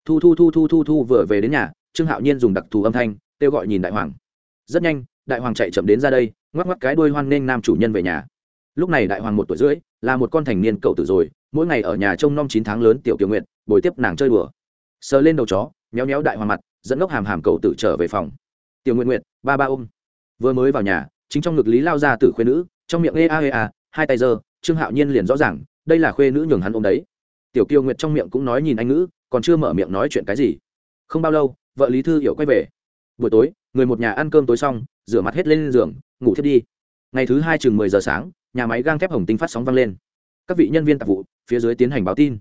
Thu thu thu thu thu thu vừa về đến nhà trương hạo nhiên dùng đặc thù âm thanh kêu gọi nhìn đại hoàng. Rất nhanh đại hoàng chạy chậm đến ra đây ngoắc ngoắc cái đuôi hoan nghênh nam chủ nhân về nhà lúc này đại hoàng một tuổi rưỡi, là một con thành niên cậu tử rồi, mỗi ngày ở nhà trông nom chín tháng lớn tiểu kiều nguyện bồi tiếp nàng chơi đùa. Sờ lên đầu chó, méo méo đại hoàng mặt, dẫn ngốc hàm hàm cậu tử trở về phòng. Tiểu nguyện nguyện ba ba ôm. Vừa mới vào nhà, chính trong ngực lý lao ra từ khuê nữ, trong miệng ê a ê a, hai tay giơ, trương hạo nhiên liền rõ ràng, đây là khuê nữ nhường hắn ôm đấy. Tiểu kiều nguyệt trong miệng cũng nói nhìn anh ngữ, còn chưa mở miệng nói chuyện cái gì. Không bao lâu, vợ lý thư hiểu quay về. Buổi tối, người một nhà ăn cơm tối xong, rửa mặt hết lên giường, ngủ thiết đi. Ngày thứ hai chừng mười giờ sáng nhà máy gang thép hồng tinh phát sóng vang lên. Các vị nhân viên tạp vụ, phía dưới tiến hành báo tin.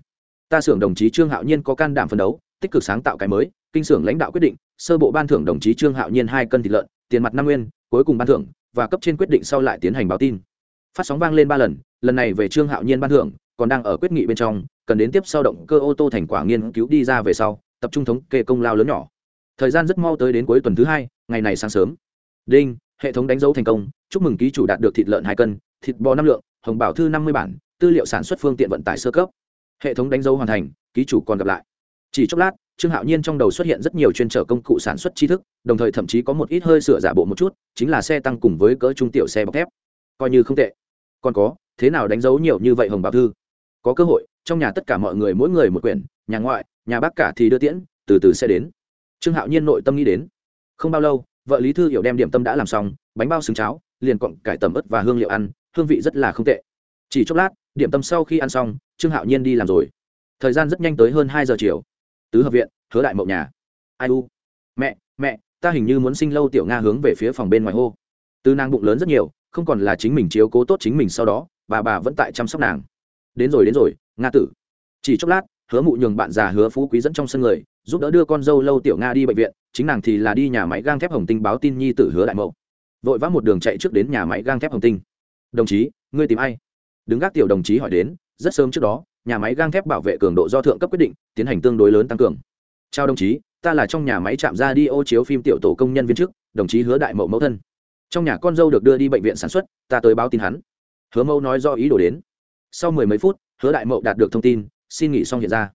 Ta xưởng đồng chí trương hạo nhiên có can đảm phấn đấu, tích cực sáng tạo cái mới, kinh xưởng lãnh đạo quyết định, sơ bộ ban thưởng đồng chí trương hạo nhiên hai cân thịt lợn, tiền mặt năm nguyên, cuối cùng ban thưởng, và cấp trên quyết định sau lại tiến hành báo tin. Phát sóng vang lên ba lần lần này về trương hạo nhiên ban thưởng, còn đang ở quyết nghị bên trong, cần đến tiếp sau động cơ ô tô thành quả nghiên cứu đi ra về sau, tập trung thống kê công lao lớn nhỏ. Thời gian rất mau tới đến cuối tuần thứ hai, ngày này sáng sớm. Đinh, hệ thống đánh dấu thành công, chúc mừng ký chủ đạt được thịt lợn hai cân thịt bò năm lượng, hồng bảo thư năm mươi bản, tư liệu sản xuất phương tiện vận tải sơ cấp. Hệ thống đánh dấu hoàn thành, ký chủ còn gặp lại. Chỉ chốc lát, trương hạo nhiên trong đầu xuất hiện rất nhiều chuyên trở công cụ sản xuất tri thức, đồng thời thậm chí có một ít hơi sửa giả bộ một chút, chính là xe tăng cùng với cỡ trung tiểu xe bọc thép. Coi như không tệ. Còn có, thế nào đánh dấu nhiều như vậy hồng bảo thư? Có cơ hội, trong nhà tất cả mọi người mỗi người một quyển, nhà ngoại, nhà bác cả thì đưa tiễn, từ từ sẽ đến. Trương hạo nhiên nội tâm nghĩ đến. Không bao lâu, vợ lý thư hiểu đem điểm tâm đã làm xong, bánh bao xứng cháo, liền cọng cải tẩm ớt và hương liệu ăn hương vị rất là không tệ. Chỉ chốc lát, điểm tâm sau khi ăn xong, trương hạo nhiên đi làm rồi. Thời gian rất nhanh tới hơn hai giờ chiều. Tứ hợp viện, hứa đại mậu nhà. Ai u? Mẹ mẹ, ta hình như muốn sinh lâu tiểu nga hướng về phía phòng bên ngoài hô. Từ nàng bụng lớn rất nhiều, không còn là chính mình chiếu cố tốt chính mình sau đó, bà bà vẫn tại chăm sóc nàng. Đến rồi đến rồi, nga tử. Chỉ chốc lát, hứa mụ nhường bạn già hứa phú quý dẫn trong sân người, giúp đỡ đưa con dâu lâu tiểu nga đi bệnh viện, chính nàng thì là đi nhà máy gang thép hồng tinh báo tin nhi tử hứa đại mậu. Vội vã một đường chạy trước đến nhà máy gang thép hồng tinh đồng chí, ngươi tìm ai? Đứng gác tiểu đồng chí hỏi đến, rất sớm trước đó, nhà máy gang thép bảo vệ cường độ do thượng cấp quyết định, tiến hành tương đối lớn tăng cường. Chào đồng chí, ta là trong nhà máy chạm ra đi ô chiếu phim tiểu tổ công nhân viên chức, đồng chí hứa đại mậu mẫu thân. Trong nhà con dâu được đưa đi bệnh viện sản xuất, ta tới báo tin hắn. Hứa mẫu nói do ý đồ đến. Sau mười mấy phút, hứa đại mậu đạt được thông tin, xin nghỉ xong hiện ra.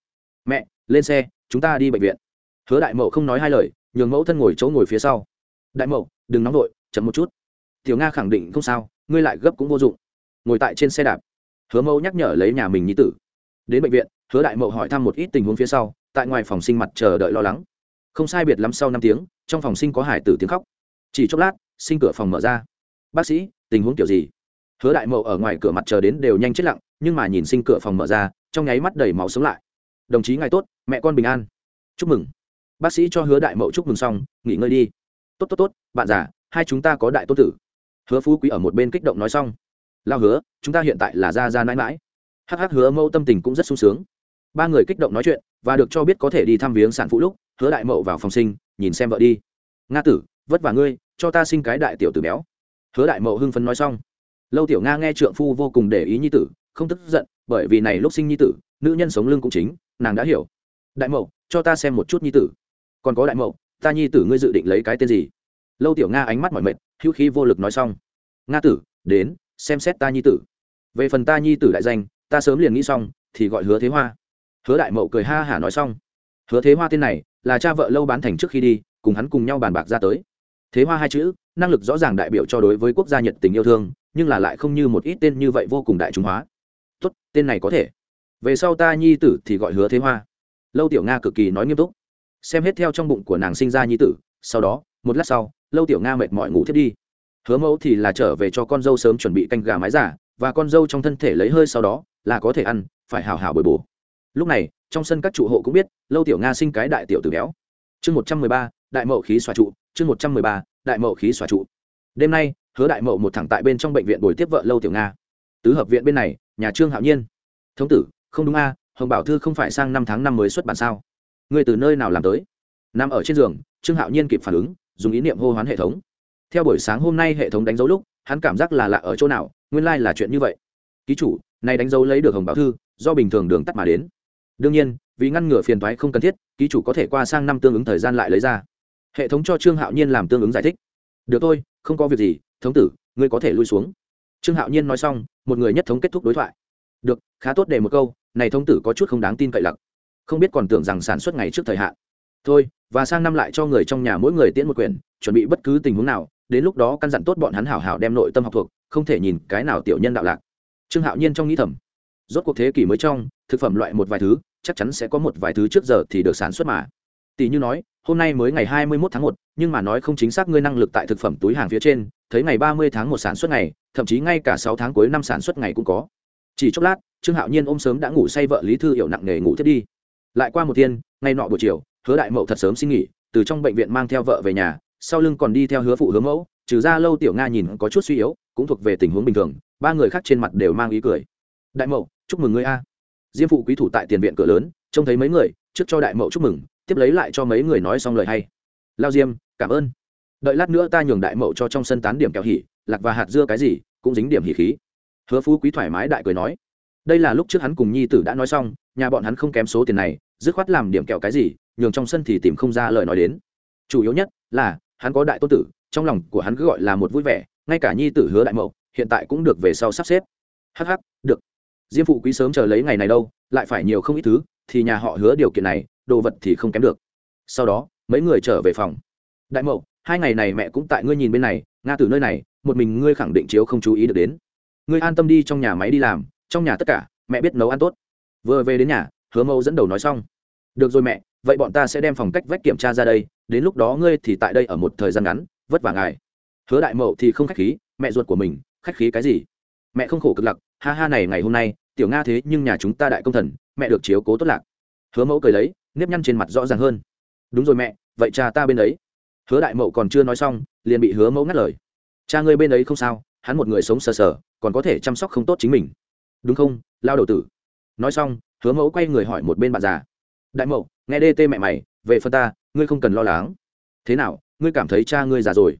Mẹ, lên xe, chúng ta đi bệnh viện. Hứa đại mậu không nói hai lời, nhường mẫu thân ngồi chỗ ngồi phía sau. Đại mậu, đừng nóng vội, chậm một chút. Tiểu nga khẳng định không sao ngươi lại gấp cũng vô dụng. Ngồi tại trên xe đạp, hứa mẫu nhắc nhở lấy nhà mình nhi tử. Đến bệnh viện, hứa đại mậu hỏi thăm một ít tình huống phía sau, tại ngoài phòng sinh mặt chờ đợi lo lắng. Không sai biệt lắm sau năm tiếng, trong phòng sinh có hải tử tiếng khóc. Chỉ chốc lát, sinh cửa phòng mở ra. Bác sĩ, tình huống kiểu gì? Hứa đại mậu ở ngoài cửa mặt chờ đến đều nhanh chết lặng, nhưng mà nhìn sinh cửa phòng mở ra, trong nháy mắt đầy máu sống lại. Đồng chí ngài tốt, mẹ con bình an. Chúc mừng. Bác sĩ cho hứa đại mậu chúc mừng xong, nghỉ ngơi đi. Tốt tốt tốt, bạn già, hai chúng ta có đại tốt tử hứa phú quý ở một bên kích động nói xong. Lao hứa, chúng ta hiện tại là ra ra mãi mãi. Hắc hắc hứa mẫu tâm tình cũng rất sung sướng. Ba người kích động nói chuyện, và được cho biết có thể đi thăm viếng sản phụ lúc, hứa đại mậu vào phòng sinh, nhìn xem vợ đi. Nga tử, vất vả ngươi, cho ta sinh cái đại tiểu tử béo. Hứa đại mậu hưng phấn nói xong. Lâu tiểu nga nghe trượng phu vô cùng để ý nhi tử, không tức giận, bởi vì này lúc sinh nhi tử, nữ nhân sống lưng cũng chính, nàng đã hiểu. Đại mậu, cho ta xem một chút nhi tử. Còn có đại mậu, ta nhi tử ngươi dự định lấy cái tên gì? Lâu tiểu nga ánh mắt mỏi mệt hữu khí vô lực nói xong. Nga tử, đến, xem xét ta nhi tử. Về phần ta nhi tử đại danh, ta sớm liền nghĩ xong, thì gọi hứa thế hoa. Hứa đại mậu cười ha hả nói xong. Hứa thế hoa tên này, là cha vợ lâu bán thành trước khi đi, cùng hắn cùng nhau bàn bạc ra tới. Thế hoa hai chữ, năng lực rõ ràng đại biểu cho đối với quốc gia nhật tình yêu thương, nhưng là lại không như một ít tên như vậy vô cùng đại chúng hóa. Tốt, tên này có thể. Về sau ta nhi tử thì gọi hứa thế hoa. Lâu tiểu nga cực kỳ nói nghiêm túc. Xem hết theo trong bụng của nàng sinh ra nhi tử, sau đó một lát sau, lâu tiểu nga mệt mỏi ngủ thiết đi. Hứa mẫu thì là trở về cho con dâu sớm chuẩn bị canh gà mái giả, và con dâu trong thân thể lấy hơi sau đó, là có thể ăn, phải hào hào bồi bổ. Lúc này, trong sân các trụ hộ cũng biết, lâu tiểu nga sinh cái đại tiểu tử béo. Chương một trăm mười ba, đại mậu khí xòa trụ, chương một trăm mười ba, đại mậu khí xòa trụ. Đêm nay, hứa đại mậu một thẳng tại bên trong bệnh viện bồi tiếp vợ lâu tiểu nga. Tứ hợp viện bên này, nhà trương hạo nhiên. Thống tử, không đúng a, hồng bảo thư không phải sang năm tháng năm mới xuất bản sao? Người từ nơi nào làm tới? Nằm ở trên giường, trương hạo nhiên kịp phản ứng dùng ý niệm hô hoán hệ thống. Theo buổi sáng hôm nay hệ thống đánh dấu lúc, hắn cảm giác là lạ ở chỗ nào, nguyên lai、like、là chuyện như vậy. Ký chủ, này đánh dấu lấy được hồng báo thư, do bình thường đường tắt mà đến. Đương nhiên, vì ngăn ngừa phiền thoái không cần thiết, ký chủ có thể qua sang năm tương ứng thời gian lại lấy ra. Hệ thống cho trương hạo nhiên làm tương ứng giải thích. Được thôi, không có việc gì, thống tử, ngươi có thể lui xuống. Trương hạo nhiên nói xong, một người nhất thống kết thúc đối thoại. Được, khá tốt để một câu, này thống tử có chút không đáng tin cậy lặc. Không biết còn tưởng rằng sản xuất ngày trước thời hạn thôi và sang năm lại cho người trong nhà mỗi người tiễn một quyển chuẩn bị bất cứ tình huống nào đến lúc đó căn dặn tốt bọn hắn hảo hảo đem nội tâm học thuộc không thể nhìn cái nào tiểu nhân đạo lạc. Trương hạo nhiên trong nghĩ thầm rốt cuộc thế kỷ mới trong thực phẩm loại một vài thứ chắc chắn sẽ có một vài thứ trước giờ thì được sản xuất mà. Tỷ như nói hôm nay mới ngày hai mươi 21 tháng một, nhưng mà nói không chính xác ngươi năng lực tại thực phẩm túi hàng phía trên thấy ngày ba mươi tháng một sản xuất ngày thậm chí ngay cả sáu tháng cuối năm sản xuất ngày cũng có. Chỉ chốc lát trương hạo nhiên ôm sớm đã ngủ say vợ lý thư hiểu nặng nề ngủ thiết đi. Lại qua một thiên ngày nọ buổi chiều hứa đại mậu thật sớm xin nghỉ, từ trong bệnh viện mang theo vợ về nhà, sau lưng còn đi theo hứa phụ hứa mẫu, trừ ra lâu tiểu nga nhìn có chút suy yếu, cũng thuộc về tình huống bình thường, ba người khác trên mặt đều mang ý cười. Đại mậu, chúc mừng ngươi a. Diêm phụ quý thủ tại tiền viện cửa lớn, trông thấy mấy người, trước cho đại mậu chúc mừng, tiếp lấy lại cho mấy người nói xong lời hay. Lao diêm, cảm ơn. Đợi lát nữa ta nhường đại mậu cho trong sân tán điểm kẹo hỉ, lạc và hạt dưa cái gì, cũng dính điểm hỉ khí. Hứa phú quý thoải mái đại cười nói. Đây là lúc trước hắn cùng nhi tử đã nói xong, nhà bọn hắn không kém số tiền này, dứt khoát làm điểm kẹo cái gì nhường trong sân thì tìm không ra lời nói đến. Chủ yếu nhất là, hắn có đại tôn tử, trong lòng của hắn cứ gọi là một vui vẻ, ngay cả nhi tử hứa đại mậu, hiện tại cũng được về sau sắp xếp. Hh được. Diêm phụ quý sớm chờ lấy ngày này đâu, lại phải nhiều không ít thứ, thì nhà họ hứa điều kiện này, đồ vật thì không kém được. Sau đó, mấy người trở về phòng. Đại mậu, hai ngày này mẹ cũng tại ngươi nhìn bên này nga từ nơi này, một mình ngươi khẳng định chiếu không chú ý được đến. Ngươi an tâm đi trong nhà máy đi làm, trong nhà tất cả, mẹ biết nấu ăn tốt. Vừa về đến nhà, hứa mẫu dẫn đầu nói xong. Được rồi mẹ vậy bọn ta sẽ đem phòng cách vách kiểm tra ra đây, đến lúc đó ngươi thì tại đây ở một thời gian ngắn, vất vả ngài. Hứa đại mậu thì không khách khí, mẹ ruột của mình, khách khí cái gì? Mẹ không khổ cực lặc ha ha này ngày hôm nay, tiểu nga thế nhưng nhà chúng ta đại công thần, mẹ được chiếu cố tốt lạc. Hứa mẫu cười lấy, nếp nhăn trên mặt rõ ràng hơn. Đúng rồi mẹ, vậy cha ta bên đấy hứa đại mậu còn chưa nói xong, liền bị hứa mẫu ngắt lời. Cha ngươi bên ấy không sao, hắn một người sống sờ sờ, còn có thể chăm sóc không tốt chính mình. Đúng không lao đầu tử? Nói xong, hứa mẫu quay người hỏi một bên bạn già đại mậu, nghe đê tê mẹ mày, về phân ta, ngươi không cần lo lắng. Thế nào, ngươi cảm thấy cha ngươi già rồi?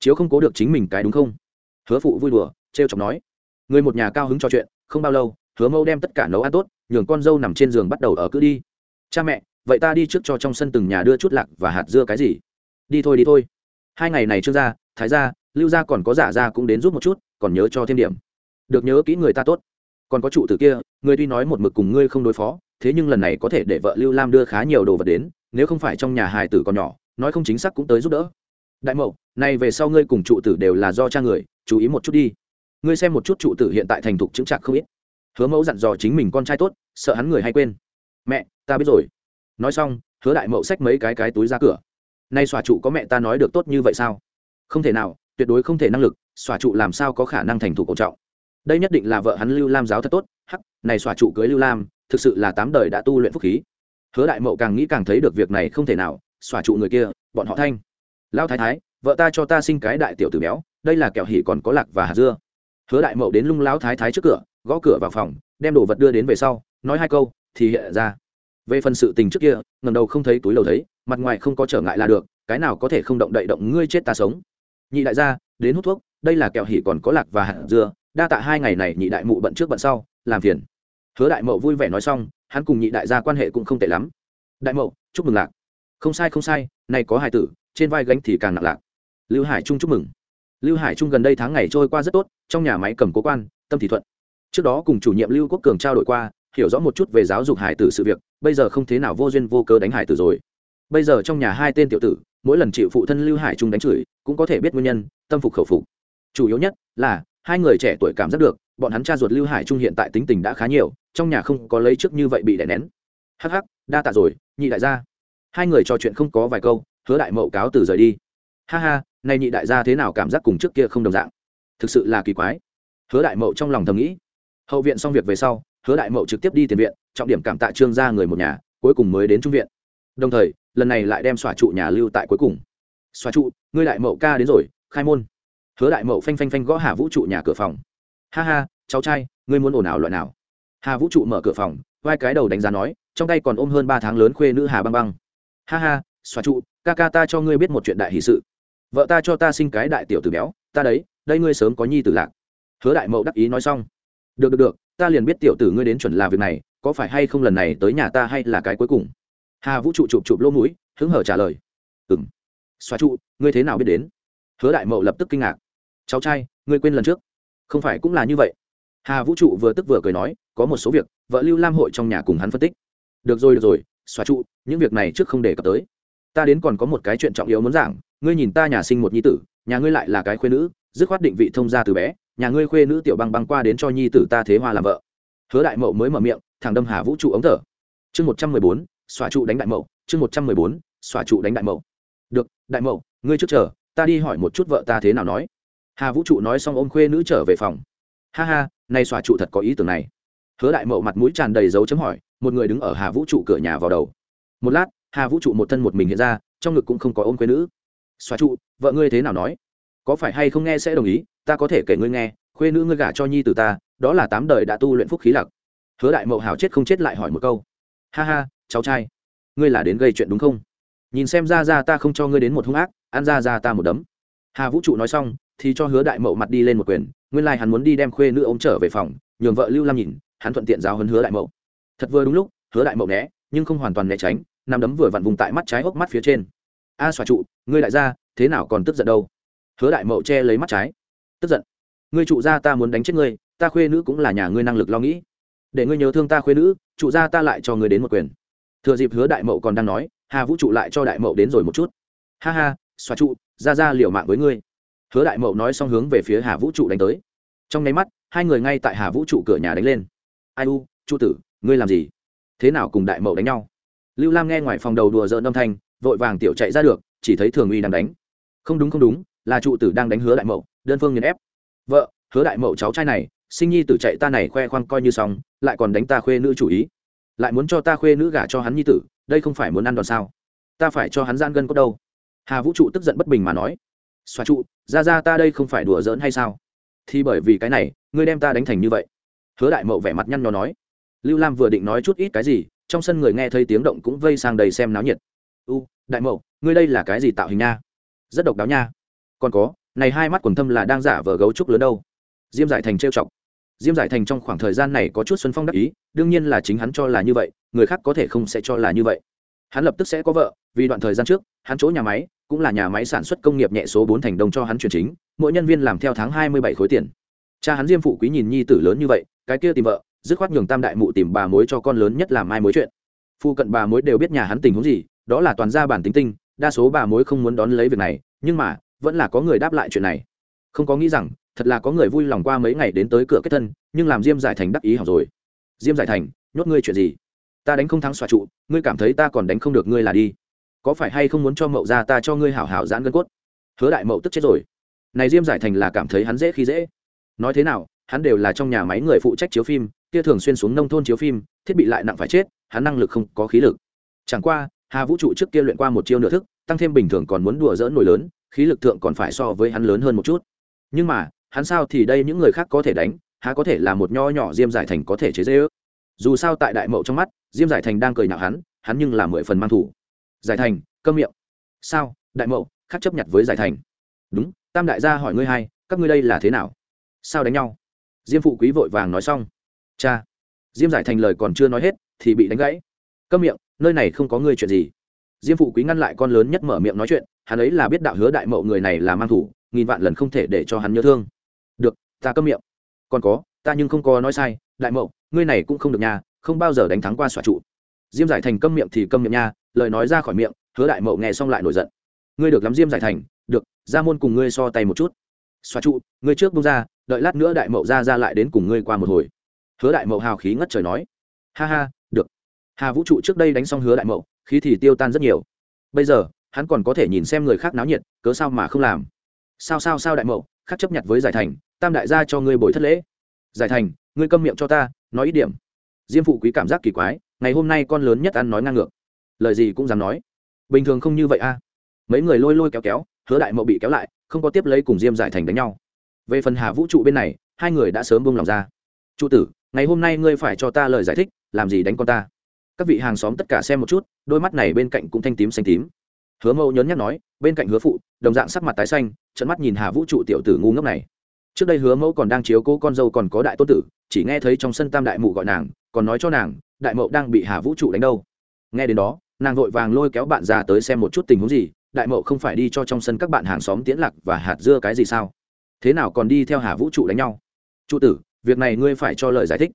Chiếu không cố được chính mình cái đúng không? Hứa phụ vui đùa t r e o chọc nói. Người một nhà cao hứng trò chuyện, không bao lâu, hứa mẫu đem tất cả nấu ăn tốt, nhường con dâu nằm trên giường bắt đầu ở cứ đi. Cha mẹ, vậy ta đi trước cho trong sân từng nhà đưa chút lạc và hạt dưa cái gì? Đi thôi đi thôi. Hai ngày này trương gia thái gia, lưu gia còn có giả gia cũng đến giúp một chút, còn nhớ cho thêm điểm. Được nhớ kỹ người ta tốt. Còn có trụ tử kia ngươi tuy nói một mực cùng ngươi không đối phó thế nhưng lần này có thể để vợ lưu lam đưa khá nhiều đồ vật đến, nếu không phải trong nhà hài tử còn nhỏ, nói không chính xác cũng tới giúp đỡ. Đại mậu, này về sau ngươi cùng trụ tử đều là do cha người, chú ý một chút đi. Ngươi xem một chút trụ tử hiện tại thành thục chứng chạc không ít. Hứa mẫu dặn dò chính mình con trai tốt, sợ hắn người hay quên. Mẹ, ta biết rồi. Nói xong, hứa đại mậu xách mấy cái cái túi ra cửa. Nay xòa trụ có mẹ ta nói được tốt như vậy sao? Không thể nào, tuyệt đối không thể năng lực, xòa trụ làm sao có khả năng thành thủ cổ trọng? Đây nhất định là vợ hắn lưu lam giáo thật tốt. Hắc, này xòa trụ cưới lưu lam thực sự là tám đời đã tu luyện phúc khí. Hứa đại mậu càng nghĩ càng thấy được việc này không thể nào, xòa trụ người kia, bọn họ thanh. Lao thái thái, vợ ta cho ta sinh cái đại tiểu tử béo, đây là kẹo hỉ còn có lạc và hạt dưa. Hứa đại mậu đến lung lão thái thái trước cửa, gõ cửa vào phòng, đem đồ vật đưa đến về sau, nói hai câu, thì hiện ra. Về phần sự tình trước kia ngầm đầu không thấy túi lầu thấy, mặt ngoài không có trở ngại là được, cái nào có thể không động đậy động ngươi chết ta sống. Nhị đại gia, đến hút thuốc, đây là kẹo hỉ còn có lạc và hạt dưa, đa tạ hai ngày này nhị đại mụ bận trước bận sau, làm phiền hứa đại mậu vui vẻ nói xong, hắn cùng nhị đại gia quan hệ cũng không tệ lắm. Đại mậu, chúc mừng lạc. Không sai không sai, nay có hải tử, trên vai gánh thì càng nặng lạc. Lưu hải trung chúc mừng. Lưu hải trung gần đây tháng ngày trôi qua rất tốt, trong nhà máy cầm cố quan, tâm thì thuận. Trước đó cùng chủ nhiệm lưu quốc cường trao đổi qua, hiểu rõ một chút về giáo dục hải tử sự việc, bây giờ không thế nào vô duyên vô cớ đánh hải tử rồi. Bây giờ trong nhà hai tên tiểu tử, mỗi lần chịu phụ thân lưu hải trung đánh chửi, cũng có thể biết nguyên nhân, tâm phục khẩu phục. Chủ yếu nhất là, hai người trẻ tuổi cảm giác được, bọn hắn cha ruột lưu hải trung hiện tại tính tình đã khá nhiều trong nhà không có lấy trước như vậy bị đè nén. Hắc hắc, đa tạ rồi, nhị đại gia. Hai người trò chuyện không có vài câu, hứa đại mậu cáo từ rời đi. Ha ha nay nhị đại gia thế nào cảm giác cùng trước kia không đồng dạng? Thực sự là kỳ quái. Hứa đại mậu trong lòng thầm nghĩ. Hậu viện xong việc về sau, hứa đại mậu trực tiếp đi tiền viện, trọng điểm cảm tạ trương gia người một nhà, cuối cùng mới đến trung viện. Đồng thời, lần này lại đem xòa trụ nhà lưu tại cuối cùng. Xòa trụ, ngươi đại mậu ca đến rồi, khai môn. Hứa đại mậu phanh phanh phanh gõ hà vũ trụ nhà cửa phòng. Ha ha, cháu trai, ngươi muốn ồn ào loại nào? Hà vũ trụ mở cửa phòng, vai cái đầu đánh giá nói, trong tay còn ôm hơn ba tháng lớn khuê nữ hà băng băng. Ha ha xóa trụ, ca ca ta cho ngươi biết một chuyện đại hì sự. Vợ ta cho ta sinh cái đại tiểu tử béo, ta đấy, đây ngươi sớm có nhi tử lạc. Hứa đại mậu đắc ý nói xong. Được được được, ta liền biết tiểu tử ngươi đến chuẩn là việc này, có phải hay không lần này tới nhà ta hay là cái cuối cùng? Hà vũ trụ chụp chụp lỗ mũi, hứng hở trả lời. Ừ m xóa trụ, ngươi thế nào biết đến? Hứa đại mậu lập tức kinh ngạc. Cháu trai, ngươi quên lần trước. Không phải cũng là như vậy. Hà vũ trụ vừa tức vừa cười nói có một số việc, vợ lưu lam hội trong nhà cùng hắn phân tích. Được rồi được rồi, xóa trụ, những việc này trước không để cập tới. Ta đến còn có một cái chuyện trọng yếu muốn giảng, ngươi nhìn ta nhà sinh một nhi tử, nhà ngươi lại là cái khuê nữ, dứt khoát định vị thông gia từ bé, nhà ngươi khuê nữ tiểu băng băng qua đến cho nhi tử ta thế hoa làm vợ. Hứa đại mậu mới mở miệng, thằng đâm hà vũ trụ ống thở. Chương một trăm mười bốn, xóa trụ đánh đại mậu, chương một trăm mười bốn, xóa trụ đánh đại mậu. Được, đại mậu, ngươi trước chờ, ta đi hỏi một chút vợ ta thế nào nói. Hà vũ trụ nói xong ôm khuê nữ trở về phòng. Ha ha, nay xóa trụ thật có ý tưởng này hứa đại mậu mặt mũi tràn đầy dấu chấm hỏi, một người đứng ở hà vũ trụ cửa nhà vào đầu. Một lát, hà vũ trụ một thân một mình hiện ra, trong ngực cũng không có ôm quê nữ. Xóa trụ, vợ ngươi thế nào nói? Có phải hay không nghe sẽ đồng ý, ta có thể kể ngươi nghe khuê nữ ngươi gả cho nhi từ ta, đó là tám đời đã tu luyện phúc khí lặc hứa đại mậu hào chết không chết lại hỏi một câu. Ha ha, cháu trai, ngươi là đến gây chuyện đúng không? Nhìn xem ra ra ta không cho ngươi đến một hung ác, ăn ra ra ta một đấm. Hà vũ trụ nói xong, thì cho hứa đại mậu mặt đi lên một quyền, nguyên lai hắn muốn đi đem khuê nữ ôm trở về phòng, nhường vợ lưu lam nhìn hắn thuận tiện giáo hấn hứa đại mậu. Thật vừa đúng lúc, hứa đại mậu né, nhưng không hoàn toàn né tránh nằm đấm vừa vặn vùng tại mắt trái hốc mắt phía trên. A xòa trụ, ngươi đại gia, thế nào còn tức giận đâu? Hứa đại mậu che lấy mắt trái. Tức giận. Ngươi trụ gia ta muốn đánh chết ngươi, ta khuê nữ cũng là nhà ngươi năng lực lo nghĩ. Để ngươi nhớ thương ta khuê nữ, trụ gia ta lại cho ngươi đến một quyền. Thừa dịp hứa đại mậu còn đang nói, hà vũ trụ lại cho đại mậu đến rồi một chút. Ha ha xóa trụ, ra ra liều mạng với ngươi. Hứa đại mậu nói xong hướng về phía hà vũ trụ đánh tới. Trong nháy mắt, hai người ngay tại hà vũ trụ cửa nhà đánh lên ai u trụ tử, ngươi làm gì? Thế nào cùng đại mậu đánh nhau? Lưu lam nghe ngoài phòng đầu đùa dợn âm thanh, vội vàng tiểu chạy ra được, chỉ thấy thường uy đang đánh. Không đúng không đúng, là trụ tử đang đánh hứa đại mậu, đơn phương nghiền ép. Vợ, hứa đại mậu cháu trai này, sinh nhi tử chạy ta này khoe khoang coi như xong, lại còn đánh ta khuê nữ chủ ý. Lại muốn cho ta khuê nữ gả cho hắn nhi tử, đây không phải muốn ăn đòn sao? Ta phải cho hắn gian gân có đâu. Hà vũ trụ tức giận bất bình mà nói. Xoa trụ, ra ra ta đây không phải đùa giỡn hay sao? Thì bởi vì cái này, ngươi đem ta đánh thành như vậy hứa đại mậu vẻ mặt nhăn nhó nói, lưu lam vừa định nói chút ít cái gì, trong sân người nghe thấy tiếng động cũng vây sang đầy xem náo nhiệt. U, đại mậu, ngươi đây là cái gì tạo hình nha? Rất độc đáo nha. Còn có, này hai mắt quần thâm là đang giả vờ gấu trúc lớn đâu. Diêm giải thành trêu chọc. Diêm giải thành trong khoảng thời gian này có chút xuân phong đắc ý, đương nhiên là chính hắn cho là như vậy, người khác có thể không sẽ cho là như vậy. Hắn lập tức sẽ có vợ, vì đoạn thời gian trước, hắn chỗ nhà máy, cũng là nhà máy sản xuất công nghiệp nhẹ số bốn thành đồng cho hắn chuyển chính, mỗi nhân viên làm theo tháng hai mươi bảy khối tiền cha hắn diêm phụ quý nhìn nhi tử lớn như vậy, cái kia tìm vợ, dứt khoát nhường tam đại mụ tìm bà mối cho con lớn nhất làm mai mối chuyện. Phụ cận bà mối đều biết nhà hắn tình huống gì, đó là toàn gia bản tính tinh, đa số bà mối không muốn đón lấy việc này, nhưng mà, vẫn là có người đáp lại chuyện này. Không có nghĩ rằng, thật là có người vui lòng qua mấy ngày đến tới cửa kết thân, nhưng làm diêm giải thành đắc ý học rồi. Diêm giải thành, nhốt ngươi chuyện gì? Ta đánh không thắng xoa trụ, ngươi cảm thấy ta còn đánh không được ngươi là đi. Có phải hay không muốn cho mậu ra ta cho ngươi hảo hảo giãn gân cốt? Hứa đại mậu tức chết rồi. Này diêm giải thành là cảm thấy hắn dễ khi dễ nói thế nào, hắn đều là trong nhà máy người phụ trách chiếu phim, kia thường xuyên xuống nông thôn chiếu phim, thiết bị lại nặng phải chết, hắn năng lực không có khí lực. Chẳng qua, hà vũ trụ trước kia luyện qua một chiêu nửa thức, tăng thêm bình thường còn muốn đùa dỡ nổi lớn, khí lực thượng còn phải so với hắn lớn hơn một chút. Nhưng mà, hắn sao thì đây những người khác có thể đánh, há có thể là một nho nhỏ diêm giải thành có thể chế dễ ước dù sao tại đại mậu trong mắt, diêm giải thành đang cười nhạo hắn hắn nhưng là mười phần mang thủ. Giải thành, câm miệng. Sao, đại mậu, khác chấp nhận với giải thành? Đúng, tam đại gia hỏi ngươi hai các ngươi đây là thế nào? Sao đánh nhau? Diêm phụ quý vội vàng nói xong. Cha, diêm giải thành lời còn chưa nói hết, thì bị đánh gãy. Câm miệng, nơi này không có ngươi chuyện gì. Diêm phụ quý ngăn lại con lớn nhất mở miệng nói chuyện, hắn ấy là biết đạo hứa đại mậu người này là mang thủ, nghìn vạn lần không thể để cho hắn nhớ thương. Được, ta câm miệng. Còn có, ta nhưng không có nói sai, đại mậu, ngươi này cũng không được nha không bao giờ đánh thắng qua xòa trụ. Diêm giải thành câm miệng thì câm miệng nha, lời nói ra khỏi miệng, hứa đại mậu nghe xong lại nổi giận. Ngươi được lắm diêm giải thành, được, ra môn cùng ngươi so tay một chút. Xóa trụ, ngươi trước bung ra đợi lát nữa đại mậu ra ra lại đến cùng ngươi qua một hồi. Hứa đại mậu hào khí ngất trời nói. Ha ha, được. Hà vũ trụ trước đây đánh xong hứa đại mậu, khí thì tiêu tan rất nhiều. Bây giờ, hắn còn có thể nhìn xem người khác náo nhiệt, cớ sao mà không làm? Sao sao sao đại mậu, khắc chấp nhận với giải thành, tam đại gia cho ngươi bồi thất lễ. Giải thành, ngươi câm miệng cho ta, nói ít điểm. Diêm phụ quý cảm giác kỳ quái, ngày hôm nay con lớn nhất ăn nói ngang ngược. Lời gì cũng dám nói. Bình thường không như vậy a. Mấy người lôi lôi kéo kéo, hứa đại mậu bị kéo lại, không có tiếp lấy cùng diêm giải thành đánh nhau về phần hà vũ trụ bên này, hai người đã sớm buông lòng ra. Trụ tử, ngày hôm nay ngươi phải cho ta lời giải thích, làm gì đánh con ta? Các vị hàng xóm tất cả xem một chút, đôi mắt này bên cạnh cũng thanh tím xanh tím. Hứa Mẫu nhớn nhắc nói, bên cạnh hứa phụ, đồng dạng sắc mặt tái xanh trận mắt nhìn hà vũ trụ tiểu tử ngu ngốc này. Trước đây hứa mẫu còn đang chiếu cố con dâu còn có đại tôn tử, chỉ nghe thấy trong sân tam đại mụ gọi nàng, còn nói cho nàng, đại mậu đang bị hà vũ trụ đánh đâu? Nghe đến đó, nàng vội vàng lôi kéo bạn già tới xem một chút tình huống gì, đại mậu không phải đi cho trong sân các bạn hàng xóm tiễn lạc và hạt dưa cái gì sao? Thế nào còn đi theo hà vũ trụ đánh nhau? Trụ tử, việc này ngươi phải cho lời giải thích.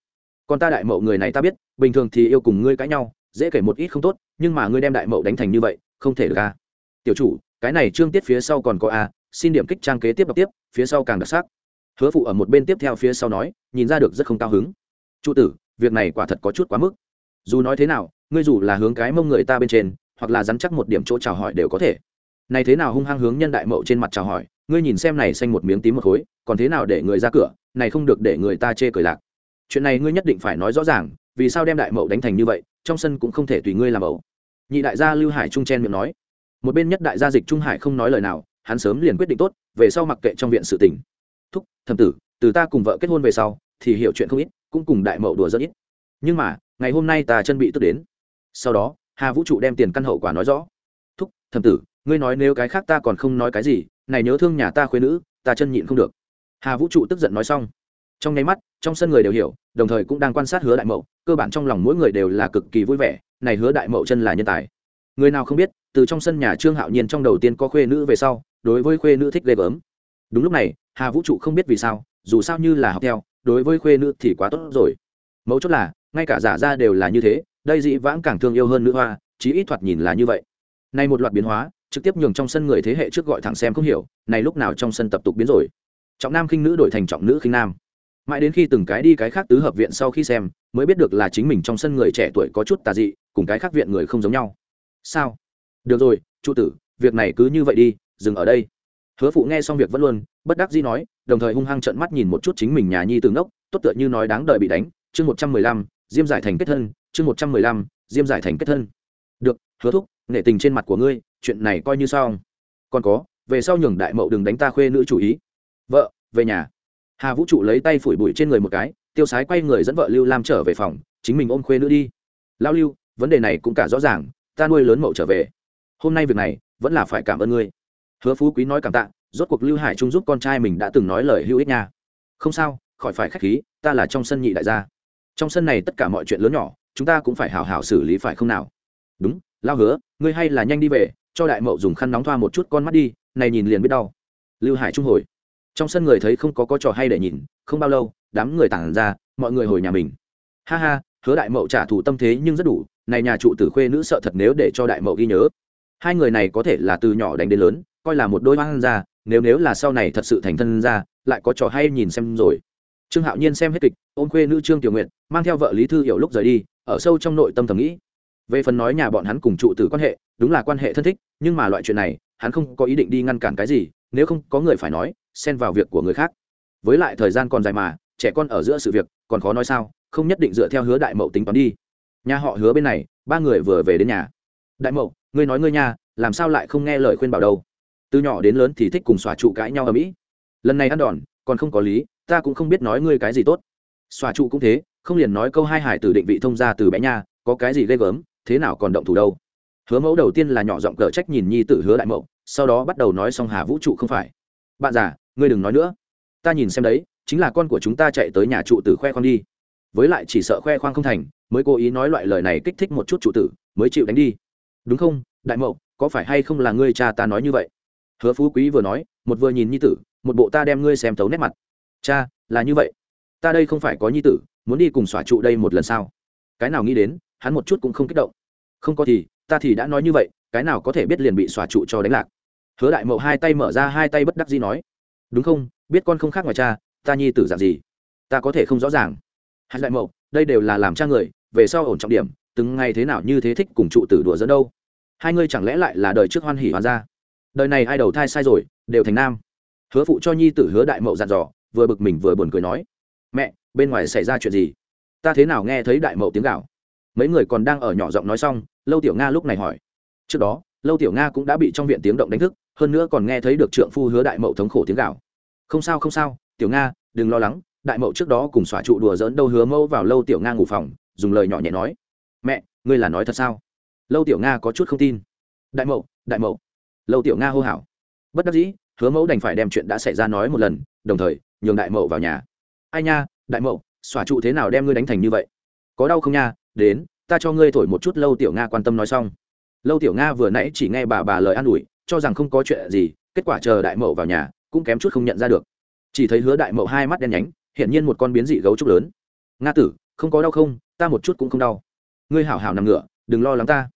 Còn ta đại mậu người này ta biết, bình thường thì yêu cùng ngươi cãi nhau, dễ kể một ít không tốt, nhưng mà ngươi đem đại mậu đánh thành như vậy, không thể được a tiểu chủ, cái này trương tiết phía sau còn có a xin điểm kích trang kế tiếp đọc tiếp, phía sau càng đặc sắc. Hứa phụ ở một bên tiếp theo phía sau nói, nhìn ra được rất không cao hứng. Trụ tử, việc này quả thật có chút quá mức. Dù nói thế nào, ngươi dù là hướng cái mông người ta bên trên, hoặc là dắn chắc một điểm chỗ chào hỏi đều có thể. Này thế nào hung hăng hướng nhân đại mậu trên mặt chào hỏi ngươi nhìn xem này xanh một miếng tím một khối, còn thế nào để người ra cửa, này không được để người ta chê cười lạc. Chuyện này ngươi nhất định phải nói rõ ràng, vì sao đem đại mậu đánh thành như vậy, trong sân cũng không thể tùy ngươi làm mậu. nhị đại gia lưu hải trung chen miệng nói. Một bên nhất đại gia dịch trung hải không nói lời nào, hắn sớm liền quyết định tốt, về sau mặc kệ trong viện sự tình. Thúc, thầm tử, từ ta cùng vợ kết hôn về sau, thì hiểu chuyện không ít, cũng cùng đại mậu đùa rất ít. Nhưng mà, ngày hôm nay ta chân bị tức đến. Sau đó, hà vũ trụ đem tiền căn hậu quả nói rõ. Thúc, thầm tử, ngươi nói nếu cái khác ta còn không nói cái gì này nhớ thương nhà ta khuyên nữ, ta chân nhịn không được. Hà vũ trụ tức giận nói xong. Trong nháy mắt, trong sân người đều hiểu, đồng thời cũng đang quan sát hứa đại mậu, cơ bản trong lòng mỗi người đều là cực kỳ vui vẻ, này hứa đại mậu chân là nhân tài. Người nào không biết, từ trong sân nhà trương hạo nhiên trong đầu tiên có khuê nữ về sau, đối với khuê nữ thích ghê gớm. Đúng lúc này, hà vũ trụ không biết vì sao, dù sao như là học theo, đối với khuê nữ thì quá tốt rồi. Mấu chốt là, ngay cả giả ra đều là như thế, đây dị vãng càng thương yêu hơn nữ hoa, chí ít thoạt nhìn là như vậy. Nay một loạt biến hóa trực tiếp nhường trong sân người thế hệ trước gọi thẳng xem không hiểu, này lúc nào trong sân tập tục biến rồi. Trọng nam khinh nữ đổi thành trọng nữ khinh nam. Mãi đến khi từng cái đi cái khác tứ hợp viện sau khi xem, mới biết được là chính mình trong sân người trẻ tuổi có chút tà dị, cùng cái khác viện người không giống nhau. Sao? Được rồi trụ tử, việc này cứ như vậy đi, dừng ở đây. Hứa phụ nghe xong việc vẫn luôn, bất đắc dĩ nói, đồng thời hung hăng trợn mắt nhìn một chút chính mình nhà nhi từ ngốc, tốt tựa như nói đáng đợi bị đánh. Chương một trăm mười lăm, diêm giải thành kết thân, chương một trăm mười lăm, diêm giải thành kết thân. Được, hứa thúc nể tình trên mặt của ngươi, chuyện này coi như xong. Còn có, về sau nhường đại mậu đừng đánh ta khuê nữ chủ ý. Vợ, về nhà. Hà vũ trụ lấy tay phủi bụi trên người một cái, tiêu sái quay người dẫn vợ lưu lam trở về phòng, chính mình ôm khuê nữ đi. Lao lưu, vấn đề này cũng cả rõ ràng, ta nuôi lớn mậu trở về. Hôm nay việc này, vẫn là phải cảm ơn ngươi. Hứa phú quý nói cảm tạ, rốt cuộc lưu hải trung giúp con trai mình đã từng nói lời hữu ích nha. Không sao, khỏi phải k h á c h khí, ta là trong sân nhị đại gia. Trong sân này tất cả mọi chuyện lớn nhỏ, chúng ta cũng phải hào hào xử lý phải không nào? Đúng lao hứa ngươi hay là nhanh đi về, cho đại mậu dùng khăn nóng thoa một chút con mắt đi, này nhìn liền biết đau. Lưu hải trung hồi. Trong sân người thấy không có có trò hay để nhìn, không bao lâu, đám người tản ra, mọi người hồi nhà mình. Ha ha, hứa đại mậu trả thù tâm thế nhưng rất đủ, này nhà trụ tử khuê nữ sợ thật nếu để cho đại mậu ghi nhớ. Hai người này có thể là từ nhỏ đánh đến lớn, coi là một đôi hoang ra nếu nếu là sau này thật sự thành thân ra, lại có trò hay nhìn xem rồi. Trương hạo nhiên xem hết kịch, ôm khuê nữ trương tiểu nguyện mang theo vợ lý thư hiểu lúc rời đi, ở sâu trong nội tâm thầm nghĩ về phần nói nhà bọn hắn cùng trụ tử quan hệ, đúng là quan hệ thân thích, nhưng mà loại chuyện này, hắn không có ý định đi ngăn cản cái gì, nếu không có người phải nói, xen vào việc của người khác. Với lại thời gian còn dài mà, trẻ con ở giữa sự việc, còn khó nói sao, không nhất định dựa theo hứa đại mậu tính toán đi. Nhà họ hứa bên này, ba người vừa về đến nhà. Đại mậu, ngươi nói ngươi nha làm sao lại không nghe lời khuyên bảo đâu? Từ nhỏ đến lớn thì thích cùng xòa trụ cãi nhau ở mỹ. Lần này ăn đòn, còn không có lý, ta cũng không biết nói ngươi cái gì tốt. Xòa trụ cũng thế, không liền nói câu hai hải từ định vị thông ra từ bé nha có cái gì ghê gớm thế nào còn động thủ đâu? Hứa mẫu đầu tiên là nhỏ giọng cờ trách nhìn nhi tử hứa đại mậu, sau đó bắt đầu nói xong hà vũ trụ không phải. Bạn già, ngươi đừng nói nữa. Ta nhìn xem đấy, chính là con của chúng ta chạy tới nhà trụ tử khoe khoang đi. Với lại chỉ sợ khoe khoang không thành, mới cố ý nói loại lời này kích thích một chút trụ tử, mới chịu đánh đi. Đúng không, đại mậu, có phải hay không là ngươi cha ta nói như vậy? Hứa phú quý vừa nói, một vừa nhìn nhi tử, một bộ ta đem ngươi xem tấu nét mặt. Cha, là như vậy. Ta đây không phải có nhi tử, muốn đi cùng xỏa trụ đây một lần sao? Cái nào nghĩ đến hắn một chút cũng không kích động. Không có thì, ta thì đã nói như vậy, cái nào có thể biết liền bị xòa trụ cho đánh lạc. Hứa đại mậu hai tay mở ra hai tay bất đắc dĩ nói. Đúng không, biết con không khác ngoài cha, ta nhi tử dạng gì? Ta có thể không rõ ràng. Hạt đại mậu, đây đều là làm cha người, về sau ổn trọng điểm, từng ngày thế nào như thế thích cùng trụ tử đùa dẫn đâu. Hai ngươi chẳng lẽ lại là đời trước hoan hỉ hoàn ra đời này ai đầu thai sai rồi, đều thành nam. Hứa phụ cho nhi tử hứa đại mậu dặn dò, vừa bực mình vừa buồn cười nói. Mẹ, bên ngoài xảy ra chuyện gì? Ta thế nào nghe thấy đại mậu tiếng gạo mấy người còn đang ở nhỏ giọng nói xong, lâu tiểu nga lúc này hỏi. Trước đó, lâu tiểu nga cũng đã bị trong viện tiếng động đánh thức, hơn nữa còn nghe thấy được trượng phu hứa đại mậu thống khổ tiếng gạo không sao không sao, tiểu nga, đừng lo lắng, đại mậu trước đó cùng xòa trụ đùa dỡn đâu hứa mẫu vào lâu tiểu nga ngủ phòng, dùng lời nhỏ nhẹ nói. Mẹ, ngươi là nói thật sao? Lâu tiểu nga có chút không tin. Đại mậu đại mậu. Lâu tiểu nga hô hào. Bất đắc dĩ, hứa mẫu đành phải đem chuyện đã xảy ra nói một lần, đồng thời, nhường đại mậu vào nhà. Ai nha, đại mậu, xòa trụ thế nào đem ngươi đánh thành như vậy? Có đau không nha? Đến, ta cho ngươi thổi một chút lâu tiểu nga quan tâm nói xong. Lâu tiểu nga vừa nãy chỉ nghe bà bà lời an ủi, cho rằng không có chuyện gì, kết quả chờ đại mậu vào nhà, cũng kém chút không nhận ra được. Chỉ thấy hứa đại mậu hai mắt đen nhánh, hiển nhiên một con biến dị gấu trúc lớn. Nga tử, không có đau không? Ta một chút cũng không đau. Ngươi hảo hảo nằm ngựa đừng lo lắng ta.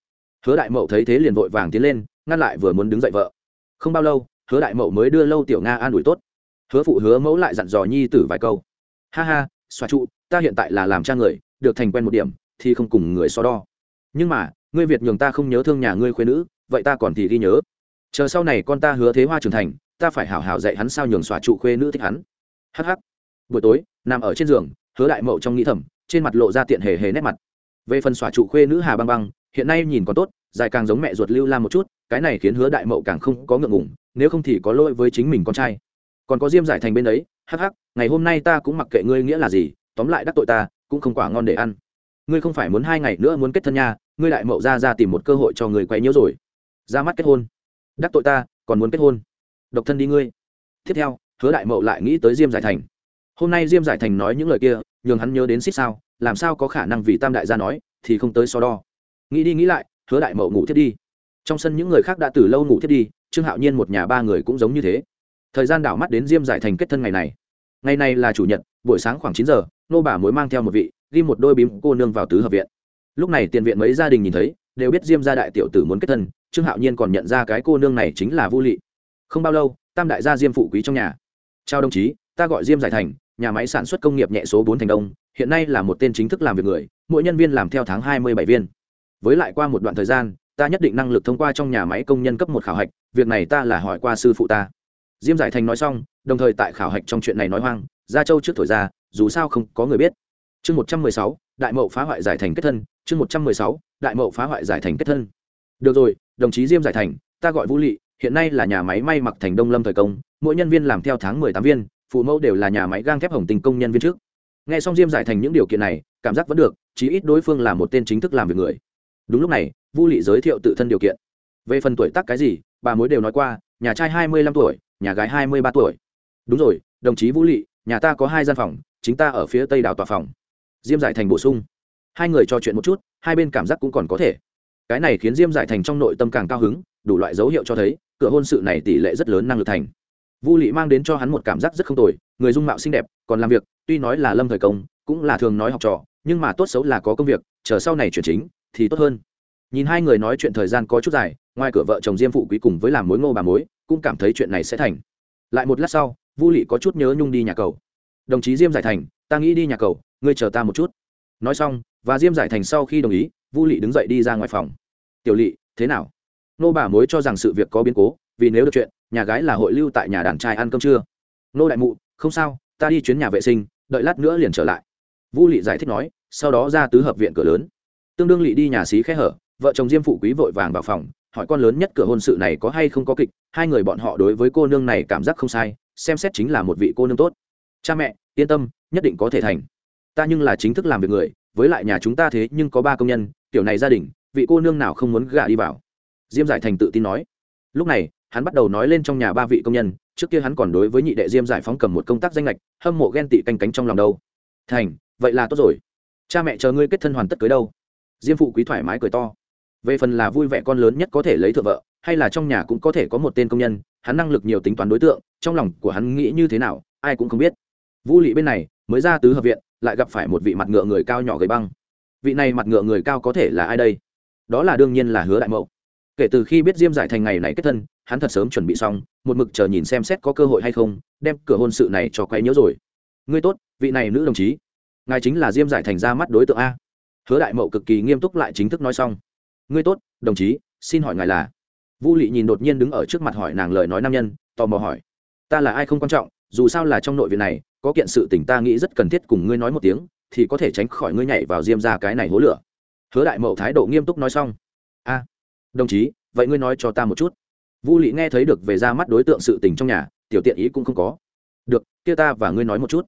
Hứa đại mậu thấy thế liền vội vàng tiến lên, ngăn lại vừa muốn đứng dậy vợ. Không bao lâu, hứa đại mậu mới đưa lâu tiểu nga an ủi tốt. Hứa phụ hứa mẫu lại dặn dò nhi tử vài câu. Ha ha, xoa trụ, ta hiện tại là làm cha người, được thành quen một điểm thì không cùng người so đo. Nhưng mà, ngươi việt nhường ta không nhớ thương nhà ngươi khuyên nữ, vậy ta còn thì ghi nhớ. Chờ sau này con ta hứa thế hoa trưởng thành, ta phải hảo hảo dạy hắn sao nhường xòa trụ khuê nữ thích hắn. Hh buổi tối, nằm ở trên giường, hứa đại mậu trong nghĩ thầm, trên mặt lộ ra tiện hề hề nét mặt. Về phần xòa trụ khuê nữ hà băng băng, hiện nay nhìn còn tốt, dài càng giống mẹ ruột lưu lam một chút, cái này khiến hứa đại mậu càng không có ngượng ngủng nếu không thì có lỗi với chính mình con trai. Còn có diêm giải thành bên đấy, hắc hắc, ngày hôm nay ta cũng mặc kệ ngươi nghĩa là gì, tóm lại đắc tội ta, cũng không quả ngon để ăn ngươi không phải muốn hai ngày nữa muốn kết thân nha, ngươi đại mậu ra ra tìm một cơ hội cho người quay nhiễu rồi. Ra mắt kết hôn. Đắc tội ta, còn muốn kết hôn. Độc thân đi ngươi. Tiếp theo, hứa đại mậu lại nghĩ tới diêm giải thành. Hôm nay diêm giải thành nói những lời kia, nhường hắn nhớ đến xích sao, làm sao có khả năng vì tam đại gia nói, thì không tới so đo. Nghĩ đi nghĩ lại, hứa đại mậu ngủ thiết đi. Trong sân những người khác đã từ lâu ngủ thiết đi, trương hạo nhiên một nhà ba người cũng giống như thế. Thời gian đảo mắt đến diêm giải thành kết thân ngày này. Ngày này là chủ nhật, buổi sáng khoảng chín giờ, nô bà mối mang theo một vị ghi một đôi bím cô nương vào tứ hợp viện. Lúc này tiền viện mấy gia đình nhìn thấy, đều biết diêm gia đại tiểu tử muốn kết thân, trương hạo nhiên còn nhận ra cái cô nương này chính là vu lị. Không bao lâu, tam đại gia diêm phụ quý trong nhà. Chào đồng chí, ta gọi diêm giải thành, nhà máy sản xuất công nghiệp nhẹ số bốn thành đông, hiện nay là một tên chính thức làm việc người, mỗi nhân viên làm theo tháng hai mươi bảy viên. Với lại qua một đoạn thời gian, ta nhất định năng lực thông qua trong nhà máy công nhân cấp một khảo hạch, việc này ta là hỏi qua sư phụ ta. Diêm giải thành nói xong, đồng thời tại khảo hạch trong chuyện này nói hoang, gia châu trước thổi ra, dù sao không có người biết chương một trăm mười sáu, đại mậu phá hoại giải thành kết thân. Chương một trăm mười sáu, đại mậu phá hoại giải thành kết thân. Được rồi, đồng chí diêm giải thành, ta gọi vũ lị, hiện nay là nhà máy may mặc thành đông lâm thời công, mỗi nhân viên làm theo tháng mười tám viên, phụ mẫu đều là nhà máy gang thép hồng tình công nhân viên trước. Nghe xong diêm giải thành những điều kiện này, cảm giác vẫn được, chí ít đối phương là một tên chính thức làm việc người. Đúng lúc này vu lị giới thiệu tự thân điều kiện. Về phần tuổi tác cái gì, bà mối đều nói qua, nhà trai hai mươi lăm tuổi, nhà gái hai mươi ba tuổi. Đúng rồi, đồng chí vũ lị, nhà ta có hai gian phòng, chính ta ở phía tây đảo tòa phòng diêm giải thành bổ sung. Hai người trò chuyện một chút, hai bên cảm giác cũng còn có thể. Cái này khiến diêm giải thành trong nội tâm càng cao hứng, đủ loại dấu hiệu cho thấy, cửa hôn sự này tỷ lệ rất lớn năng lực thành. Vu lị mang đến cho hắn một cảm giác rất không tồi, người dung mạo xinh đẹp, còn làm việc, tuy nói là lâm thời công, cũng là thường nói học trò, nhưng mà tốt xấu là có công việc, chờ sau này chuyển chính, thì tốt hơn. Nhìn hai người nói chuyện thời gian có chút dài, ngoài cửa vợ chồng diêm phụ quý cùng với làm mối ngô bà mối, cũng cảm thấy chuyện này sẽ thành. Lại một lát sau, vu lị có chút nhớ nhung đi nhà cầu. Đồng chí diêm giải thành, ta nghĩ đi nhà cầu ngươi chờ ta một chút. Nói xong, và diêm giải thành sau khi đồng ý, vu lị đứng dậy đi ra ngoài phòng. Tiểu lị, thế nào? Nô bà mối cho rằng sự việc có biến cố, vì nếu được chuyện, nhà gái là hội lưu tại nhà đàn trai ăn cơm trưa. Nô đại mụ, không sao, ta đi chuyến nhà vệ sinh, đợi lát nữa liền trở lại. Vu lị giải thích nói, sau đó ra tứ hợp viện cửa lớn. Tương đương lị đi nhà xí khẽ hở, vợ chồng diêm phụ quý vội vàng vào phòng, hỏi con lớn nhất cửa hôn sự này có hay không có kịch, hai người bọn họ đối với cô nương này cảm giác không sai, xem xét chính là một vị cô nương tốt. Cha mẹ, yên tâm, nhất định có thể thành ta nhưng là chính thức làm việc người, với lại nhà chúng ta thế nhưng có ba công nhân, kiểu này gia đình, vị cô nương nào không muốn gả đi vào? Diêm giải thành tự tin nói. Lúc này, hắn bắt đầu nói lên trong nhà ba vị công nhân, trước kia hắn còn đối với nhị đệ diêm giải phóng cầm một công tác danh lệch hâm mộ ghen tị canh cánh trong lòng đâu. Thành, vậy là tốt rồi. Cha mẹ chờ ngươi kết thân hoàn tất cưới đâu? Diêm phụ quý thoải mái cười to. Về phần là vui vẻ con lớn nhất có thể lấy thợ vợ, hay là trong nhà cũng có thể có một tên công nhân, hắn năng lực nhiều tính toán đối tượng, trong lòng của hắn nghĩ như thế nào, ai cũng không biết. Vũ lị bên này, mới ra tứ hợp viện lại gặp phải một vị mặt ngựa người cao nhỏ gầy băng. Vị này mặt ngựa người cao có thể là ai đây? Đó là đương nhiên là hứa đại mậu. Kể từ khi biết diêm giải thành ngày này kết thân, hắn thật sớm chuẩn bị xong, một mực chờ nhìn xem xét có cơ hội hay không, đem cửa hôn sự này cho quay nhớ rồi. Ngươi tốt, vị này nữ đồng chí. Ngài chính là diêm giải thành ra mắt đối tượng a. Hứa đại mậu cực kỳ nghiêm túc lại chính thức nói xong. Ngươi tốt, đồng chí, xin hỏi ngài là? Vũ lị nhìn đột nhiên đứng ở trước mặt hỏi nàng lời nói nam nhân, tò mò hỏi. Ta là ai không quan trọng, dù sao là trong nội viện này có kiện sự tình ta nghĩ rất cần thiết cùng ngươi nói một tiếng, thì có thể tránh khỏi ngươi nhảy vào diêm ra cái này hố lửa. Hứa đại mậu thái độ nghiêm túc nói xong. A, đồng chí, vậy ngươi nói cho ta một chút. Vu lị nghe thấy được về ra mắt đối tượng sự tình trong nhà, tiểu tiện ý cũng không có. Được, kia ta và ngươi nói một chút.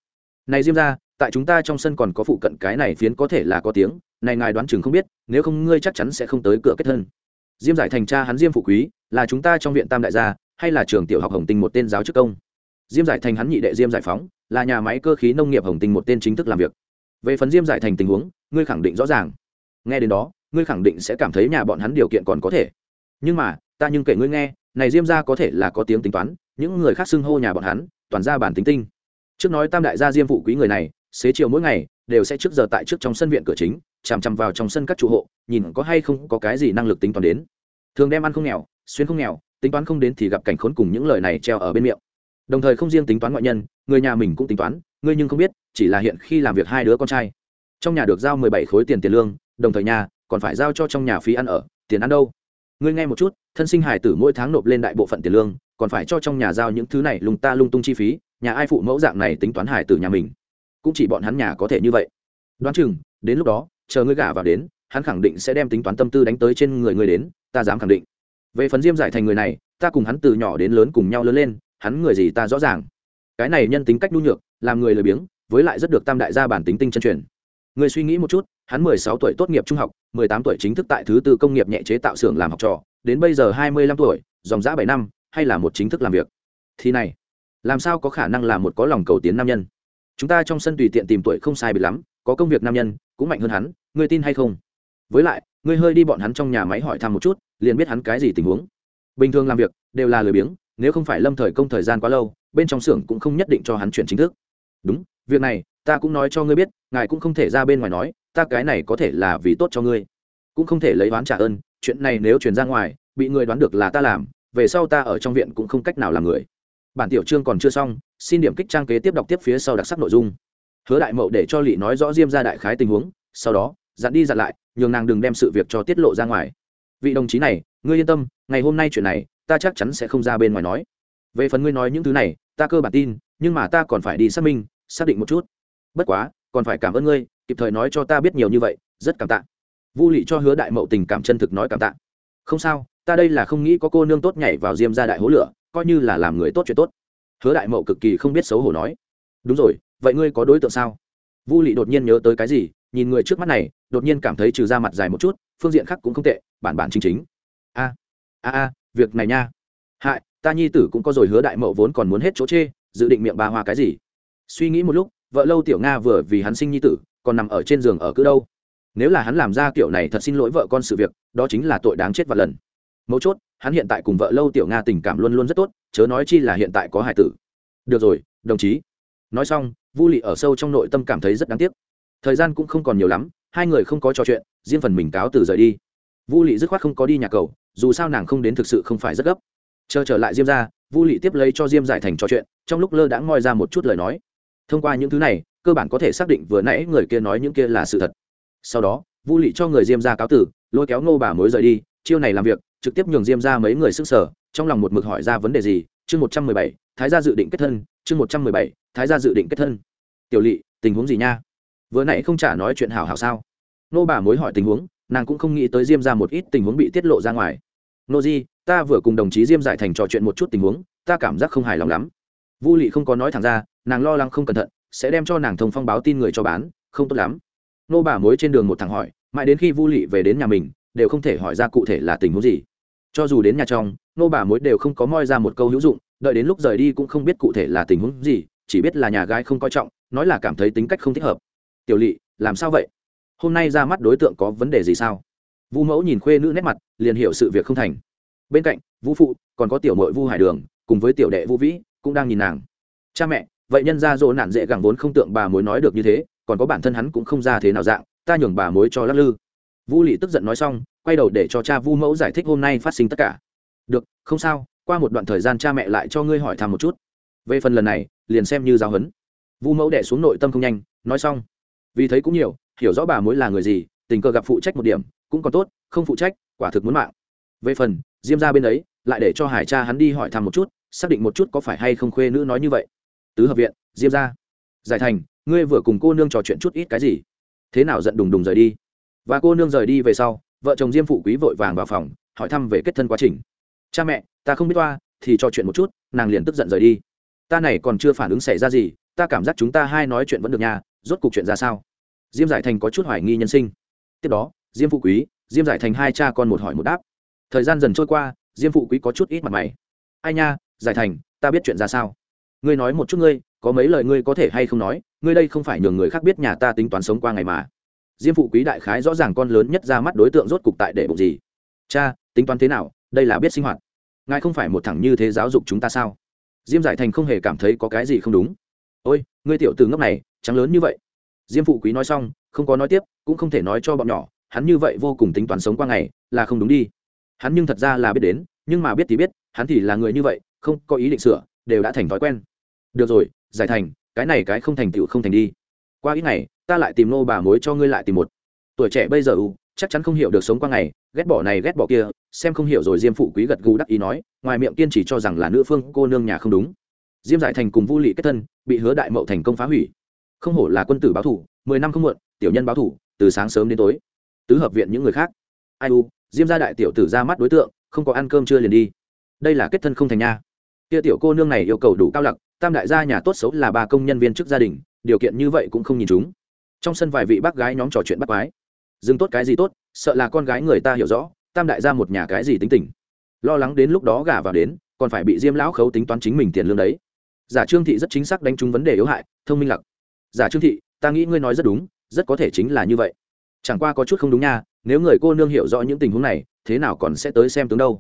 Này diêm ra, tại chúng ta trong sân còn có phụ cận cái này phiến có thể là có tiếng, này ngài đoán chừng không biết, nếu không ngươi chắc chắn sẽ không tới cửa kết thân. Diêm giải thành cha hắn diêm phụ quý, là chúng ta trong viện tam đại gia, hay là trường tiểu học hồng tinh một tên giáo chức công? Diêm giải thành hắn nhị đệ diêm giải phóng, là nhà máy cơ khí nông nghiệp hồng tinh một tên chính thức làm việc. Về phần diêm giải thành tình huống, ngươi khẳng định rõ ràng. Nghe đến đó, ngươi khẳng định sẽ cảm thấy nhà bọn hắn điều kiện còn có thể. Nhưng mà, ta nhưng kể ngươi nghe, này diêm ra có thể là có tiếng tính toán, những người khác xưng hô nhà bọn hắn, toàn ra bản tính tinh. Trước nói tam đại gia diêm phụ quý người này, xế chiều mỗi ngày, đều sẽ trước giờ tại trước trong sân viện cửa chính, chằm chằm vào trong sân các trụ hộ, nhìn có hay không có cái gì năng lực tính toán đến. Thường đem ăn không nghèo, xuyên không nghèo, tính toán không đến thì gặp cảnh khốn cùng những lời này treo ở bên miệng đồng thời không riêng tính toán ngoại nhân, người nhà mình cũng tính toán, ngươi nhưng không biết, chỉ là hiện khi làm việc hai đứa con trai. Trong nhà được giao mười bảy khối tiền tiền lương, đồng thời nhà còn phải giao cho trong nhà phí ăn ở, tiền ăn đâu? Ngươi nghe một chút, thân sinh hải tử mỗi tháng nộp lên đại bộ phận tiền lương, còn phải cho trong nhà giao những thứ này lung ta lung tung chi phí, nhà ai phụ mẫu dạng này tính toán hải tử nhà mình? Cũng chỉ bọn hắn nhà có thể như vậy. Đoán chừng, đến lúc đó, chờ ngươi gả vào đến, hắn khẳng định sẽ đem tính toán tâm tư đánh tới trên người ngươi đến, ta dám khẳng định. Về phần diêm giải thành người này, ta cùng hắn từ nhỏ đến lớn cùng nhau lớn lên hắn người gì ta rõ ràng. Cái này nhân tính cách nhu nhược, làm người lười biếng, với lại rất được tam đại gia bản tính tinh chân truyền. Người suy nghĩ một chút, hắn mười sáu tuổi tốt nghiệp trung học, mười tám tuổi chính thức tại thứ tư công nghiệp nhẹ chế tạo xưởng làm học trò, đến bây giờ hai mươi lăm tuổi, dòng giã bảy năm, hay là một chính thức làm việc. Thì này, làm sao có khả năng là một có lòng cầu tiến nam nhân? Chúng ta trong sân tùy tiện tìm tuổi không sai bị lắm, có công việc nam nhân, cũng mạnh hơn hắn, ngươi tin hay không? Với lại, ngươi hơi đi bọn hắn trong nhà máy hỏi thăm một chút, liền biết hắn cái gì tình huống. Bình thường làm việc, đều là lười biếng nếu không phải lâm thời công thời gian quá lâu, bên trong xưởng cũng không nhất định cho hắn chuyển chính thức. Đúng, việc này, ta cũng nói cho ngươi biết, ngài cũng không thể ra bên ngoài nói, ta cái này có thể là vì tốt cho ngươi. Cũng không thể lấy oán trả ơn, chuyện này nếu chuyển ra ngoài, bị người đoán được là ta làm, về sau ta ở trong viện cũng không cách nào làm người. Bản tiểu chương còn chưa xong, xin điểm kích trang kế tiếp đọc tiếp phía sau đặc sắc nội dung. Hứa đại mậu để cho lị nói rõ diêm ra đại khái tình huống, sau đó, dặn đi dặn lại, nhường nàng đừng đem sự việc cho tiết lộ ra ngoài. Vị đồng chí này, ngươi yên tâm, ngày hôm nay chuyện này ta chắc chắn sẽ không ra bên ngoài nói. Về phần ngươi nói những thứ này, ta cơ bản tin, nhưng mà ta còn phải đi xác minh, xác định một chút. Bất quá, còn phải cảm ơn ngươi, kịp thời nói cho ta biết nhiều như vậy, rất cảm tạ. Vu lị cho hứa đại mậu tình cảm chân thực nói cảm tạ. Không sao, ta đây là không nghĩ có cô nương tốt nhảy vào diêm ra đại hố lửa, coi như là làm người tốt chuyện tốt. Hứa đại mậu cực kỳ không biết xấu hổ nói. Đúng rồi, vậy ngươi có đối tượng sao? Vu lị đột nhiên nhớ tới cái gì, nhìn người trước mắt này, đột nhiên cảm thấy trừ ra mặt dài một chút, phương diện khác cũng không tệ, bản bản chính chính. A a a việc này nha. Hại, ta nhi tử cũng có rồi, hứa đại mậu vốn còn muốn hết chỗ chê, dự định miệng bà hoa cái gì? Suy nghĩ một lúc, vợ lâu tiểu nga vừa vì hắn sinh nhi tử, còn nằm ở trên giường ở cứ đâu? Nếu là hắn làm ra kiểu này thật xin lỗi vợ con sự việc, đó chính là tội đáng chết và lần. Mấu chốt, hắn hiện tại cùng vợ lâu tiểu nga tình cảm luôn luôn rất tốt, chớ nói chi là hiện tại có hải tử. Được rồi, đồng chí. Nói xong, vu lị ở sâu trong nội tâm cảm thấy rất đáng tiếc. Thời gian cũng không còn nhiều lắm, hai người không có trò chuyện, riêng phần mình cáo từ rời đi. Vu lị dứt khoát không có đi nhà cầu dù sao nàng không đến thực sự không phải rất gấp. Chờ trở lại diêm ra vu lị tiếp lấy cho diêm giải thành trò chuyện, trong lúc lơ đã ngoi ra một chút lời nói. Thông qua những thứ này, cơ bản có thể xác định vừa nãy người kia nói những kia là sự thật. Sau đó, vu lị cho người diêm ra cáo tử, lôi kéo ngô bà mối rời đi, chiêu này làm việc, trực tiếp nhường diêm ra mấy người sức sở trong lòng một mực hỏi ra vấn đề gì, chương một trăm mười bảy, thái gia dự định kết thân, chương một trăm mười bảy, thái gia dự định kết thân. Tiểu lỵ tình huống gì nha? Vừa nãy không trả nói chuyện hảo hảo sao? Nô bà mối hỏi tình huống, nàng cũng không nghĩ tới diêm ra một ít tình huống bị tiết lộ ra ngoài nô di, ta vừa cùng đồng chí diêm giải thành trò chuyện một chút tình huống, ta cảm giác không hài lòng lắm. Vu lị không có nói thẳng ra, nàng lo lắng không cẩn thận, sẽ đem cho nàng thông phong báo tin người cho bán, không tốt lắm. Nô bà mối trên đường một thằng hỏi, mãi đến khi vu lị về đến nhà mình, đều không thể hỏi ra cụ thể là tình huống gì. Cho dù đến nhà trong, nô bà mối đều không có moi ra một câu hữu dụng, đợi đến lúc rời đi cũng không biết cụ thể là tình huống gì, chỉ biết là nhà gái không coi trọng, nói là cảm thấy tính cách không thích hợp. Tiểu lỵ làm sao vậy? Hôm nay ra mắt đối tượng có vấn đề gì sao? Vu mẫu nhìn khuê nữ nét mặt liền hiểu sự việc không thành. Bên cạnh, vũ phụ còn có tiểu mội vu hải đường, cùng với tiểu đệ vũ vĩ, cũng đang nhìn nàng. Cha mẹ, vậy nhân ra dỗ nạn dễ gẳng vốn không tượng bà mối nói được như thế, còn có bản thân hắn cũng không ra thế nào dạng, ta nhường bà mối cho lắc lư. Vũ lị tức giận nói xong, quay đầu để cho cha vu mẫu giải thích hôm nay phát sinh tất cả. Được, không sao, qua một đoạn thời gian cha mẹ lại cho ngươi hỏi thăm một chút. Về phần lần này, liền xem như giáo huấn. Vu mẫu đẻ xuống nội tâm không nhanh, nói xong. Vì thấy cũng nhiều, hiểu rõ bà mối là người gì, tình cờ gặp phụ trách một điểm, cũng còn tốt, không phụ trách quả thực muốn mạng. Về phần, diêm ra bên ấy, lại để cho hải cha hắn đi hỏi thăm một chút, xác định một chút có phải hay không khuê nữ nói như vậy. Tứ hợp viện, diêm ra giải thành, ngươi vừa cùng cô nương trò chuyện chút ít cái gì? Thế nào giận đùng đùng rời đi? Và cô nương rời đi về sau, vợ chồng diêm phụ quý vội vàng vào phòng, hỏi thăm về kết thân quá trình. Cha mẹ, ta không biết toa, thì trò chuyện một chút, nàng liền tức giận rời đi. Ta này còn chưa phản ứng xảy ra gì, ta cảm giác chúng ta hai nói chuyện vẫn được nhà rốt cuộc chuyện ra sao? Diêm giải thành có chút hoài nghi nhân sinh. Tiếp đó, diêm phụ quý diêm giải thành hai cha con một hỏi một đáp. Thời gian dần trôi qua, diêm phụ quý có chút ít mặt mày. Ai nha, giải thành, ta biết chuyện ra sao? Ngươi nói một chút ngươi, có mấy lời ngươi có thể hay không nói? Ngươi đây không phải nhường người khác biết nhà ta tính toán sống qua ngày mà. Diêm phụ quý đại khái rõ ràng con lớn nhất ra mắt đối tượng rốt cục tại để bụng gì. Cha, tính toán thế nào? Đây là biết sinh hoạt. Ngài không phải một thằng như thế giáo dục chúng ta sao? Diêm giải thành không hề cảm thấy có cái gì không đúng. Ôi, ngươi tiểu từ ngốc này, trắng lớn như vậy. Diêm phụ quý nói xong, không có nói tiếp, cũng không thể nói cho bọn nhỏ hắn như vậy vô cùng tính toán sống qua ngày, là không đúng đi. Hắn nhưng thật ra là biết đến, nhưng mà biết thì biết, hắn thì là người như vậy, không có ý định sửa, đều đã thành thói quen. Được rồi, giải thành, cái này cái không thành tựu không thành đi. Qua ít ngày, ta lại tìm nô bà mối cho ngươi lại tìm một. Tuổi trẻ bây giờ u, chắc chắn không hiểu được sống qua ngày, ghét bỏ này ghét bỏ kia, xem không hiểu rồi diêm phụ quý gật gù đắc ý nói, ngoài miệng kiên chỉ cho rằng là nữ phương cô nương nhà không đúng. Diêm giải thành cùng vu lị kết thân, bị hứa đại mậu thành công phá hủy. Không hổ là quân tử báo thủ, mười năm không muộn, tiểu nhân báo thủ, từ sáng sớm đến tối tứ hợp viện những người khác. Ai u, diêm gia đại tiểu tử ra mắt đối tượng, không có ăn cơm chưa liền đi. Đây là kết thân không thành nha. Kia tiểu cô nương này yêu cầu đủ cao lặc, tam đại gia nhà tốt xấu là ba công nhân viên chức gia đình, điều kiện như vậy cũng không nhìn chúng. Trong sân vài vị bác gái nhóm trò chuyện bắt quái. Dừng tốt cái gì tốt, sợ là con gái người ta hiểu rõ, tam đại gia một nhà cái gì tính tình. Lo lắng đến lúc đó gả vào đến, còn phải bị diêm lão khấu tính toán chính mình tiền lương đấy. Giả trương thị rất chính xác đánh trúng vấn đề yếu hại, thông minh lặc. Giả trương thị, ta nghĩ ngươi nói rất đúng, rất có thể chính là như vậy chẳng qua có chút không đúng nha, nếu người cô nương hiểu rõ những tình huống này, thế nào còn sẽ tới xem tướng đâu.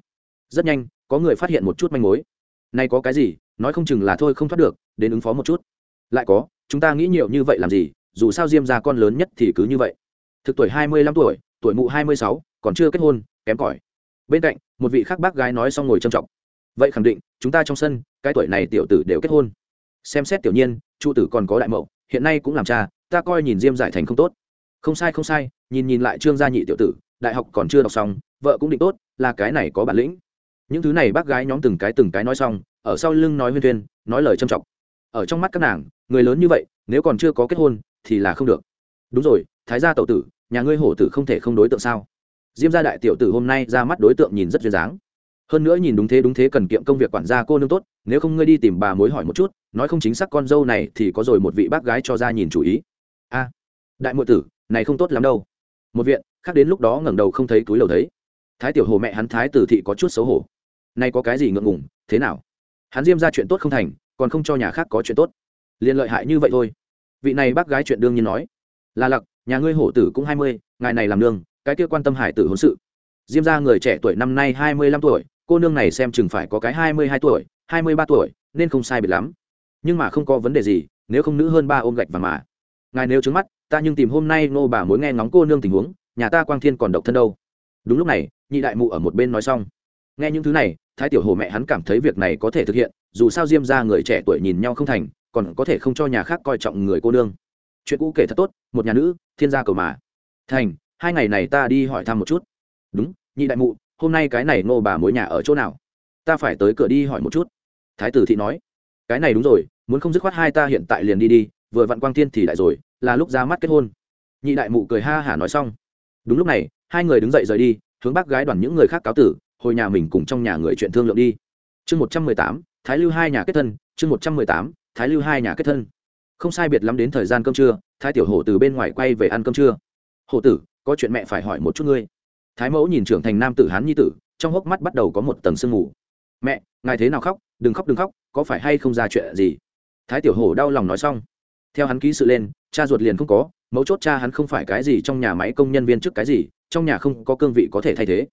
Rất nhanh, có người phát hiện một chút manh mối. Nay có cái gì, nói không chừng là thôi không thoát được, đến ứng phó một chút. Lại có, chúng ta nghĩ nhiều như vậy làm gì, dù sao diêm ra con lớn nhất thì cứ như vậy. Thực tuổi hai mươi lăm tuổi tuổi mụ hai mươi sáu, còn chưa kết hôn, kém cỏi. Bên cạnh, một vị khác bác gái nói xong ngồi trầm trọng. Vậy khẳng định, chúng ta trong sân, cái tuổi này tiểu tử đều kết hôn. Xem xét tiểu nhiên, trụ tử còn có đại mậu, hiện nay cũng làm cha, ta coi nhìn diêm giải thành không tốt không sai không sai, nhìn nhìn lại trương gia nhị tiểu tử, đại học còn chưa đọc xong, vợ cũng định tốt, là cái này có bản lĩnh. Những thứ này bác gái nhóm từng cái từng cái nói xong, ở sau lưng nói huyên thuyên, nói lời trâm trọng ở trong mắt các nàng, người lớn như vậy, nếu còn chưa có kết hôn, thì là không được. Đúng rồi, thái gia tậu tử, nhà ngươi hổ tử không thể không đối tượng sao? Diêm gia đại tiểu tử hôm nay ra mắt đối tượng nhìn rất duyên dáng. Hơn nữa nhìn đúng thế đúng thế cần kiệm công việc quản gia cô nương tốt, nếu không ngươi đi tìm bà mối hỏi một chút, nói không chính xác con dâu này thì có rồi một vị bác gái cho ra nhìn chủ ý. A, đại muội tử này không tốt lắm đâu. Một viện, khác đến lúc đó ngẩng đầu không thấy túi lầu thấy. Thái tiểu hồ mẹ hắn thái tử thị có chút xấu hổ. Nay có cái gì ngượng ngùng, thế nào? Hắn diêm ra chuyện tốt không thành, còn không cho nhà khác có chuyện tốt. Liền lợi hại như vậy thôi. Vị này bác gái chuyện đương nhiên nói. Là lặc, nhà ngươi hổ tử cũng hai mươi, ngài này làm nương, cái kia quan tâm hải tử hôn sự. Diêm ra người trẻ tuổi năm nay hai mươi lăm tuổi, cô nương này xem chừng phải có cái hai mươi hai tuổi, hai mươi ba tuổi, nên không sai biệt lắm. Nhưng mà không có vấn đề gì, nếu không nữ hơn ba ôm gạch và mà ngài nếu trứng mắt, ta nhưng tìm hôm nay nô bà mối nghe ngóng cô nương tình huống, nhà ta quang thiên còn độc thân đâu. Đúng lúc này, nhị đại mụ ở một bên nói xong. Nghe những thứ này, thái tiểu hồ mẹ hắn cảm thấy việc này có thể thực hiện, dù sao diêm ra người trẻ tuổi nhìn nhau không thành, còn có thể không cho nhà khác coi trọng người cô nương. Chuyện cũ kể thật tốt, một nhà nữ, thiên gia cầu mà. Thành, hai ngày này ta đi hỏi thăm một chút. Đúng, nhị đại mụ, hôm nay cái này nô bà mối nhà ở chỗ nào? Ta phải tới cửa đi hỏi một chút. Thái tử thị nói. Cái này đúng rồi, muốn không dứt khoát hai ta hiện tại liền đi đi vừa vặn quang thiên thì đại rồi, là lúc ra mắt kết hôn. Nhị đại mụ cười ha hả nói xong. Đúng lúc này, hai người đứng dậy rời đi, hướng bác gái đoàn những người khác cáo tử, hồi nhà mình cùng trong nhà người chuyện thương lượng đi. Chương một trăm mười tám, thái lưu hai nhà kết thân, chương một trăm mười tám, thái lưu hai nhà kết thân. Không sai biệt lắm đến thời gian cơm trưa, thái tiểu hổ từ bên ngoài quay về ăn cơm trưa. Hổ tử, có chuyện mẹ phải hỏi một chút ngươi. Thái mẫu nhìn trưởng thành nam tử hán nhi tử, trong hốc mắt bắt đầu có một tầng sương mù. Mẹ, ngài thế nào khóc? Đừng khóc đừng khóc, có phải hay không ra chuyện gì? Thái tiểu hổ đau lòng nói xong theo hắn ký sự lên, cha ruột liền không có, mấu chốt cha hắn không phải cái gì trong nhà máy công nhân viên trước cái gì, trong nhà không có cương vị có thể thay thế.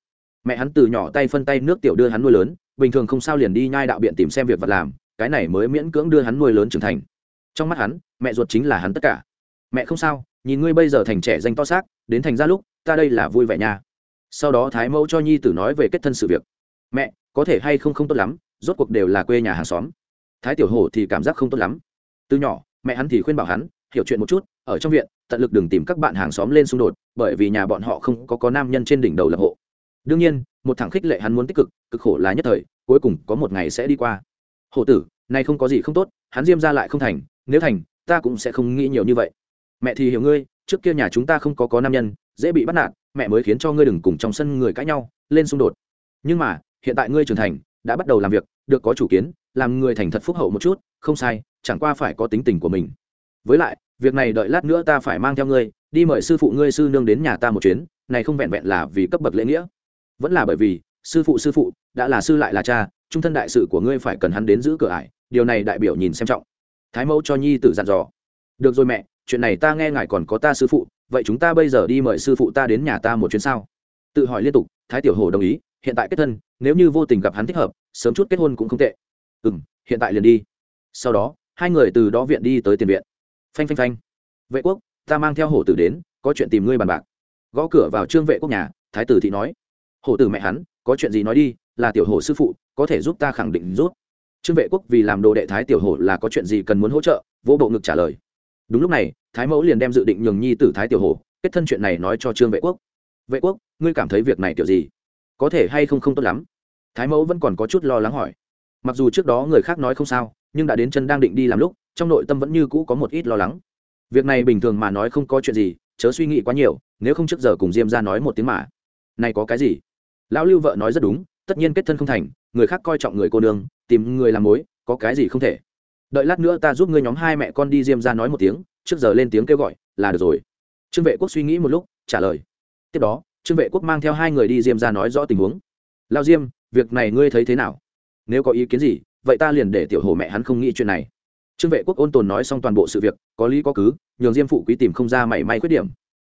Mẹ hắn từ nhỏ tay phân tay nước tiểu đưa hắn nuôi lớn, bình thường không sao liền đi nhai đạo biện tìm xem việc vật làm, cái này mới miễn cưỡng đưa hắn nuôi lớn trưởng thành. Trong mắt hắn, mẹ ruột chính là hắn tất cả. Mẹ không sao, nhìn ngươi bây giờ thành trẻ danh to xác, đến thành ra lúc, ta đây là vui vẻ nha. Sau đó thái mẫu cho nhi tử nói về kết thân sự việc. Mẹ, có thể hay không không tốt lắm, rốt cuộc đều là quê nhà hàng xóm. Thái tiểu hổ thì cảm giác không tốt lắm. Từ nhỏ mẹ hắn thì khuyên bảo hắn, hiểu chuyện một chút, ở trong viện, tận lực đừng tìm các bạn hàng xóm lên xung đột, bởi vì nhà bọn họ không có có nam nhân trên đỉnh đầu lập hộ. Đương nhiên, một thằng khích lệ hắn muốn tích cực cực khổ là nhất thời, cuối cùng có một ngày sẽ đi qua. Hổ tử, nay không có gì không tốt, hắn diêm ra lại không thành, nếu thành, ta cũng sẽ không nghĩ nhiều như vậy. Mẹ thì hiểu ngươi, trước kia nhà chúng ta không có có nam nhân, dễ bị bắt nạt, mẹ mới khiến cho ngươi đừng cùng trong sân người cãi nhau, lên xung đột. Nhưng mà, hiện tại ngươi trưởng thành, đã bắt đầu làm việc, được có chủ kiến, làm người thành thật phúc hậu một chút, không sai chẳng qua phải có tính tình của mình. Với lại, việc này đợi lát nữa ta phải mang theo ngươi, đi mời sư phụ ngươi sư nương đến nhà ta một chuyến, này không vẹn vẹn là vì cấp bậc lễ nghĩa. Vẫn là bởi vì, sư phụ sư phụ, đã là sư lại là cha, trung thân đại sự của ngươi phải cần hắn đến giữ cửa ải, điều này đại biểu nhìn xem trọng. Thái mẫu cho nhi tử dặn dò. Được rồi mẹ, chuyện này ta nghe ngài còn có ta sư phụ, vậy chúng ta bây giờ đi mời sư phụ ta đến nhà ta một chuyến sao? Tự hỏi liên tục, thái tiểu hồ đồng ý, hiện tại kết thân, nếu như vô tình gặp hắn thích hợp, sớm chút kết hôn cũng không tệ. Ừ m hiện tại liền đi. Sau đó hai người từ đó viện đi tới tiền viện. Phanh phanh phanh. Vệ quốc, ta mang theo hổ tử đến, có chuyện tìm ngươi bàn bạc. Gõ cửa vào trương vệ quốc nhà, thái tử thị nói. Hổ tử mẹ hắn, có chuyện gì nói đi, là tiểu hổ sư phụ, có thể giúp ta khẳng định rút. Trương vệ quốc vì làm đồ đệ thái tiểu hổ là có chuyện gì cần muốn hỗ trợ, vỗ bộ ngực trả lời. Đúng lúc này, thái mẫu liền đem dự định nhường nhi tử thái tiểu hổ, kết thân chuyện này nói cho trương vệ quốc. Vệ quốc, ngươi cảm thấy việc này kiểu gì? Có thể hay không không tốt lắm? Thái mẫu vẫn còn có chút lo lắng hỏi. Mặc dù trước đó người khác nói không sao nhưng đã đến chân đang định đi làm lúc, trong nội tâm vẫn như cũ có một ít lo lắng. Việc này bình thường mà nói không có chuyện gì, chớ suy nghĩ quá nhiều, nếu không trước giờ cùng diêm ra nói một tiếng mà. Này có cái gì? Lão lưu vợ nói rất đúng, tất nhiên kết thân không thành, người khác coi trọng người cô nương, tìm người làm mối, có cái gì không thể. Đợi lát nữa ta giúp ngươi nhóm hai mẹ con đi diêm ra nói một tiếng, trước giờ lên tiếng kêu gọi, là được rồi. Trương vệ quốc suy nghĩ một lúc, trả lời. Tiếp đó, trương vệ quốc mang theo hai người đi diêm ra nói rõ tình huống. Lao diêm, việc này ngươi thấy thế nào? Nếu có ý kiến gì vậy ta liền để tiểu hồ mẹ hắn không nghĩ chuyện này. Trương vệ quốc ôn tồn nói xong toàn bộ sự việc, có lý có cứ, nhường diêm phụ quý tìm không ra mảy may khuyết điểm.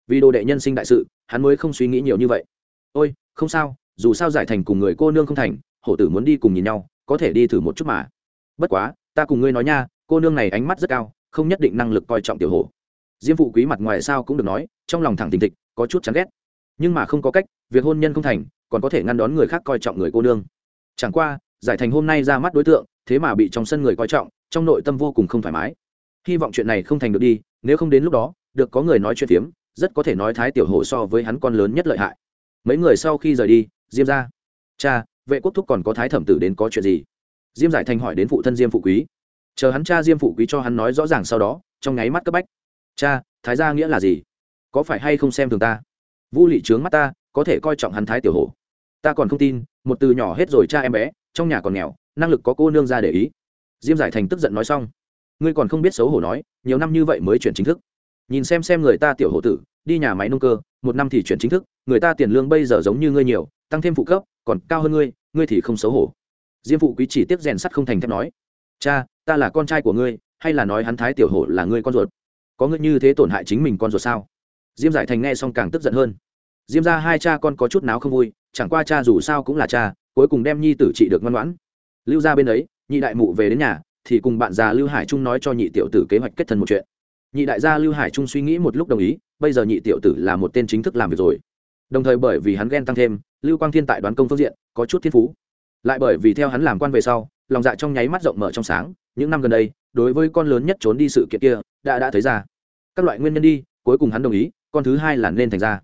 Vì đồ đệ nhân sinh đại sự, hắn mới không suy nghĩ nhiều như vậy. Ôi, không sao, dù sao giải thành cùng người cô nương không thành, hổ tử muốn đi cùng nhìn nhau, có thể đi thử một chút mà. Bất quá, ta cùng ngươi nói nha, cô nương này ánh mắt rất cao, không nhất định năng lực coi trọng tiểu hổ diêm phụ quý mặt ngoài sao cũng được nói, trong lòng thẳng tình thịch, có chút chán ghét. Nhưng mà không có cách, việc hôn nhân không thành, còn có thể ngăn đón người khác coi trọng người cô nương. Chẳng qua giải thành hôm nay ra mắt đối tượng, thế mà bị trong sân người coi trọng, trong nội tâm vô cùng không thoải mái. Hy vọng chuyện này không thành được đi, nếu không đến lúc đó, được có người nói chuyện phiếm, rất có thể nói thái tiểu hổ so với hắn con lớn nhất lợi hại. Mấy người sau khi rời đi, diêm ra. Cha, vệ quốc thúc còn có thái thẩm tử đến có chuyện gì? Diêm giải thành hỏi đến phụ thân diêm phụ quý. Chờ hắn cha diêm phụ quý cho hắn nói rõ ràng sau đó, trong nháy mắt cấp bách. Cha, thái gia nghĩa là gì? Có phải hay không xem thường ta? Vu lị trướng mắt ta, có thể coi trọng hắn thái tiểu hổ. Ta còn không tin, một từ nhỏ hết rồi cha em bé trong nhà còn nghèo, năng lực có cô nương ra để ý. Diêm giải thành tức giận nói xong, ngươi còn không biết xấu hổ nói, nhiều năm như vậy mới chuyển chính thức. Nhìn xem xem người ta tiểu hổ tử, đi nhà máy nông cơ, một năm thì chuyển chính thức, người ta tiền lương bây giờ giống như ngươi nhiều, tăng thêm phụ cấp, còn cao hơn ngươi ngươi thì không xấu hổ. Diêm phụ quý chỉ tiếp rèn sắt không thành thép nói, cha, ta là con trai của ngươi, hay là nói hắn thái tiểu hổ là ngươi con ruột? Có ngươi như thế tổn hại chính mình con ruột sao? Diêm giải thành nghe xong càng tức giận hơn. Diêm ra hai cha con có chút nào không vui, chẳng qua cha dù sao cũng là cha cuối cùng đem nhi tử trị được ngoan ngoãn. Lưu ra bên ấy, nhị đại mụ về đến nhà, thì cùng bạn già lưu hải trung nói cho nhị tiểu tử kế hoạch kết thân một chuyện. Nhị đại gia lưu hải trung suy nghĩ một lúc đồng ý, bây giờ nhị tiểu tử là một tên chính thức làm việc rồi. Đồng thời bởi vì hắn ghen tăng thêm, lưu quang thiên tại đoán công phương diện, có chút thiên phú. Lại bởi vì theo hắn làm quan về sau, lòng dạ trong nháy mắt rộng mở trong sáng, những năm gần đây, đối với con lớn nhất trốn đi sự kiện kia, đã đã thấy ra. Các loại nguyên nhân đi, cuối cùng hắn đồng ý, con thứ hai là nên thành ra.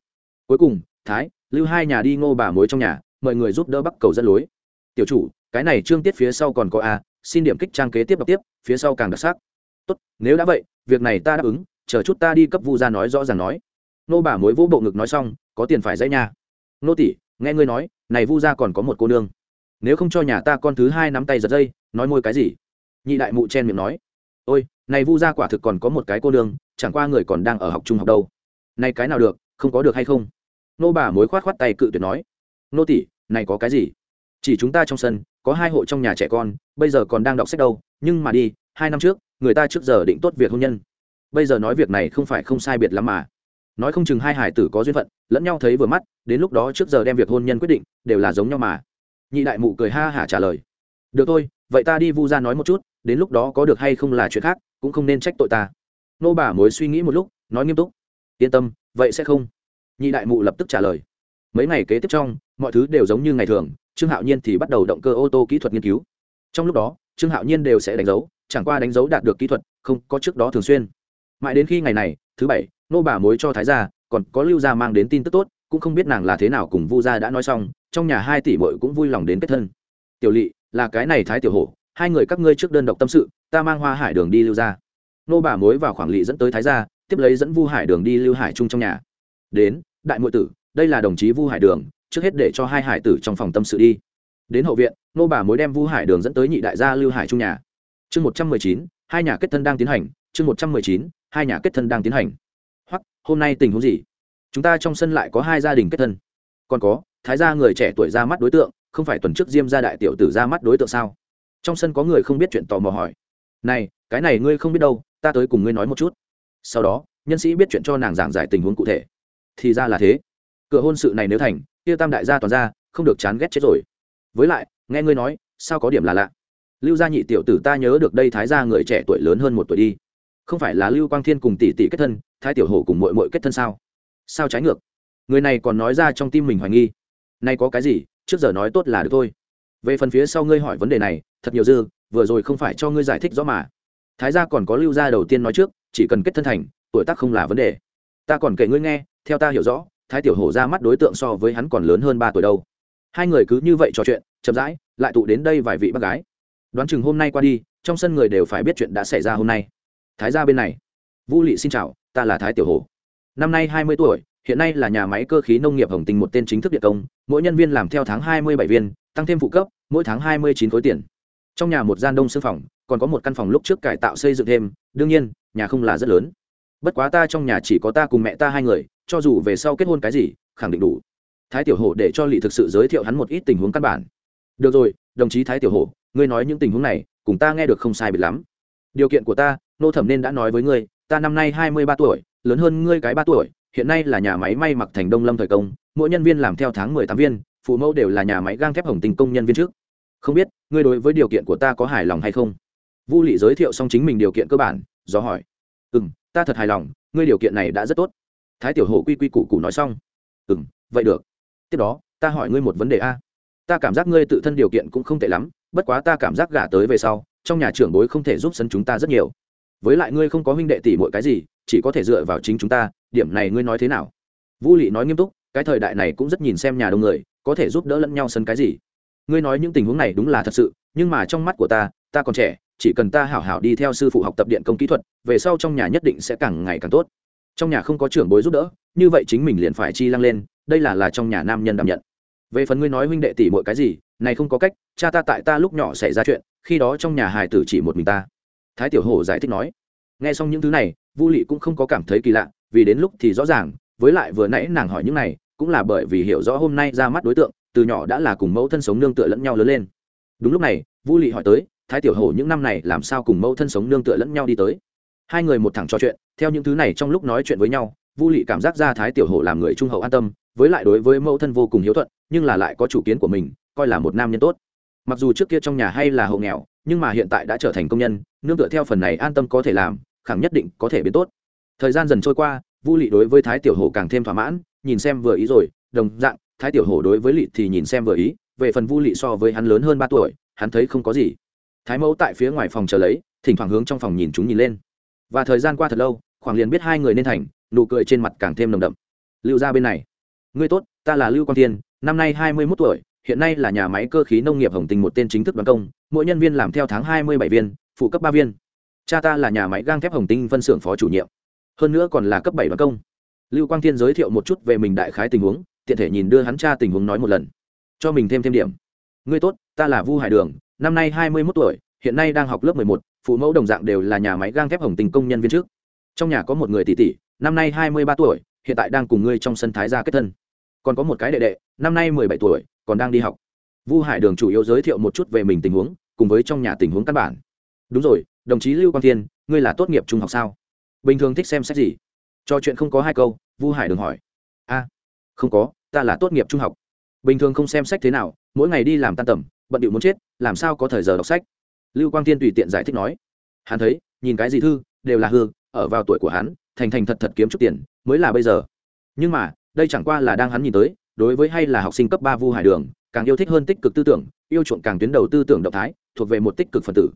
Cuối cùng, thái, lưu hai nhà đi ngô bà mối trong nhà mời người giúp đỡ bắc cầu dẫn lối. Tiểu chủ, cái này trương tiết phía sau còn có a, xin điểm kích trang kế tiếp đọc tiếp, phía sau càng đặc sắc. Tốt, nếu đã vậy, việc này ta đáp ứng, chờ chút ta đi cấp vu ra nói rõ ràng nói. Nô bà mối vỗ bộ ngực nói xong, có tiền phải dãy nha nô tỷ, nghe ngươi nói, này vu ra còn có một cô nương. Nếu không cho nhà ta con thứ hai nắm tay giật dây, nói môi cái gì? Nhị đại mụ chen miệng nói. Ôi, này vu ra quả thực còn có một cái cô nương, chẳng qua người còn đang ở học trung học đâu. Nay cái nào được, không có được hay không? Nô bà mối khoát khoát tay cự tuyệt nói nô tỷ này có cái gì? Chỉ chúng ta trong sân, có hai hộ trong nhà trẻ con, bây giờ còn đang đọc sách đâu, nhưng mà đi, hai năm trước, người ta trước giờ định tốt việc hôn nhân. Bây giờ nói việc này không phải không sai biệt lắm mà. Nói không chừng hai hải tử có duyên phận, lẫn nhau thấy vừa mắt, đến lúc đó trước giờ đem việc hôn nhân quyết định, đều là giống nhau mà. Nhị đại mụ cười ha hả trả lời. Được thôi, vậy ta đi vu ra nói một chút, đến lúc đó có được hay không là chuyện khác, cũng không nên trách tội ta. Nô bà mối suy nghĩ một lúc, nói nghiêm túc. Yên tâm, vậy sẽ không. Nhị đại mụ lập tức trả lời mấy ngày kế tiếp trong, mọi thứ đều giống như ngày thường, trương hạo nhiên thì bắt đầu động cơ ô tô kỹ thuật nghiên cứu. Trong lúc đó, trương hạo nhiên đều sẽ đánh dấu, chẳng qua đánh dấu đạt được kỹ thuật, không có trước đó thường xuyên. Mãi đến khi ngày này, thứ bảy, nô bà mối cho thái gia, còn có lưu gia mang đến tin tức tốt, cũng không biết nàng là thế nào cùng vu gia đã nói xong, trong nhà hai tỷ bội cũng vui lòng đến kết thân. Tiểu lỵ là cái này thái tiểu hổ, hai người các ngươi trước đơn độc tâm sự, ta mang hoa hải đường đi lưu gia. Nô bà mối vào khoảng lỵ dẫn tới thái gia, tiếp lấy dẫn vu hải đường đi lưu hải trung trong nhà. Đến, đại muội tử đây là đồng chí vu hải đường, trước hết để cho hai hải tử trong phòng tâm sự đi. Đến hậu viện, nô bà mối đem vu hải đường dẫn tới nhị đại gia lưu hải trung nhà. Chương một trăm mười chín, hai nhà kết thân đang tiến hành. Chương một trăm mười chín, hai nhà kết thân đang tiến hành. Hoặc hôm nay tình huống gì? Chúng ta trong sân lại có hai gia đình kết thân. Còn có, thái gia người trẻ tuổi ra mắt đối tượng, không phải tuần trước diêm gia đại tiểu tử ra mắt đối tượng sao? Trong sân có người không biết chuyện tò mò hỏi. Này, cái này ngươi không biết đâu, ta tới cùng ngươi nói một chút. Sau đó, nhân sĩ biết chuyện cho nàng giảng giải tình huống cụ thể. Thì ra là thế cửa hôn sự này nếu thành, kia tam đại gia toàn ra không được chán ghét chết rồi. Với lại, nghe ngươi nói, sao có điểm là lạ? Lưu gia nhị tiểu tử ta nhớ được đây thái gia người trẻ tuổi lớn hơn một tuổi đi. Không phải là lưu quang thiên cùng tỷ tỷ kết thân, thái tiểu hổ cùng mội mội kết thân sao? Sao trái ngược? Người này còn nói ra trong tim mình hoài nghi. Nay có cái gì? Trước giờ nói tốt là được thôi. Về phần phía sau ngươi hỏi vấn đề này, thật nhiều dư, vừa rồi không phải cho ngươi giải thích rõ mà. Thái gia còn có lưu gia đầu tiên nói trước, chỉ cần kết thân thành, tuổi tác không là vấn đề. Ta còn kể ngươi nghe, theo ta hiểu rõ thái tiểu hổ ra mắt đối tượng so với hắn còn lớn hơn ba tuổi đâu. Hai người cứ như vậy trò chuyện, chậm rãi, lại tụ đến đây vài vị bác gái. Đoán chừng hôm nay qua đi, trong sân người đều phải biết chuyện đã xảy ra hôm nay. Thái gia bên này. Vũ lị xin chào, ta là thái tiểu hổ. Năm nay hai mươi tuổi, hiện nay là nhà máy cơ khí nông nghiệp hồng tinh một tên chính thức điện công, mỗi nhân viên làm theo tháng hai mươi bảy viên, tăng thêm phụ cấp, mỗi tháng hai mươi chín khối tiền. Trong nhà một gian đông xương phòng, còn có một căn phòng lúc trước cải tạo xây dựng thêm, đương nhiên, nhà không là rất lớn. Bất quá ta trong nhà chỉ có ta cùng mẹ ta hai người cho dù về sau kết hôn cái gì, khẳng định đủ. Thái tiểu hổ để cho lị thực sự giới thiệu hắn một ít tình huống căn bản. Được rồi, đồng chí thái tiểu hổ, ngươi nói những tình huống này, cùng ta nghe được không sai biệt lắm. Điều kiện của ta, nô thẩm nên đã nói với ngươi, ta năm nay hai mươi ba tuổi, lớn hơn ngươi cái ba tuổi, hiện nay là nhà máy may mặc thành đông lâm thời công, mỗi nhân viên làm theo tháng mười tám viên, phụ mẫu đều là nhà máy gang thép hồng tình công nhân viên trước. Không biết, ngươi đối với điều kiện của ta có hài lòng hay không? Vu lị giới thiệu xong chính mình điều kiện cơ bản, do hỏi. Ừ m ta thật hài lòng, ngươi điều kiện này đã rất tốt thái tiểu hộ quy quy củ củ nói xong. Ừ m vậy được. Tiếp đó, ta hỏi ngươi một vấn đề a. Ta cảm giác ngươi tự thân điều kiện cũng không tệ lắm, bất quá ta cảm giác gả tới về sau, trong nhà trưởng bối không thể giúp sân chúng ta rất nhiều. Với lại ngươi không có huynh đệ tỷ mọi cái gì, chỉ có thể dựa vào chính chúng ta, điểm này ngươi nói thế nào? Vũ lị nói nghiêm túc, cái thời đại này cũng rất nhìn xem nhà đông người, có thể giúp đỡ lẫn nhau sân cái gì. Ngươi nói những tình huống này đúng là thật sự, nhưng mà trong mắt của ta ta còn trẻ, chỉ cần ta hảo hảo đi theo sư phụ học tập điện công kỹ thuật, về sau trong nhà nhất định sẽ càng ngày càng tốt trong nhà không có trưởng bối giúp đỡ, như vậy chính mình liền phải chi lăng lên, đây là là trong nhà nam nhân đảm nhận. Về phần ngươi nói huynh đệ tỷ mọi cái gì, này không có cách, cha ta tại ta lúc nhỏ xảy ra chuyện, khi đó trong nhà hài tử chỉ một mình ta. Thái tiểu hổ giải thích nói. Nghe xong những thứ này, vu lị cũng không có cảm thấy kỳ lạ, vì đến lúc thì rõ ràng, với lại vừa nãy nàng hỏi những này, cũng là bởi vì hiểu rõ hôm nay ra mắt đối tượng, từ nhỏ đã là cùng mẫu thân sống nương tựa lẫn nhau lớn lên. Đúng lúc này, vu lị hỏi tới, thái tiểu hổ những năm này làm sao cùng mẫu thân sống nương tựa lẫn nhau đi tới? Hai người một thẳng trò chuyện, theo những thứ này trong lúc nói chuyện với nhau, vu lị cảm giác ra thái tiểu hổ làm người trung hậu an tâm, với lại đối với mẫu thân vô cùng hiếu thuận, nhưng là lại có chủ kiến của mình, coi là một nam nhân tốt. Mặc dù trước kia trong nhà hay là hộ nghèo, nhưng mà hiện tại đã trở thành công nhân, nương tựa theo phần này an tâm có thể làm, khẳng nhất định có thể biến tốt. Thời gian dần trôi qua, vu lị đối với thái tiểu hổ càng thêm thỏa mãn, nhìn xem vừa ý rồi, đồng dạng, thái tiểu hổ đối với lị thì nhìn xem vừa ý, về phần vu lị so với hắn lớn hơn ba tuổi, hắn thấy không có gì. Thái mẫu tại phía ngoài phòng chờ lấy, thỉnh thoảng hướng trong phòng nhìn chúng nhìn lên và thời gian qua thật lâu, khoảng liền biết hai người nên thành, nụ cười trên mặt càng thêm nồng đậm. Lưu ra bên này. Ngươi tốt, ta là lưu quang thiên, năm nay hai mươi mốt tuổi, hiện nay là nhà máy cơ khí nông nghiệp hồng tình một tên chính thức đoàn công, mỗi nhân viên làm theo tháng hai mươi bảy viên, phụ cấp ba viên. Cha ta là nhà máy gang thép hồng tinh phân xưởng phó chủ nhiệm, hơn nữa còn là cấp bảy đoàn công. Lưu quang thiên giới thiệu một chút về mình đại khái tình huống, tiện thể nhìn đưa hắn cha tình huống nói một lần. Cho mình thêm thêm điểm. Ngươi tốt, ta là vu hải đường, năm nay hai mươi mốt tuổi, hiện nay đang học lớp mười một phụ mẫu đồng dạng đều là nhà máy gang thép hồng tình công nhân viên trước. Trong nhà có một người tỷ tỷ, năm nay hai mươi ba tuổi, hiện tại đang cùng ngươi trong sân thái gia kết thân. Còn có một cái đệ đệ, năm nay mười bảy tuổi, còn đang đi học. Vu hải đường chủ yếu giới thiệu một chút về mình tình huống, cùng với trong nhà tình huống căn bản. Đúng rồi, đồng chí lưu quang thiên, ngươi là tốt nghiệp trung học sao? Bình thường thích xem sách gì? Cho chuyện không có hai câu, vu hải đường hỏi. A, không có, ta là tốt nghiệp trung học. Bình thường không xem sách thế nào, mỗi ngày đi làm tan tầm, bận điệu muốn chết, làm sao có thời giờ đọc sách? Lưu quang thiên tùy tiện giải thích nói, hắn thấy, nhìn cái gì thư, đều là hư, ở vào tuổi của hắn, thành thành thật thật kiếm chút tiền, mới là bây giờ. Nhưng mà, đây chẳng qua là đang hắn nhìn tới, đối với hay là học sinh cấp ba vu hải đường, càng yêu thích hơn tích cực tư tưởng, yêu chuộng càng tuyến đầu tư tưởng động thái, thuộc về một tích cực phần tử.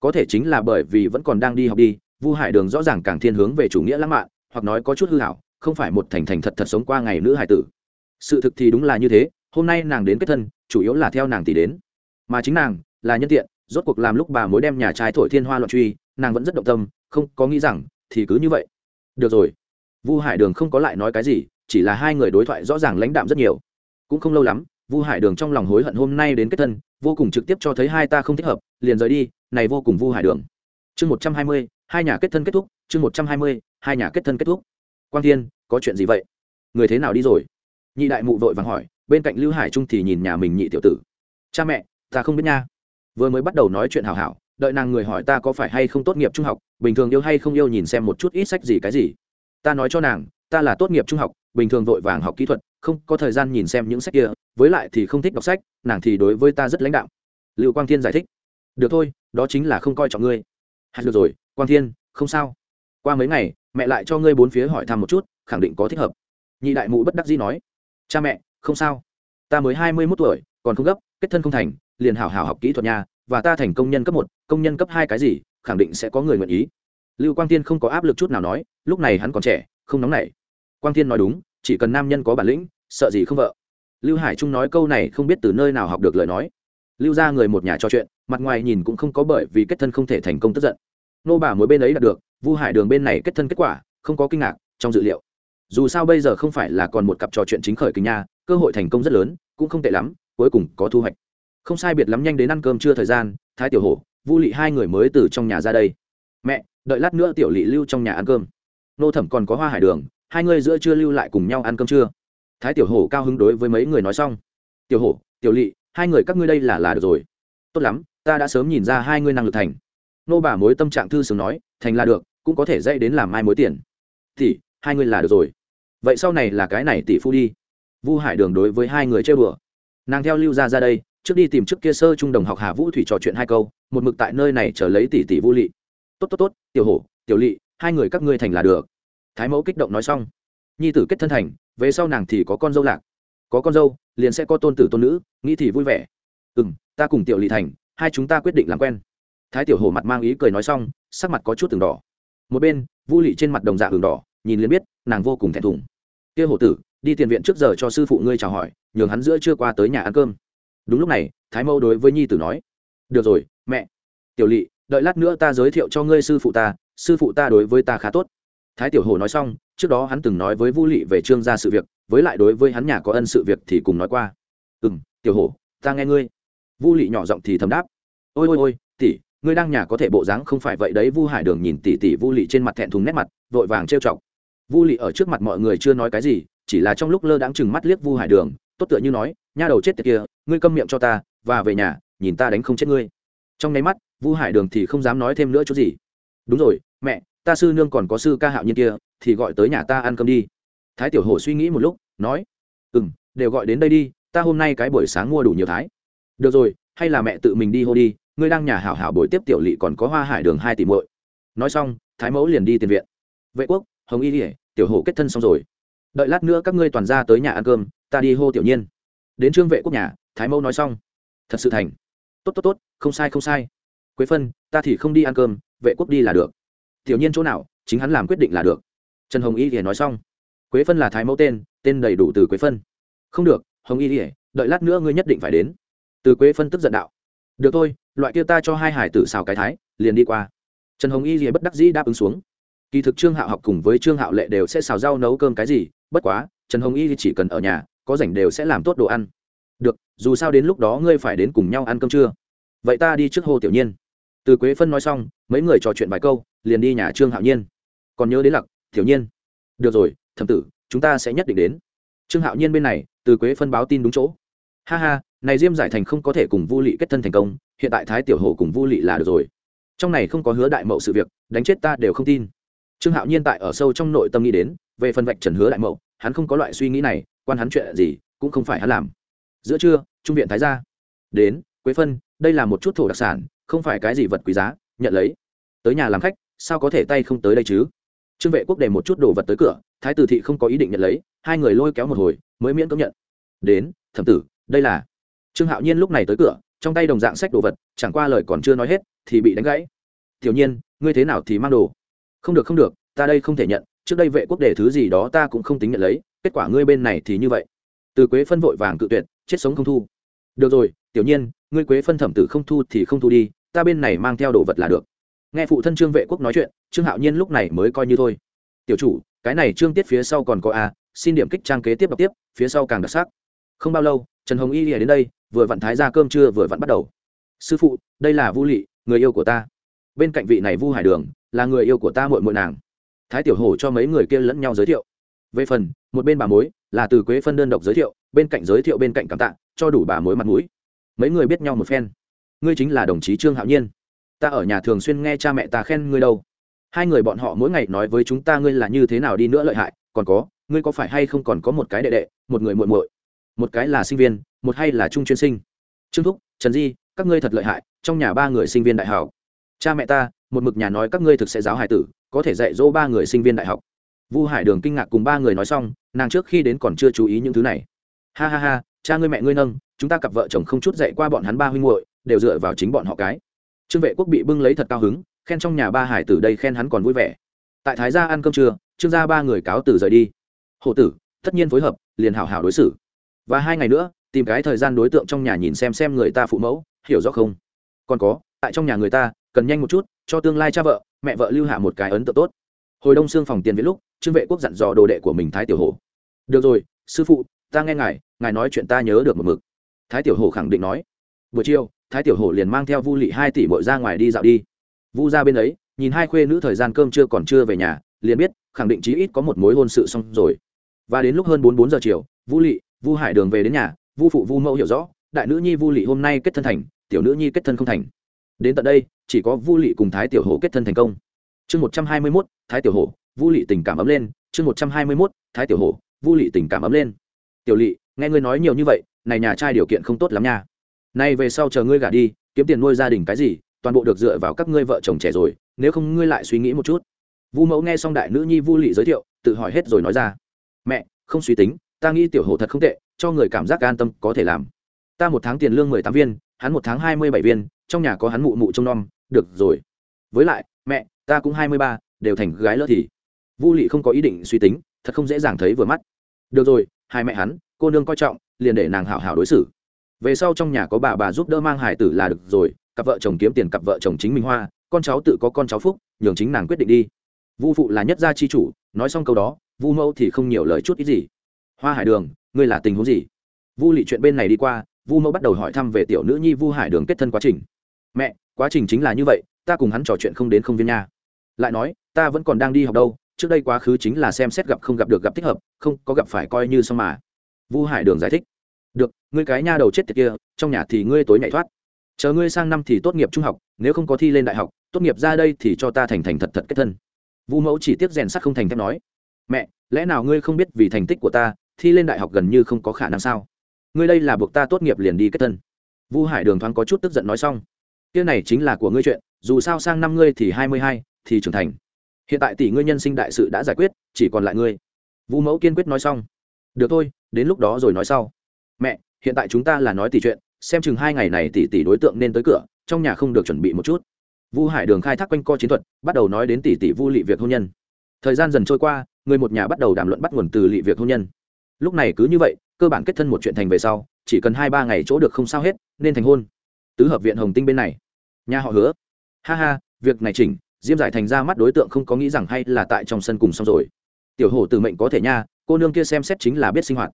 Có thể chính là bởi vì vẫn còn đang đi học đi, vu hải đường rõ ràng càng thiên hướng về chủ nghĩa lãng mạn, hoặc nói có chút hư hảo, không phải một thành thành thật thật sống qua ngày nữ hải tử. Sự thực thì đúng là như thế, hôm nay nàng đến kết thân, chủ yếu là theo nàng tỷ đến. Mà chính nàng là nhân tiện rốt cuộc làm lúc bà mối đem nhà trai thổi thiên hoa loạn truy, nàng vẫn rất động tâm, không có nghĩ rằng, thì cứ như vậy. Được rồi. Vu hải đường không có lại nói cái gì, chỉ là hai người đối thoại rõ ràng lãnh đạm rất nhiều. Cũng không lâu lắm, vu hải đường trong lòng hối hận hôm nay đến kết thân, vô cùng trực tiếp cho thấy hai ta không thích hợp, liền rời đi, này vô cùng vu hải đường. Chương một trăm hai mươi, hai nhà kết thân kết thúc, chương một trăm hai mươi, hai nhà kết thân kết thúc. Quang thiên, có chuyện gì vậy? Người thế nào đi rồi? Nhị đại mụ vội vàng hỏi, bên cạnh lưu hải trung thì nhìn nhà mình nhị tiểu tử. Cha mẹ, ta không biết nha vừa mới bắt đầu nói chuyện hào hảo, đợi nàng người hỏi ta có phải hay không tốt nghiệp trung học, bình thường yêu hay không yêu nhìn xem một chút ít sách gì cái gì. Ta nói cho nàng, ta là tốt nghiệp trung học, bình thường vội vàng học kỹ thuật, không có thời gian nhìn xem những sách kia, với lại thì không thích đọc sách, nàng thì đối với ta rất lãnh đạo. Lưu quang thiên giải thích. Được thôi, đó chính là không coi trọng ngươi. Hay được rồi, quang thiên, không sao. Qua mấy ngày, mẹ lại cho ngươi bốn phía hỏi thăm một chút, khẳng định có thích hợp. Nhị đại mụ bất đắc dĩ nói. Cha mẹ, không sao. Ta mới hai mươi mốt tuổi, còn không gấp, kết thân không thành liền hảo hảo học kỹ thuật nhà và ta thành công nhân cấp một, công nhân cấp hai cái gì, khẳng định sẽ có người nguyện ý. Lưu quang tiên không có áp lực chút nào nói, lúc này hắn còn trẻ, không nóng nảy. Quang tiên nói đúng, chỉ cần nam nhân có bản lĩnh, sợ gì không vợ. Lưu hải trung nói câu này không biết từ nơi nào học được lời nói. Lưu ra người một nhà trò chuyện, mặt ngoài nhìn cũng không có bởi vì kết thân không thể thành công tức giận. Nô bà mối bên ấy đạt được, vu hải đường bên này kết thân kết quả, không có kinh ngạc, trong dự liệu. Dù sao bây giờ không phải là còn một cặp trò chuyện chính khởi kinh nha, cơ hội thành công rất lớn, cũng không tệ lắm, cuối cùng có thu hoạch không sai biệt lắm nhanh đến ăn cơm chưa thời gian, thái tiểu hổ, vu lị hai người mới từ trong nhà ra đây. Mẹ, đợi lát nữa tiểu lị lưu trong nhà ăn cơm. Nô thẩm còn có hoa hải đường, hai người giữa chưa lưu lại cùng nhau ăn cơm trưa. Thái tiểu hổ cao hứng đối với mấy người nói xong. Tiểu hổ, tiểu lị, hai người các ngươi đây là là được rồi. Tốt lắm, ta đã sớm nhìn ra hai ngươi năng lực thành. Nô bà mối tâm trạng thư sướng nói, thành là được, cũng có thể dạy đến làm mai mối tiền. Thì hai ngươi là được rồi. Vậy sau này là cái này tỷ phu đi. Vu hải đường đối với hai người chơi bừa nàng theo lưu ra ra đây trước đi tìm trước kia sơ trung đồng học hà vũ thủy trò chuyện hai câu, một mực tại nơi này chờ lấy tỷ tỷ vũ lị. Tốt tốt tốt, tiểu hổ, tiểu lị, hai người các ngươi thành là được. Thái mẫu kích động nói xong. Nhi tử kết thân thành, về sau nàng thì có con dâu lạc. Có con dâu, liền sẽ có tôn tử tôn nữ, nghĩ thì vui vẻ. Ừ m ta cùng tiểu lị thành, hai chúng ta quyết định làm quen. Thái tiểu hổ mặt mang ý cười nói xong, sắc mặt có chút từng đỏ. Một bên, vũ lị trên mặt đồng dạ hừng đỏ, nhìn liền biết, nàng vô cùng thẹn thùng. Kia hổ tử, đi tiền viện trước giờ cho sư phụ ngươi chào hỏi, nhường hắn giữa chưa qua tới nhà ăn cơm đúng lúc này, thái mẫu đối với nhi tử nói, được rồi, mẹ. Tiểu lỵ đợi lát nữa ta giới thiệu cho ngươi sư phụ ta, sư phụ ta đối với ta khá tốt. Thái tiểu hồ nói xong, trước đó hắn từng nói với vũ lỵ về trương gia sự việc, với lại đối với hắn nhà có ân sự việc thì cùng nói qua. Ừ m tiểu hồ ta nghe ngươi. Vũ lỵ nhỏ giọng thì thầm đáp, ôi ôi ôi, tỷ, ngươi đang nhà có thể bộ dáng không phải vậy đấy. Vu hải đường nhìn tỷ tỷ vu lỵ trên mặt thẹn thùng nét mặt, vội vàng trêu chọc. Vu lỵ ở trước mặt mọi người chưa nói cái gì, chỉ là trong lúc lơ đáng chừng mắt liếc vu hải đường, tốt tựa như nói nha đầu chết tiệt kia, ngươi câm miệng cho ta, và về nhà, nhìn ta đánh không chết ngươi. Trong nháy mắt, vu hải đường thì không dám nói thêm nữa chút gì. Đúng rồi, mẹ, ta sư nương còn có sư ca hạo nhiên kia, thì gọi tới nhà ta ăn cơm đi. Thái tiểu hồ suy nghĩ một lúc, nói ừ m đều gọi đến đây đi, ta hôm nay cái buổi sáng mua đủ nhiều thái. Được rồi, hay là mẹ tự mình đi hô đi, ngươi đang nhà hảo hảo buổi tiếp tiểu lỵ còn có hoa hải đường hai tỷ muội. Nói xong, thái mẫu liền đi tiền viện. Vệ quốc, hồng y ỉa tiểu hồ kết thân xong rồi. Đợi lát nữa các ngươi toàn ra tới nhà ăn cơm, ta đi hô tiểu nhiên đến trương vệ quốc nhà, thái mẫu nói xong. Thật sự thành. Tốt tốt tốt, không sai không sai. Quế phân, ta thì không đi ăn cơm, vệ quốc đi là được. Tiểu nhiên chỗ nào, chính hắn làm quyết định là được. Trần hồng y thì nói xong. Quế phân là thái mẫu tên tên đầy đủ từ quế phân. Không được, hồng y thì, đợi lát nữa ngươi nhất định phải đến. Từ quế phân tức giận đạo. Được thôi, loại kia ta cho hai hải tử xào cái thái, liền đi qua. Trần hồng y thì bất đắc dĩ đáp ứng xuống. Kỳ thực trương hạo học cùng với trương hạo lệ đều sẽ xào rau nấu cơm cái gì, bất quá, trần hồng y chỉ cần ở nhà có rảnh đều sẽ làm tốt đồ ăn. Được, dù sao đến lúc đó ngươi phải đến cùng nhau ăn cơm trưa. Vậy ta đi trước hồ tiểu nhiên. Từ quế phân nói xong, mấy người trò chuyện vài câu, liền đi nhà trương hạo nhiên. Còn nhớ đến lặc tiểu nhiên? Được rồi thầm tử, chúng ta sẽ nhất định đến. Trương hạo nhiên bên này, từ quế phân báo tin đúng chỗ. Ha ha, này diêm giải thành không có thể cùng vu lị kết thân thành công, hiện tại thái tiểu hổ cùng vu lị là được rồi. Trong này không có hứa đại mậu sự việc, đánh chết ta đều không tin. Trương hạo nhiên tại ở sâu trong nội tâm nghĩ đến, về phần vạch trần hứa đại mậu, hắn không có loại suy nghĩ này quan hắn chuyện gì, cũng không phải hắn làm. Giữa trưa, trung viện thái gia đến, quế phân, đây là một chút thổ đặc sản, không phải cái gì vật quý giá, nhận lấy. Tới nhà làm khách, sao có thể tay không tới đây chứ? Trương vệ quốc để một chút đồ vật tới cửa, thái tử thị không có ý định nhận lấy, hai người lôi kéo một hồi, mới miễn công nhận. Đến, thẩm tử, đây là. Trương hạo nhiên lúc này tới cửa, trong tay đồng dạng sách đồ vật, chẳng qua lời còn chưa nói hết, thì bị đánh gãy. Tiểu nhiên, ngươi thế nào thì mang đồ? Không được không được, ta đây không thể nhận, trước đây vệ quốc để thứ gì đó ta cũng không tính nhận lấy kết quả ngươi bên này thì như vậy. Từ quế phân vội vàng cự tuyệt, chết sống không thu. Được rồi, tiểu nhiên, ngươi quế phân thẩm tử không thu thì không thu đi, ta bên này mang theo đồ vật là được. Nghe phụ thân trương vệ quốc nói chuyện, trương hạo nhiên lúc này mới coi như thôi. Tiểu chủ, cái này trương tiết phía sau còn có a, xin điểm kích trang kế tiếp đọc tiếp, phía sau càng đặc sắc. Không bao lâu, trần hồng y lìa đến đây, vừa vặn thái ra cơm trưa vừa vặn bắt đầu. Sư phụ, đây là vu lị, người yêu của ta. Bên cạnh vị này vu hải đường, là người yêu của ta mội mội nàng. Thái tiểu hổ cho mấy người kia lẫn nhau giới thiệu về phần, một bên bà mối, là từ quế phân đơn độc giới thiệu, bên cạnh giới thiệu bên cạnh cảm tạ, cho đủ bà mối mặt mũi. Mấy người biết nhau một phen. Ngươi chính là đồng chí trương hạo nhiên. Ta ở nhà thường xuyên nghe cha mẹ ta khen ngươi đâu. Hai người bọn họ mỗi ngày nói với chúng ta ngươi là như thế nào đi nữa lợi hại, còn có, ngươi có phải hay không còn có một cái đệ đệ, một người muội muội? Một cái là sinh viên, một hay là trung chuyên sinh? Trương thúc, trần di, các ngươi thật lợi hại, trong nhà ba người sinh viên đại học. Cha mẹ ta, một mực nhà nói các ngươi thực sẽ giáo hải tử, có thể dạy dỗ ba người sinh viên đại học vu hải đường kinh ngạc cùng ba người nói xong, nàng trước khi đến còn chưa chú ý những thứ này. Ha ha ha, cha ngươi mẹ ngươi nâng, chúng ta cặp vợ chồng không chút dạy qua bọn hắn ba huynh muội, đều dựa vào chính bọn họ cái. Trương vệ quốc bị bưng lấy thật cao hứng, khen trong nhà ba hải tử đây khen hắn còn vui vẻ. Tại thái gia ăn cơm trưa, trương gia ba người cáo từ rời đi. Hộ tử, tất nhiên phối hợp, liền hảo hảo đối xử. Và hai ngày nữa, tìm cái thời gian đối tượng trong nhà nhìn xem xem người ta phụ mẫu, hiểu rõ không? Còn có, tại trong nhà người ta, cần nhanh một chút, cho tương lai cha vợ, mẹ vợ lưu hạ một cái ấn tượng tốt. Hồi đông xương phòng tiền viết lúc trương vệ quốc dặn dò đồ đệ của mình thái tiểu hổ. Được rồi, sư phụ, ta nghe ngài ngài nói chuyện ta nhớ được một mực. Thái tiểu hổ khẳng định nói. Buổi chiều, thái tiểu hổ liền mang theo vu lị hai tỷ bội ra ngoài đi dạo đi. Vu ra bên ấy, nhìn hai khuê nữ thời gian cơm chưa còn chưa về nhà, liền biết, khẳng định chí ít có một mối hôn sự xong rồi. Và đến lúc hơn bốn bốn giờ chiều, vu lị, vu hải đường về đến nhà, vu phụ vu mẫu hiểu rõ, đại nữ nhi vu lị hôm nay kết thân thành, tiểu nữ nhi kết thân không thành. Đến tận đây, chỉ có vu lị cùng thái tiểu hổ kết thân thành công. Chương một trăm hai mươi mốt, thái tiểu hổ vu lị tình cảm ấm lên, chương một trăm hai mươi mốt, thái tiểu hổ, vu lị tình cảm ấm lên. Tiểu lị, nghe ngươi nói nhiều như vậy, này nhà trai điều kiện không tốt lắm nha. Nay về sau chờ ngươi gả đi, kiếm tiền nuôi gia đình cái gì, toàn bộ được dựa vào các ngươi vợ chồng trẻ rồi, nếu không ngươi lại suy nghĩ một chút. Vu mẫu nghe xong đại nữ nhi vu lị giới thiệu, tự hỏi hết rồi nói ra. Mẹ, không suy tính, ta nghĩ tiểu hồ thật không tệ, cho người cảm giác an tâm có thể làm. Ta một tháng tiền lương mười tám viên, hắn một tháng hai mươi bảy viên, trong nhà có hắn mụ mụ trông nom, được rồi. Với lại, mẹ, ta cũng hai mươi ba, đều thành gái lỡ thì vu lị không có ý định suy tính, thật không dễ dàng thấy vừa mắt. Được rồi, hai mẹ hắn, cô nương coi trọng, liền để nàng hảo hảo đối xử. Về sau trong nhà có bà bà giúp đỡ mang hải tử là được rồi, cặp vợ chồng kiếm tiền cặp vợ chồng chính mình hoa, con cháu tự có con cháu phúc, nhường chính nàng quyết định đi. Vu phụ là nhất gia chi chủ, nói xong câu đó, vu mẫu thì không nhiều lời chút ít gì. Hoa hải đường, ngươi là tình huống gì? Vu lị chuyện bên này đi qua, vu mẫu bắt đầu hỏi thăm về tiểu nữ nhi vu hải đường kết thân quá trình. Mẹ, quá trình chính là như vậy, ta cùng hắn trò chuyện không đến không viên nha. Lại nói, ta vẫn còn đang đi học đâu trước đây quá khứ chính là xem xét gặp không gặp được gặp thích hợp, không có gặp phải coi như xong mà. Vu hải đường giải thích. Được, ngươi cái nha đầu chết tiệt kia, trong nhà thì ngươi tối nhảy thoát. Chờ ngươi sang năm thì tốt nghiệp trung học, nếu không có thi lên đại học, tốt nghiệp ra đây thì cho ta thành thành thật thật kết thân. Vu mẫu chỉ tiếp rèn sắt không thành thép nói. Mẹ, lẽ nào ngươi không biết vì thành tích của ta, thi lên đại học gần như không có khả năng sao? Ngươi đây là buộc ta tốt nghiệp liền đi kết thân. Vu hải đường thoáng có chút tức giận nói xong. Kia này chính là của ngươi chuyện, dù sao sang năm ngươi thì hai mươi hai, thì trưởng thành hiện tại tỷ ngươi nhân sinh đại sự đã giải quyết, chỉ còn lại ngươi. Vu mẫu kiên quyết nói xong. Được thôi, đến lúc đó rồi nói sau. Mẹ, hiện tại chúng ta là nói tỷ chuyện, xem chừng hai ngày này tỷ tỷ đối tượng nên tới cửa, trong nhà không được chuẩn bị một chút. Vu hải đường khai thác quanh co chiến thuật, bắt đầu nói đến tỷ tỷ vu lị việc hôn nhân. Thời gian dần trôi qua, người một nhà bắt đầu đàm luận bắt nguồn từ lị việc hôn nhân. Lúc này cứ như vậy, cơ bản kết thân một chuyện thành về sau, chỉ cần hai ba ngày chỗ được không sao hết, nên thành hôn. Tứ hợp viện hồng tinh bên này. Nhà họ hứa. Ha ha, việc này chỉnh diêm giải thành ra mắt đối tượng không có nghĩ rằng hay là tại trong sân cùng xong rồi. Tiểu hổ từ mệnh có thể nha, cô nương kia xem xét chính là biết sinh hoạt.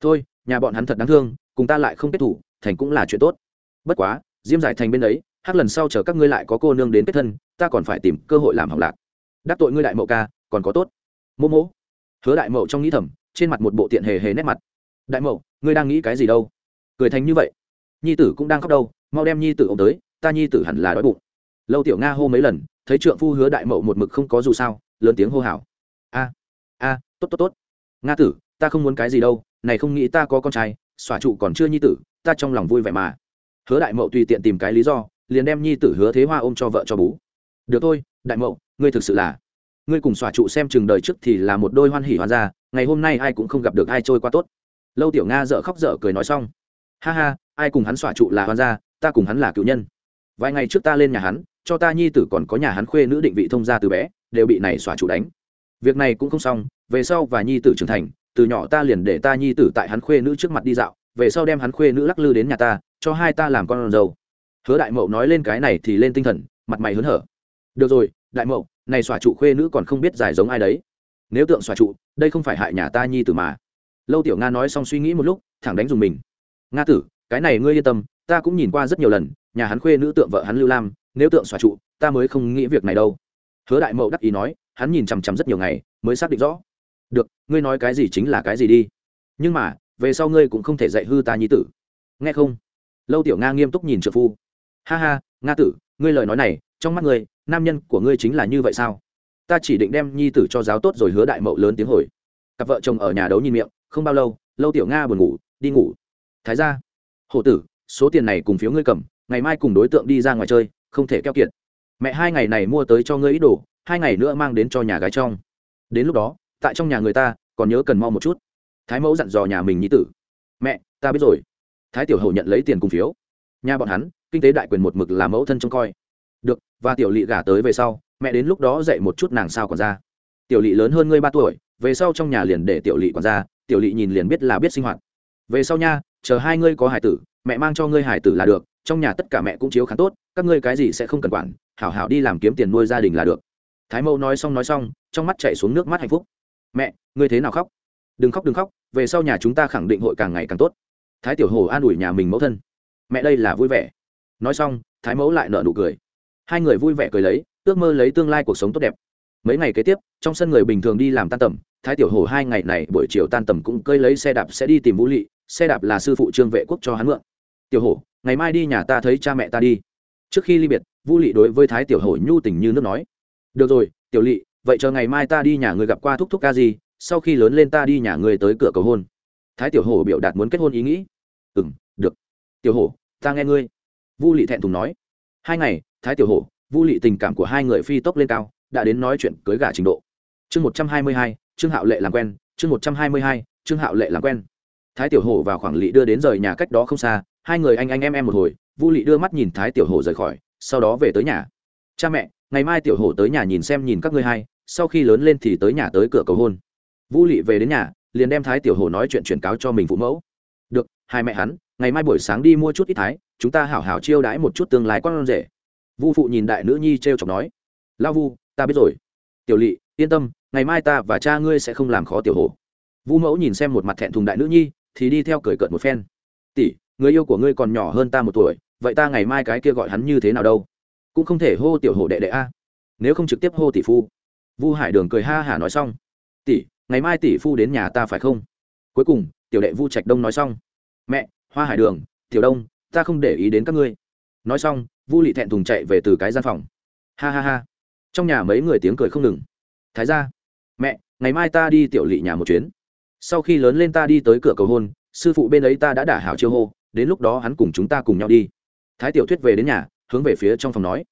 Thôi, nhà bọn hắn thật đáng thương, cùng ta lại không kết thủ, thành cũng là chuyện tốt. Bất quá, diêm giải thành bên đấy hát lần sau chờ các ngươi lại có cô nương đến kết thân, ta còn phải tìm cơ hội làm hỏng lạc. Đắc tội ngươi đại mậu ca, còn có tốt. Mô mô hứa đại mậu trong nghĩ thầm, trên mặt một bộ tiện hề hề nét mặt. Đại mậu, ngươi đang nghĩ cái gì đâu? Cười thành như vậy. Nhi tử cũng đang khóc đâu, mau đem nhi tử ông tới, ta nhi tử hẳn là đói bụng. Lâu tiểu nga hô mấy lần thấy trượng phu hứa đại mậu một mực không có dù sao, lớn tiếng hô hào. A a, tốt tốt tốt. Nga tử, ta không muốn cái gì đâu, này không nghĩ ta có con trai, xòa trụ còn chưa nhi tử, ta trong lòng vui vẻ mà. Hứa đại mậu tùy tiện tìm cái lý do, liền đem nhi tử hứa thế hoa ôm cho vợ cho bú. Được thôi, đại mậu, ngươi thực sự là, ngươi cùng xòa trụ xem chừng đời trước thì là một đôi hoan hỉ hoan gia, ngày hôm nay ai cũng không gặp được ai trôi qua tốt. Lâu tiểu nga dợ khóc dở cười nói xong. Ha ha, ai cùng hắn xòa trụ là hoan gia, ta cùng hắn là cựu nhân. Vài ngày trước ta lên nhà hắn cho ta nhi tử còn có nhà hắn khuê nữ định vị thông gia từ bé, đều bị này xòa chủ đánh. Việc này cũng không xong, về sau và nhi tử trưởng thành, từ nhỏ ta liền để ta nhi tử tại hắn khuê nữ trước mặt đi dạo, về sau đem hắn khuê nữ lắc lư đến nhà ta, cho hai ta làm con dâu. Hứa đại mậu nói lên cái này thì lên tinh thần, mặt mày hớn hở. Được rồi, đại mậu, này xòa trụ khuê nữ còn không biết giải giống ai đấy. Nếu tượng xòa trụ đây không phải hại nhà ta nhi tử mà. Lâu tiểu nga nói xong suy nghĩ một lúc, thẳng đánh dùng mình. Nga tử, cái này ngươi yên tâm, ta cũng nhìn qua rất nhiều lần, nhà hắn khuê nữ tượng vợ hắn lưu lam nếu tượng xòa trụ, ta mới không nghĩ việc này đâu. Hứa đại mậu đắc ý nói, hắn nhìn chằm chằm rất nhiều ngày, mới xác định rõ. Được, ngươi nói cái gì chính là cái gì đi. Nhưng mà, về sau ngươi cũng không thể dạy hư ta nhi tử. Nghe không? Lâu tiểu nga nghiêm túc nhìn trợ phu. Ha ha, nga tử, ngươi lời nói này, trong mắt ngươi, nam nhân của ngươi chính là như vậy sao? Ta chỉ định đem nhi tử cho giáo tốt rồi hứa đại mậu lớn tiếng hồi. Cặp vợ chồng ở nhà đấu nhìn miệng, không bao lâu lâu tiểu nga buồn ngủ, đi ngủ. Thái ra hổ tử, số tiền này cùng phiếu ngươi cầm, ngày mai cùng đối tượng đi ra ngoài chơi không thể keo kiệt. Mẹ hai ngày này mua tới cho ngươi ít đồ, hai ngày nữa mang đến cho nhà gái trong. Đến lúc đó, tại trong nhà người ta, còn nhớ cần mau một chút. Thái mẫu dặn dò nhà mình nhi tử. Mẹ, ta biết rồi. Thái tiểu hậu nhận lấy tiền cùng phiếu. Nhà bọn hắn, kinh tế đại quyền một mực là mẫu thân trông coi. Được, và tiểu lỵ gả tới về sau, mẹ đến lúc đó dạy một chút nàng sao còn ra. Tiểu lỵ lớn hơn ngươi ba tuổi, về sau trong nhà liền để tiểu lỵ còn ra, tiểu lỵ nhìn liền biết là biết sinh hoạt. Về sau nha, chờ hai ngươi có hải tử, mẹ mang cho ngươi hải tử là được, trong nhà tất cả mẹ cũng chiếu khá tốt các ngươi cái gì sẽ không cần quản, hảo hảo đi làm kiếm tiền nuôi gia đình là được. Thái mẫu nói xong nói xong, trong mắt chạy xuống nước mắt hạnh phúc. Mẹ, ngươi thế nào khóc? Đừng khóc đừng khóc, về sau nhà chúng ta khẳng định hội càng ngày càng tốt. Thái tiểu hồ an ủi nhà mình mẫu thân. Mẹ đây là vui vẻ. Nói xong, thái mẫu lại nợ nụ cười. Hai người vui vẻ cười lấy, ước mơ lấy tương lai cuộc sống tốt đẹp. Mấy ngày kế tiếp, trong sân người bình thường đi làm tan tầm, thái tiểu hồ hai ngày này buổi chiều tan tầm cũng cơi lấy xe đạp sẽ đi tìm vũ lị, xe đạp là sư phụ trương vệ quốc cho hắn mượn. Tiểu hồ, ngày mai đi nhà ta thấy cha mẹ ta đi trước khi ly biệt vũ lị đối với thái tiểu Hổ nhu tình như nước nói. Được rồi tiểu lị vậy chờ ngày mai ta đi nhà người gặp qua thúc thúc ca gì sau khi lớn lên ta đi nhà người tới cửa cầu hôn. Thái tiểu Hổ biểu đạt muốn kết hôn ý nghĩ. Ừ m được. Tiểu Hổ, ta nghe ngươi. Vu lị thẹn thùng nói. Hai ngày thái tiểu Hổ, vu lị tình cảm của hai người phi tốc lên cao đã đến nói chuyện cưới gả trình độ. Chương một trăm hai mươi hai trương hạo lệ làm quen. Chương một trăm hai mươi hai trương hạo lệ làm quen. Thái tiểu Hổ và khoảng lị đưa đến rời nhà cách đó không xa hai người anh anh em em một hồi vu lị đưa mắt nhìn thái tiểu Hổ rời khỏi, sau đó về tới nhà. Cha mẹ, ngày mai tiểu Hổ tới nhà nhìn xem nhìn các ngươi hai, sau khi lớn lên thì tới nhà tới cửa cầu hôn. Vũ lị về đến nhà, liền đem thái tiểu Hổ nói chuyện truyền cáo cho mình phụ mẫu. Được, hai mẹ hắn, ngày mai buổi sáng đi mua chút ít thái, chúng ta hảo hảo chiêu đãi một chút tương lai con rể. Vu phụ nhìn đại nữ nhi t r e o chọc nói. Lao vu, ta biết rồi. Tiểu lị, yên tâm, ngày mai ta và cha ngươi sẽ không làm khó tiểu Hổ. vu mẫu nhìn xem một mặt thẹn thùng đại nữ nhi, thì đi theo cười cợt một phen. Tỷ, người yêu của ngươi còn nhỏ hơn ta một tuổi vậy ta ngày mai cái kia gọi hắn như thế nào đâu? Cũng không thể hô tiểu hổ đệ đệ a. Nếu không trực tiếp hô tỷ phu. Vu hải đường cười ha hả nói xong. Tỷ, ngày mai tỷ phu đến nhà ta phải không? Cuối cùng, tiểu đệ vu trạch đông nói xong. Mẹ, hoa hải đường, tiểu đông, ta không để ý đến các ngươi. Nói xong, vu lị thẹn thùng chạy về từ cái gian phòng. Ha ha ha. Trong nhà mấy người tiếng cười không ngừng. Thái ra mẹ, ngày mai ta đi tiểu lị nhà một chuyến. Sau khi lớn lên ta đi tới cửa cầu hôn, sư phụ bên ấy ta đã đả hảo chiêu hô, đến lúc đó hắn cùng chúng ta cùng nhau đi thái tiểu thuyết về đến nhà, hướng về phía trong phòng nói.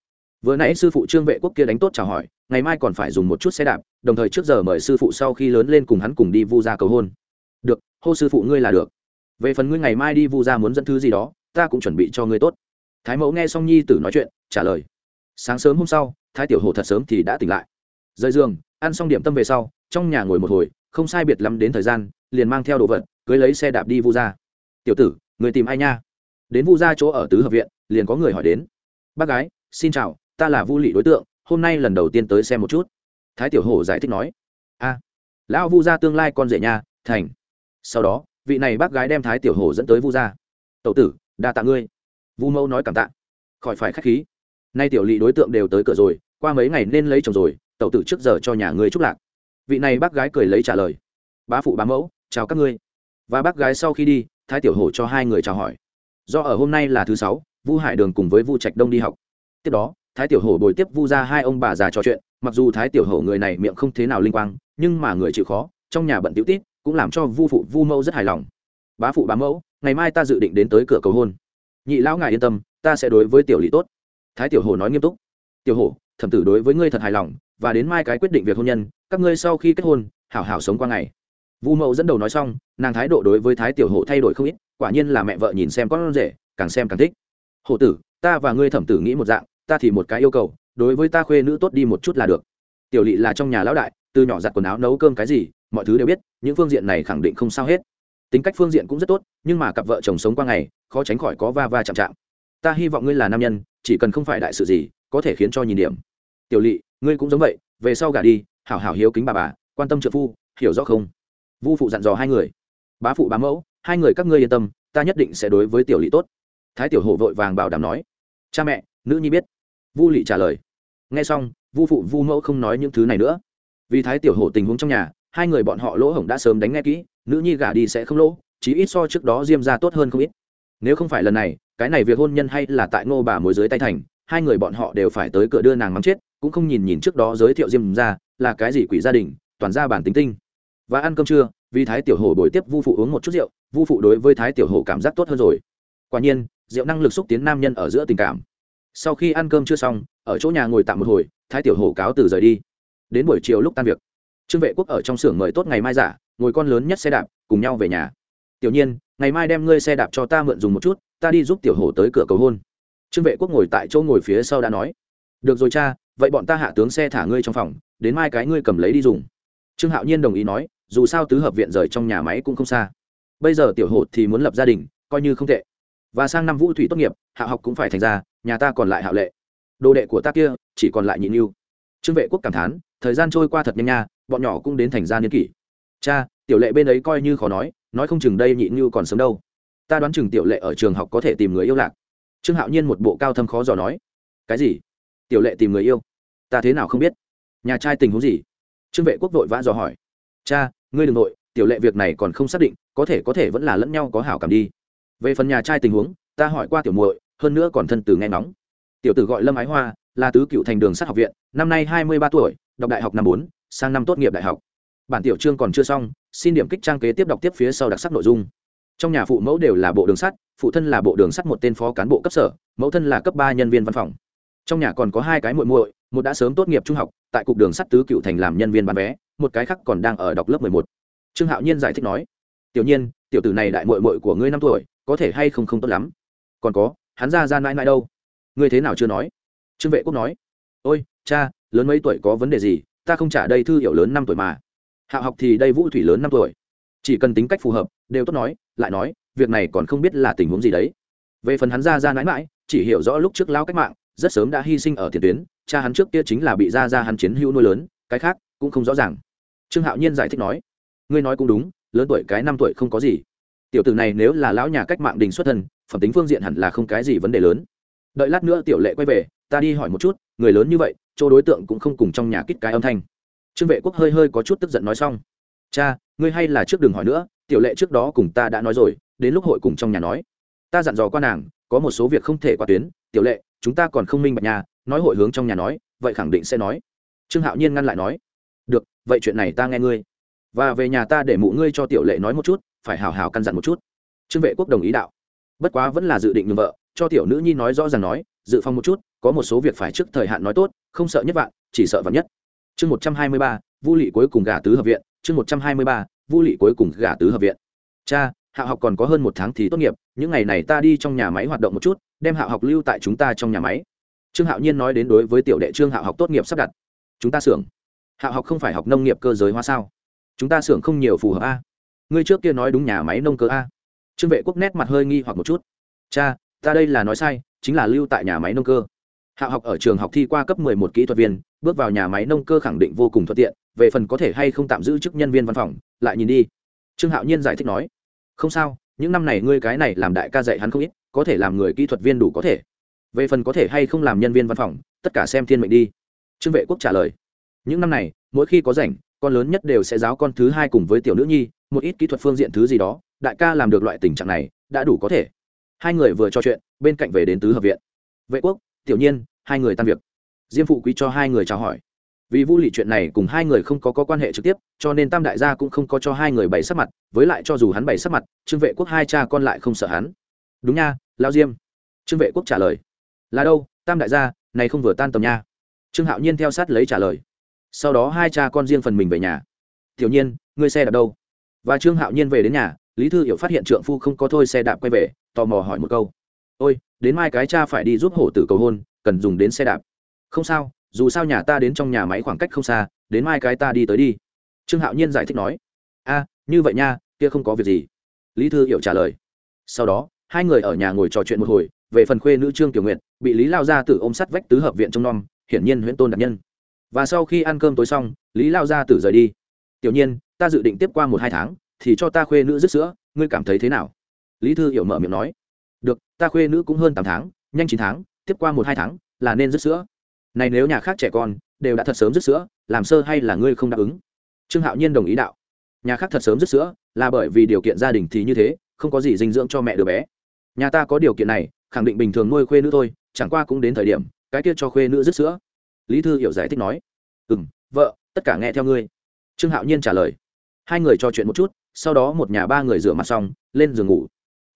Vừa nãy sư phụ trương vệ quốc kia đánh tốt chào hỏi, ngày mai còn phải dùng một chút xe đạp, đồng thời trước giờ mời sư phụ sau khi lớn lên cùng hắn cùng đi vu ra cầu hôn. Được, hô sư phụ ngươi là được. Về phần ngươi ngày mai đi vu ra muốn dẫn thứ gì đó, ta cũng chuẩn bị cho ngươi tốt. Thái mẫu nghe xong nhi tử nói chuyện, trả lời. Sáng sớm hôm sau, thái tiểu hồ thật sớm thì đã tỉnh lại. Rời giường, ăn xong điểm tâm về sau, trong nhà ngồi một hồi, không sai biệt lắm đến thời gian, liền mang theo đồ vật, cưới lấy xe đạp đi vu ra tiểu tử, người tìm ai nha? Đến vu gia chỗ ở tứ hợp viện, liền có người hỏi đến. Bác gái, xin chào, ta là vu lị đối tượng, hôm nay lần đầu tiên tới xem một chút. Thái tiểu hổ giải thích nói. A, lão vu gia tương lai con rể nha, thành. Sau đó, vị này bác gái đem thái tiểu hổ dẫn tới vu gia. Tậu tử, đa tạ ngươi. Vu mẫu nói cảm tạ. Khỏi phải k h á c h khí. Nay tiểu lỵ đối tượng đều tới cửa rồi, qua mấy ngày nên lấy chồng rồi tậu tử trước giờ cho nhà ngươi chúc lạc. Vị này bác gái cười lấy trả lời. Bá phụ bá mẫu, chào các ngươi. Và bác gái sau khi đi, thái tiểu hổ cho hai người chào hỏi do ở hôm nay là thứ sáu, vu hải đường cùng với vu trạch đông đi học. Tiếp đó, thái tiểu hổ bồi tiếp vu ra hai ông bà già trò chuyện, mặc dù thái tiểu hổ người này miệng không thế nào linh quang, nhưng mà người chịu khó, trong nhà bận tiểu tít cũng làm cho vu phụ, vu mẫu rất hài lòng. Bá phụ, bá mẫu, ngày mai ta dự định đến tới cửa cầu hôn. Nhị lão ngài yên tâm, ta sẽ đối với tiểu lý tốt. Thái tiểu hổ nói nghiêm túc. Tiểu hổ, thẩm tử đối với ngươi thật hài lòng, và đến mai cái quyết định việc hôn nhân, các ngươi sau khi kết hôn, hảo hảo sống qua ngày vu mẫu dẫn đầu nói xong, nàng thái độ đối với thái tiểu hổ thay đổi không ít, quả nhiên là mẹ vợ nhìn xem con rể, càng xem càng thích. Hổ tử, ta và ngươi thẩm tử nghĩ một dạng, ta thì một cái yêu cầu, đối với ta khuê nữ tốt đi một chút là được. Tiểu lỵ là trong nhà lão đại, từ nhỏ giặt quần áo nấu cơm cái gì, mọi thứ đều biết, những phương diện này khẳng định không sao hết. Tính cách phương diện cũng rất tốt, nhưng mà cặp vợ chồng sống qua ngày, khó tránh khỏi có va va chạm chạm. Ta hy vọng ngươi là nam nhân, chỉ cần không phải đại sự gì, có thể khiến cho nhìn điểm. Tiểu lỵ ngươi cũng giống vậy, về sau gả đi, hảo hảo hiếu kính bà bà, quan tâm trợ phu, hiểu rõ không? Vu phụ dặn dò hai người. Bá phụ bá mẫu, hai người các ngươi yên tâm, ta nhất định sẽ đối với tiểu lỵ tốt. Thái tiểu hổ vội vàng bảo đảm nói. Cha mẹ, nữ nhi biết. Vu lỵ trả lời. Nghe xong, vu phụ vu mẫu không nói những thứ này nữa. Vì thái tiểu hổ tình huống trong nhà, hai người bọn họ lỗ hổng đã sớm đánh nghe kỹ, nữ nhi gả đi sẽ không lỗ, chí ít so trước đó diêm ra tốt hơn không ít. Nếu không phải lần này, cái này việc hôn nhân hay là tại ngô bà mối dưới tay thành, hai người bọn họ đều phải tới cửa đưa nàng mắng chết, cũng không nhìn nhìn trước đó giới thiệu diêm ra là cái gì quỷ gia đình, toàn ra bản tính tinh và ăn cơm trưa, vì thái tiểu hổ bồi tiếp vu phụ uống một chút rượu, vu phụ đối với thái tiểu hổ cảm giác tốt hơn rồi. Quả nhiên, rượu năng lực xúc tiến nam nhân ở giữa tình cảm. Sau khi ăn cơm chưa xong, ở chỗ nhà ngồi tạm một hồi, thái tiểu hổ cáo từ rời đi. Đến buổi chiều lúc tan việc, trương vệ quốc ở trong xưởng mời tốt ngày mai giả, ngồi con lớn nhất xe đạp, cùng nhau về nhà. Tiểu nhiên, ngày mai đem ngươi xe đạp cho ta mượn dùng một chút, ta đi giúp tiểu hổ tới cửa cầu hôn. Trương vệ quốc ngồi tại chỗ ngồi phía sau đã nói. Được rồi cha, vậy bọn ta hạ tướng xe thả ngươi trong phòng, đến mai cái ngươi cầm lấy đi dùng. Trương hạo nhiên đồng ý nói dù sao tứ hợp viện rời trong nhà máy cũng không xa. Bây giờ tiểu hổ thì muốn lập gia đình, coi như không tệ. Và sang năm vũ thủy tốt nghiệp, hạ học cũng phải thành ra, nhà ta còn lại hạo lệ. Đồ đệ của ta kia, chỉ còn lại nhịn như trương vệ quốc cảm thán, thời gian trôi qua thật nhanh nha, bọn nhỏ cũng đến thành ra niên kỷ. Cha, tiểu lệ bên ấy coi như khó nói nói không chừng đây nhịn như còn sớm đâu. Ta đoán chừng tiểu lệ ở trường học có thể tìm người yêu lạc. Trương hạo nhiên một bộ cao thâm khó dò nói. Cái gì? Tiểu lệ tìm người yêu? Ta thế nào không biết? Nhà trai tình huống gì? Trương vệ quốc vội vã dò hỏi cha, ngươi đ ừ n g nội, tiểu lệ việc này còn không xác định, có thể có thể vẫn là lẫn nhau có hảo cảm đi. Về phần nhà trai tình huống, ta hỏi qua tiểu muội, hơn nữa còn thân từ nghe nóng tiểu tử gọi lâm ái hoa, là tứ cựu thành đường sát học viện, năm nay hai mươi ba tuổi, đọc đại học năm bốn, sang năm tốt nghiệp đại học. Bản tiểu chương còn chưa xong, xin điểm kích trang kế tiếp đọc tiếp phía sau đặc sắc nội dung. Trong nhà phụ mẫu đều là bộ đường sắt, phụ thân là bộ đường sắt một tên phó cán bộ cấp sở, mẫu thân là cấp ba nhân viên văn phòng. Trong nhà còn có hai cái muội muội, một đã sớm tốt nghiệp trung học, tại cục đường sắt tứ cựu thành làm nhân viên bán vé một cái khác còn đang ở đọc lớp mười một. Trương hạo nhiên giải thích nói, tiểu nhiên, tiểu tử này đại muội muội của ngươi năm tuổi, có thể hay không không tốt lắm? Còn có, hắn ra ra mãi mãi đâu? Ngươi thế nào chưa nói? Trương vệ quốc nói, ôi, cha, lớn mấy tuổi có vấn đề gì? Ta không trả đây thư hiểu lớn năm tuổi mà. Hạ học thì đây vũ thủy lớn năm tuổi. Chỉ cần tính cách phù hợp, đều tốt nói, lại nói, việc này còn không biết là tình huống gì đấy. Về phần hắn ra ra mãi mãi, chỉ hiểu rõ lúc trước lao cách mạng, rất sớm đã hy sinh ở tiền tuyến, cha hắn trước kia chính là bị ra ra hắn chiến hữu nuôi lớn, cái khác cũng không rõ ràng trương hạo nhiên giải thích nói, ngươi nói cũng đúng, lớn tuổi cái năm tuổi không có gì. Tiểu tử này nếu là lão nhà cách mạng đình xuất thân, phẩm tính phương diện hẳn là không cái gì vấn đề lớn. Đợi lát nữa tiểu lệ quay về, ta đi hỏi một chút, người lớn như vậy, chỗ đối tượng cũng không cùng trong nhà kít cái âm thanh. Trương vệ quốc hơi hơi có chút tức giận nói xong, cha, ngươi hay là trước đừng hỏi nữa, tiểu lệ trước đó cùng ta đã nói rồi, đến lúc hội cùng trong nhà nói. Ta dặn dò qua nàng, có một số việc không thể qua tuyến, tiểu lệ, chúng ta còn không minh bạch nhà, nói hội hướng trong nhà nói, vậy khẳng định sẽ nói. Trương hạo nhiên ngăn lại nói vậy chuyện này ta nghe ngươi. Và về nhà ta để mụ ngươi cho tiểu lệ nói một chút, phải hào hào căn dặn một chút. Trương vệ quốc đồng ý đạo. Bất quá vẫn là dự định nhường vợ, cho tiểu nữ nhi nói rõ ràng nói, dự phòng một chút, có một số việc phải trước thời hạn nói tốt, không sợ nhất vạn, chỉ sợ vạn nhất. Chương một trăm hai mươi ba, vu lị cuối cùng gả tứ hợp viện. Chương một trăm hai mươi ba, vu lị cuối cùng gả tứ hợp viện. Cha, hạ học còn có hơn một tháng thì tốt nghiệp, những ngày này ta đi trong nhà máy hoạt động một chút, đem hạ học lưu tại chúng ta trong nhà máy. Trương hạo nhiên nói đến đối với tiểu đệ trương hạ học tốt nghiệp sắp đặt. Chúng ta xưởng hạ học không phải học nông nghiệp cơ giới hóa sao? Chúng ta xưởng không nhiều phù hợp a. Ngươi trước kia nói đúng nhà máy nông cơ a. Trương vệ quốc nét mặt hơi nghi hoặc một chút. Cha, ta đây là nói sai, chính là lưu tại nhà máy nông cơ. Hạ học ở trường học thi qua cấp một kỹ thuật viên, bước vào nhà máy nông cơ khẳng định vô cùng thuận tiện, về phần có thể hay không tạm giữ chức nhân viên văn phòng, lại nhìn đi. Trương hạo nhiên giải thích nói, không sao, những năm này ngươi cái này làm đại ca dạy hắn không ít, có thể làm người kỹ thuật viên đủ có thể. Về phần có thể hay không làm nhân viên văn phòng, tất cả xem thiên mệnh đi. Trương vệ quốc trả lời những năm này mỗi khi có rảnh con lớn nhất đều sẽ giáo con thứ hai cùng với tiểu nữ nhi một ít kỹ thuật phương diện thứ gì đó đại ca làm được loại tình trạng này đã đủ có thể. Hai người vừa trò chuyện bên cạnh về đến tứ hợp viện. Vệ quốc tiểu nhiên hai người tan việc. Diêm phụ quý cho hai người chào hỏi. Vì vũ lị chuyện này cùng hai người không có, có quan hệ trực tiếp cho nên tam đại gia cũng không có cho hai người bày sắc mặt với lại cho dù hắn bày sắc mặt trương vệ quốc hai cha con lại không sợ hắn. Đúng nha lao diêm. Trương vệ quốc trả lời. Là đâu tam đại gia này không vừa tan tầm nha. Trương hạo nhiên theo sát lấy trả lời sau đó hai cha con riêng phần mình về nhà. Tiểu nhiên, ngươi xe đạp đâu? Và trương hạo nhiên về đến nhà, lý thư hiểu phát hiện trượng phu không có thôi xe đạp quay về, tò mò hỏi một câu. Ôi, đến mai cái cha phải đi giúp hổ tử cầu hôn, cần dùng đến xe đạp. Không sao, dù sao nhà ta đến trong nhà máy khoảng cách không xa, đến mai cái ta đi tới đi. Trương hạo nhiên giải thích nói. A, như vậy nha, kia không có việc gì. Lý thư hiểu trả lời. Sau đó, hai người ở nhà ngồi trò chuyện một hồi, về phần khuê nữ trương tiểu nguyện bị lý lao ra từ ôm sắt vách tứ hợp viện trong non hiển nhiên huyễn tôn đặc nhân và sau khi ăn cơm tối xong, lý lao ra tử rời đi. Tiểu nhiên, ta dự định tiếp qua một hai tháng, thì cho ta khuê nữ rứt sữa, ngươi cảm thấy thế nào? Lý thư hiểu mở miệng nói. Được, ta khuê nữ cũng hơn tám tháng, nhanh chín tháng, tiếp qua một hai tháng, là nên rứt sữa. Này nếu nhà khác trẻ con, đều đã thật sớm rứt sữa, làm sơ hay là ngươi không đáp ứng? Trương hạo nhiên đồng ý đạo. Nhà khác thật sớm rứt sữa, là bởi vì điều kiện gia đình thì như thế, không có gì dinh dưỡng cho mẹ đứa bé. Nhà ta có điều kiện này, khẳng định bình thường nuôi khuê nữ thôi, chẳng qua cũng đến thời điểm, cái kia cho khuê nữ rứt sữa lý thư hiểu giải thích nói ừ m vợ, tất cả nghe theo ngươi. Trương hạo nhiên trả lời, hai người trò chuyện một chút, sau đó một nhà ba người rửa mặt xong, lên giường ngủ.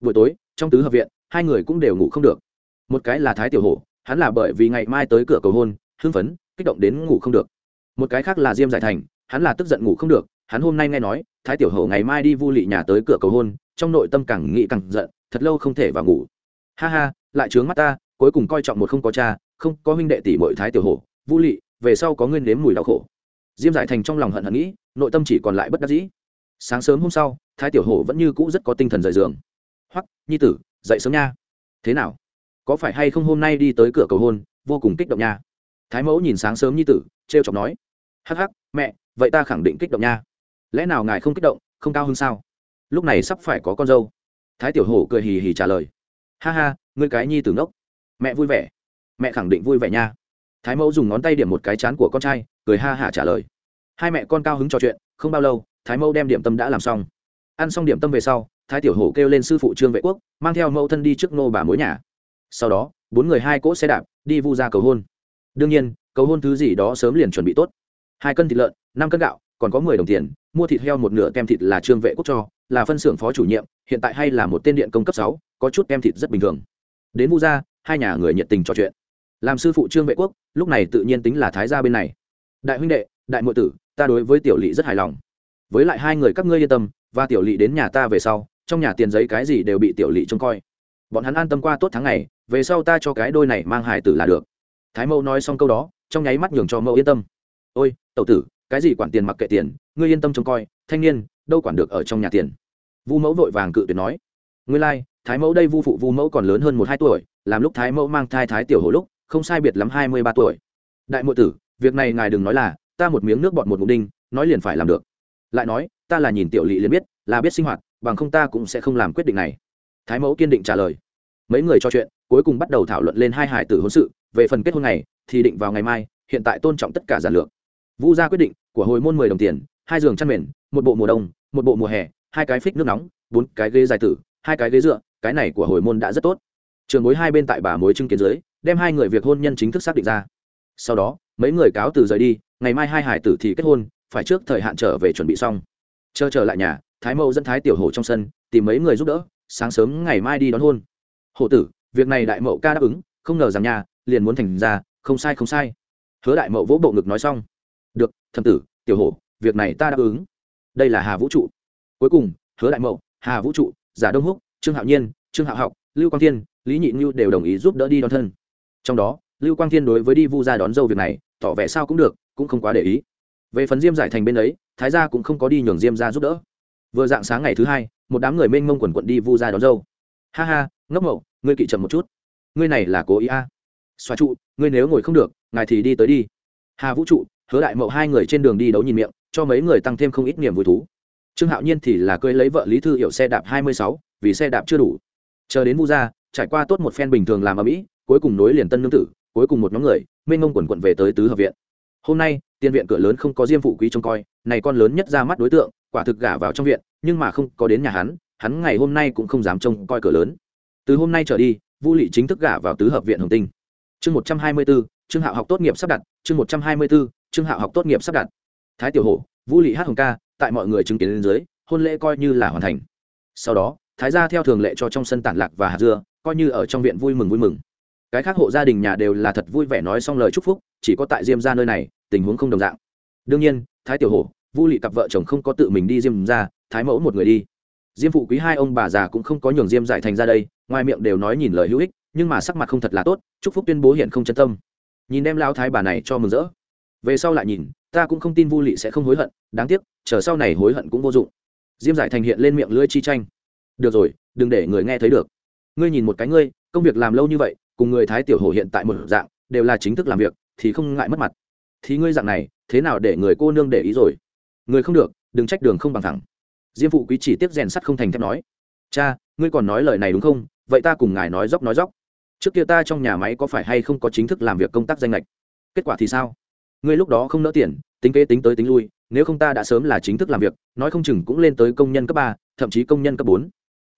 Buổi tối, trong tứ hợp viện, hai người cũng đều ngủ không được. Một cái là thái tiểu hổ, hắn là bởi vì ngày mai tới cửa cầu hôn, hưng phấn, kích động đến ngủ không được. Một cái khác là diêm giải thành, hắn là tức giận ngủ không được, hắn hôm nay nghe nói, thái tiểu hổ ngày mai đi vu lị nhà tới cửa cầu hôn, trong nội tâm càng nghĩ càng giận, thật lâu không thể vào ngủ. Ha ha, lại trướng mắt ta, cuối cùng coi trọng một không có cha, không có huynh đệ tỷ mội thái tiểu hổ vũ lị, về sau có nguyên nếm mùi đau khổ. Diêm giải thành trong lòng hận hận nghĩ, nội tâm chỉ còn lại bất đắc dĩ. Sáng sớm hôm sau, thái tiểu hổ vẫn như cũ rất có tinh thần rời giường. Hoắc, nhi tử, dậy sớm nha. Thế nào? Có phải hay không hôm nay đi tới cửa cầu hôn, vô cùng kích động nha? Thái mẫu nhìn sáng sớm nhi tử t r e o chọc nói, hắc hắc, mẹ, vậy ta khẳng định kích động nha. Lẽ nào ngài không kích động, không cao hơn sao? Lúc này sắp phải có con dâu. Thái tiểu hổ cười hì hì trả lời, ha ha, ngươi cái nhi tử ngốc. Mẹ vui vẻ. Mẹ khẳng định vui vẻ nha thái mẫu dùng ngón tay điểm một cái chán của con trai, cười ha hả trả lời. Hai mẹ con cao hứng trò chuyện, không bao lâu, thái mẫu đem điểm tâm đã làm xong. Ăn xong điểm tâm về sau, thái tiểu hổ kêu lên sư phụ trương vệ quốc, mang theo mẫu thân đi trước nô bà mối nhà. Sau đó, bốn người hai cỗ xe đạp, đi vu ra cầu hôn. Đương nhiên, cầu hôn thứ gì đó sớm liền chuẩn bị tốt. Hai cân thịt lợn, năm cân gạo, còn có mười đồng tiền, mua thịt heo một nửa kem thịt là trương vệ quốc cho, là phân xưởng phó chủ nhiệm, hiện tại hay là một tên điện công cấp sáu, có chút kem thịt rất bình thường. Đến vu gia, hai nhà người nhiệt tình trò chuyện làm sư phụ trương vệ quốc lúc này tự nhiên tính là thái gia bên này. Đại huynh đệ đại nội tử ta đối với tiểu lỵ rất hài lòng. Với lại hai người các ngươi yên tâm và tiểu lỵ đến nhà ta về sau trong nhà tiền giấy cái gì đều bị tiểu lỵ trông coi. Bọn hắn an tâm qua tốt tháng ngày về sau ta cho cái đôi này mang hải tử là được. Thái mẫu nói xong câu đó trong nháy mắt nhường cho mẫu yên tâm. Ôi tậu tử cái gì quản tiền mặc kệ tiền ngươi yên tâm trông coi thanh niên đâu quản được ở trong nhà tiền. Vu mẫu vội vàng cự tuyệt nói. Ngươi lai、like, thái mẫu đây vu phụ vu mẫu còn lớn hơn một hai tuổi làm lúc thái mẫu mang thai thái tiểu hồ lúc không sai biệt lắm hai mươi ba tuổi. Đại mộ tử, việc này ngài đừng nói là, ta một miếng nước bọt một ngụm đinh, nói liền phải làm được. Lại nói, ta là nhìn tiểu lỵ liền biết, là biết sinh hoạt, bằng không ta cũng sẽ không làm quyết định này. Thái mẫu kiên định trả lời. Mấy người cho chuyện, cuối cùng bắt đầu thảo luận lên hai hải tử hôn sự, về phần kết hôn này thì định vào ngày mai, hiện tại tôn trọng tất cả giản lược. Vu gia quyết định, của hồi môn mười đồng tiền, hai giường chăn mền, một bộ mùa đông, một bộ mùa hè, hai cái phích nước nóng, bốn cái ghế dài tử, hai cái ghế dựa, cái này của hồi môn đã rất tốt. Trường mối hai bên tại bà mối chứng kiến dưới đem hai người việc hôn nhân chính thức xác định ra. Sau đó, mấy người cáo từ rời đi, ngày mai hai hải tử thì kết hôn, phải trước thời hạn trở về chuẩn bị xong. Chờ trở lại nhà, thái mẫu dẫn thái tiểu hổ trong sân, tìm mấy người giúp đỡ, sáng sớm ngày mai đi đón hôn. Hộ tử, việc này đại mậu ca đáp ứng, không ngờ rằng nhà, liền muốn thành ra, không sai không sai. Hứa đại mậu vỗ bộ ngực nói xong. Được, thầm tử, tiểu hổ, việc này ta đáp ứng. Đây là hà vũ trụ. Cuối cùng, hứa đại mậu, hà vũ trụ, giả đông húc, trương hạo nhiên, trương hạo học, lưu quang thiên, lý nhị Nhu đều đồng ý giúp đỡ đi đón thân trong đó, lưu quang thiên đối với đi vu ra đón dâu việc này, tỏ vẻ sao cũng được, cũng không quá để ý. Về phần diêm giải thành bên ấy, thái gia cũng không có đi nhường diêm ra giúp đỡ. Vừa dạng sáng ngày thứ hai, một đám người mênh mông quần quận đi vu ra đón dâu. Ha ha, ngốc mậu ngươi kỵ chậm một chút. Ngươi này là cố ý a. À. xoa trụ, ngươi nếu ngồi không được, ngài thì đi tới đi. Hà vũ trụ, hứa đại mậu hai người trên đường đi đấu nhìn miệng, cho mấy người tăng thêm không ít niềm vui thú. Trương hạo nhiên thì là cưới lấy vợ lý thư hiểu xe đạp hai mươi sáu, vì xe đạp chưa đủ. Chờ đến vu gia, trải qua tốt một phen bình thường làm ở mỹ cuối cùng nối liền tân nương tử, cuối cùng một nhóm người, mênh mông quần quận về tới tứ hợp viện. Hôm nay tiên viện cửa lớn không có diêm phụ quý trông coi, này con lớn nhất ra mắt đối tượng, quả thực gả vào trong viện, nhưng mà không có đến nhà hắn hắn ngày hôm nay cũng không dám trông coi cửa lớn. Từ hôm nay trở đi vũ lị chính thức gả vào tứ hợp viện hồng tinh. Chương một trăm hai mươi bốn, trương hạo học tốt nghiệp sắp đặt, chương một trăm hai mươi bốn, trương hạo học tốt nghiệp sắp đặt. Thái tiểu hổ vũ lị hát hồng ca, tại mọi người chứng kiến lên dưới, hôn lễ coi như là hoàn thành. Sau đó, thái gia theo thường lệ cho trong sân tản lạc và hạt dưa, coi như ở trong viện vui mừng vui mừng cái khác hộ gia đình nhà đều là thật vui vẻ nói xong lời chúc phúc, chỉ có tại diêm ra nơi này, tình huống không đồng dạng. Đương nhiên, thái tiểu hổ, vu lị cặp vợ chồng không có tự mình đi diêm ra thái mẫu một người đi. Diêm phụ quý hai ông bà già cũng không có nhường diêm giải thành ra đây, ngoài miệng đều nói nhìn lời hữu ích, nhưng mà sắc mặt không thật là tốt, chúc phúc tuyên bố hiện không chân tâm. Nhìn đem lao thái bà này cho mừng rỡ. Về sau lại nhìn, ta cũng không tin vu lị sẽ không hối hận, đáng tiếc, chờ sau này hối hận cũng vô dụng. Diêm giải thành hiện lên miệng lưỡi chi tranh. Được rồi, đừng để người nghe thấy được. Ngươi nhìn một cái ngươi, công việc làm lâu như vậy cùng người thái tiểu hổ hiện tại một dạng, đều là chính thức làm việc, thì không ngại mất mặt. Thì ngươi dạng này, thế nào để người cô nương để ý rồi? Người không được, đừng trách đường không bằng thẳng. Diêm phụ quý chỉ tiếp rèn sắt không thành thép nói. Cha, ngươi còn nói lời này đúng không? Vậy ta cùng ngài nói dốc nói dốc. Trước kia ta trong nhà máy có phải hay không có chính thức làm việc công tác danh lệch kết quả thì sao? Ngươi lúc đó không nỡ tiền, tính kế tính tới tính lui, nếu không ta đã sớm là chính thức làm việc, nói không chừng cũng lên tới công nhân cấp ba, thậm chí công nhân cấp bốn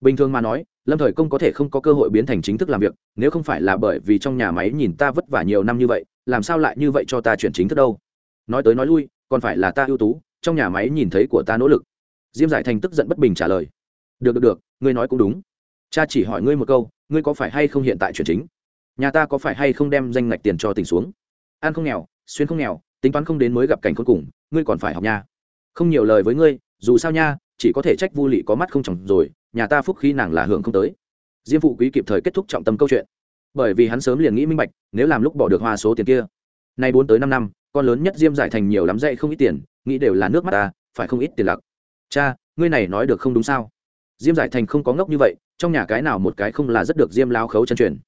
bình thường mà nói, lâm thời công có thể không có cơ hội biến thành chính thức làm việc, nếu không phải là bởi vì trong nhà máy nhìn ta vất vả nhiều năm như vậy, làm sao lại như vậy cho ta chuyển chính thức đâu? Nói tới nói lui, còn phải là ta ưu tú, trong nhà máy nhìn thấy của ta nỗ lực. Diêm giải thành tức giận bất bình trả lời. Được được được, ngươi nói cũng đúng. Cha chỉ hỏi ngươi một câu, ngươi có phải hay không hiện tại chuyển chính? Nhà ta có phải hay không đem danh ngạch tiền cho tỉnh xuống? Ăn không nghèo, xuyên không nghèo, tính toán không đến mới gặp cảnh cuối cùng, ngươi còn phải học nha. Không nhiều lời với ngươi, dù sao nha chỉ có thể trách vu lị có mắt không chồng rồi, nhà ta phúc khi nàng là hưởng không tới. Diêm phụ quý kịp thời kết thúc trọng tâm câu chuyện. Bởi vì hắn sớm liền nghĩ minh bạch, nếu làm lúc bỏ được hoa số tiền kia. Nay bốn tới năm năm, con lớn nhất diêm giải thành nhiều lắm dạy không ít tiền, nghĩ đều là nước mắt ta, phải không ít tiền lặc. Cha, ngươi này nói được không đúng sao? Diêm giải thành không có ngốc như vậy, trong nhà cái nào một cái không là rất được diêm lao khấu chân truyền.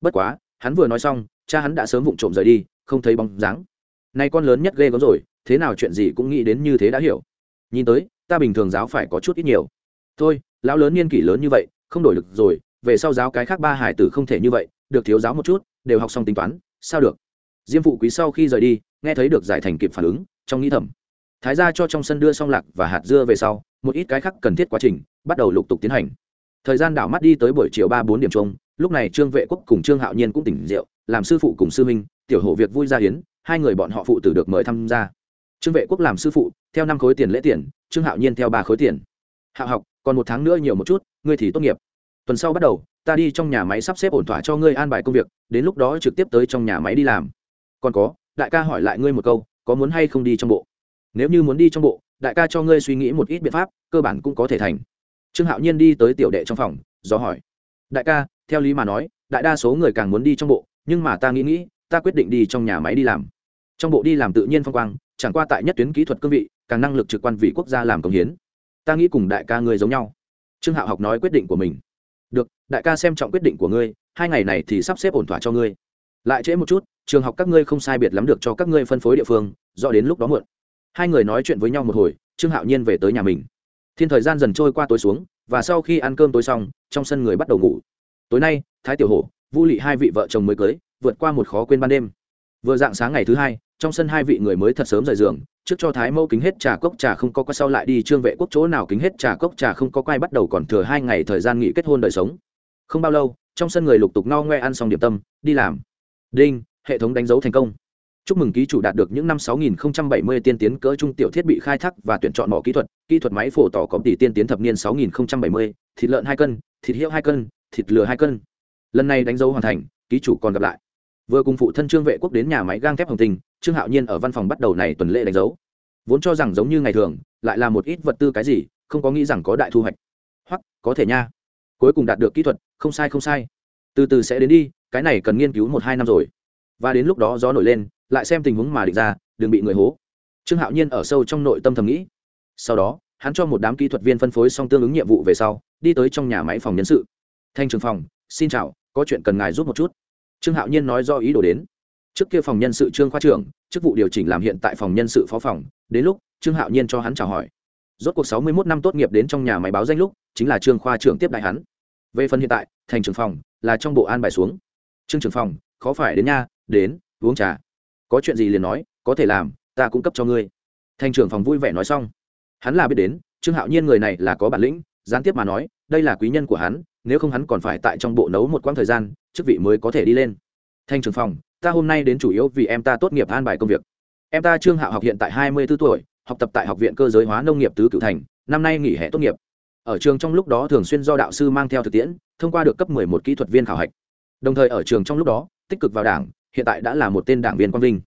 Bất quá, hắn vừa nói xong, cha hắn đã sớm vụng trộm rời đi, không thấy bóng dáng. Nay con lớn nhất ghê gớm rồi, thế nào chuyện gì cũng nghĩ đến như thế đã hiểu. Nhìn tới ta bình thường giáo phải có chút ít nhiều. Thôi, lão lớn niên kỷ lớn như vậy, không đổi được rồi, về sau giáo cái khác ba hải tử không thể như vậy, được thiếu giáo một chút, đều học xong tính toán, sao được? Diêm phụ quý sau khi rời đi, nghe thấy được giải thành kịp phản ứng, trong nghĩ thầm. Thái ra cho trong sân đưa xong lạc và hạt dưa về sau, một ít cái khác cần thiết quá trình, bắt đầu lục tục tiến hành. Thời gian đảo mắt đi tới buổi chiều ba bốn điểm chung lúc này trương vệ quốc cùng trương hạo nhiên cũng tỉnh rượu, làm sư phụ cùng sư minh tiểu hổ việc vui ra hiến, hai người bọn họ phụ tử được mời tham gia. Trương vệ quốc làm sư phụ, theo năm khối tiền lễ tiền trương hạo nhiên theo ba khối tiền. Hạo học, còn một tháng nữa nhiều một chút, ngươi thì tốt nghiệp. Tuần sau bắt đầu, ta đi trong nhà máy sắp xếp ổn thỏa cho ngươi an bài công việc, đến lúc đó trực tiếp tới trong nhà máy đi làm. Còn có, đại ca hỏi lại ngươi một câu, có muốn hay không đi trong bộ? Nếu như muốn đi trong bộ, đại ca cho ngươi suy nghĩ một ít biện pháp, cơ bản cũng có thể thành. Trương hạo nhiên đi tới tiểu đệ trong phòng, do hỏi. Đại ca, theo lý mà nói, đại đa số người càng muốn đi trong bộ, nhưng mà ta nghĩ nghĩ, ta quyết định đi trong nhà máy đi làm. Trong bộ đi làm tự nhiên phong quang, chẳng qua tại nhất tuyến kỹ thuật cương vị càng năng lực trực quan vị quốc gia làm công hiến. Ta nghĩ cùng đại ca ngươi giống nhau. Trương hạo học nói quyết định của mình. Được, đại ca xem trọng quyết định của ngươi, hai ngày này thì sắp xếp ổn thỏa cho ngươi. Lại trễ một chút, trường học các ngươi không sai biệt lắm được cho các ngươi phân phối địa phương, do đến lúc đó muộn. Hai người nói chuyện với nhau một hồi, trương hạo nhiên về tới nhà mình. Thiên thời gian dần trôi qua tối xuống, và sau khi ăn cơm tối xong, trong sân người bắt đầu ngủ. Tối nay, thái tiểu hổ vũ lị hai vị vợ chồng mới cưới, vượt qua một khó quên ban đêm. Vừa dạng sáng ngày thứ hai, trong sân hai vị người mới thật sớm rời giường trước cho thái mẫu kính hết trà cốc trà không có quay sau lại đi trương vệ quốc chỗ nào kính hết trà cốc trà không có quay bắt đầu còn thừa hai ngày thời gian nghỉ kết hôn đời sống. Không bao lâu trong sân người lục tục no ngoe ăn xong điểm tâm đi làm. Đinh hệ thống đánh dấu thành công. Chúc mừng ký chủ đạt được những năm 6070 tiên tiến cỡ trung tiểu thiết bị khai thác và tuyển chọn mỏ kỹ thuật kỹ thuật máy phổ tỏ có tỷ tiên tiến thập niên 6070, thịt lợn hai cân thịt hiệu hai cân thịt lừa hai cân. Lần này đánh dấu hoàn thành ký chủ còn gặp lại. Vừa cùng phụ thân trương vệ quốc đến nhà máy gang thép hồng tình trương hạo nhiên ở văn phòng bắt đầu này tuần lễ đánh dấu. Vốn cho rằng giống như ngày thường, lại là một ít vật tư cái gì, không có nghĩ rằng có đại thu hoạch. Hoặc, có thể nha. Cuối cùng đạt được kỹ thuật, không sai không sai. Từ từ sẽ đến đi, cái này cần nghiên cứu một hai năm rồi. Và đến lúc đó gió nổi lên, lại xem tình huống mà định ra, đừng bị người hố. Trương hạo nhiên ở sâu trong nội tâm thầm nghĩ. Sau đó, hắn cho một đám kỹ thuật viên phân phối xong tương ứng nhiệm vụ về sau, đi tới trong nhà máy phòng nhân sự. Thanh trường phòng, xin chào, có chuyện cần ngài giúp một chút. Trương hạo nhiên nói do ý đồ đến trước kia phòng nhân sự trương khoa trưởng, chức vụ điều chỉnh làm hiện tại phòng nhân sự phó phòng, đến lúc, trương hạo nhiên cho hắn chào hỏi. Rốt cuộc sáu mươi một năm tốt nghiệp đến trong nhà máy báo danh lúc, chính là trương khoa trưởng tiếp đại hắn. Về phần hiện tại, thành trưởng phòng, là trong bộ an bài xuống. Trương trưởng phòng, khó phải đến nha, đến, uống trà. Có chuyện gì liền nói, có thể làm, ta cung cấp cho ngươi. Thành trưởng phòng vui vẻ nói xong. Hắn là biết đến, trương hạo nhiên người này là có bản lĩnh, gián tiếp mà nói, đây là quý nhân của hắn, nếu không hắn còn phải tại trong bộ nấu một quãng thời gian, chức vị mới có thể đi lên. Thành trưởng phòng ta hôm nay đến chủ yếu vì em ta tốt nghiệp an bài công việc. Em ta trương hạo học hiện tại hai mươi 24 tuổi, học tập tại học viện cơ giới hóa nông nghiệp tứ cửu thành, năm nay nghỉ hè tốt nghiệp. Ở trường trong lúc đó thường xuyên do đạo sư mang theo thực tiễn, thông qua được cấp một kỹ thuật viên khảo hạch. Đồng thời ở trường trong lúc đó, tích cực vào đảng, hiện tại đã là một tên đảng viên quang vinh.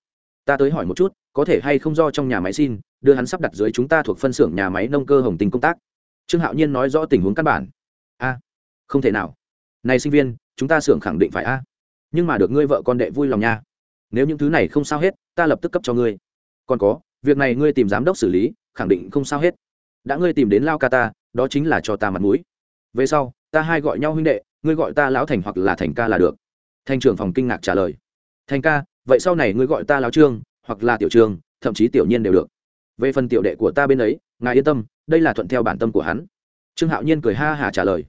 Ta tới hỏi một chút, có thể hay không do trong nhà máy xin, đưa hắn sắp đặt dưới chúng ta thuộc phân xưởng nhà máy nông cơ hồng tình công tác. Trương hạo nhiên nói rõ tình huống căn bản. A, không thể nào. Này sinh viên, chúng ta xưởng khẳng định phải a nhưng mà được ngươi vợ con đệ vui lòng nha. Nếu những thứ này không sao hết, ta lập tức cấp cho ngươi. Còn có, việc này ngươi tìm giám đốc xử lý, khẳng định không sao hết. Đã ngươi tìm đến lao ca ta, đó chính là cho ta mặt mũi. Về sau, ta hai gọi nhau huynh đệ, ngươi gọi ta lão thành hoặc là thành ca là được. Thanh trưởng phòng kinh ngạc trả lời. Thành ca, vậy sau này ngươi gọi ta lão trương, hoặc là tiểu trương, thậm chí tiểu nhiên đều được. Về phần tiểu đệ của ta bên ấy, ngài yên tâm, đây là thuận theo bản tâm của hắn. Trương hạo nhiên cười ha hả trả lời.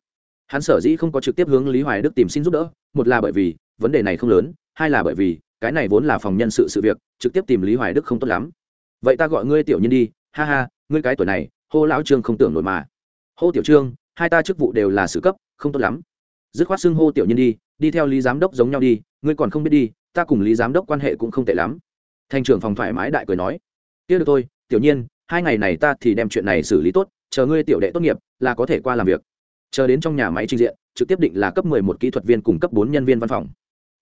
Hắn sở dĩ không có trực tiếp hướng lý hoài đức tìm xin giúp đỡ một là bởi vì, vấn đề này không lớn, hai là bởi vì, cái này vốn là phòng nhân sự sự việc, trực tiếp tìm lý hoài đức không tốt lắm. Vậy ta gọi ngươi tiểu nhân đi, ha ha, ngươi cái tuổi này, hô lão trương không tưởng nổi mà. Hô tiểu trương, hai ta chức vụ đều là sự cấp, không tốt lắm. Dứt khoát xưng hô tiểu nhân đi đi theo lý giám đốc giống nhau đi, ngươi còn không biết đi, ta cùng lý giám đốc quan hệ cũng không tệ lắm. Thành trưởng phòng thoải mái đại cười nói. Tiếc được thôi, tiểu nhiên, hai ngày này ta thì đem chuyện này xử lý tốt, chờ ngươi tiểu đệ tốt nghiệp, là có thể qua làm việc chờ đến trong nhà máy trình diện, trực tiếp định là cấp một kỹ thuật viên cùng cấp bốn nhân viên văn phòng.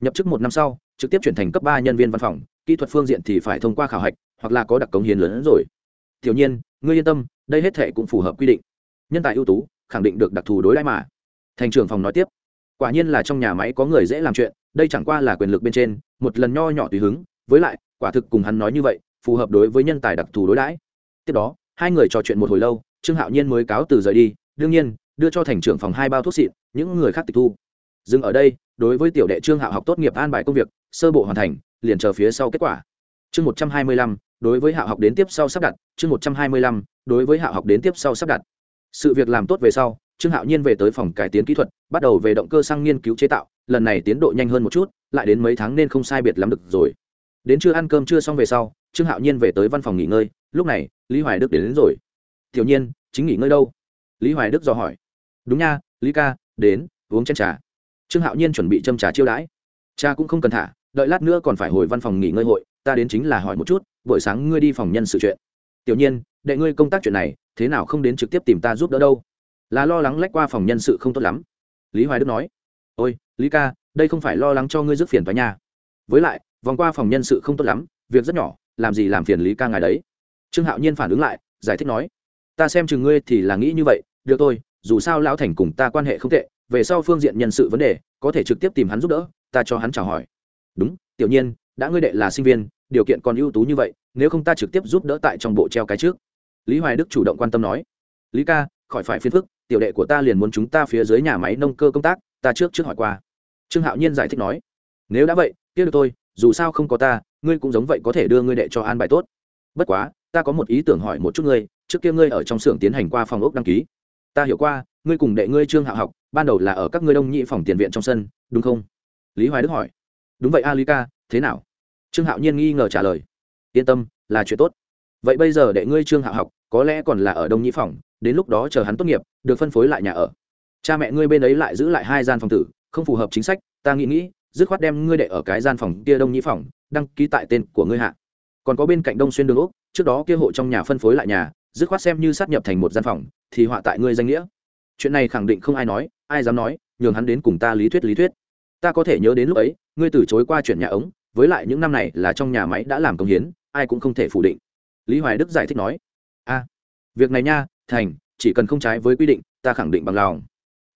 Nhập chức một năm sau, trực tiếp chuyển thành cấp ba nhân viên văn phòng, kỹ thuật phương diện thì phải thông qua khảo hạch, hoặc là có đặc cống hiến lớn hơn rồi. Tiểu nhiên, ngươi yên tâm, đây hết thể cũng phù hợp quy định. Nhân tài ưu tú, khẳng định được đặc thù đối đãi mà. Thành trưởng phòng nói tiếp, quả nhiên là trong nhà máy có người dễ làm chuyện, đây chẳng qua là quyền lực bên trên, một lần nho nhỏ tùy hứng, với lại, quả thực cùng hắn nói như vậy, phù hợp đối với nhân tài đặc thù đối đãi. Tiếp đó, hai người trò chuyện một hồi lâu, trương hạo nhiên mới cáo từ rời đi, đương nhiên đưa cho thành trưởng phòng hai bao thuốc xịn những người khác tịch thu. Dừng ở đây đối với tiểu đệ trương hạo học tốt nghiệp an bài công việc sơ bộ hoàn thành liền chờ phía sau kết quả. Chương một trăm hai mươi lăm đối với hạo học đến tiếp sau sắp đặt chương một trăm hai mươi lăm đối với hạo học đến tiếp sau sắp đặt. Sự việc làm tốt về sau trương hạo nhiên về tới phòng cải tiến kỹ thuật bắt đầu về động cơ sang nghiên cứu chế tạo lần này tiến độ nhanh hơn một chút lại đến mấy tháng nên không sai biệt lắm được rồi. Đến chưa ăn cơm chưa xong về sau trương hạo nhiên về tới văn phòng nghỉ ngơi lúc này lý hoài đức đến, đến rồi. Tiểu nhiên chính nghỉ ngơi đâu? Lý hoài đức dò hỏi đúng nha, lý ca, đến, uống chén trà. Trương hạo nhiên chuẩn bị châm trà chiêu đãi. Cha cũng không cần thả, đợi lát nữa còn phải hồi văn phòng nghỉ ngơi hội, ta đến chính là hỏi một chút, buổi sáng ngươi đi phòng nhân sự chuyện. Tiểu nhiên, đệ ngươi công tác chuyện này, thế nào không đến trực tiếp tìm ta giúp đỡ đâu? Là lo lắng lách qua phòng nhân sự không tốt lắm. Lý hoài đức nói. Ôi, lý ca, đây không phải lo lắng cho ngươi rước phiền vào nhà với lại, vòng qua phòng nhân sự không tốt lắm, việc rất nhỏ, làm gì làm phiền lý ca ngài đấy? Trương hạo nhiên phản ứng lại, giải thích nói. Ta xem chừng ngươi thì là nghĩ như vậy, được thôi dù sao lão thành cùng ta quan hệ không tệ, về sau phương diện nhân sự vấn đề, có thể trực tiếp tìm hắn giúp đỡ, ta cho hắn chào hỏi. Đúng, tiểu nhiên, đã ngươi đệ là sinh viên, điều kiện còn ưu tú như vậy, nếu không ta trực tiếp giúp đỡ tại trong bộ treo cái trước. Lý hoài đức chủ động quan tâm nói. Lý ca, khỏi phải phiền phức, tiểu đệ của ta liền muốn chúng ta phía dưới nhà máy nông cơ công tác, ta trước trước hỏi qua. Trương hạo nhiên giải thích nói. Nếu đã vậy, kia được tôi dù sao không có ta, ngươi cũng giống vậy có thể đưa ngươi đệ cho an bài tốt. Bất quá, ta có một ý tưởng hỏi một chút ngươi, trước kia ngươi ở trong xưởng tiến hành qua phòng ốc đăng ký ta hiểu qua, ngươi cùng đệ ngươi trương hạo học, ban đầu là ở các ngươi đông nhị phòng tiền viện trong sân, đúng không? Lý hoài đức hỏi. Đúng vậy a lý ca, thế nào? Trương hạo nhiên nghi ngờ trả lời. Yên tâm, là chuyện tốt. Vậy bây giờ đệ ngươi trương hạo học, có lẽ còn là ở đông nhị phòng, đến lúc đó chờ hắn tốt nghiệp, được phân phối lại nhà ở. Cha mẹ ngươi bên ấy lại giữ lại hai gian phòng tử, không phù hợp chính sách, ta nghĩ nghĩ, dứt khoát đem ngươi đệ ở cái gian phòng kia đông nhị phòng, đăng ký tại tên của ngươi hạ. Còn có bên cạnh đông xuyên đường úc, trước đó kia hộ trong nhà phân phối lại nhà, dứt khoát xem như sát nhập thành một gian phòng thì họa tại ngươi danh nghĩa. Chuyện này khẳng định không ai nói, ai dám nói, nhường hắn đến cùng ta lý thuyết lý thuyết. Ta có thể nhớ đến lúc ấy, ngươi từ chối qua chuyển nhà ống, với lại những năm này là trong nhà máy đã làm công hiến, ai cũng không thể phủ định. Lý hoài đức giải thích nói, a, việc này nha, thành, chỉ cần không trái với quy định, ta khẳng định bằng lòng.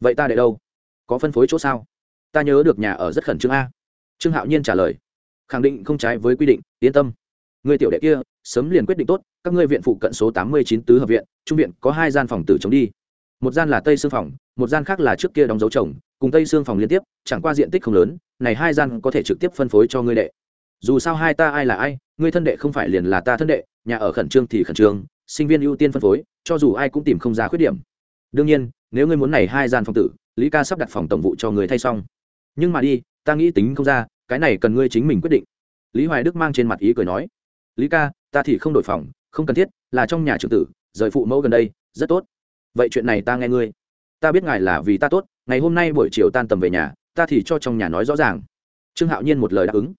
Vậy ta để đâu? Có phân phối chỗ sao? Ta nhớ được nhà ở rất khẩn trương a. Trương hạo nhiên trả lời, khẳng định không trái với quy định, yên tâm người tiểu đệ kia, sớm liền quyết định tốt, các ngươi viện phụ cận số tám mươi chín tứ hợp viện, trung viện có hai gian phòng tử chống đi. Một gian là tây xương phòng, một gian khác là trước kia đóng dấu chồng, cùng tây xương phòng liên tiếp, chẳng qua diện tích không lớn, này hai gian có thể trực tiếp phân phối cho ngươi đệ. Dù sao hai ta ai là ai, ngươi thân đệ không phải liền là ta thân đệ, nhà ở khẩn trương thì khẩn trương, sinh viên ưu tiên phân phối, cho dù ai cũng tìm không ra khuyết điểm. Đương nhiên, nếu ngươi muốn này hai gian phòng tử, lý ca sắp đặt phòng tổng vụ cho người thay xong. Nhưng mà đi, ta nghĩ tính không ra, cái này cần ngươi chính mình quyết định. Lý hoài đức mang trên mặt ý cười nói lý ca, ta thì không đổi phòng, không cần thiết, là trong nhà trưởng tử, rời phụ mẫu gần đây, rất tốt. Vậy chuyện này ta nghe ngươi. Ta biết ngài là vì ta tốt, ngày hôm nay buổi chiều tan tầm về nhà, ta thì cho trong nhà nói rõ ràng. Trương hạo nhiên một lời đáp ứng.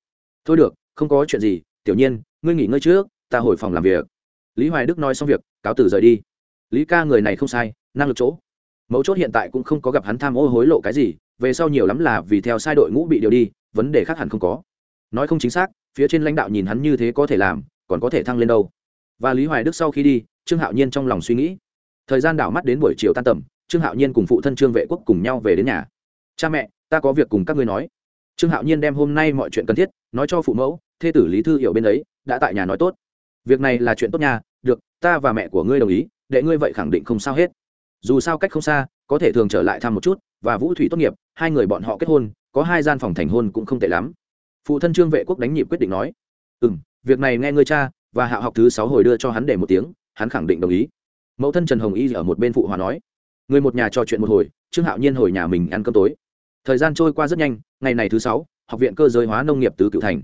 Thôi được, không có chuyện gì, tiểu nhiên, ngươi nghỉ ngơi trước, ta hồi phòng làm việc. Lý hoài đức nói xong việc, cáo từ rời đi. Lý ca người này không sai, năng lực chỗ. Mấu chốt hiện tại cũng không có gặp hắn tham ô hối lộ cái gì, về sau nhiều lắm là vì theo sai đội ngũ bị điều đi, vấn đề khác hẳn không có. Nói không chính xác phía trên lãnh đạo nhìn hắn như thế có thể làm, còn có thể thăng lên đâu? Và lý hoài đức sau khi đi, trương hạo nhiên trong lòng suy nghĩ. Thời gian đảo mắt đến buổi chiều tan tầm, trương hạo nhiên cùng phụ thân trương vệ quốc cùng nhau về đến nhà. Cha mẹ, ta có việc cùng các ngươi nói. Trương hạo nhiên đem hôm nay mọi chuyện cần thiết nói cho phụ mẫu, thê tử lý thư hiểu bên ấy, đã tại nhà nói tốt. Việc này là chuyện tốt nhà được, ta và mẹ của ngươi đồng ý, đệ ngươi vậy khẳng định không sao hết. Dù sao cách không xa, có thể thường trở lại thăm một chút, và vũ thủy tốt nghiệp, hai người bọn họ kết hôn, có hai gian phòng thành hôn cũng không tệ lắm phụ thân trương vệ quốc đánh nhịp quyết định nói ừ m việc này nghe ngươi cha và hạ học thứ sáu hồi đưa cho hắn để một tiếng, hắn khẳng định đồng ý. Mẫu thân trần hồng y ở một bên phụ hòa nói, người một nhà trò chuyện một hồi, trương hạo nhiên hồi nhà mình ăn cơm tối. Thời gian trôi qua rất nhanh, ngày này thứ sáu, học viện cơ giới hóa nông nghiệp tứ cựu thành.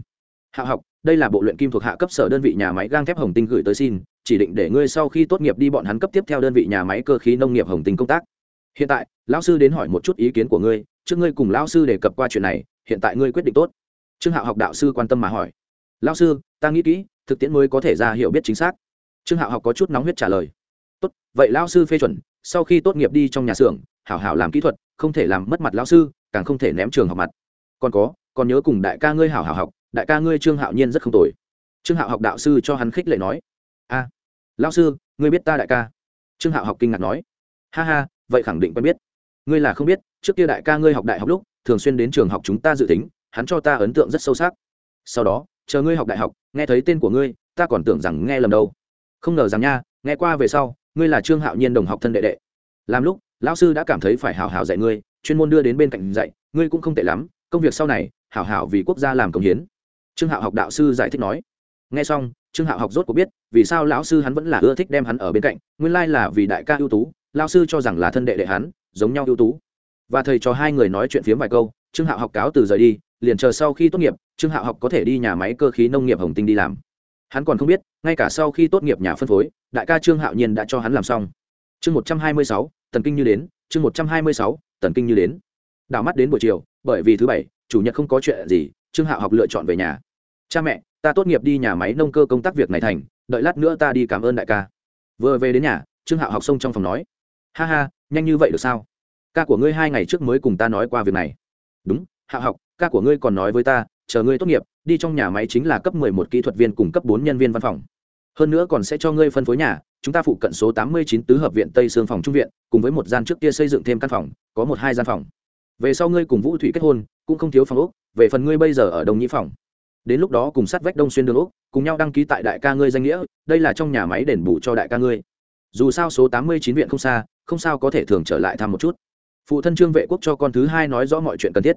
Hạ học, đây là bộ luyện kim thuộc hạ cấp sở đơn vị nhà máy gang thép hồng tinh gửi tới xin, chỉ định để ngươi sau khi tốt nghiệp đi bọn hắn cấp tiếp theo đơn vị nhà máy cơ khí nông nghiệp hồng tinh công tác. Hiện tại, lão sư đến hỏi một chút ý kiến của ngươi, trước ngươi cùng lão sư đề cập qua chuyện này, hiện tại ngươi quyết định tốt trương hạo học đạo sư quan tâm mà hỏi. Lão sư, ta nghĩ kỹ, thực tiễn mới có thể ra hiểu biết chính xác. Trương hạo học có chút nóng huyết trả lời. Tốt, vậy lão sư phê chuẩn, sau khi tốt nghiệp đi trong nhà xưởng, hảo hảo làm kỹ thuật, không thể làm mất mặt lão sư, càng không thể ném trường học mặt. Còn có, còn nhớ cùng đại ca ngươi hảo hảo học, đại ca ngươi trương hạo nhiên rất không tồi. Trương hạo học đạo sư cho hắn khích lệ nói. A, lão sư, ngươi biết ta đại ca? Trương hạo học kinh ngạc nói. Ha ha, vậy khẳng định quen biết. Ngươi là không biết, trước kia đại ca ngươi học đại học lúc, thường xuyên đến trường học chúng ta dự tính hắn cho ta ấn tượng rất sâu sắc. Sau đó, chờ ngươi học đại học, nghe thấy tên của ngươi, ta còn tưởng rằng nghe lầm đâu. Không ngờ rằng nha, nghe qua về sau, ngươi là trương hạo nhiên đồng học thân đệ đệ. Làm lúc, lão sư đã cảm thấy phải hào hào dạy ngươi, chuyên môn đưa đến bên cạnh dạy, ngươi cũng không tệ lắm, công việc sau này, hảo hảo vì quốc gia làm công hiến. Trương hạo học đạo sư giải thích nói. Nghe xong, trương hạo học rốt cuộc biết, vì sao lão sư hắn vẫn là ưa thích đem hắn ở bên cạnh, nguyên lai là vì đại ca ưu tú, lão sư cho rằng là thân đệ đệ hắn, giống nhau ưu tú. Và thầy cho hai người nói chuyện phiếm vài câu, trương hạo học cáo từ rời đi liền chờ sau khi tốt nghiệp, trương hạo học có thể đi nhà máy cơ khí nông nghiệp hồng tinh đi làm. Hắn còn không biết, ngay cả sau khi tốt nghiệp nhà phân phối, đại ca trương hạo nhiên đã cho hắn làm xong. Chương một trăm hai mươi sáu, tần kinh như đến, chương một trăm hai mươi sáu, tần kinh như đến. Đảo mắt đến buổi chiều, bởi vì thứ bảy, chủ nhật không có chuyện gì, trương hạo học lựa chọn về nhà. Cha mẹ, ta tốt nghiệp đi nhà máy nông cơ công tác việc này thành, đợi lát nữa ta đi cảm ơn đại ca. Vừa về đến nhà, trương hạo học xông trong phòng nói, ha ha, nhanh như vậy được sao? Ca của ngươi hai ngày trước mới cùng ta nói qua việc này. Đúng, hạo học ca của ngươi còn nói với ta, chờ ngươi tốt nghiệp, đi trong nhà máy chính là cấp mười một kỹ thuật viên cùng cấp bốn nhân viên văn phòng. Hơn nữa còn sẽ cho ngươi phân phối nhà, chúng ta phụ cận số tám mươi chín tứ hợp viện tây sương phòng trung viện, cùng với một gian trước kia xây dựng thêm căn phòng, có một hai gian phòng. Về sau ngươi cùng vũ thủy kết hôn, cũng không thiếu phòng úc về phần ngươi bây giờ ở đông nhĩ phòng. Đến lúc đó cùng sát vách đông xuyên đường úc, cùng nhau đăng ký tại đại ca ngươi danh nghĩa, đây là trong nhà máy đền bù cho đại ca ngươi. Dù sao số tám mươi chín viện không xa, không sao có thể thường trở lại thăm một chút. Phụ thân trương vệ quốc cho con thứ hai nói rõ mọi chuyện cần thiết.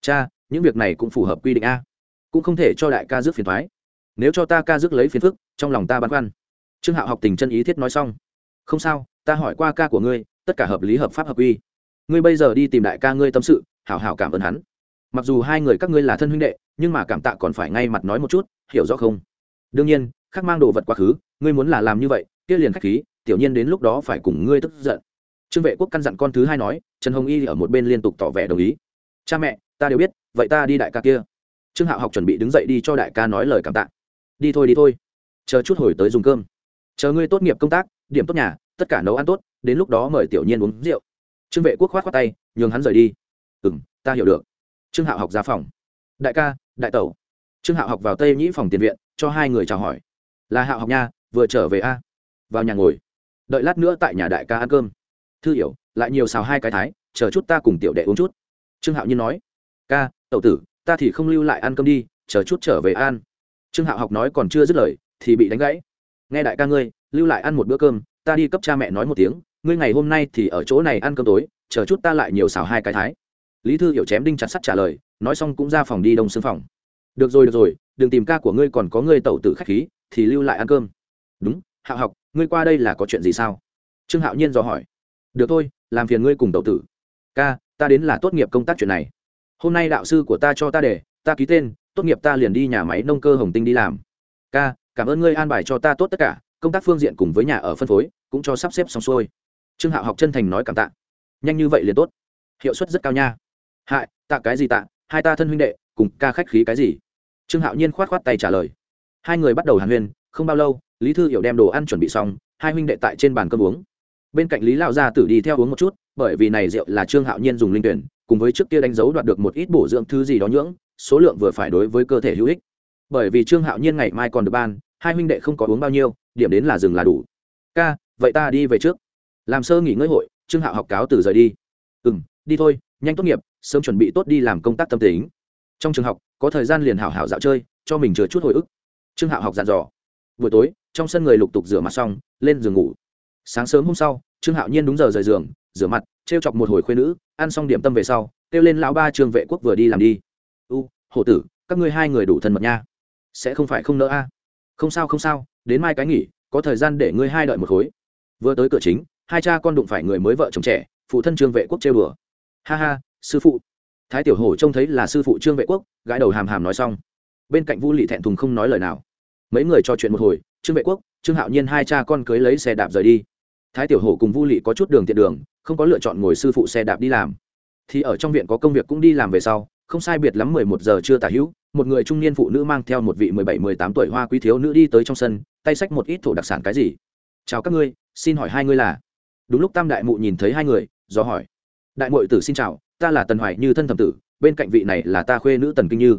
Cha những việc này cũng phù hợp quy định a. Cũng không thể cho đại ca rước phiền thoái nếu cho ta ca rước lấy phiền phức, trong lòng ta băn khoăn. Trương hạo học tình chân ý thiết nói xong. Không sao, ta hỏi qua ca của ngươi, tất cả hợp lý hợp pháp hợp quy. Ngươi bây giờ đi tìm đại ca ngươi tâm sự, hảo hảo cảm ơn hắn. Mặc dù hai người các ngươi là thân huynh đệ, nhưng mà cảm tạ còn phải ngay mặt nói một chút, hiểu rõ không? Đương nhiên khắc mang đồ vật quá khứ, ngươi muốn là làm như vậy, kia liền khách khí, tiểu nhiên đến lúc đó phải cùng ngươi tức giận. Trương vệ quốc căn dặn con thứ hai nói, trần hồng y ở một bên liên tục tỏ vẻ đồng ý. Cha mẹ, ta đều biết vậy ta đi đại ca kia. Trương hạo học chuẩn bị đứng dậy đi cho đại ca nói lời cảm tạ. Đi thôi đi thôi. Chờ chút hồi tới dùng cơm. Chờ ngươi tốt nghiệp công tác, điểm tốt nhà, tất cả nấu ăn tốt, đến lúc đó mời tiểu nhiên uống rượu. Trương vệ quốc khoát khoát tay, nhường hắn rời đi. Ừ m ta hiểu được. Trương hạo học ra phòng. Đại ca, đại tẩu. Trương hạo học vào tây nhĩ phòng tiền viện, cho hai người chào hỏi. Là hạo học nha, vừa trở về a. Vào nhà ngồi. Đợi lát nữa tại nhà đại ca ăn cơm. Thư hiểu, lại nhiều xào hai cái thái, chờ chút ta cùng tiểu đệ uống chút. Trương hạo nhiên nói, ca tẩu tử, ta thì không lưu lại ăn cơm đi, chờ chút trở về ăn. Trương hạo học nói còn chưa dứt lời, thì bị đánh gãy. Nghe đại ca ngươi, lưu lại ăn một bữa cơm, ta đi cấp cha mẹ nói một tiếng, ngươi ngày hôm nay thì ở chỗ này ăn cơm tối, chờ chút ta lại nhiều xào hai cái thái. Lý thư hiểu chém đinh chặt sắt trả lời, nói xong cũng ra phòng đi đông xương phòng. Được rồi được rồi, đừng tìm ca của ngươi còn có ngươi tẩu tử khách khí, thì lưu lại ăn cơm. Đúng, hạo học, ngươi qua đây là có chuyện gì sao? Trương hạo nhiên dò hỏi. Được thôi, làm phiền ngươi cùng tẩu tử. Ca, ta đến là tốt nghiệp công tác chuyện này hôm nay đạo sư của ta cho ta để, ta ký tên, tốt nghiệp ta liền đi nhà máy nông cơ hồng tinh đi làm. Ca, cảm ơn ngươi an bài cho ta tốt tất cả, công tác phương diện cùng với nhà ở phân phối, cũng cho sắp xếp xong xuôi. Trương hạo học chân thành nói cảm tạ. Nhanh như vậy liền tốt. Hiệu suất rất cao nha. Hại, tạ cái gì tạ, hai ta thân huynh đệ, cùng ca khách khí cái gì? Trương hạo nhiên khoát khoát tay trả lời. Hai người bắt đầu hàn huyên, không bao lâu, lý thư hiểu đem đồ ăn chuẩn bị xong, hai huynh đệ tại trên bàn cơm uống. Bên cạnh lý lao gia tử đi theo uống một chút, bởi vì này rượu là trương hạo nhiên dùng linh tuyển cùng với trước kia đánh dấu đoạt được một ít bổ dưỡng thứ gì đó nhưỡng, số lượng vừa phải đối với cơ thể hữu ích. Bởi vì trương hạo nhiên ngày mai còn được ban, hai huynh đệ không có uống bao nhiêu, điểm đến là dừng là đủ. Ca, vậy ta đi về trước. Làm sơ nghỉ ngơi hội, trương hạo học cáo từ rời đi. Ừ m đi thôi, nhanh tốt nghiệp, sớm chuẩn bị tốt đi làm công tác tâm tính. Trong trường học, có thời gian liền hảo hảo dạo chơi, cho mình chừa chút hồi ức. Trương hạo học dặn dò. Buổi tối, trong sân người lục tục rửa mặt xong, lên giường ngủ. Sáng sớm hôm sau, trương hạo nhiên đúng giờ rời giường, rửa mặt trêu chọc một hồi khuyên nữ, ăn xong điểm tâm về sau, kêu lên lão ba trương vệ quốc vừa đi làm đi. U, hổ tử, các ngươi hai người đủ thân mật nha. Sẽ không phải không nỡ a. Không sao không sao, đến mai cái nghỉ, có thời gian để ngươi hai đợi một khối. Vừa tới cửa chính, hai cha con đụng phải người mới vợ chồng trẻ, phụ thân trương vệ quốc trêu bừa ha ha, sư phụ. Thái tiểu hổ trông thấy là sư phụ trương vệ quốc, gãi đầu hàm hàm nói xong. Bên cạnh vu lị thẹn thùng không nói lời nào. Mấy người trò chuyện một hồi, trương vệ quốc, trương hạo nhiên hai cha con cưới lấy xe đạp rời đi thái tiểu hổ cùng vu lị có chút đường tiện đường, không có lựa chọn ngồi sư phụ xe đạp đi làm. Thì ở trong viện có công việc cũng đi làm về sau, không sai biệt lắm mười một giờ chưa tả hữu, một người trung niên phụ nữ mang theo một vị mười bảy, mười tám tuổi hoa quý thiếu nữ đi tới trong sân, tay xách một ít thổ đặc sản cái gì. Chào các ngươi, xin hỏi hai ngươi là? Đúng lúc tam đại mụ nhìn thấy hai người, do hỏi. Đại mội tử xin chào, ta là tần hoài như thân thẩm tử, bên cạnh vị này là ta khuê nữ tần kinh như.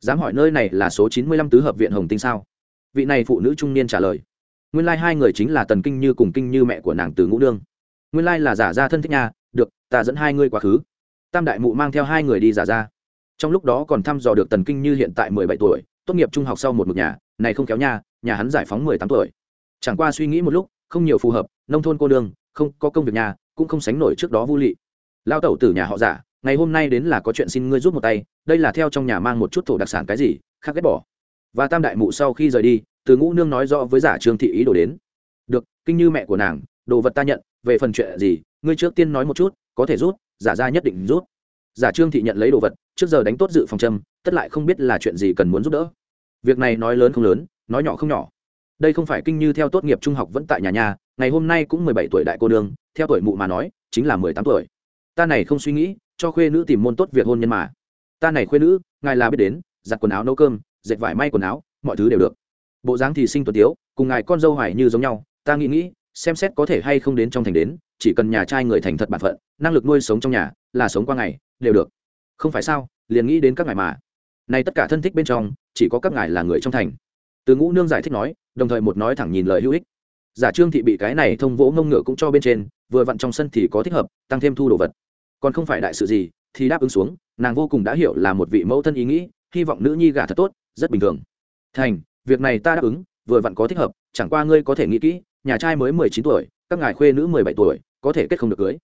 Dám hỏi nơi này là số chín mươi lăm tứ hợp viện hồng tinh sao? Vị này phụ nữ trung niên trả lời nguyên lai、like、hai người chính là tần kinh như cùng kinh như mẹ của nàng từ ngũ nương. Nguyên lai、like、là giả ra thân thích nhà được ta dẫn hai ngươi quá khứ. Tam đại mụ mang theo hai người đi giả ra. Trong lúc đó còn thăm dò được tần kinh như hiện tại mười bảy tuổi tốt nghiệp trung học sau một mực nhà này không kéo nhà, nhà hắn giải phóng mười tám tuổi. Chẳng qua suy nghĩ một lúc không nhiều phù hợp nông thôn cô nương không có công việc nhà cũng không sánh nổi trước đó vô lị. Lao tẩu từ nhà họ giả ngày hôm nay đến là có chuyện xin ngươi giúp một tay đây là theo trong nhà mang một chút thổ đặc sản cái gì khác ghét bỏ. Và tam đại mụ sau khi rời đi từ ngũ nương nói rõ với giả trương thị ý đồ đến. Được, kinh như mẹ của nàng, đồ vật ta nhận, về phần chuyện gì, ngươi trước tiên nói một chút, có thể rút, giả ra nhất định rút. Giả trương thị nhận lấy đồ vật, trước giờ đánh tốt dự phòng châm, tất lại không biết là chuyện gì cần muốn giúp đỡ. Việc này nói lớn không lớn, nói nhỏ không nhỏ. Đây không phải kinh như theo tốt nghiệp trung học vẫn tại nhà nhà, ngày hôm nay cũng mười bảy tuổi đại cô nương, theo tuổi mụ mà nói, chính là mười tám tuổi. Ta này không suy nghĩ, cho khuê nữ tìm môn tốt việc hôn nhân mà. Ta này khuê nữ, ngài là biết đến, giặt quần áo nấu cơm, dệt vải may quần áo, mọi thứ đều được bộ dáng thì sinh tuấn tiếu, cùng ngài con dâu hoài như giống nhau, ta nghĩ nghĩ, xem xét có thể hay không đến trong thành đến, chỉ cần nhà trai người thành thật bản phận, năng lực nuôi sống trong nhà, là sống qua ngày, đều được. Không phải sao, liền nghĩ đến các ngài mà. Nay tất cả thân thích bên trong, chỉ có các ngài là người trong thành. Từ ngũ nương giải thích nói, đồng thời một nói thẳng nhìn lời hữu ích. Giả trương thị bị cái này thông vỗ ngông ngựa cũng cho bên trên, vừa vặn trong sân thì có thích hợp, tăng thêm thu đồ vật. Còn không phải đại sự gì, thì đáp ứng xuống, nàng vô cùng đã hiểu là một vị mẫu thân ý nghĩ, hy vọng nữ nhi gả thật tốt, rất bình thường. Thành việc này ta đáp ứng, vừa vặn có thích hợp, chẳng qua ngươi có thể nghĩ kỹ, nhà trai mới mười chín tuổi, các ngài khuê nữ mười bảy tuổi, có thể kết không được cưới.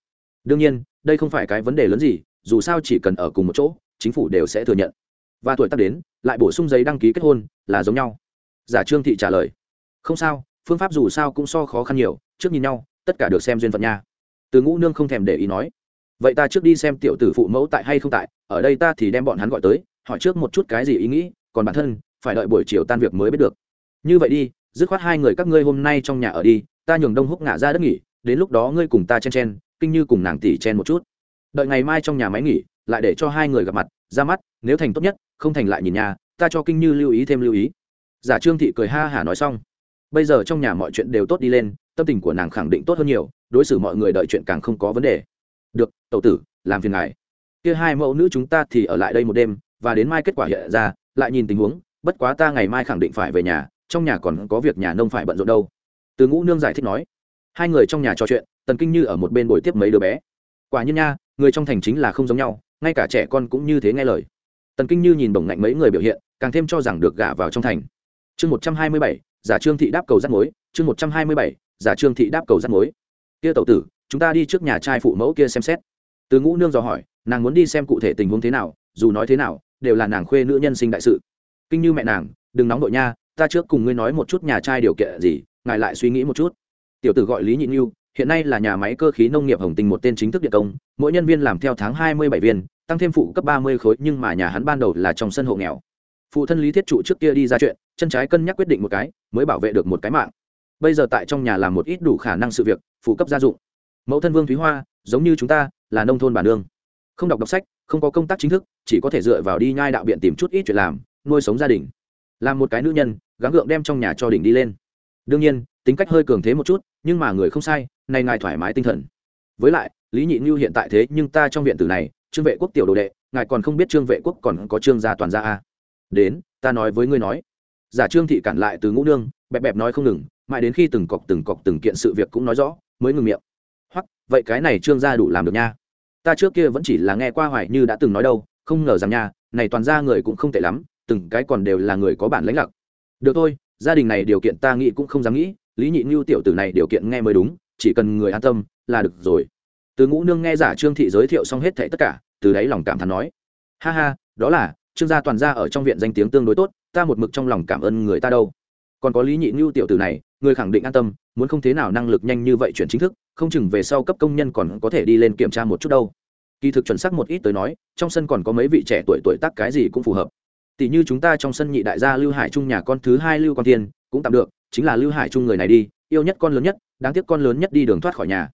Đương nhiên, đây không phải cái vấn đề lớn gì, dù sao chỉ cần ở cùng một chỗ, chính phủ đều sẽ thừa nhận. Và tuổi tác đến, lại bổ sung giấy đăng ký kết hôn, là giống nhau. Giả trương thị trả lời. Không sao, phương pháp dù sao cũng so khó khăn nhiều, trước nhìn nhau, tất cả được xem duyên phận nha. Từ ngũ nương không thèm để ý nói. Vậy ta trước đi xem tiểu tử phụ mẫu tại hay không tại, ở đây ta thì đem bọn hắn gọi tới, hỏi trước một chút cái gì ý nghĩ, còn bản thân phải đợi buổi chiều tan việc mới biết được. Như vậy đi, dứt khoát hai người các ngươi hôm nay trong nhà ở đi, ta nhường đông húc ngả ra đất nghỉ, đến lúc đó ngươi cùng ta chen chen, kinh như cùng nàng tỷ chen một chút. Đợi ngày mai trong nhà máy nghỉ, lại để cho hai người gặp mặt, ra mắt, nếu thành tốt nhất, không thành lại nhìn nhà, ta cho kinh như lưu ý thêm lưu ý. Giả trương thị cười ha hả nói xong. Bây giờ trong nhà mọi chuyện đều tốt đi lên, tâm tình của nàng khẳng định tốt hơn nhiều, đối xử mọi người đợi chuyện càng không có vấn đề. Được tậu tử, làm phiền ngài. Kia hai mẫu nữ chúng ta thì ở lại đây một đêm, và đến mai kết quả hiện ra, lại nhìn tình huống bất quá ta ngày mai khẳng định phải về nhà, trong nhà còn có việc nhà nông phải bận rộn đâu. Từ ngũ nương giải thích nói. Hai người trong nhà trò chuyện, tần kinh như ở một bên bồi tiếp mấy đứa bé. Quả nhiên nha, người trong thành chính là không giống nhau, ngay cả trẻ con cũng như thế nghe lời. Tần kinh như nhìn bổng ngạnh mấy người biểu hiện, càng thêm cho rằng được gả vào trong thành. Chương một trăm hai mươi bảy, giả trương thị đáp cầu rắt mối, chương một trăm hai mươi bảy, giả trương thị đáp cầu rắt mối. Kia tẩu tử, chúng ta đi trước nhà trai phụ mẫu kia xem xét. Từ ngũ nương dò hỏi, nàng muốn đi xem cụ thể tình huống thế nào, dù nói thế nào, đều là nàng khuê nữ nhân sinh đại sự kinh như mẹ nàng, đừng nóng đội nha, ta trước cùng ngươi nói một chút nhà trai điều kiện gì, ngài lại suy nghĩ một chút. Tiểu tử gọi lý nhị như hiện nay là nhà máy cơ khí nông nghiệp hồng tình một tên chính thức địa công, mỗi nhân viên làm theo tháng hai mươi bảy viên, tăng thêm phụ cấp ba mươi khối, nhưng mà nhà hắn ban đầu là trong sân hộ nghèo. Phụ thân lý thiết trụ trước kia đi ra chuyện, chân trái cân nhắc quyết định một cái, mới bảo vệ được một cái mạng. Bây giờ tại trong nhà làm một ít đủ khả năng sự việc, phụ cấp gia dụng. Mẫu thân vương thúy hoa, giống như chúng ta, là nông thôn bản nương. Không đọc đọc sách, không có công tác chính thức, chỉ có thể dựa vào đi nhai đạo biện tìm chút ít chuyện làm nuôi sống gia đình. Làm một cái nữ nhân, gắng gượng đem trong nhà cho đỉnh đi lên. Đương nhiên, tính cách hơi cường thế một chút, nhưng mà người không sai, này ngài thoải mái tinh thần. Với lại, lý nhị như hiện tại thế, nhưng ta trong viện tử này, trương vệ quốc tiểu đồ đệ, ngài còn không biết trương vệ quốc còn có trương gia toàn gia a. Đến, ta nói với ngươi nói. Giả trương thị cản lại từ ngũ nương, bẹp bẹp nói không ngừng, mãi đến khi từng cọc từng cọc từng kiện sự việc cũng nói rõ, mới ngừng miệng. Hoặc vậy cái này trương gia đủ làm được nha. Ta trước kia vẫn chỉ là nghe qua hoài như đã từng nói đâu, không ngờ rằng nha, này toàn ra người cũng không tệ lắm từng cái còn đều là người có bản lãnh lặc được thôi, gia đình này điều kiện ta nghĩ cũng không dám nghĩ, lý nhị như tiểu tử này điều kiện nghe mới đúng, chỉ cần người an tâm là được rồi. Từ ngũ nương nghe giả trương thị giới thiệu xong hết thảy tất cả, từ đáy lòng cảm thán nói, ha ha, đó là, trương gia toàn gia ở trong viện danh tiếng tương đối tốt, ta một mực trong lòng cảm ơn người ta đâu. Còn có lý nhị như tiểu tử này, người khẳng định an tâm, muốn không thế nào năng lực nhanh như vậy chuyển chính thức, không chừng về sau cấp công nhân còn có thể đi lên kiểm tra một chút đâu. Kỳ thực chuẩn xác một ít tới nói, trong sân còn có mấy vị trẻ tuổi tuổi tác cái gì cũng phù hợp tỷ như chúng ta trong sân nhị đại gia lưu hải trung nhà con thứ hai lưu quang thiên, cũng tạm được, chính là lưu hải trung người này đi, yêu nhất con lớn nhất, đáng tiếc con lớn nhất đi đường thoát khỏi nhà.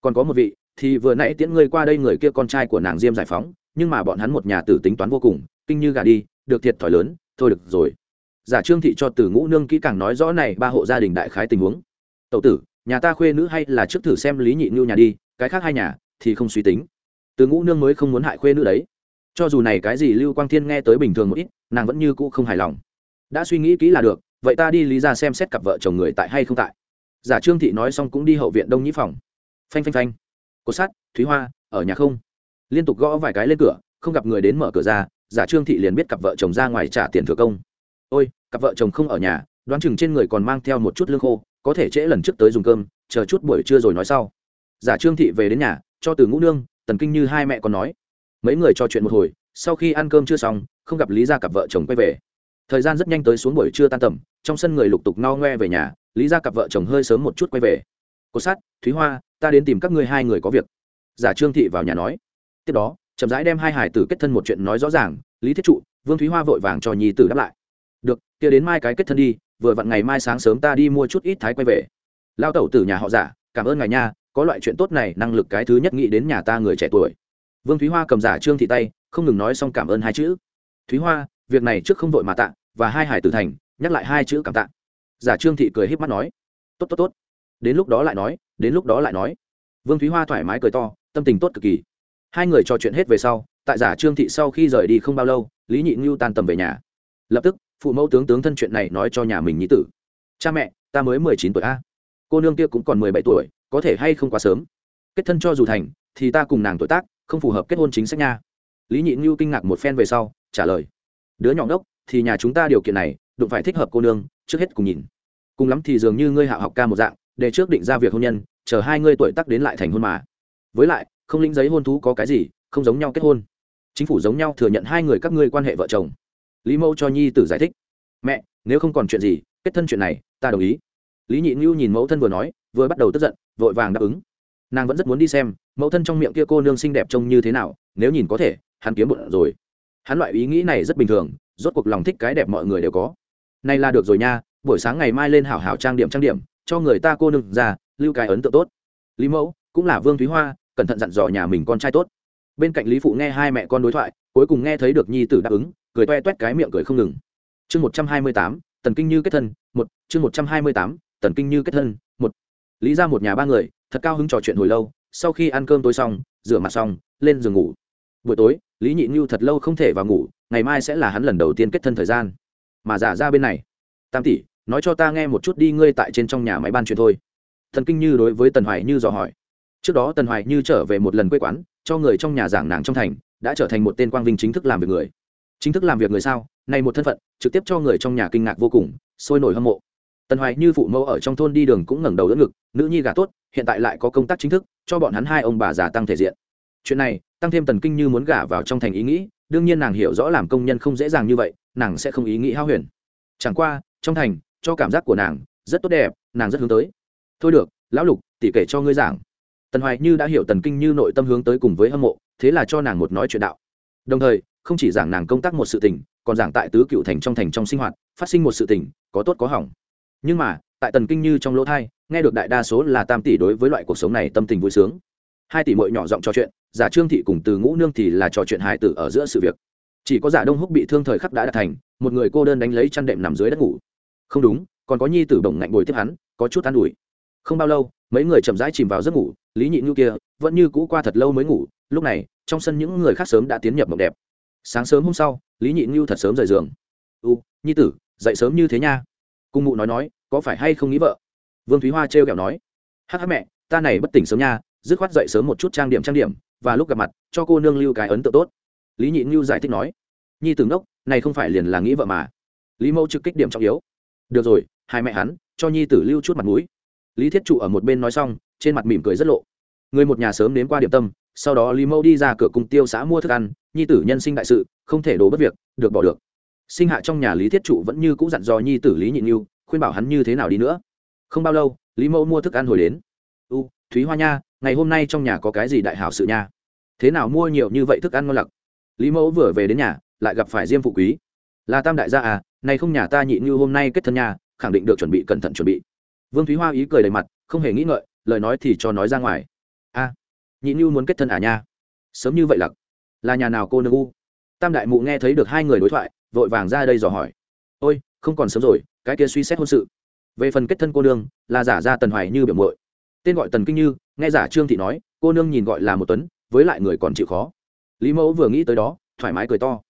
Còn có một vị, thì vừa nãy tiễn ngươi qua đây người kia con trai của nàng diêm giải phóng, nhưng mà bọn hắn một nhà tử tính toán vô cùng, kinh như gà đi, được thiệt thòi lớn, thôi được rồi. Giả trương thị cho từ ngũ nương kỹ càng nói rõ này ba hộ gia đình đại khái tình huống. Tậu tử, nhà ta khuê nữ hay là trước thử xem lý nhị ngưu nhà đi, cái khác hai nhà, thì không suy tính. Từ ngũ nương mới không muốn hại khuê nữ đấy. Cho dù này cái gì lưu quang thiên nghe tới bình thường một ít nàng vẫn như cũ không hài lòng. Đã suy nghĩ kỹ là được, vậy ta đi lý ra xem xét cặp vợ chồng người tại hay không tại. Giả trương thị nói xong cũng đi hậu viện đông nhĩ phòng. Phanh phanh phanh. Cột sắt, thúy hoa, ở nhà không? Liên tục gõ vài cái lên cửa, không gặp người đến mở cửa ra, giả trương thị liền biết cặp vợ chồng ra ngoài trả tiền thừa công. Ôi, cặp vợ chồng không ở nhà, đoán chừng trên người còn mang theo một chút lương khô, có thể trễ lần trước tới dùng cơm, chờ chút buổi trưa rồi nói sau. Giả trương thị về đến nhà, cho từ ngũ nương, tần kinh như hai mẹ còn nói. Mấy người trò chuyện một hồi sau khi ăn cơm chưa xong, không gặp lý gia cặp vợ chồng quay về. Thời gian rất nhanh tới xuống buổi trưa tan tầm, trong sân người lục tục no ngoe về nhà, lý gia cặp vợ chồng hơi sớm một chút quay về. Cô sát, thúy hoa, ta đến tìm các ngươi hai người có việc. Giả trương thị vào nhà nói. Tiếp đó, chậm rãi đem hai hải tử kết thân một chuyện nói rõ ràng, lý thiết trụ, vương thúy hoa vội vàng cho nhi tử đáp lại. Được, kia đến mai cái kết thân đi, vừa vặn ngày mai sáng sớm ta đi mua chút ít thái quay về. Lao tẩu tử nhà họ giả, cảm ơn ngài nha, có loại chuyện tốt này, năng lực cái thứ nhất nghĩ đến nhà ta người trẻ tuổi. Vương thúy hoa cầm giả trương thị tay không ngừng nói xong cảm ơn hai chữ. Thúy hoa, việc này trước không vội mà tạ, và hai hải tử thành, nhắc lại hai chữ cảm tạ. Giả trương thị cười híp mắt nói, tốt tốt tốt. Đến lúc đó lại nói, đến lúc đó lại nói. Vương thúy hoa thoải mái cười to, tâm tình tốt cực kỳ. Hai người trò chuyện hết về sau, tại giả trương thị sau khi rời đi không bao lâu, lý nhị ngưu tan tầm về nhà. Lập tức, phụ mẫu tướng tướng thân chuyện này nói cho nhà mình nhí tử. Cha mẹ, ta mới mười chín tuổi a. Cô nương kia cũng còn mười bảy tuổi, có thể hay không quá sớm? Kết thân cho dù thành, thì ta cùng nàng tuổi tác, không phù hợp kết hôn chính sách nha lý nhị ngưu kinh ngạc một phen về sau, trả lời, đứa nhỏ ngốc, thì nhà chúng ta điều kiện này, đụng phải thích hợp cô nương, trước hết cùng nhìn. Cùng lắm thì dường như ngươi hạ học ca một dạng, để trước định ra việc hôn nhân, chờ hai ngươi tuổi tác đến lại thành hôn mà. Với lại, không lĩnh giấy hôn thú có cái gì, không giống nhau kết hôn. Chính phủ giống nhau thừa nhận hai người các ngươi quan hệ vợ chồng. Lý mẫu cho nhi tử giải thích, mẹ, nếu không còn chuyện gì, kết thân chuyện này, ta đồng ý. Lý nhị ngưu nhìn mẫu thân vừa nói, vừa bắt đầu tức giận, vội vàng đáp ứng. Nàng vẫn rất muốn đi xem, mẫu thân trong miệng kia cô nương xinh đẹp trông như thế nào, nếu nhìn có thể hắn kiếm bụng rồi. Hắn loại ý nghĩ này rất bình thường, rốt cuộc lòng thích cái đẹp mọi người đều có. Này là được rồi nha, buổi sáng ngày mai lên hảo hảo trang điểm trang điểm, cho người ta cô nương ra, lưu cái ấn tượng tốt. Lý mẫu, cũng là vương thúy hoa, cẩn thận dặn dò nhà mình con trai tốt. Bên cạnh lý phụ nghe hai mẹ con đối thoại, cuối cùng nghe thấy được nhi tử đáp ứng, cười toe toét cái miệng cười không ngừng. Chương một trăm hai mươi tám, tần kinh như kết thân, một, chương một trăm hai mươi tám, tần kinh như kết thân, một. Lý ra một nhà ba người, thật cao hứng trò chuyện hồi lâu, sau khi ăn cơm tối xong, rửa mặt xong, lên giường ngủ. Buổi tối lý nhị như thật lâu không thể vào ngủ, ngày mai sẽ là hắn lần đầu tiên kết thân thời gian. Mà giả ra bên này. Tam tỷ, nói cho ta nghe một chút đi, ngươi tại trên trong nhà máy ban chuyện thôi. Thần kinh như đối với tần hoài như dò hỏi. Trước đó tần hoài như trở về một lần quê quán, cho người trong nhà giảng nàng trong thành, đã trở thành một tên quang vinh chính thức làm việc người. Chính thức làm việc người sao? Này một thân phận, trực tiếp cho người trong nhà kinh ngạc vô cùng, sôi nổi hâm mộ. Tần hoài như phụ mẫu ở trong thôn đi đường cũng ngẩng đầu đỡ ngực, nữ nhi gà tốt, hiện tại lại có công tác chính thức, cho bọn hắn hai ông bà già tăng thể diện. Chuyện này tăng thêm tần kinh như muốn gả vào trong thành ý nghĩ, đương nhiên nàng hiểu rõ làm công nhân không dễ dàng như vậy, nàng sẽ không ý nghĩ hao huyền. Chẳng qua, trong thành, cho cảm giác của nàng rất tốt đẹp, nàng rất hướng tới. Thôi được, lão lục tỉ kể cho ngươi giảng. Tần hoài như đã hiểu tần kinh như nội tâm hướng tới cùng với hâm mộ, thế là cho nàng một nói chuyện đạo. Đồng thời, không chỉ giảng nàng công tác một sự tình, còn giảng tại tứ cựu thành trong thành trong sinh hoạt, phát sinh một sự tình, có tốt có hỏng. Nhưng mà, tại tần kinh như trong lỗ thai, nghe được đại đa số là tam tỷ đối với loại cuộc sống này tâm tình vui sướng. Hai tỷ mội nhỏ giọng trò chuyện giả trương thị cùng từ ngũ nương thì là trò chuyện hài tử ở giữa sự việc. Chỉ có giả đông húc bị thương thời khắc đã đạt thành, một người cô đơn đánh lấy chăn đệm nằm dưới đất ngủ. Không đúng, còn có nhi tử bổng ngạnh bồi tiếp hắn, có chút an ủi. Không bao lâu, mấy người chậm rãi chìm vào giấc ngủ, lý nhị ngưu kia vẫn như cũ qua thật lâu mới ngủ, lúc này, trong sân những người khác sớm đã tiến nhập mộng đẹp. Sáng sớm hôm sau, lý nhị ngưu thật sớm rời giường. U, nhi tử, dậy sớm như thế nha. Cung mụ nói nói, có phải hay không nghĩ vợ? Vương thúy hoa trêu kẹo nói, hắc hắc mẹ, ta này bất tỉnh sớm nha dứt khoát dậy sớm một chút trang điểm trang điểm, và lúc gặp mặt, cho cô nương lưu cái ấn tượng tốt. Lý nhị ngưu giải thích nói. Nhi tử ngốc, này không phải liền là nghĩ vợ mà. Lý mẫu trực kích điểm trọng yếu. Được rồi, hai mẹ hắn, cho nhi tử lưu chút mặt mũi. Lý thiết trụ ở một bên nói xong, trên mặt mỉm cười rất lộ. Người một nhà sớm đến qua điểm tâm, sau đó lý mẫu đi ra cửa cung tiêu xã mua thức ăn, nhi tử nhân sinh đại sự, không thể đổ bất việc, được bỏ được. Sinh hạ trong nhà lý thiết trụ vẫn như c ũ dặn dò nhi tử lý nhị như khuyên bảo hắn như thế nào đi nữa. Không bao lâu, lý mẫu mua thức ăn hồi đến. U, thúy hoa nha ngày hôm nay trong nhà có cái gì đại hảo sự nha? Thế nào mua nhiều như vậy thức ăn ngon lặc? Lý mẫu vừa về đến nhà, lại gặp phải diêm phụ quý. Là tam đại gia à này không nhà ta nhị như hôm nay kết thân nhà khẳng định được chuẩn bị cẩn thận chuẩn bị. Vương thúy hoa ý cười đầy mặt, không hề nghĩ ngợi, lời nói thì cho nói ra ngoài. A, nhị như muốn kết thân à nha? Sớm như vậy lặc. Là nhà nào cô nương u? Tam đại mụ nghe thấy được hai người đối thoại, vội vàng ra đây dò hỏi. Ôi, không còn sớm rồi, cái kia suy xét hôn sự. Về phần kết thân cô nương, là giả ra tần hoài như biểu mội tên gọi tần kinh như, nghe giả trương thị nói, cô nương nhìn gọi là một tuấn, với lại người còn chịu khó. Lý mẫu vừa nghĩ tới đó, thoải mái cười to.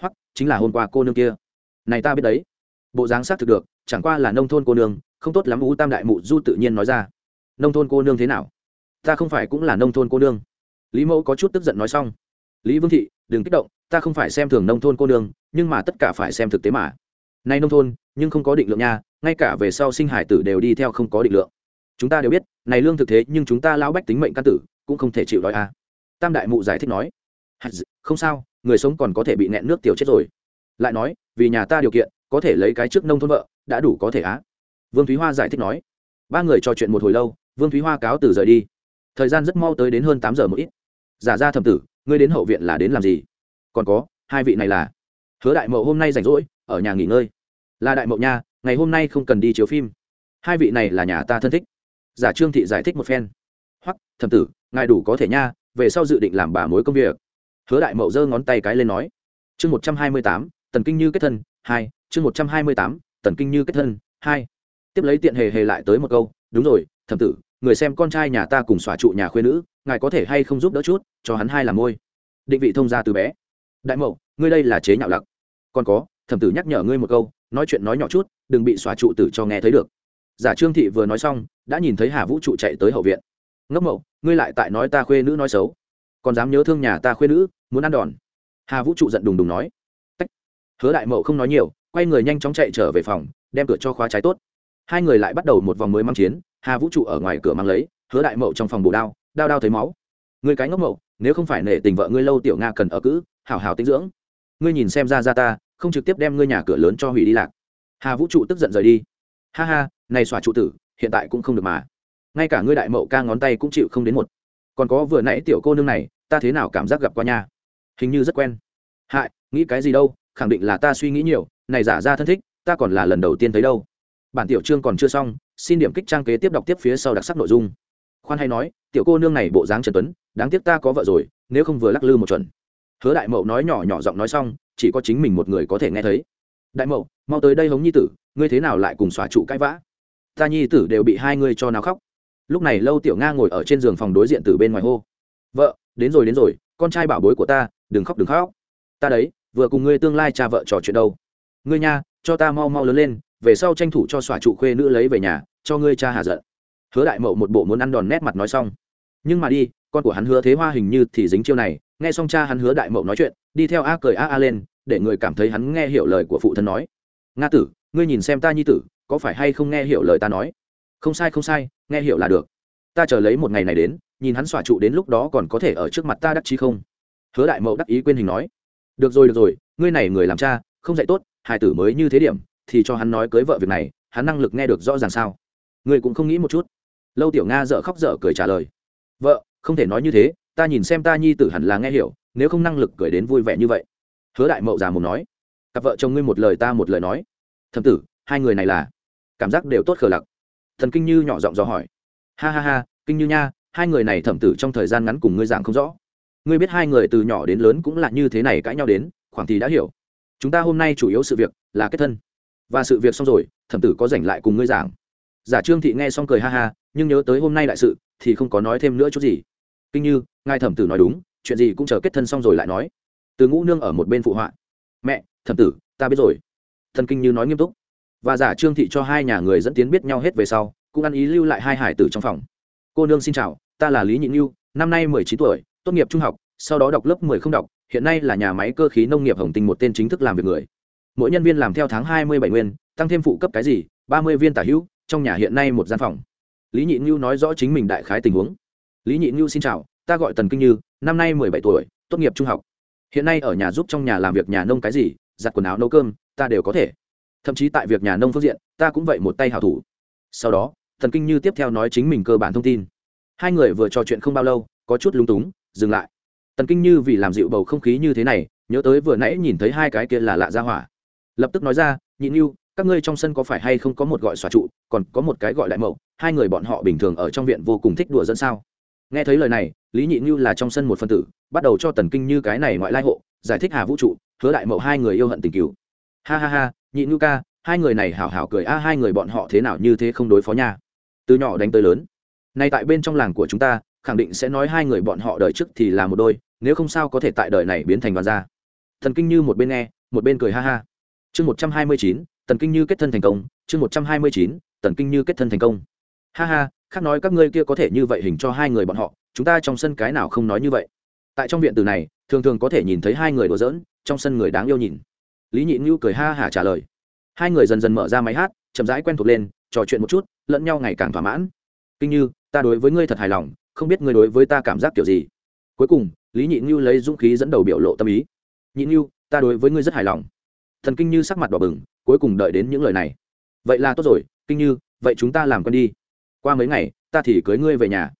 Hoặc chính là hôm qua cô nương kia. Này ta biết đấy. Bộ dáng xác thực được, chẳng qua là nông thôn cô nương, không tốt lắm, u tam đại mụ du tự nhiên nói ra. Nông thôn cô nương thế nào? Ta không phải cũng là nông thôn cô nương. Lý mẫu có chút tức giận nói xong. Lý vương thị, đừng kích động, ta không phải xem thường nông thôn cô nương, nhưng mà tất cả phải xem thực tế mà. Nay nông thôn, nhưng không có định lượng nha, ngay cả về sau sinh hải tử đều đi theo không có định lượng chúng ta đều biết, này lương thực thế nhưng chúng ta lão bách tính mệnh căn tử, cũng không thể chịu đói à. tam đại mụ giải thích nói. Không sao, người sống còn có thể bị nẹn nước tiểu chết rồi. Lại nói, vì nhà ta điều kiện, có thể lấy cái trước nông thôn vợ, đã đủ có thể á. Vương thúy hoa giải thích nói. Ba người trò chuyện một hồi lâu, vương thúy hoa cáo từ rời đi. Thời gian rất mau tới đến hơn tám giờ một ít. Giả ra thầm tử, ngươi đến hậu viện là đến làm gì? Còn có, hai vị này là. Hứa đại mậu hôm nay rảnh rỗi, ở nhà nghỉ ngơi. Là đại mậu nha, ngày hôm nay không cần đi chiếu phim. Hai vị này là nhà ta thân thích giả trương thị giải thích một phen. Hoặc thầm tử, ngài đủ có thể nha, về sau dự định làm bà mối công việc. Hứa đại mậu giơ ngón tay cái lên nói. Chương một trăm hai mươi tám, tần kinh như kết thân, hai, chương một trăm hai mươi tám, tần kinh như kết thân, hai. Tiếp lấy tiện hề hề lại tới một câu, đúng rồi thầm tử, người xem con trai nhà ta cùng xòa trụ nhà khuê nữ, ngài có thể hay không giúp đỡ chút, cho hắn hai làm môi. Định vị thông ra từ bé. Đại mậu, ngươi đây là chế nhạo lặc. Còn có, thẩm tử nhắc nhở ngươi một câu, nói chuyện nói nhỏ chút, đừng bị xòa trụ tử cho nghe thấy được giả trương thị vừa nói xong, đã nhìn thấy hà vũ trụ chạy tới hậu viện. Ngốc mậu, ngươi lại tại nói ta khuê nữ nói xấu. Còn dám nhớ thương nhà ta khuê nữ, muốn ăn đòn. Hà vũ trụ giận đùng đùng nói. Tách. hứa đại mậu không nói nhiều, quay người nhanh chóng chạy trở về phòng, đem cửa cho khóa trái tốt. Hai người lại bắt đầu một vòng mới mang chiến, hà vũ trụ ở ngoài cửa mang lấy, hứa đại mậu trong phòng bù đao đao đao thấy máu. Người cái ngốc mậu, nếu không phải nể tình vợ ngươi lâu tiểu nga cần ở cữ hảo hảo tinh dưỡng. Ngươi nhìn xem ra ra ta, không trực tiếp đem ngươi nhà cửa lớn cho hủy đi lạc. Hà vũ trụ tức giận rời đi. Ha ha này xòa trụ tử, hiện tại cũng không được mà. Ngay cả ngươi đại mậu ca ngón tay cũng chịu không đến một. Còn có vừa nãy tiểu cô nương này, ta thế nào cảm giác gặp qua nha? hình như rất quen. Hại, nghĩ cái gì đâu, khẳng định là ta suy nghĩ nhiều, này giả ra thân thích, ta còn là lần đầu tiên thấy đâu. Bản tiểu chương còn chưa xong, xin điểm kích trang kế tiếp đọc tiếp phía sau đặc sắc nội dung. Khoan hay nói, tiểu cô nương này bộ dáng trần tuấn, đáng tiếc ta có vợ rồi, nếu không vừa lắc lư một chuẩn. Hứa đại mậu nói nhỏ nhỏ giọng nói xong, chỉ có chính mình một người có thể nghe thấy. Đại mậu, mau tới đây hống nhi tử, ngươi thế nào lại cùng xóa trụ cãi vã? Ta nhi tử đều bị hai ngươi cho nào khóc. Lúc này lâu tiểu nga ngồi ở trên giường phòng đối diện từ bên ngoài hô. Vợ, đến rồi đến rồi, con trai bảo bối của ta, đừng khóc đừng khóc. Ta đấy, vừa cùng ngươi tương lai cha vợ trò chuyện đâu. Ngươi nha, cho ta mau mau lớn lên, về sau tranh thủ cho xòa trụ khuê nữ lấy về nhà, cho ngươi cha hà giận. Hứa đại mậu một bộ muốn ăn đòn nét mặt nói xong. Nhưng mà đi, con của hắn hứa thế hoa hình như thì dính chiêu này, nghe xong cha hắn hứa đại mậu nói chuyện, đi theo a cười a a lên, để người cảm thấy hắn nghe hiểu lời của phụ thân nói. Nga tử, ngươi nhìn xem ta nhi tử có phải hay không nghe hiểu lời ta nói? Không sai không sai, nghe hiểu là được. Ta chờ lấy một ngày này đến, nhìn hắn xòa trụ đến lúc đó còn có thể ở trước mặt ta đắc chí không? Hứa đại mậu đắc ý quên hình nói. Được rồi được rồi, ngươi này người làm cha, không dạy tốt hải tử mới như thế điểm, thì cho hắn nói cưới vợ việc này, hắn năng lực nghe được rõ ràng sao? Ngươi cũng không nghĩ một chút. Lâu tiểu nga dợ khóc dở cười trả lời. Vợ, không thể nói như thế, ta nhìn xem ta nhi tử hẳn là nghe hiểu, nếu không năng lực cười đến vui vẻ như vậy. Hứa đại mậu già mồm nói. Cặp vợ chồng ngươi một lời ta một lời nói. Thầm tử, hai người này là? Cảm giác đều tốt khờ lặc. Thần kinh như nhỏ giọng dò hỏi. Ha ha ha, kinh như nha, hai người này thẩm tử trong thời gian ngắn cùng ngươi giảng không rõ. Ngươi biết hai người từ nhỏ đến lớn cũng là như thế này cãi nhau đến, khoảng thì đã hiểu. Chúng ta hôm nay chủ yếu sự việc là kết thân. Và sự việc xong rồi, thẩm tử có rảnh lại cùng ngươi giảng. Giả trương thị nghe xong cười ha ha, nhưng nhớ tới hôm nay đại sự, thì không có nói thêm nữa chút gì. Kinh như, ngài thẩm tử nói đúng, chuyện gì cũng chờ kết thân xong rồi lại nói. Từ ngũ nương ở một bên phụ họa. Mẹ, thẩm tử, ta biết rồi. Thần kinh như nói nghiêm túc và giả trương thị cho hai nhà người dẫn tiến biết nhau hết về sau, cũng ăn ý lưu lại hai hải tử trong phòng. Cô nương xin chào, ta là lý nhị như năm nay mười chín tuổi, tốt nghiệp trung học, sau đó đọc lớp mười không đọc, hiện nay là nhà máy cơ khí nông nghiệp hồng tinh một tên chính thức làm việc người. Mỗi nhân viên làm theo tháng hai mươi bảy nguyên, tăng thêm phụ cấp cái gì, ba mươi viên tả hữu, trong nhà hiện nay một gian phòng. Lý nhị như nói rõ chính mình đại khái tình huống. Lý nhị như xin chào, ta gọi tần kinh như, năm nay mười bảy tuổi, tốt nghiệp trung học. Hiện nay ở nhà giúp trong nhà làm việc nhà nông cái gì, giặt quần áo nấu cơm, ta đều có thể thậm chí tại việc nhà nông phương diện, ta cũng vậy một tay hảo thủ. Sau đó, thần kinh như tiếp theo nói chính mình cơ bản thông tin. Hai người vừa trò chuyện không bao lâu, có chút lúng túng, dừng lại. Tần kinh như vì làm dịu bầu không khí như thế này, nhớ tới vừa nãy nhìn thấy hai cái kia là lạ ra hỏa. Lập tức nói ra, nhị như các ngươi trong sân có phải hay không có một gọi xòa trụ, còn có một cái gọi đại mậu, hai người bọn họ bình thường ở trong viện vô cùng thích đùa dẫn sao? Nghe thấy lời này, lý nhị như là trong sân một phân tử, bắt đầu cho tần kinh như cái này ngoại lai hộ, giải thích hà vũ trụ, hứa đại mậu hai người yêu hận tình cứu ha ha ha nhị như ca, hai người này hảo hảo cười, a, hai người bọn họ thế nào như thế không đối phó nha. Từ nhỏ đánh tới lớn. Nay tại bên trong làng của chúng ta, khẳng định sẽ nói hai người bọn họ đời trước thì là một đôi, nếu không sao có thể tại đời này biến thành đoàn gia. Thần kinh như một bên nghe, một bên cười ha ha. Chương một trăm hai mươi chín tần kinh như kết thân thành công. Chương một trăm hai mươi chín tần kinh như kết thân thành công. Ha ha, khác nói các ngươi kia có thể như vậy hình cho hai người bọn họ, chúng ta trong sân cái nào không nói như vậy. Tại trong viện từ này, thường thường có thể nhìn thấy hai người đùa giỡn, trong sân người đáng yêu nhìn lý nhị ngưu cười ha hả trả lời. Hai người dần dần mở ra máy hát, chậm rãi quen thuộc lên, trò chuyện một chút, lẫn nhau ngày càng thỏa mãn. Kinh như, ta đối với ngươi thật hài lòng, không biết ngươi đối với ta cảm giác kiểu gì? Cuối cùng, lý nhị ngưu lấy dũng khí dẫn đầu biểu lộ tâm ý. Nhị ngưu, ta đối với ngươi rất hài lòng. Thần kinh như sắc mặt đỏ bừng, cuối cùng đợi đến những lời này. Vậy là tốt rồi, kinh như, vậy chúng ta làm con đi. Qua mấy ngày, ta thì cưới ngươi về nhà.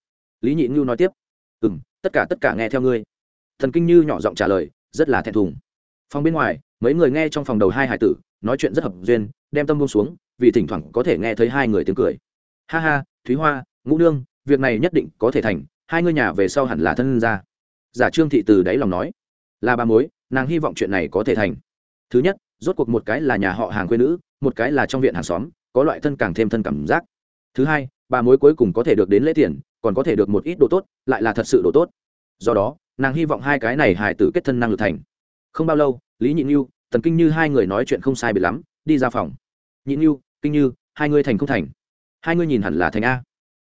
Lý nhị ngưu nói tiếp. Ừ m tất cả tất cả nghe theo ngươi. Thần kinh như nhỏ giọng trả lời, rất là thẹn thùng. Phòng bên ngoài mấy người nghe trong phòng đầu hai hải tử, nói chuyện rất hợp duyên, đem tâm bông xuống, vì thỉnh thoảng có thể nghe thấy hai người tiếng cười. Ha ha, thúy hoa, ngũ nương, việc này nhất định có thể thành, hai ngôi nhà về sau hẳn là thân ra giả trương thị từ đáy lòng nói, là bà mối, nàng hy vọng chuyện này có thể thành. Thứ nhất, rốt cuộc một cái là nhà họ hàng quê nữ, một cái là trong viện hàng xóm, có loại thân càng thêm thân cảm giác. Thứ hai, bà mối cuối cùng có thể được đến lễ tiền, còn có thể được một ít đồ tốt, lại là thật sự đồ tốt. Do đó, nàng hy vọng hai cái này hài tử kết thân năng lực thành. Không bao lâu, lý nhị như tần kinh như hai người nói chuyện không sai bị lắm, đi ra phòng. Nhị như kinh như, hai người thành không thành? Hai người nhìn hẳn là thành a.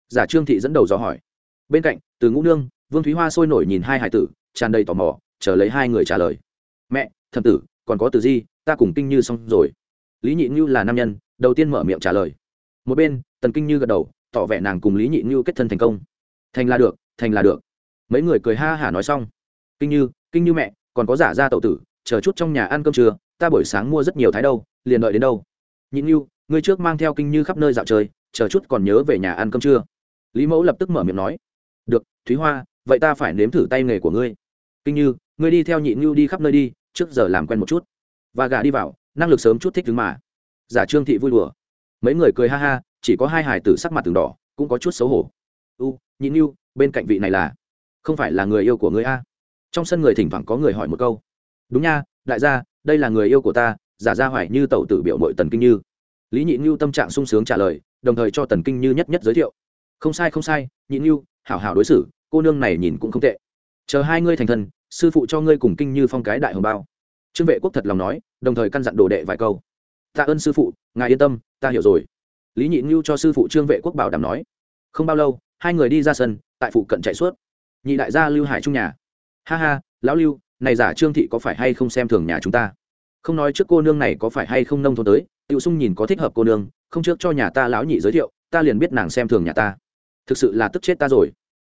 Giả trương thị dẫn đầu dò hỏi. Bên cạnh, từ ngũ nương, vương thúy hoa sôi nổi nhìn hai hải tử, tràn đầy tò mò, chờ lấy hai người trả lời. Mẹ, thầm tử, còn có từ di, ta cùng kinh như xong rồi. Lý nhị như là nam nhân, đầu tiên mở miệng trả lời. Một bên, tần kinh như gật đầu, tỏ vẻ nàng cùng lý nhị như kết thân thành công. Thành là được, thành là được. Mấy người cười ha hả nói xong. Kinh như kinh như mẹ, còn có giả ra tậu tử chờ chút trong nhà ăn cơm trưa, ta buổi sáng mua rất nhiều thái đâu, liền đợi đến đâu. Nhịn như ngươi trước mang theo kinh như khắp nơi dạo chơi, chờ chút còn nhớ về nhà ăn cơm trưa. Lý mẫu lập tức mở miệng nói. Được, thúy hoa, vậy ta phải nếm thử tay nghề của ngươi. Kinh như, ngươi đi theo nhịn như đi khắp nơi đi, trước giờ làm quen một chút. Và gà đi vào, năng lực sớm chút thích thứ mà. Giả trương thị vui đùa. Mấy người cười ha ha, chỉ có hai hải tử sắc mặt từng đỏ, cũng có chút xấu hổ. U nhịn như bên cạnh vị này là? Không phải là người yêu của ngươi a? Trong sân người thỉnh thoảng có người hỏi một câu đúng nha, đại gia, đây là người yêu của ta, giả ra hoài như tẩu tử biểu mội tần kinh như. Lý nhị như tâm trạng sung sướng trả lời, đồng thời cho tần kinh như nhất nhất giới thiệu. Không sai không sai, nhị như hảo hảo đối xử, cô nương này nhìn cũng không tệ. Chờ hai ngươi thành thân sư phụ cho ngươi cùng kinh như phong cái đại hồng bao. Trương vệ quốc thật lòng nói, đồng thời căn dặn đồ đệ vài câu. Tạ ơn sư phụ, ngài yên tâm, ta hiểu rồi. Lý nhị như cho sư phụ trương vệ quốc bảo đảm nói. Không bao lâu, hai người đi ra sân, tại phụ cận chạy suốt. Nhị đại gia lưu hải trung nhà. Ha ha, lão lưu này giả trương thị có phải hay không xem thường nhà chúng ta? Không nói trước cô nương này có phải hay không nông thôn tới, tiểu sung nhìn có thích hợp cô nương, không trước cho nhà ta lão nhị giới thiệu, ta liền biết nàng xem thường nhà ta. Thực sự là tức chết ta rồi.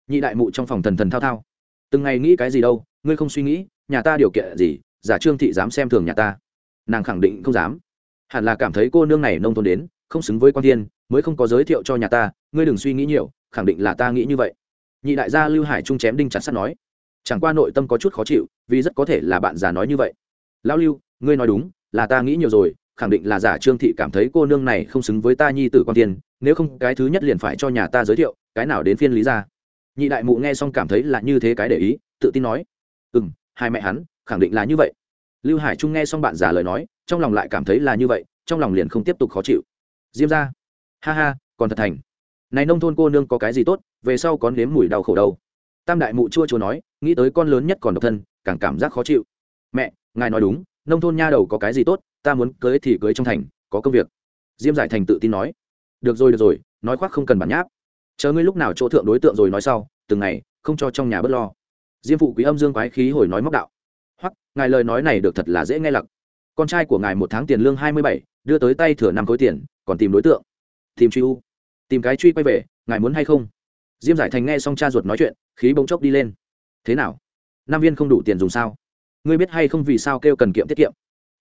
Nhị đại mụ trong phòng thần thần thao thao. Từng ngày nghĩ cái gì đâu, ngươi không suy nghĩ, nhà ta điều kiện gì, giả trương thị dám xem thường nhà ta. Nàng khẳng định không dám. Hẳn là cảm thấy cô nương này nông thôn đến, không xứng với quan thiên, mới không có giới thiệu cho nhà ta, ngươi đừng suy nghĩ nhiều, khẳng định là ta nghĩ như vậy. Nhị đại gia lưu hải trung chém đinh chặt sắt nói chẳng qua nội tâm có chút khó chịu, vì rất có thể là bạn già nói như vậy. Lão lưu, ngươi nói đúng, là ta nghĩ nhiều rồi, khẳng định là giả trương thị cảm thấy cô nương này không xứng với ta nhi tử quan tiên, nếu không cái thứ nhất liền phải cho nhà ta giới thiệu, cái nào đến phiên lý ra nhị đại mụ nghe xong cảm thấy là như thế cái để ý, tự tin nói. Ừ m hai mẹ hắn, khẳng định là như vậy. Lưu hải trung nghe xong bạn già lời nói, trong lòng lại cảm thấy là như vậy, trong lòng liền không tiếp tục khó chịu. Diêm ra ha ha, còn thật thành. Này nông thôn cô nương có cái gì tốt, về sau có nếm mùi đau khổ đâu tam đại mụ chua chua nói, nghĩ tới con lớn nhất còn độc thân, càng cảm giác khó chịu. Mẹ, ngài nói đúng, nông thôn nha đầu có cái gì tốt, ta muốn cưới thì cưới trong thành, có công việc. Diêm giải thành tự tin nói. Được rồi được rồi, nói khoác không cần bản nháp. Chờ ngươi lúc nào chỗ thượng đối tượng rồi nói sau, từng ngày, không cho trong nhà bớt lo. Diêm phụ quý âm dương quái khí hồi nói móc đạo. Hoặc ngài lời nói này được thật là dễ nghe lặc. Con trai của ngài một tháng tiền lương hai mươi bảy, đưa tới tay thừa năm khối tiền, còn tìm đối tượng. Tìm truy u. Tìm cái truy quay về, ngài muốn hay không? Diêm giải thành nghe xong cha ruột nói chuyện, khí bỗng chốc đi lên. Thế nào? Nam viên không đủ tiền dùng sao? Ngươi biết hay không vì sao kêu cần kiệm tiết kiệm?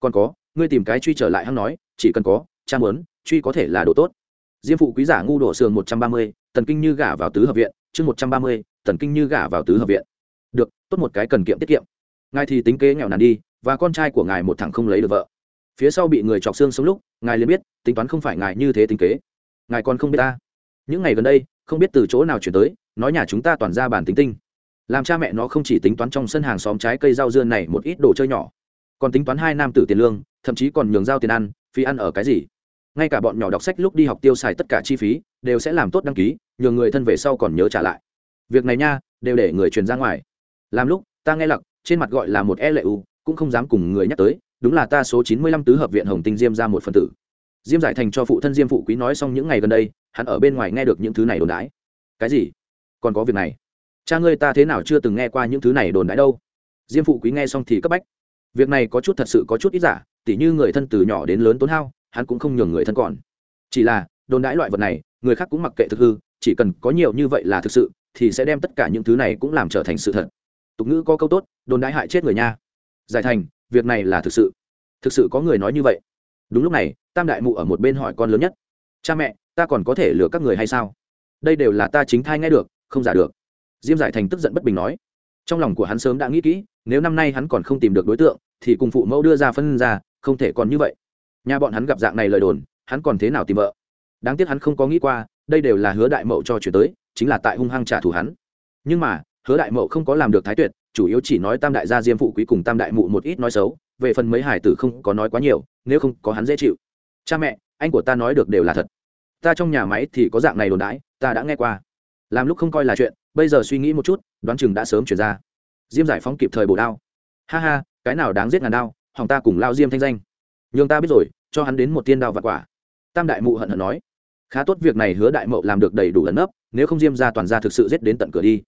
Còn có, ngươi tìm cái truy trở lại hăng nói, chỉ cần có, cha muốn, truy có thể là đồ tốt. Diêm phụ quý giả ngu đổ sườn một trăm ba mươi tần kinh như gả vào tứ hợp viện, chương một trăm ba mươi tần kinh như gả vào tứ hợp viện. Được, tốt một cái cần kiệm tiết kiệm. Ngài thì tính kế nghèo nàn đi, và con trai của ngài một thằng không lấy được vợ. Phía sau bị người chọc xương sống lúc, ngài liền biết, tính toán không phải ngài như thế tính kế. Ngài còn không biết ta. Những ngày gần đây không biết từ chỗ nào chuyển tới, nói nhà chúng ta toàn ra bản tính tinh. Làm cha mẹ nó không chỉ tính toán trong sân hàng xóm trái cây rau dưa này một ít đồ chơi nhỏ, còn tính toán hai nam tử tiền lương, thậm chí còn nhường giao tiền ăn, phí ăn ở cái gì. Ngay cả bọn nhỏ đọc sách lúc đi học tiêu xài tất cả chi phí, đều sẽ làm tốt đăng ký, nhường người thân về sau còn nhớ trả lại. Việc này nha, đều để người truyền ra ngoài. Làm lúc, ta nghe lặc, trên mặt gọi là một e lệ u, cũng không dám cùng người nhắc tới, đúng là ta số chín mươi lăm tứ hợp viện hồng tinh diêm ra một phần tử diêm giải thành cho phụ thân diêm phụ quý nói xong những ngày gần đây, hắn ở bên ngoài nghe được những thứ này đồn đãi. Cái gì? Còn có việc này? Cha ngươi ta thế nào chưa từng nghe qua những thứ này đồn đãi đâu? Diêm phụ quý nghe xong thì cấp bách. Việc này có chút thật sự có chút ít giả, tỉ như người thân từ nhỏ đến lớn tốn hao, hắn cũng không nhường người thân còn. Chỉ là, đồn đãi loại vật này, người khác cũng mặc kệ thực hư, chỉ cần có nhiều như vậy là thực sự, thì sẽ đem tất cả những thứ này cũng làm trở thành sự thật. Tục ngữ có câu tốt, đồn đãi hại chết người nha. Giải thành, việc này là thực sự. Thực sự có người nói như vậy đúng lúc này, tam đại mụ ở một bên hỏi con lớn nhất, cha mẹ, ta còn có thể lừa các người hay sao? Đây đều là ta chính thai nghe được, không giả được. Diêm giải thành tức giận bất bình nói, trong lòng của hắn sớm đã nghĩ kỹ, nếu năm nay hắn còn không tìm được đối tượng, thì cùng phụ mẫu đưa ra phân ra, không thể còn như vậy. Nhà bọn hắn gặp dạng này lời đồn, hắn còn thế nào tìm vợ? Đáng tiếc hắn không có nghĩ qua, đây đều là hứa đại mậu cho chuyển tới, chính là tại hung hăng trả thù hắn. Nhưng mà, hứa đại mậu không có làm được thái tuyệt, chủ yếu chỉ nói tam đại gia diêm phụ quý cùng tam đại mụ một ít nói xấu về phần mấy hải tử không có nói quá nhiều, nếu không có hắn dễ chịu. Cha mẹ, anh của ta nói được đều là thật. Ta trong nhà máy thì có dạng này đồn đãi, ta đã nghe qua. Làm lúc không coi là chuyện, bây giờ suy nghĩ một chút, đoán chừng đã sớm chuyển ra. Diêm giải phóng kịp thời bổ đao. Ha ha, cái nào đáng giết ngàn đao, hỏng ta cùng lao diêm thanh danh. Nhường ta biết rồi, cho hắn đến một tiên đao và quả. Tam đại mụ hận hận nói. Khá tốt việc này hứa đại mậu làm được đầy đủ ẩn ấp nếu không diêm ra toàn ra thực sự giết đến tận cửa đi.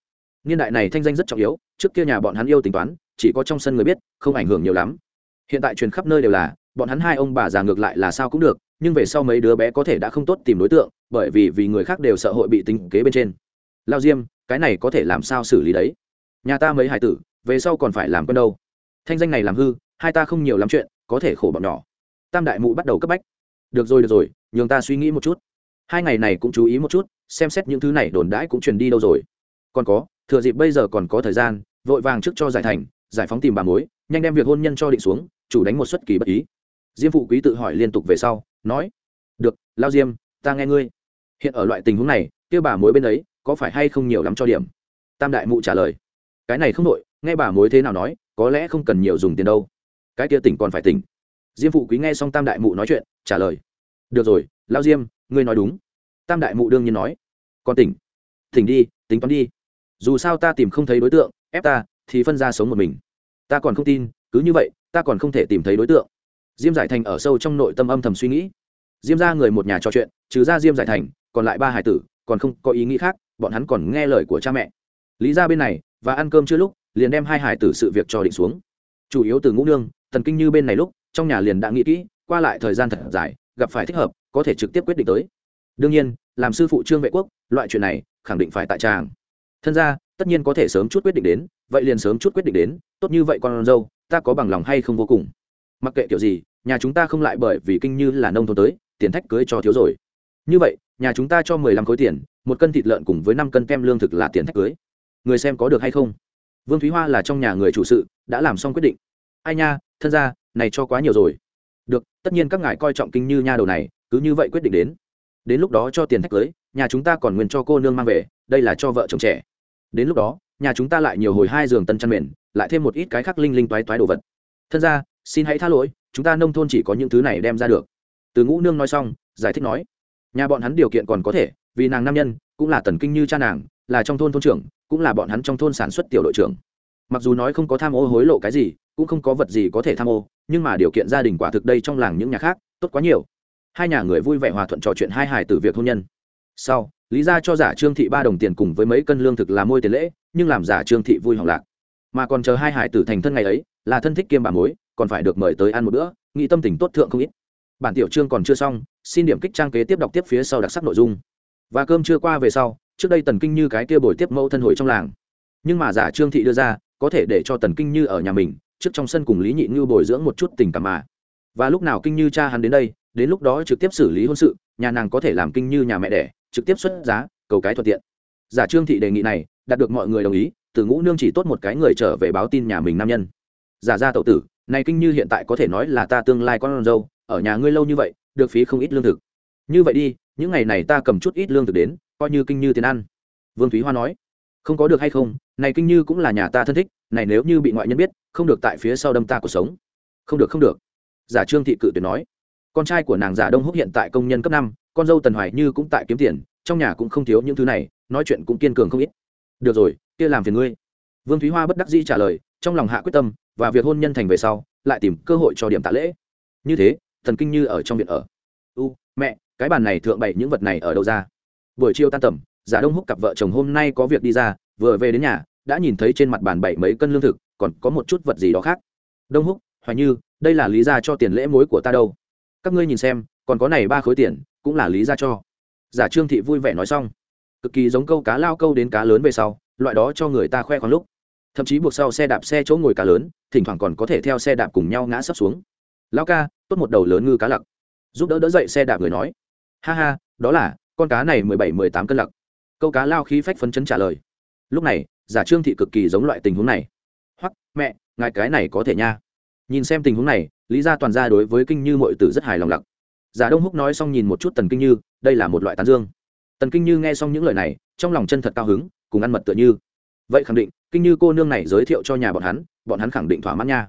Niên đại này thanh danh rất trọng yếu, trước kia nhà bọn hắn yêu tính toán, chỉ có trong sân người biết, không ảnh hưởng nhiều lắm hiện tại truyền khắp nơi đều là, bọn hắn hai ông bà già ngược lại là sao cũng được, nhưng về sau mấy đứa bé có thể đã không tốt tìm đối tượng, bởi vì vì người khác đều sợ hội bị tính kế bên trên. Lao diêm, cái này có thể làm sao xử lý đấy? Nhà ta mấy hải tử, về sau còn phải làm con đâu? Thanh danh này làm hư, hai ta không nhiều lắm chuyện, có thể khổ bọn nhỏ. Tam đại mụ bắt đầu cấp bách. Được rồi được rồi, nhường ta suy nghĩ một chút. Hai ngày này cũng chú ý một chút, xem xét những thứ này đồn đãi cũng truyền đi đâu rồi. Còn có, thừa dịp bây giờ còn có thời gian, vội vàng trước cho giải thành, giải phóng tìm bà mối, nhanh đem việc hôn nhân cho định xuống chủ đánh một suất kỳ bất ý. Diêm phụ quý tự hỏi liên tục về sau, nói, được, lao diêm, ta nghe ngươi. Hiện ở loại tình huống này, kia bà mối bên ấy có phải hay không nhiều lắm cho điểm? Tam đại mụ trả lời, cái này không đội nghe bà mối thế nào nói, có lẽ không cần nhiều dùng tiền đâu. Cái kia tỉnh còn phải tỉnh. Diêm phụ quý nghe xong tam đại mụ nói chuyện, trả lời, được rồi, lao diêm, ngươi nói đúng. Tam đại mụ đương nhiên nói còn tỉnh tỉnh đi, tính toán đi. Dù sao ta tìm không thấy đối tượng, ép ta thì phân ra sống một mình. Ta còn không tin, cứ như vậy ta còn không thể tìm thấy đối tượng. Diêm giải thành ở sâu trong nội tâm âm thầm suy nghĩ. Diêm ra người một nhà trò chuyện, trừ ra diêm giải thành, còn lại ba hải tử, còn không có ý nghĩ khác, bọn hắn còn nghe lời của cha mẹ. Lý ra bên này, và ăn cơm chưa lúc, liền đem hai hải tử sự việc cho định xuống. Chủ yếu từ ngũ nương tần kinh như bên này lúc, trong nhà liền đã nghĩ kỹ, qua lại thời gian thật dài, gặp phải thích hợp, có thể trực tiếp quyết định tới. Đương nhiên, làm sư phụ trương vệ quốc, loại chuyện này, khẳng định phải tại tràng. Thân ra tất nhiên có thể sớm chút quyết định đến, vậy liền sớm chút quyết định đến, tốt như vậy con dâu ta có bằng lòng hay không vô cùng? Mặc kệ kiểu gì, nhà chúng ta không lại bởi vì kinh như là nông thôn tới, tiền thách cưới cho thiếu rồi. Như vậy, nhà chúng ta cho mười lăm khối tiền, một cân thịt lợn cùng với năm cân kem lương thực là tiền thách cưới. Người xem có được hay không? Vương thúy hoa là trong nhà người chủ sự, đã làm xong quyết định. Ai nha, thân ra này cho quá nhiều rồi. Được, tất nhiên các ngài coi trọng kinh như nha đầu này, cứ như vậy quyết định đến. Đến lúc đó cho tiền thách cưới, nhà chúng ta còn nguyên cho cô nương mang về, đây là cho vợ chồng trẻ. Đến lúc đó, nhà chúng ta lại nhiều hồi hai giường tân chăn mền lại thêm một ít cái khác linh linh toái toái đồ vật. Thân ra xin hãy tha lỗi, chúng ta nông thôn chỉ có những thứ này đem ra được. Từ ngũ nương nói xong, giải thích nói, nhà bọn hắn điều kiện còn có thể, vì nàng nam nhân, cũng là tần kinh như cha nàng, là trong thôn thôn trưởng, cũng là bọn hắn trong thôn sản xuất tiểu đội trưởng. Mặc dù nói không có tham ô hối lộ cái gì, cũng không có vật gì có thể tham ô, nhưng mà điều kiện gia đình quả thực đây trong làng những nhà khác, tốt quá nhiều. Hai nhà người vui vẻ hòa thuận trò chuyện hai hài từ việc hôn nhân. Sau, lý ra cho giả trương thị ba đồng tiền cùng với mấy cân lương thực là môi tiền lễ, nhưng làm giả trương thị vui hỏng lạc mà còn chờ hai hải tử thành thân ngày ấy, là thân thích kiêm bà mối, còn phải được mời tới ăn một bữa, nghĩ tâm tình tốt thượng không ít. Bản tiểu chương còn chưa xong, xin điểm kích trang kế tiếp đọc tiếp phía sau đặc sắc nội dung. Và cơm chưa qua về sau, trước đây tần kinh như cái kia bồi tiếp mẫu thân hồi trong làng. Nhưng mà giả trương thị đưa ra, có thể để cho tần kinh như ở nhà mình, trước trong sân cùng lý nhị như bồi dưỡng một chút tình cảm mà. Và lúc nào kinh như cha hắn đến đây, đến lúc đó trực tiếp xử lý hôn sự, nhà nàng có thể làm kinh như nhà mẹ đẻ, trực tiếp xuất giá, cầu cái thuận tiện. Giả trương thị đề nghị này, đạt được mọi người đồng ý từ ngũ nương chỉ tốt một cái người trở về báo tin nhà mình nam nhân. Giả ra tậu tử, này kinh như hiện tại có thể nói là ta tương lai con dâu, ở nhà ngươi lâu như vậy, được phí không ít lương thực. Như vậy đi, những ngày này ta cầm chút ít lương thực đến, coi như kinh như tiền ăn. Vương thúy hoa nói. Không có được hay không, này kinh như cũng là nhà ta thân thích, này nếu như bị ngoại nhân biết, không được tại phía sau đâm ta cuộc sống. Không được không được. Giả trương thị cự tuyệt nói. Con trai của nàng giả đông húc hiện tại công nhân cấp năm, con dâu tần hoài như cũng tại kiếm tiền, trong nhà cũng không thiếu những thứ này, nói chuyện cũng kiên cường không ít. Được rồi kia làm phiền ngươi. Vương thúy hoa bất đắc dĩ trả lời, trong lòng hạ quyết tâm, và việc hôn nhân thành về sau, lại tìm cơ hội cho điểm tạ lễ. Như thế, thần kinh như ở trong viện ở. U, mẹ, cái bàn này thượng bày những vật này ở đâu ra? Buổi chiều tan tầm, giả đông húc cặp vợ chồng hôm nay có việc đi ra, vừa về đến nhà, đã nhìn thấy trên mặt bàn bảy mấy cân lương thực, còn có một chút vật gì đó khác. Đông húc, hoài như, đây là lý ra cho tiền lễ mối của ta đâu. Các ngươi nhìn xem, còn có này ba khối tiền, cũng là lý ra cho. Giả trương thị vui vẻ nói xong. Cực kỳ giống câu cá lao câu đến cá lớn về sau loại đó cho người ta khoe khoang lúc. Thậm chí buộc sau xe đạp xe chỗ ngồi cá lớn, thỉnh thoảng còn có thể theo xe đạp cùng nhau ngã sấp xuống. Lao ca, tốt một đầu lớn ngư cá lặc. Giúp đỡ đỡ dậy xe đạp người nói. Ha ha, đó là, con cá này mười bảy, mười tám cân lặc. Câu cá lao khí phách phấn chấn trả lời. Lúc này, giả trương thị cực kỳ giống loại tình huống này. Hoặc mẹ, ngài cái này có thể nha. Nhìn xem tình huống này, lý ra toàn ra đối với kinh như mọi tử rất hài lòng lặc. Giả đông húc nói xong nhìn một chút tần kinh như, đây là một loại tán dương. Tần kinh như nghe xong những lời này, trong lòng chân thật cao hứng cùng ăn mật tựa như. Vậy khẳng định, kinh như cô nương này giới thiệu cho nhà bọn hắn bọn hắn khẳng định thỏa mãn nha.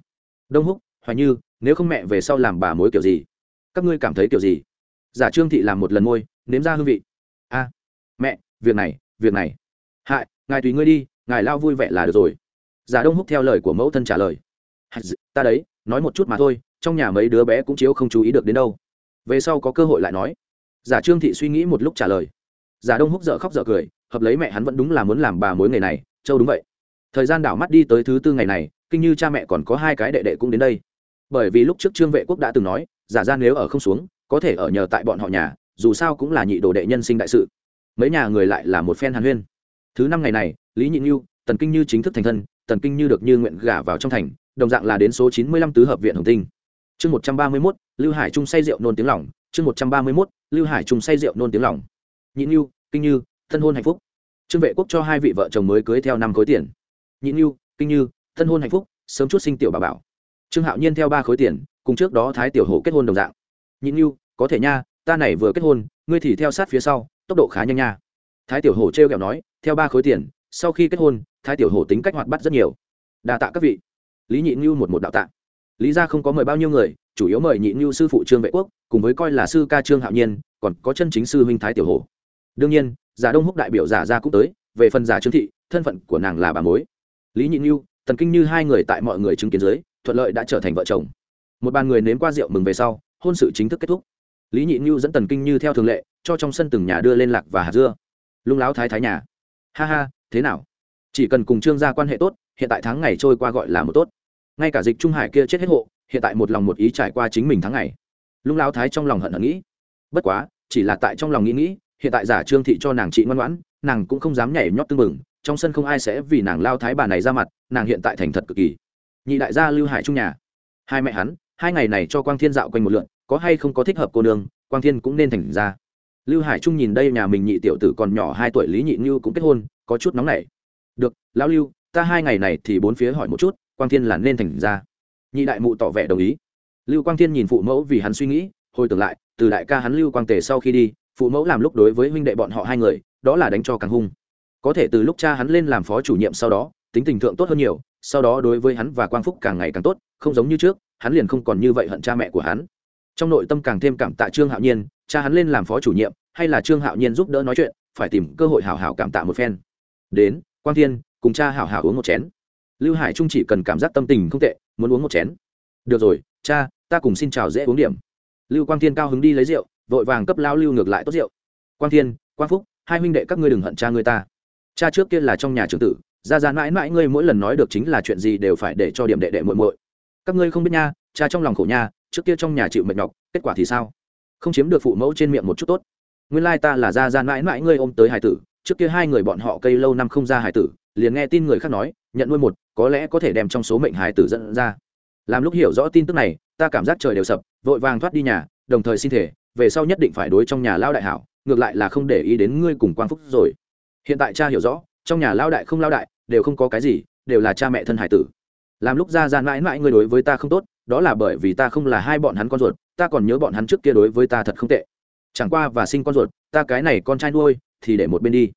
Đông húc, hoài như, nếu không mẹ về sau làm bà mối kiểu gì? Các ngươi cảm thấy kiểu gì? Giả trương thị làm một lần môi, nếm ra hương vị. A, mẹ, việc này việc này. Hại, ngài tùy ngươi đi, ngài lao vui vẻ là được rồi. Giả đông húc theo lời của mẫu thân trả lời. Ta đấy, nói một chút mà thôi, trong nhà mấy đứa bé cũng chiếu không chú ý được đến đâu. Về sau có cơ hội lại nói. Giả trương thị suy nghĩ một lúc trả lời. Giả đông húc dở khóc dở cười hợp lấy mẹ hắn vẫn đúng là muốn làm bà mối ngày này, châu đúng vậy. Thời gian đảo mắt đi tới thứ tư ngày này, kinh như cha mẹ còn có hai cái đệ đệ cũng đến đây. Bởi vì lúc trước trương vệ quốc đã từng nói, giả ra nếu ở không xuống, có thể ở nhờ tại bọn họ nhà, dù sao cũng là nhị đồ đệ nhân sinh đại sự. Mấy nhà người lại là một phen hàn huyên. Thứ năm ngày này, lý nhị như tần kinh như chính thức thành thân, tần kinh như được như nguyện gả vào trong thành, đồng dạng là đến số chín mươi lăm tứ hợp viện hồng tinh. Chương một trăm ba mươi mốt, lưu hải trung say rượu nôn tiếng lỏng chương một trăm ba mươi mốt, lưu hải trung say rượu nôn tiếng lỏng nhị như kinh như thân hôn hạnh phúc. Trương vệ quốc cho hai vị vợ chồng mới cưới theo năm khối tiền. Nhị như kinh như, thân hôn hạnh phúc, sớm chút sinh tiểu bà bảo. Trương hạo nhiên theo ba khối tiền, cùng trước đó thái tiểu hổ kết hôn đồng dạng. Nhị như có thể nha, ta này vừa kết hôn, ngươi thì theo sát phía sau, tốc độ khá nhanh nha. Thái tiểu hổ t r kẹo nói, theo ba khối tiền, sau khi kết hôn, thái tiểu hổ tính cách hoạt bắt rất nhiều. Đa tạ các vị. Lý nhị như một một đạo tạ. Lý ra không có mời bao nhiêu người, chủ yếu mời nhị như sư phụ trương vệ quốc, cùng với coi là sư ca trương hạo nhiên, còn có chân chính sư huynh thái tiểu hổ. Đương nhiên giả đông húc đại biểu giả ra cũng tới, về phần giả trương thị, thân phận của nàng là bà mối. Lý nhị như tần kinh như hai người tại mọi người chứng kiến dưới, thuận lợi đã trở thành vợ chồng. Một bàn người nếm qua rượu mừng về sau, hôn sự chính thức kết thúc. Lý nhị như dẫn tần kinh như theo thường lệ, cho trong sân từng nhà đưa lên lạc và hạt dưa. Lung láo thái thái nhà. Ha ha, thế nào? Chỉ cần cùng trương gia quan hệ tốt, hiện tại tháng ngày trôi qua gọi là một tốt. Ngay cả dịch trung hải kia chết hết hộ, hiện tại một lòng một ý trải qua chính mình tháng ngày. Lung láo thái trong lòng hận hận nghĩ. Bất quá, chỉ là tại trong lòng nghĩ nghĩ hiện tại giả trương thị cho nàng chị ngoan ngoãn, nàng cũng không dám nhảy nhót tưng mừng trong sân không ai sẽ vì nàng lao thái bà này ra mặt, nàng hiện tại thành thật cực kỳ. Nhị đại gia lưu hải trung nhà. Hai mẹ hắn, hai ngày này cho quang thiên dạo quanh một lượn, có hay không có thích hợp cô nương, quang thiên cũng nên thành ra. Lưu hải trung nhìn đây nhà mình nhị tiểu tử còn nhỏ hai tuổi lý nhị như cũng kết hôn, có chút nóng nảy. Được, lão lưu, ta hai ngày này thì bốn phía hỏi một chút, quang thiên là nên thành ra. Nhị đại mụ tỏ vẻ đồng ý. Lưu quang thiên nhìn phụ mẫu vì hắn suy nghĩ, hồi tưởng lại, từ đại ca hắn lưu quang tề sau khi đi phụ mẫu làm lúc đối với huynh đệ bọn họ hai người, đó là đánh cho càng hung. Có thể từ lúc cha hắn lên làm phó chủ nhiệm sau đó, tính tình thượng tốt hơn nhiều, sau đó đối với hắn và quang phúc càng ngày càng tốt, không giống như trước, hắn liền không còn như vậy hận cha mẹ của hắn. Trong nội tâm càng thêm cảm tạ trương hạo nhiên, cha hắn lên làm phó chủ nhiệm, hay là trương hạo nhiên giúp đỡ nói chuyện, phải tìm cơ hội hảo hảo cảm tạ một phen. Đến, quang thiên, cùng cha hảo hảo uống một chén. Lưu hải trung chỉ cần cảm giác tâm tình không tệ, muốn uống một chén. Được rồi, cha, ta cùng xin chào dễ uống điểm. Lưu quang thiên cao hứng đi lấy rượu vội vàng cấp lao lưu ngược lại tốt rượu. Quang thiên, quang phúc, hai huynh đệ các ngươi đừng hận cha người ta. Cha trước kia là trong nhà trưởng tử, ra ra mãi mãi ngươi mỗi lần nói được chính là chuyện gì đều phải để cho điểm đệ đệ muội muội. Các ngươi không biết nha, cha trong lòng khổ nha, trước kia trong nhà chịu mệt nhọc, kết quả thì sao? Không chiếm được phụ mẫu trên miệng một chút tốt. Nguyên lai ta là ra ra mãi mãi ngươi ôm tới hải tử, trước kia hai người bọn họ cây lâu năm không ra hải tử, liền nghe tin người khác nói, nhận nuôi một, có lẽ có thể đem trong số mệnh hải tử dẫn ra. Làm lúc hiểu rõ tin tức này, ta cảm giác trời đều sập, vội vàng thoát đi nhà, đồng thời xin thể về sau nhất định phải đối trong nhà lao đại hảo, ngược lại là không để ý đến ngươi cùng quang phúc rồi. Hiện tại cha hiểu rõ, trong nhà lao đại không lao đại, đều không có cái gì, đều là cha mẹ thân hải tử. Làm lúc ra gian mãi mãi ngươi đối với ta không tốt, đó là bởi vì ta không là hai bọn hắn con ruột, ta còn nhớ bọn hắn trước kia đối với ta thật không tệ. Chẳng qua và sinh con ruột, ta cái này con trai nuôi, thì để một bên đi.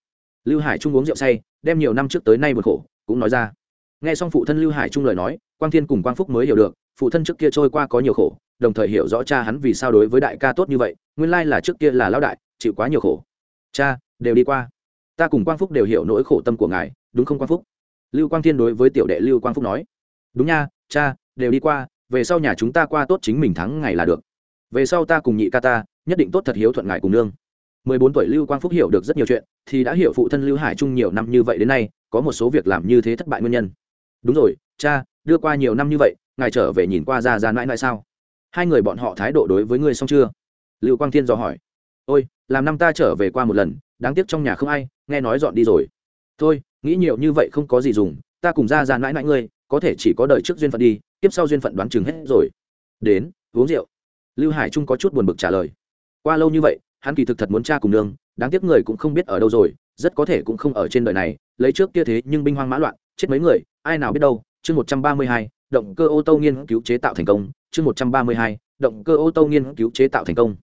Lưu hải trung uống rượu say, đem nhiều năm trước tới nay một khổ, cũng nói ra. Nghe xong phụ thân lưu hải trung lời nói, quang thiên cùng quang phúc mới hiểu được phụ thân trước kia trôi qua có nhiều khổ, đồng thời hiểu rõ cha hắn vì sao đối với đại ca tốt như vậy, nguyên lai là trước kia là lão đại, chịu quá nhiều khổ. Cha, đều đi qua. Ta cùng quang phúc đều hiểu nỗi khổ tâm của ngài, đúng không quang phúc? Lưu quang thiên đối với tiểu đệ lưu quang phúc nói. Đúng nha, cha, đều đi qua, về sau nhà chúng ta qua tốt chính mình thắng ngày là được. Về sau ta cùng nhị ca ta, nhất định tốt thật hiếu thuận ngài cùng nương. Mười bốn tuổi lưu quang phúc hiểu được rất nhiều chuyện, thì đã hiểu phụ thân lưu hải trung nhiều năm như vậy đến nay, có một số việc làm như thế thất bại nguyên nhân. Đúng rồi, cha đưa qua nhiều năm như vậy, ngài trở về nhìn qua ra ra mãi mãi sao? Hai người bọn họ thái độ đối với ngươi xong chưa? Lưu quang thiên dò hỏi. Ôi, làm năm ta trở về qua một lần, đáng tiếc trong nhà không ai, nghe nói dọn đi rồi. Thôi, nghĩ nhiều như vậy không có gì dùng, ta cùng ra ra mãi mãi ngươi, có thể chỉ có đợi trước duyên phận đi, tiếp sau duyên phận đoán chừng hết rồi. Đến, uống rượu. Lưu hải trung có chút buồn bực trả lời. Qua lâu như vậy, hắn kỳ thực thật muốn cha cùng nương, đáng tiếc người cũng không biết ở đâu rồi, rất có thể cũng không ở trên đời này, lấy trước kia thế nhưng binh hoang mã loạn, chết mấy người, ai nào biết đâu chương một trăm ba mươi hai, động cơ ô tô nghiên cứu chế tạo thành công, chương một trăm ba mươi hai, động cơ ô tô nghiên cứu chế tạo thành công.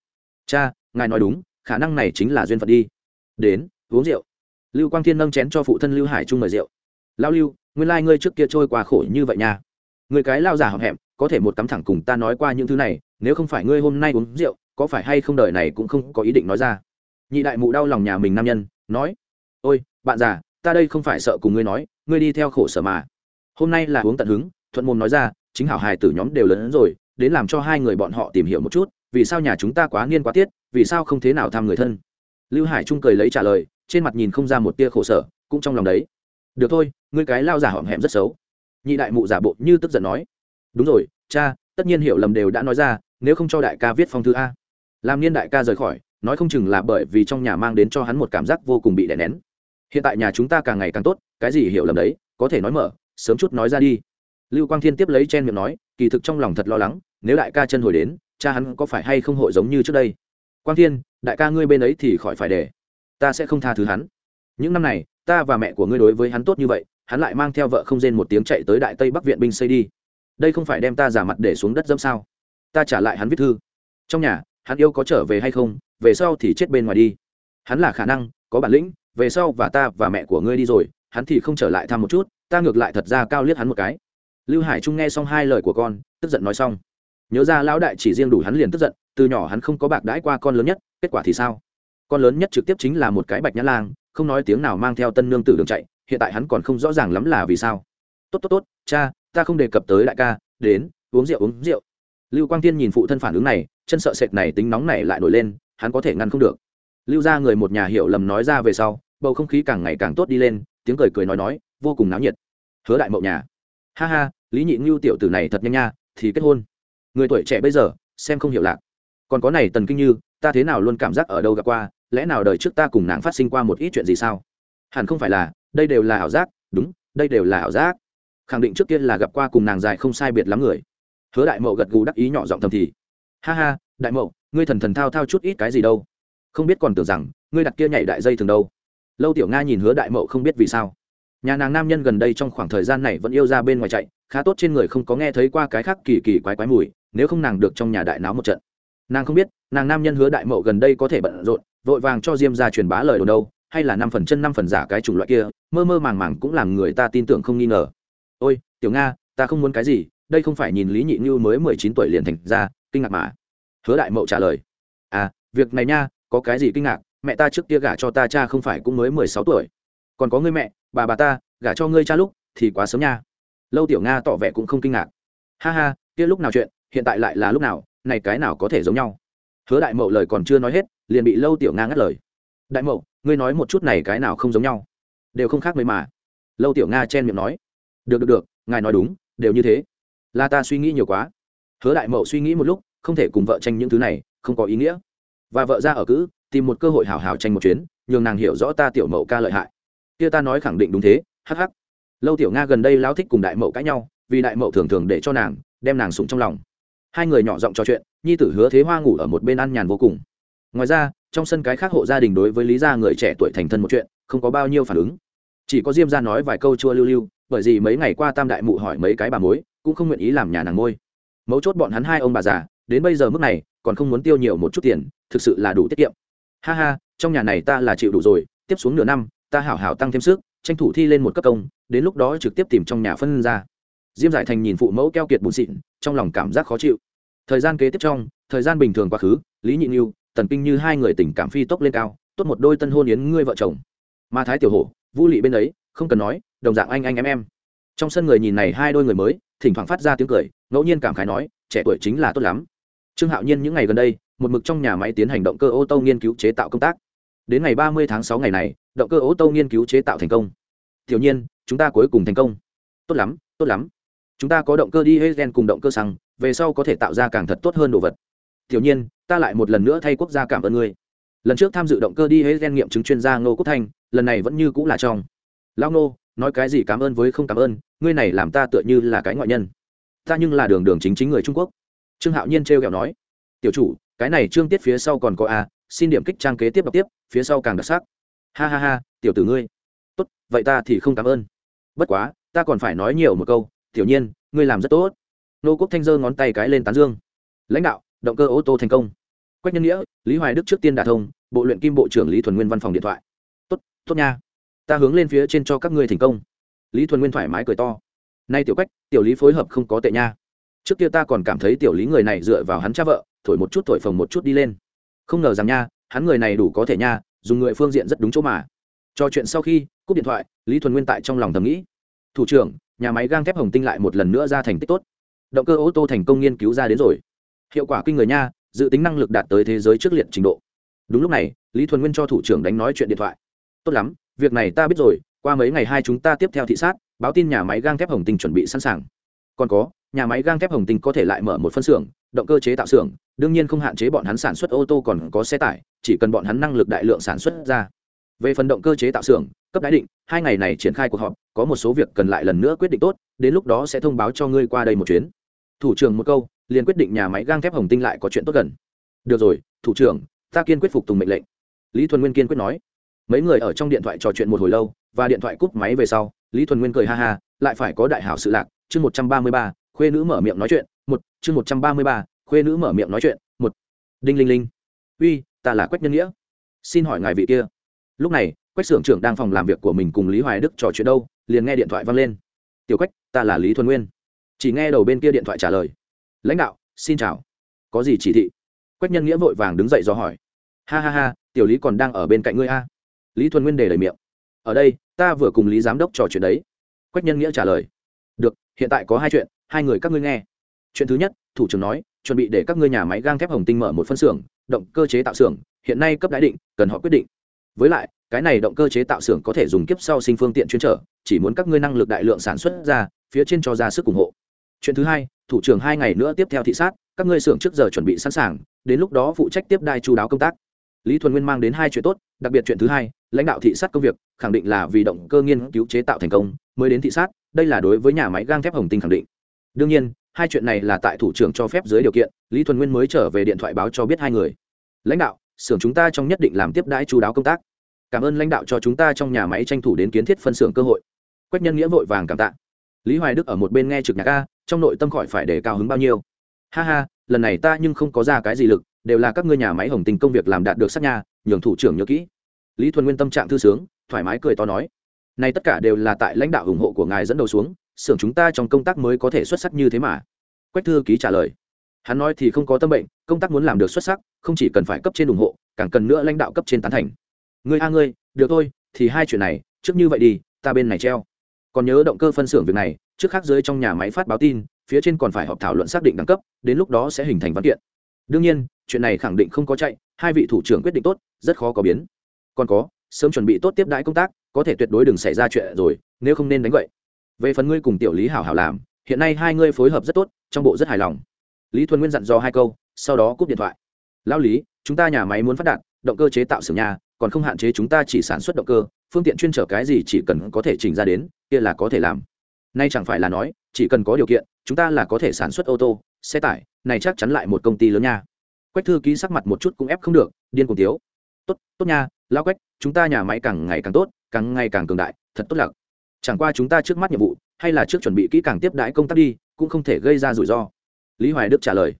Cha, ngài nói đúng, khả năng này chính là duyên phận đi. Đến, uống rượu. Lưu quang thiên nâng chén cho phụ thân lưu hải trung mời rượu. Lao lưu, nguyên lai、like、ngươi trước kia trôi qua khổ như vậy nha. Người cái lao giả hậm hẹm có thể một cắm thẳng cùng ta nói qua những thứ này, nếu không phải ngươi hôm nay uống rượu, có phải hay không đời này cũng không có ý định nói ra. Nhị đại mụ đau lòng nhà mình nam nhân, nói, ôi, bạn già, ta đây không phải sợ cùng ngươi nói, ngươi đi theo khổ sở mà hôm nay là uống tận hứng, thuận môn nói ra, chính hảo hài tử nhóm đều lớn hơn rồi, đến làm cho hai người bọn họ tìm hiểu một chút, vì sao nhà chúng ta quá niên quá tiết, vì sao không thế nào thăm người thân. Lưu hải trung cười lấy trả lời, trên mặt nhìn không ra một tia khổ sở, cũng trong lòng đấy. Được thôi, ngươi cái lao giả hỏm hẹm rất xấu. Nhị đại mụ giả bộ như tức giận nói. Đúng rồi, cha, tất nhiên hiểu lầm đều đã nói ra, nếu không cho đại ca viết phong thư a. Làm niên đại ca rời khỏi, nói không chừng là bởi vì trong nhà mang đến cho hắn một cảm giác vô cùng bị đè nén. Hiện tại nhà chúng ta càng ngày càng tốt, cái gì hiểu lầm đấy, có thể nói mở sớm chút nói ra đi. Lưu quang thiên tiếp lấy chen miệng nói, kỳ thực trong lòng thật lo lắng, nếu đại ca chân hồi đến, cha hắn có phải hay không hội giống như trước đây? Quang thiên, đại ca ngươi bên ấy thì khỏi phải để. Ta sẽ không tha thứ hắn. Những năm này, ta và mẹ của ngươi đối với hắn tốt như vậy, hắn lại mang theo vợ không rên một tiếng chạy tới đại tây bắc viện binh xây đi. Đây không phải đem ta giả mặt để xuống đất dâm sao? Ta trả lại hắn viết thư. Trong nhà, hắn yêu có trở về hay không, về sau thì chết bên ngoài đi. Hắn là khả năng, có bản lĩnh, về sau và ta và mẹ của ngươi đi rồi, hắn thì không trở lại thăm một chút ta ngược lại thật ra cao liếc hắn một cái. Lưu hải trung nghe xong hai lời của con, tức giận nói xong. Nhớ ra lão đại chỉ riêng đủ hắn liền tức giận, từ nhỏ hắn không có bạc đãi qua con lớn nhất, kết quả thì sao? Con lớn nhất trực tiếp chính là một cái bạch nhã lang, không nói tiếng nào mang theo tân nương tử đường chạy, hiện tại hắn còn không rõ ràng lắm là vì sao. Tốt tốt tốt, cha, ta không đề cập tới đại ca, đến, uống rượu uống rượu. Lưu quang tiên nhìn phụ thân phản ứng này, chân sợ sệt này tính nóng này lại nổi lên, hắn có thể ngăn không được. Lưu ra người một nhà hiểu lầm nói ra về sau, bầu không khí càng ngày càng tốt đi lên, tiếng cười cười nói nói vô cùng náo nhiệt. Hứa đại mậu nhà. Ha ha, lý nhị ngưu tiểu tử này thật nhanh nha, thì kết hôn. Người tuổi trẻ bây giờ, xem không hiểu lạc. Còn có này tần kinh như, ta thế nào luôn cảm giác ở đâu gặp qua, lẽ nào đời trước ta cùng nàng phát sinh qua một ít chuyện gì sao? Hẳn không phải là, đây đều là ảo giác, đúng, đây đều là ảo giác. Khẳng định trước kia là gặp qua cùng nàng dài không sai biệt lắm người. Hứa đại mậu gật gù đắc ý nhỏ giọng thầm thì. Ha ha, đại mậu, ngươi thần thần thao thao chút ít cái gì đâu. Không biết còn tưởng rằng, ngươi đặt kia nhảy đại dây thường đâu. Lâu tiểu nga nhìn hứa đại mậu không biết vì sao nhà nàng nam nhân gần đây trong khoảng thời gian này vẫn yêu ra bên ngoài chạy, khá tốt trên người không có nghe thấy qua cái khác kỳ kỳ quái quái mùi, nếu không nàng được trong nhà đại náo một trận. Nàng không biết, nàng nam nhân hứa đại mậu gần đây có thể bận rộn, vội vàng cho diêm ra truyền bá lời đồn đâu, hay là năm phần chân năm phần giả cái chủng loại kia, mơ mơ màng màng cũng làm người ta tin tưởng không nghi ngờ. Ôi, tiểu nga, ta không muốn cái gì, đây không phải nhìn lý nhị như mới mười chín tuổi liền thành ra, kinh ngạc mà. Hứa đại mậu trả lời. À việc này nha, có cái gì kinh ngạc, mẹ ta trước kia gả cho ta, cha không phải cũng mới mười sáu tuổi. Còn có người mẹ bà bà ta, gả cho ngươi cha lúc, thì quá sớm nha. Lâu tiểu nga tỏ vẻ cũng không kinh ngạc. Ha ha, kia lúc nào chuyện, hiện tại lại là lúc nào, này cái nào có thể giống nhau. Hứa đại mậu lời còn chưa nói hết, liền bị lâu tiểu nga ngắt lời. Đại mậu, ngươi nói một chút này cái nào không giống nhau? Đều không khác mấy mà. Lâu tiểu nga chen miệng nói. Được được được, ngài nói đúng, đều như thế. Là ta suy nghĩ nhiều quá. Hứa đại mậu suy nghĩ một lúc, không thể cùng vợ tranh những thứ này, không có ý nghĩa. Và vợ ra ở cữ tìm một cơ hội hào hào tranh một chuyến, nhường nàng hiểu rõ ta tiểu mậu ca lợi hại kia ta nói khẳng định đúng thế, hắc hắc. Lâu tiểu nga gần đây lao thích cùng đại mậu cãi nhau, vì đại mậu thường thường để cho nàng, đem nàng sụng trong lòng. Hai người nhỏ giọng trò chuyện, nhi tử hứa thế hoa ngủ ở một bên ăn nhàn vô cùng. Ngoài ra, trong sân cái khác hộ gia đình đối với lý gia người trẻ tuổi thành thân một chuyện, không có bao nhiêu phản ứng. Chỉ có diêm ra nói vài câu chua lưu lưu, bởi vì mấy ngày qua tam đại mụ hỏi mấy cái bà mối, cũng không nguyện ý làm nhà nàng môi mấu chốt bọn hắn hai ông bà già, đến bây giờ mức này, còn không muốn tiêu nhiều một chút tiền, thực sự là đủ tiết kiệm. Ha ha, trong nhà này ta là chịu đủ rồi, tiếp xuống nửa năm ta hảo hảo tăng thêm sức, tranh thủ thi lên một cấp công, đến lúc đó trực tiếp tìm trong nhà phân ra. Diêm giải thành nhìn phụ mẫu keo kiệt bùn xịn, trong lòng cảm giác khó chịu. Thời gian kế tiếp trong, thời gian bình thường quá khứ, lý nhị nhiêu tần kinh như hai người tình cảm phi tốc lên cao, tốt một đôi tân hôn yến ngươi vợ chồng. Mà thái tiểu hổ, vũ lị bên ấy, không cần nói, đồng dạng anh anh em em. Trong sân người nhìn này hai đôi người mới, thỉnh thoảng phát ra tiếng cười, ngẫu nhiên cảm khái nói, trẻ tuổi chính là tốt lắm. Trương hạo nhiên những ngày gần đây, một mực trong nhà máy tiến hành động cơ ô tô nghiên cứu chế tạo công tác đến ngày ba mươi tháng sáu ngày này, động cơ ô tô nghiên cứu chế tạo thành công. Tiểu nhiên, chúng ta cuối cùng thành công. Tốt lắm tốt lắm. Chúng ta có động cơ đi hết gen cùng động cơ xăng, về sau có thể tạo ra càng thật tốt hơn đồ vật. Tiểu nhiên, ta lại một lần nữa thay quốc gia cảm ơn ngươi. Lần trước tham dự động cơ đi hết gen nghiệm chứng chuyên gia ngô quốc thanh, lần này vẫn như cũng là trong. Lao nô nói cái gì cảm ơn với không cảm ơn, ngươi này làm ta tựa như là cái ngoại nhân. Ta nhưng là đường đường chính chính người trung quốc. Trương hạo nhiên trêu ghẹo nói. Tiểu chủ, cái này trương tiết phía sau còn có a xin điểm kích trang kế tiếp đọc tiếp, phía sau càng đặc sắc. Ha ha ha, tiểu tử ngươi. Tốt, vậy ta thì không cảm ơn. Bất quá, ta còn phải nói nhiều một câu, tiểu nhiên, ngươi làm rất tốt. Nô quốc thanh giơ ngón tay cái lên tán dương. Lãnh đạo, động cơ ô tô thành công. Quách nhân nghĩa, lý hoài đức trước tiên đả thông, bộ luyện kim bộ trưởng lý thuần nguyên văn phòng điện thoại. Tốt tốt nha. Ta hướng lên phía trên cho các ngươi thành công. Lý thuần nguyên thoải mái cười to. Nay tiểu quách, tiểu lý phối hợp không có tệ nha. Trước kia ta còn cảm thấy tiểu lý người này dựa vào hắn cha vợ, thổi một chút thổi phồng một chút đi lên không ngờ rằng nha, hắn người này đủ có thể nha, dùng người phương diện rất đúng chỗ mà. Trò chuyện sau khi, cúp điện thoại, lý thuần nguyên tại trong lòng thầm nghĩ. Thủ trưởng, nhà máy gang thép hồng tinh lại một lần nữa ra thành tích tốt. Động cơ ô tô thành công nghiên cứu ra đến rồi. Hiệu quả kinh người nha, dự tính năng lực đạt tới thế giới trước liệt trình độ. Đúng lúc này, lý thuần nguyên cho thủ trưởng đánh nói chuyện điện thoại. Tốt lắm, việc này ta biết rồi, qua mấy ngày hai chúng ta tiếp theo thị sát, báo tin nhà máy gang thép hồng tinh chuẩn bị sẵn sàng. Còn có nhà máy gang thép hồng tinh có thể lại mở một phân xưởng, động cơ chế tạo xưởng, đương nhiên không hạn chế bọn hắn sản xuất ô tô còn có xe tải, chỉ cần bọn hắn năng lực đại lượng sản xuất ra. Về phần động cơ chế tạo xưởng, cấp đái định, hai ngày này triển khai cuộc họp, có một số việc cần lại lần nữa quyết định tốt, đến lúc đó sẽ thông báo cho ngươi qua đây một chuyến. Thủ trưởng một câu, liền quyết định nhà máy gang thép hồng tinh lại có chuyện tốt gần. Được rồi, thủ trưởng, ta kiên quyết phục tùng mệnh lệnh. Lý thuần nguyên kiên quyết nói. Mấy người ở trong điện thoại trò chuyện một hồi lâu, và điện thoại cúp máy về sau, lý thuần nguyên cười ha ha, lại phải có đại hảo sự lạc, chương một trăm ba mươi ba khuê nữ mở miệng nói chuyện, một, chương một trăm ba mươi ba, khuê nữ mở miệng nói chuyện, một. Đinh linh linh. Uy, ta là quách nhân nghĩa. Xin hỏi ngài vị kia. Lúc này, quách xưởng trưởng đang phòng làm việc của mình cùng lý hoài đức trò chuyện đâu, liền nghe điện thoại văng lên. Tiểu quách, ta là lý thuần nguyên. Chỉ nghe đầu bên kia điện thoại trả lời. Lãnh đạo, xin chào. Có gì chỉ thị? Quách nhân nghĩa vội vàng đứng dậy do hỏi. Ha ha ha, tiểu lý còn đang ở bên cạnh ngươi a? Lý thuần nguyên đề lời miệng. Ở đây, ta vừa cùng lý giám đốc trò chuyện đấy. Quách nhân nghĩa trả lời. Được, hiện tại có hai chuyện hai người các ngươi nghe. Chuyện thứ nhất, thủ trưởng nói, chuẩn bị để các ngươi nhà máy gang thép hồng tinh mở một phân xưởng, động cơ chế tạo xưởng, hiện nay cấp đái định, cần họ quyết định. Với lại, cái này động cơ chế tạo xưởng có thể dùng kiếp sau sinh phương tiện chuyên trở, chỉ muốn các ngươi năng lực đại lượng sản xuất ra, phía trên cho ra sức ủng hộ. Chuyện thứ hai, thủ trưởng hai ngày nữa tiếp theo thị sát, các ngươi xưởng trước giờ chuẩn bị sẵn sàng, đến lúc đó phụ trách tiếp đai chú đáo công tác. Lý thuần nguyên mang đến hai chuyện tốt, đặc biệt chuyện thứ hai, lãnh đạo thị sát công việc, khẳng định là vì động cơ nghiên cứu chế tạo thành công, mới đến thị sát, đây là đối với nhà máy gang thép hồng tinh khẳng định đương nhiên hai chuyện này là tại thủ trưởng cho phép dưới điều kiện lý thuần nguyên mới trở về điện thoại báo cho biết hai người. Lãnh đạo xưởng chúng ta trong nhất định làm tiếp đãi chú đáo công tác. Cảm ơn lãnh đạo cho chúng ta trong nhà máy tranh thủ đến kiến thiết phân xưởng cơ hội. Quách nhân nghĩa vội vàng cảm tạ. Lý hoài đức ở một bên nghe trực nhạc a trong nội tâm khỏi phải để cao hứng bao nhiêu. Ha ha lần này ta nhưng không có ra cái gì lực đều là các ngươi nhà máy hồng tình công việc làm đạt được sát nhà, nhường thủ trưởng nhớ kỹ. Lý thuần nguyên tâm trạng thư sướng thoải mái cười to nói. Nay tất cả đều là tại lãnh đạo ủng hộ của ngài dẫn đầu xuống xưởng chúng ta trong công tác mới có thể xuất sắc như thế mà. Quách thư ký trả lời. Hắn nói thì không có tâm bệnh, công tác muốn làm được xuất sắc, không chỉ cần phải cấp trên ủng hộ, càng cần nữa lãnh đạo cấp trên tán thành. Ngươi a ngươi, được thôi, thì hai chuyện này, trước như vậy đi, ta bên này treo. Còn nhớ động cơ phân xưởng việc này, trước khác dưới trong nhà máy phát báo tin, phía trên còn phải họp thảo luận xác định đẳng cấp, đến lúc đó sẽ hình thành văn kiện. Đương nhiên, chuyện này khẳng định không có chạy, hai vị thủ trưởng quyết định tốt, rất khó có biến. Còn có, sớm chuẩn bị tốt tiếp đãi công tác, có thể tuyệt đối đừng xảy ra chuyện rồi, nếu không nên đánh vậy về phần ngươi cùng tiểu lý hảo hảo làm, hiện nay hai ngươi phối hợp rất tốt, trong bộ rất hài lòng. Lý thuần nguyên dặn dò hai câu, sau đó cúp điện thoại. Lao lý, chúng ta nhà máy muốn phát đạt, động cơ chế tạo xưởng nhà, còn không hạn chế chúng ta chỉ sản xuất động cơ, phương tiện chuyên trở cái gì chỉ cần có thể trình ra đến, kia là có thể làm. Nay chẳng phải là nói, chỉ cần có điều kiện, chúng ta là có thể sản xuất ô tô, xe tải, này chắc chắn lại một công ty lớn nha. Quách thư ký sắc mặt một chút cũng ép không được, điên cùng tiếu. Tốt tốt nha lao quách, chúng ta nhà máy càng ngày càng tốt, càng ngày càng cường đại, thật tốt lạc chẳng qua chúng ta trước mắt nhiệm vụ, hay là trước chuẩn bị kỹ càng tiếp đãi công tác đi, cũng không thể gây ra rủi ro. Lý hoài đức trả lời.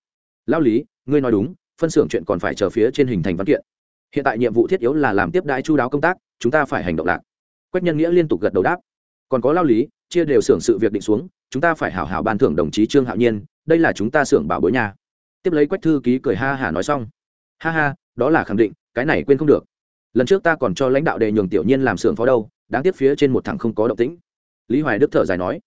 Lao lý, ngươi nói đúng, phân xưởng chuyện còn phải chờ phía trên hình thành văn kiện. Hiện tại nhiệm vụ thiết yếu là làm tiếp đãi chú đáo công tác, chúng ta phải hành động lạc. Quách nhân nghĩa liên tục gật đầu đáp. Còn có lao lý, chia đều xưởng sự việc định xuống, chúng ta phải hảo hảo ban thưởng đồng chí trương hạo nhiên, đây là chúng ta xưởng bảo bối nhà. Tiếp lấy quách thư ký cười ha hả nói xong. Ha ha, đó là khẳng định, cái này quên không được lần trước ta còn cho lãnh đạo đề nhường tiểu nhiên làm xưởng phó đâu, đáng tiếc phía trên một thằng không có động tĩnh. Lý hoài đức thở dài nói,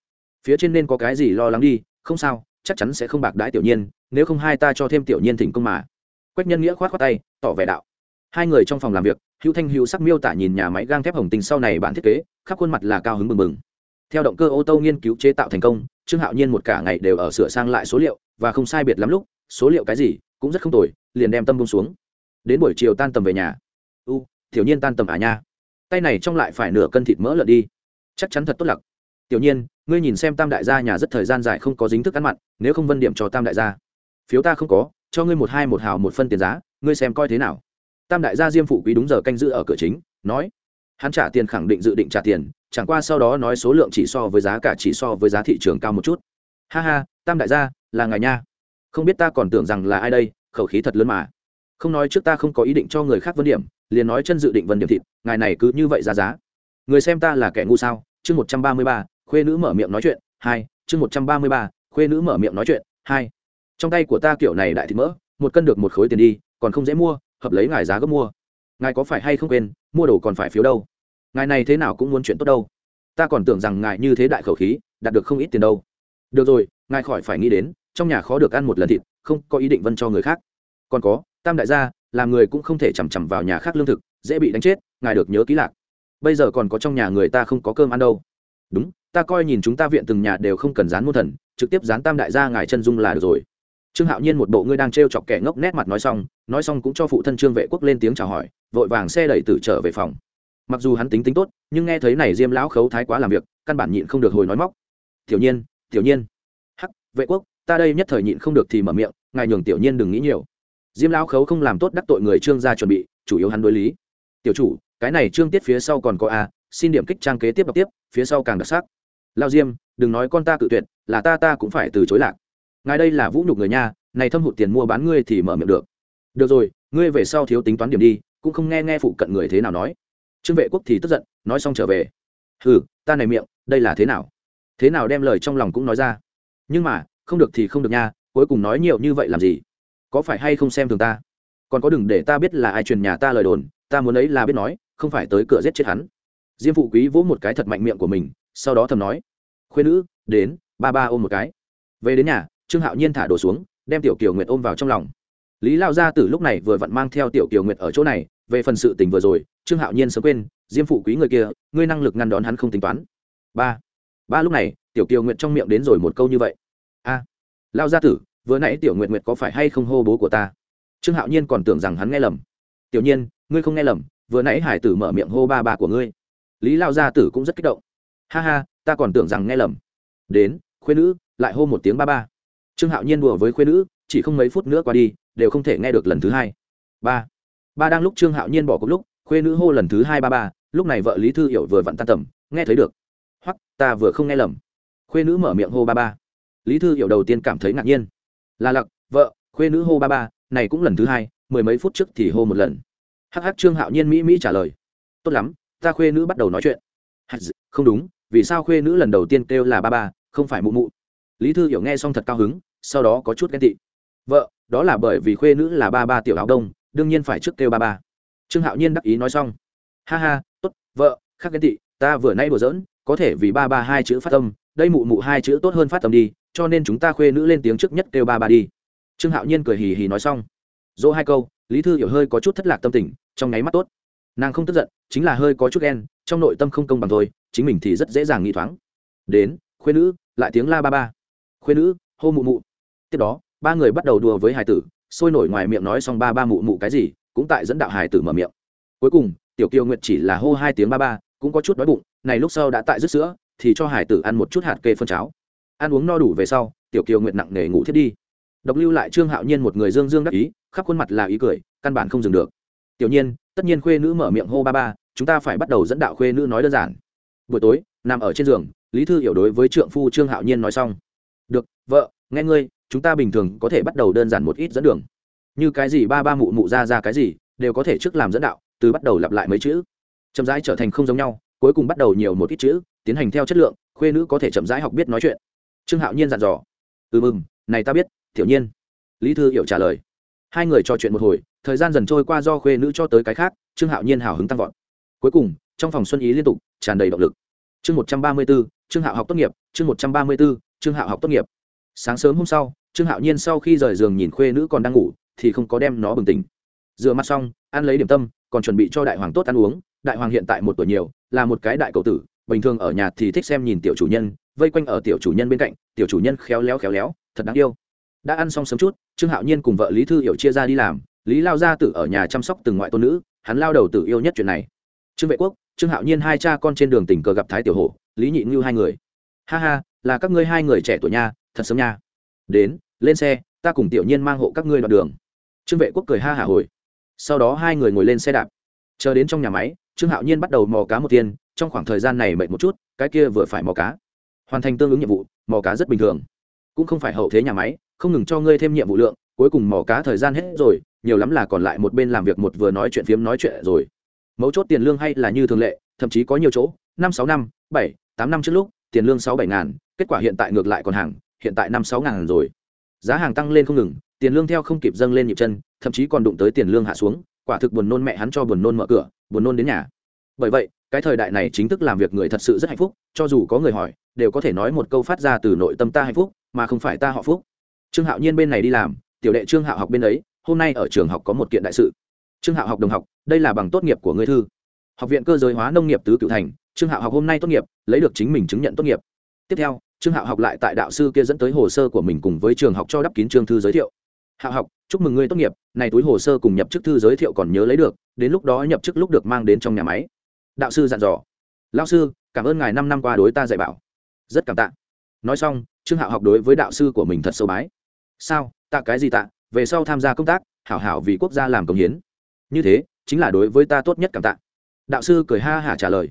phía trên nên có cái gì lo lắng đi, không sao, chắc chắn sẽ không bạc đãi tiểu nhiên, nếu không hai ta cho thêm tiểu nhiên thỉnh công mà. Quách nhân nghĩa khoát khoát tay, tỏ vẻ đạo. Hai người trong phòng làm việc, hữu thanh hữu sắc miêu tả nhìn nhà máy gang thép hồng tinh sau này bản thiết kế, khắp khuôn mặt là cao hứng mừng mừng. Theo động cơ ô tô nghiên cứu chế tạo thành công, trương hạo nhiên một cả ngày đều ở sửa sang lại số liệu, và không sai biệt lắm lúc, số liệu cái gì, cũng rất không tồi, liền đem tâm bông xuống. Đến buổi chiều tan tầm về nhà tiểu nhiên tan tầm à nha. Tay này trong lại phải nửa cân thịt mỡ lợn đi. Chắc chắn thật tốt lặc. Tiểu nhiên, ngươi nhìn xem tam đại gia nhà rất thời gian dài không có dính thức ăn mặn, nếu không vân điểm cho tam đại gia. Phiếu ta không có, cho ngươi một hai một hào một phân tiền giá, ngươi xem coi thế nào. Tam đại gia diêm phụ quý đúng giờ canh giữ ở cửa chính, nói. Hắn trả tiền khẳng định dự định trả tiền, chẳng qua sau đó nói số lượng chỉ so với giá cả chỉ so với giá thị trường cao một chút. Ha ha, tam đại gia, là ngài nha. Không biết ta còn tưởng rằng là ai đây, khẩu khí thật lớn mà. Không nói trước ta không có ý định cho người khác vân điểm liền nói chân dự định vân điểm thịt, ngài này cứ như vậy ra giá. Người xem ta là kẻ ngu sao? Chương một trăm ba mươi ba, khuê nữ mở miệng nói chuyện, hai, chương một trăm ba mươi ba, khuê nữ mở miệng nói chuyện, hai. Trong tay của ta kiểu này đại thịt mỡ, một cân được một khối tiền đi, còn không dễ mua, hợp lấy ngài giá gấp mua. Ngài có phải hay không quên, mua đồ còn phải phiếu đâu? Ngài này thế nào cũng muốn chuyện tốt đâu. Ta còn tưởng rằng ngài như thế đại khẩu khí, đạt được không ít tiền đâu. Được rồi, ngài khỏi phải nghĩ đến, trong nhà khó được ăn một lần thịt, không có ý định vân cho người khác. Còn có, tam đại gia làm người cũng không thể chằm chằm vào nhà khác lương thực, dễ bị đánh chết, ngài được nhớ ký lạc. Bây giờ còn có trong nhà người ta không có cơm ăn đâu. Đúng, ta coi nhìn chúng ta viện từng nhà đều không cần dán môn thần, trực tiếp dán tam đại gia ngài chân dung là được rồi. Trương hạo nhiên một bộ ngươi đang t r e o chọc kẻ ngốc nét mặt nói xong nói xong cũng cho phụ thân trương vệ quốc lên tiếng chào hỏi, vội vàng xe đẩy tử trở về phòng. Mặc dù hắn tính tính tốt, nhưng nghe thấy này diêm lão khấu thái quá làm việc, căn bản nhịn không được hồi nói móc. Tiểu nhiên tiểu nhiên. Hắc, vệ quốc, ta đây nhất thời nhịn không được thì mở miệng, ngài nhường tiểu nhiên đừng nghĩ nhiều diêm lão khấu không làm tốt đắc tội người trương gia chuẩn bị, chủ yếu hắn đối lý. Tiểu chủ, cái này trương tiết phía sau còn có a, xin điểm kích trang kế tiếp đọc tiếp, phía sau càng đặc sắc. Lao diêm, đừng nói con ta cự tuyệt, là ta ta cũng phải từ chối lạc. Ngài đây là vũ nhục người nha, này thâm hụt tiền mua bán ngươi thì mở miệng được. Được rồi, ngươi về sau thiếu tính toán điểm đi, cũng không nghe nghe phụ cận người thế nào nói. Trương vệ quốc thì tức giận, nói xong trở về. Hừ, ta này miệng, đây là thế nào? Thế nào đem lời trong lòng cũng nói ra. Nhưng mà, không được thì không được nha, cuối cùng nói nhiều như vậy làm gì? Có phải hay không xem thường ta? Còn có đừng để ta biết là ai truyền nhà ta lời đồn, ta muốn ấy là biết nói, không phải tới cửa giết chết hắn. Diêm phụ quý vỗ một cái thật mạnh miệng của mình, sau đó thầm nói khuyên nữ, đến, ba ba ôm một cái. Về đến nhà, trương hạo nhiên thả đồ xuống, đem tiểu kiều nguyệt ôm vào trong lòng. Lý lao gia Tử lúc này vừa vặn mang theo tiểu kiều nguyệt ở chỗ này, về phần sự tình vừa rồi, trương hạo nhiên sớm quên, diêm phụ quý người kia, ngươi năng lực ngăn đón hắn không tính toán. Ba. Ba lúc này, tiểu kiều nguyệt trong miệng đến rồi một câu như vậy. A. Lao gia tử vừa nãy tiểu nguyệt nguyệt có phải hay không hô bố của ta? Trương hạo nhiên còn tưởng rằng hắn nghe lầm. Tiểu nhiên, ngươi không nghe lầm, vừa nãy hải tử mở miệng hô ba ba của ngươi. Lý lao gia tử cũng rất kích động. Ha ha, ta còn tưởng rằng nghe lầm. Đến khuyên nữ, lại hô một tiếng ba ba. Trương hạo nhiên đùa với khuyên nữ, chỉ không mấy phút nữa qua đi, đều không thể nghe được lần thứ hai. Ba. Ba đang lúc trương hạo nhiên bỏ cuộc lúc, khuê nữ hô lần thứ hai ba ba, lúc này vợ lý thư hiểu vừa vặn tan tầm, nghe thấy được. Hoặc ta vừa không nghe lầm. Khuê nữ mở miệng hô ba ba. Lý thư hiểu đầu tiên cảm thấy ngạc nhiên là lặc, vợ, khuê nữ hô ba ba, này cũng lần thứ hai, mười mấy phút trước thì hô một lần. Hh trương hạo nhiên mỹ mỹ trả lời. Tốt lắm, ta khuê nữ bắt đầu nói chuyện. Không đúng, vì sao khuê nữ lần đầu tiên kêu là ba ba, không phải mụ mụ? Lý thư hiểu nghe xong thật cao hứng, sau đó có chút ghen tị. Vợ, đó là bởi vì khuê nữ là ba ba tiểu áo đông, đương nhiên phải trước kêu ba ba. Trương hạo nhiên đắc ý nói xong. Ha ha, tốt, vợ, khác ghen tị, ta vừa nay đùa giỡn, có thể vì ba ba hai chữ phát tâm đây mụ mụ hai chữ tốt hơn phát tâm đi cho nên chúng ta khuê nữ lên tiếng trước nhất kêu ba ba đi. Trương hạo nhiên cười hì hì nói xong. Dỗ hai câu, lý thư hiểu hơi có chút thất lạc tâm tình, trong nháy mắt tốt. Nàng không tức giận, chính là hơi có chút ghen, trong nội tâm không công bằng thôi, chính mình thì rất dễ dàng nghĩ thoáng. Đến, khuê nữ, lại tiếng la ba ba. Khuê nữ, hô mụ mụ. Tiếp đó, ba người bắt đầu đùa với hải tử, sôi nổi ngoài miệng nói xong ba ba mụ mụ cái gì, cũng tại dẫn đạo hải tử mở miệng. Cuối cùng, tiểu kiều nguyệt chỉ là hô hai tiếng ba ba, cũng có chút đói bụng, này lúc sau đã tại rứt sữa, thì cho hải tử ăn một chút hạt kê phân cháo ăn uống no đủ về sau, tiểu kiều nguyện nặng nề ngủ thiết đi. Độc lưu lại trương hạo nhiên một người dương dương đắc ý, khắp khuôn mặt là ý cười, căn bản không dừng được. Tiểu nhiên, tất nhiên khuê nữ mở miệng hô ba ba, chúng ta phải bắt đầu dẫn đạo khuê nữ nói đơn giản. Buổi tối, nằm ở trên giường, lý thư hiểu đối với trượng phu trương hạo nhiên nói xong. Được, vợ, nghe ngươi, chúng ta bình thường có thể bắt đầu đơn giản một ít dẫn đường. Như cái gì ba ba mụ mụ ra ra cái gì, đều có thể trước làm dẫn đạo, từ bắt đầu lặp lại mấy chữ. Chậm rãi trở thành không giống nhau, cuối cùng bắt đầu nhiều một ít chữ, tiến hành theo chất lượng, khuê nữ có thể chậm rãi học biết nói chuyện trương hạo nhiên dặn dò. Ừ mừng, này ta biết thiểu nhiên. Lý thư hiểu trả lời. Hai người trò chuyện một hồi, thời gian dần trôi qua do khuê nữ cho tới cái khác, trương hạo nhiên hào hứng tăng vọt. Cuối cùng, trong phòng xuân ý liên tục, tràn đầy động lực. Chương một trăm ba mươi b ố trương hạo học tốt nghiệp, chương một trăm ba mươi b ố trương hạo học tốt nghiệp. Sáng sớm hôm sau, trương hạo nhiên sau khi rời giường nhìn khuê nữ còn đang ngủ, thì không có đem nó bừng tỉnh. Rửa mặt xong, ăn lấy điểm tâm, còn chuẩn bị cho đại hoàng tốt ăn uống. Đại hoàng hiện tại một tuổi nhiều, là một cái đại cậu tử, bình thường ở nhà thì thích xem nhìn tiểu chủ nhân vây quanh ở tiểu chủ nhân bên cạnh, tiểu chủ nhân khéo léo khéo léo, thật đáng yêu. Đã ăn xong sớm chút, trương hạo nhiên cùng vợ lý thư hiểu chia ra đi làm, lý lao gia tử ở nhà chăm sóc từng ngoại tôn nữ, hắn lao đầu tự yêu nhất chuyện này. Trương vệ quốc, trương hạo nhiên hai cha con trên đường tình cờ gặp thái tiểu hổ, lý nhị ngưu hai người. Ha ha, là các ngươi hai người trẻ tuổi nha, thật sớm nha. Đến, lên xe, ta cùng tiểu nhiên mang hộ các ngươi đoạn đường. Trương vệ quốc cười ha hả hồi. Sau đó hai người ngồi lên xe đạp. Chờ đến trong nhà máy, trương hạo nhiên bắt đầu mò cá một tiên, trong khoảng thời gian này mệt một chút, cái kia vừa phải mò cá hoàn thành tương ứng nhiệm vụ, mò cá rất bình thường. Cũng không phải hậu thế nhà máy, không ngừng cho ngươi thêm nhiệm vụ lượng, cuối cùng mò cá thời gian hết rồi, nhiều lắm là còn lại một bên làm việc một vừa nói chuyện phiếm nói chuyện rồi. Mấu chốt tiền lương hay là như thường lệ, thậm chí có nhiều chỗ, năm sáu năm, bảy, tám năm trước lúc, tiền lương sáu bảy ngàn, kết quả hiện tại ngược lại còn hàng, hiện tại năm sáu ngàn rồi. Giá hàng tăng lên không ngừng, tiền lương theo không kịp dâng lên nhịp chân, thậm chí còn đụng tới tiền lương hạ xuống, quả thực buồn nôn mẹ hắn cho buồn nôn mở cửa, buồn nôn đến nhà bởi vậy, cái thời đại này chính thức làm việc người thật sự rất hạnh phúc, cho dù có người hỏi, đều có thể nói một câu phát ra từ nội tâm ta hạnh phúc, mà không phải ta họ phúc. Trương hạo nhiên bên này đi làm, tiểu đệ trương hạo học bên ấy, hôm nay ở trường học có một kiện đại sự. Trương hạo học đồng học, đây là bằng tốt nghiệp của ngươi thư. Học viện cơ giới hóa nông nghiệp tứ cựu thành, trương hạo học hôm nay tốt nghiệp, lấy được chính mình chứng nhận tốt nghiệp. Tiếp theo, trương hạo học lại tại đạo sư kia dẫn tới hồ sơ của mình cùng với trường học cho đắp kín trương thư giới thiệu. Hạo học, chúc mừng ngươi tốt nghiệp, này túi hồ sơ cùng nhập chức thư giới thiệu còn nhớ lấy được, đến lúc đó nhập chức lúc được mang đến trong nhà máy đạo sư dặn dò. Lao sư, cảm ơn ngài năm năm qua đối ta dạy bảo. Rất cảm tạ. Nói xong, trương hạo học đối với đạo sư của mình thật sâu bái. Sao? Tạ cái gì tạ? Về sau tham gia công tác, hảo hảo vì quốc gia làm công hiến. Như thế, chính là đối với ta tốt nhất cảm tạ. Đạo sư cười ha hả trả lời.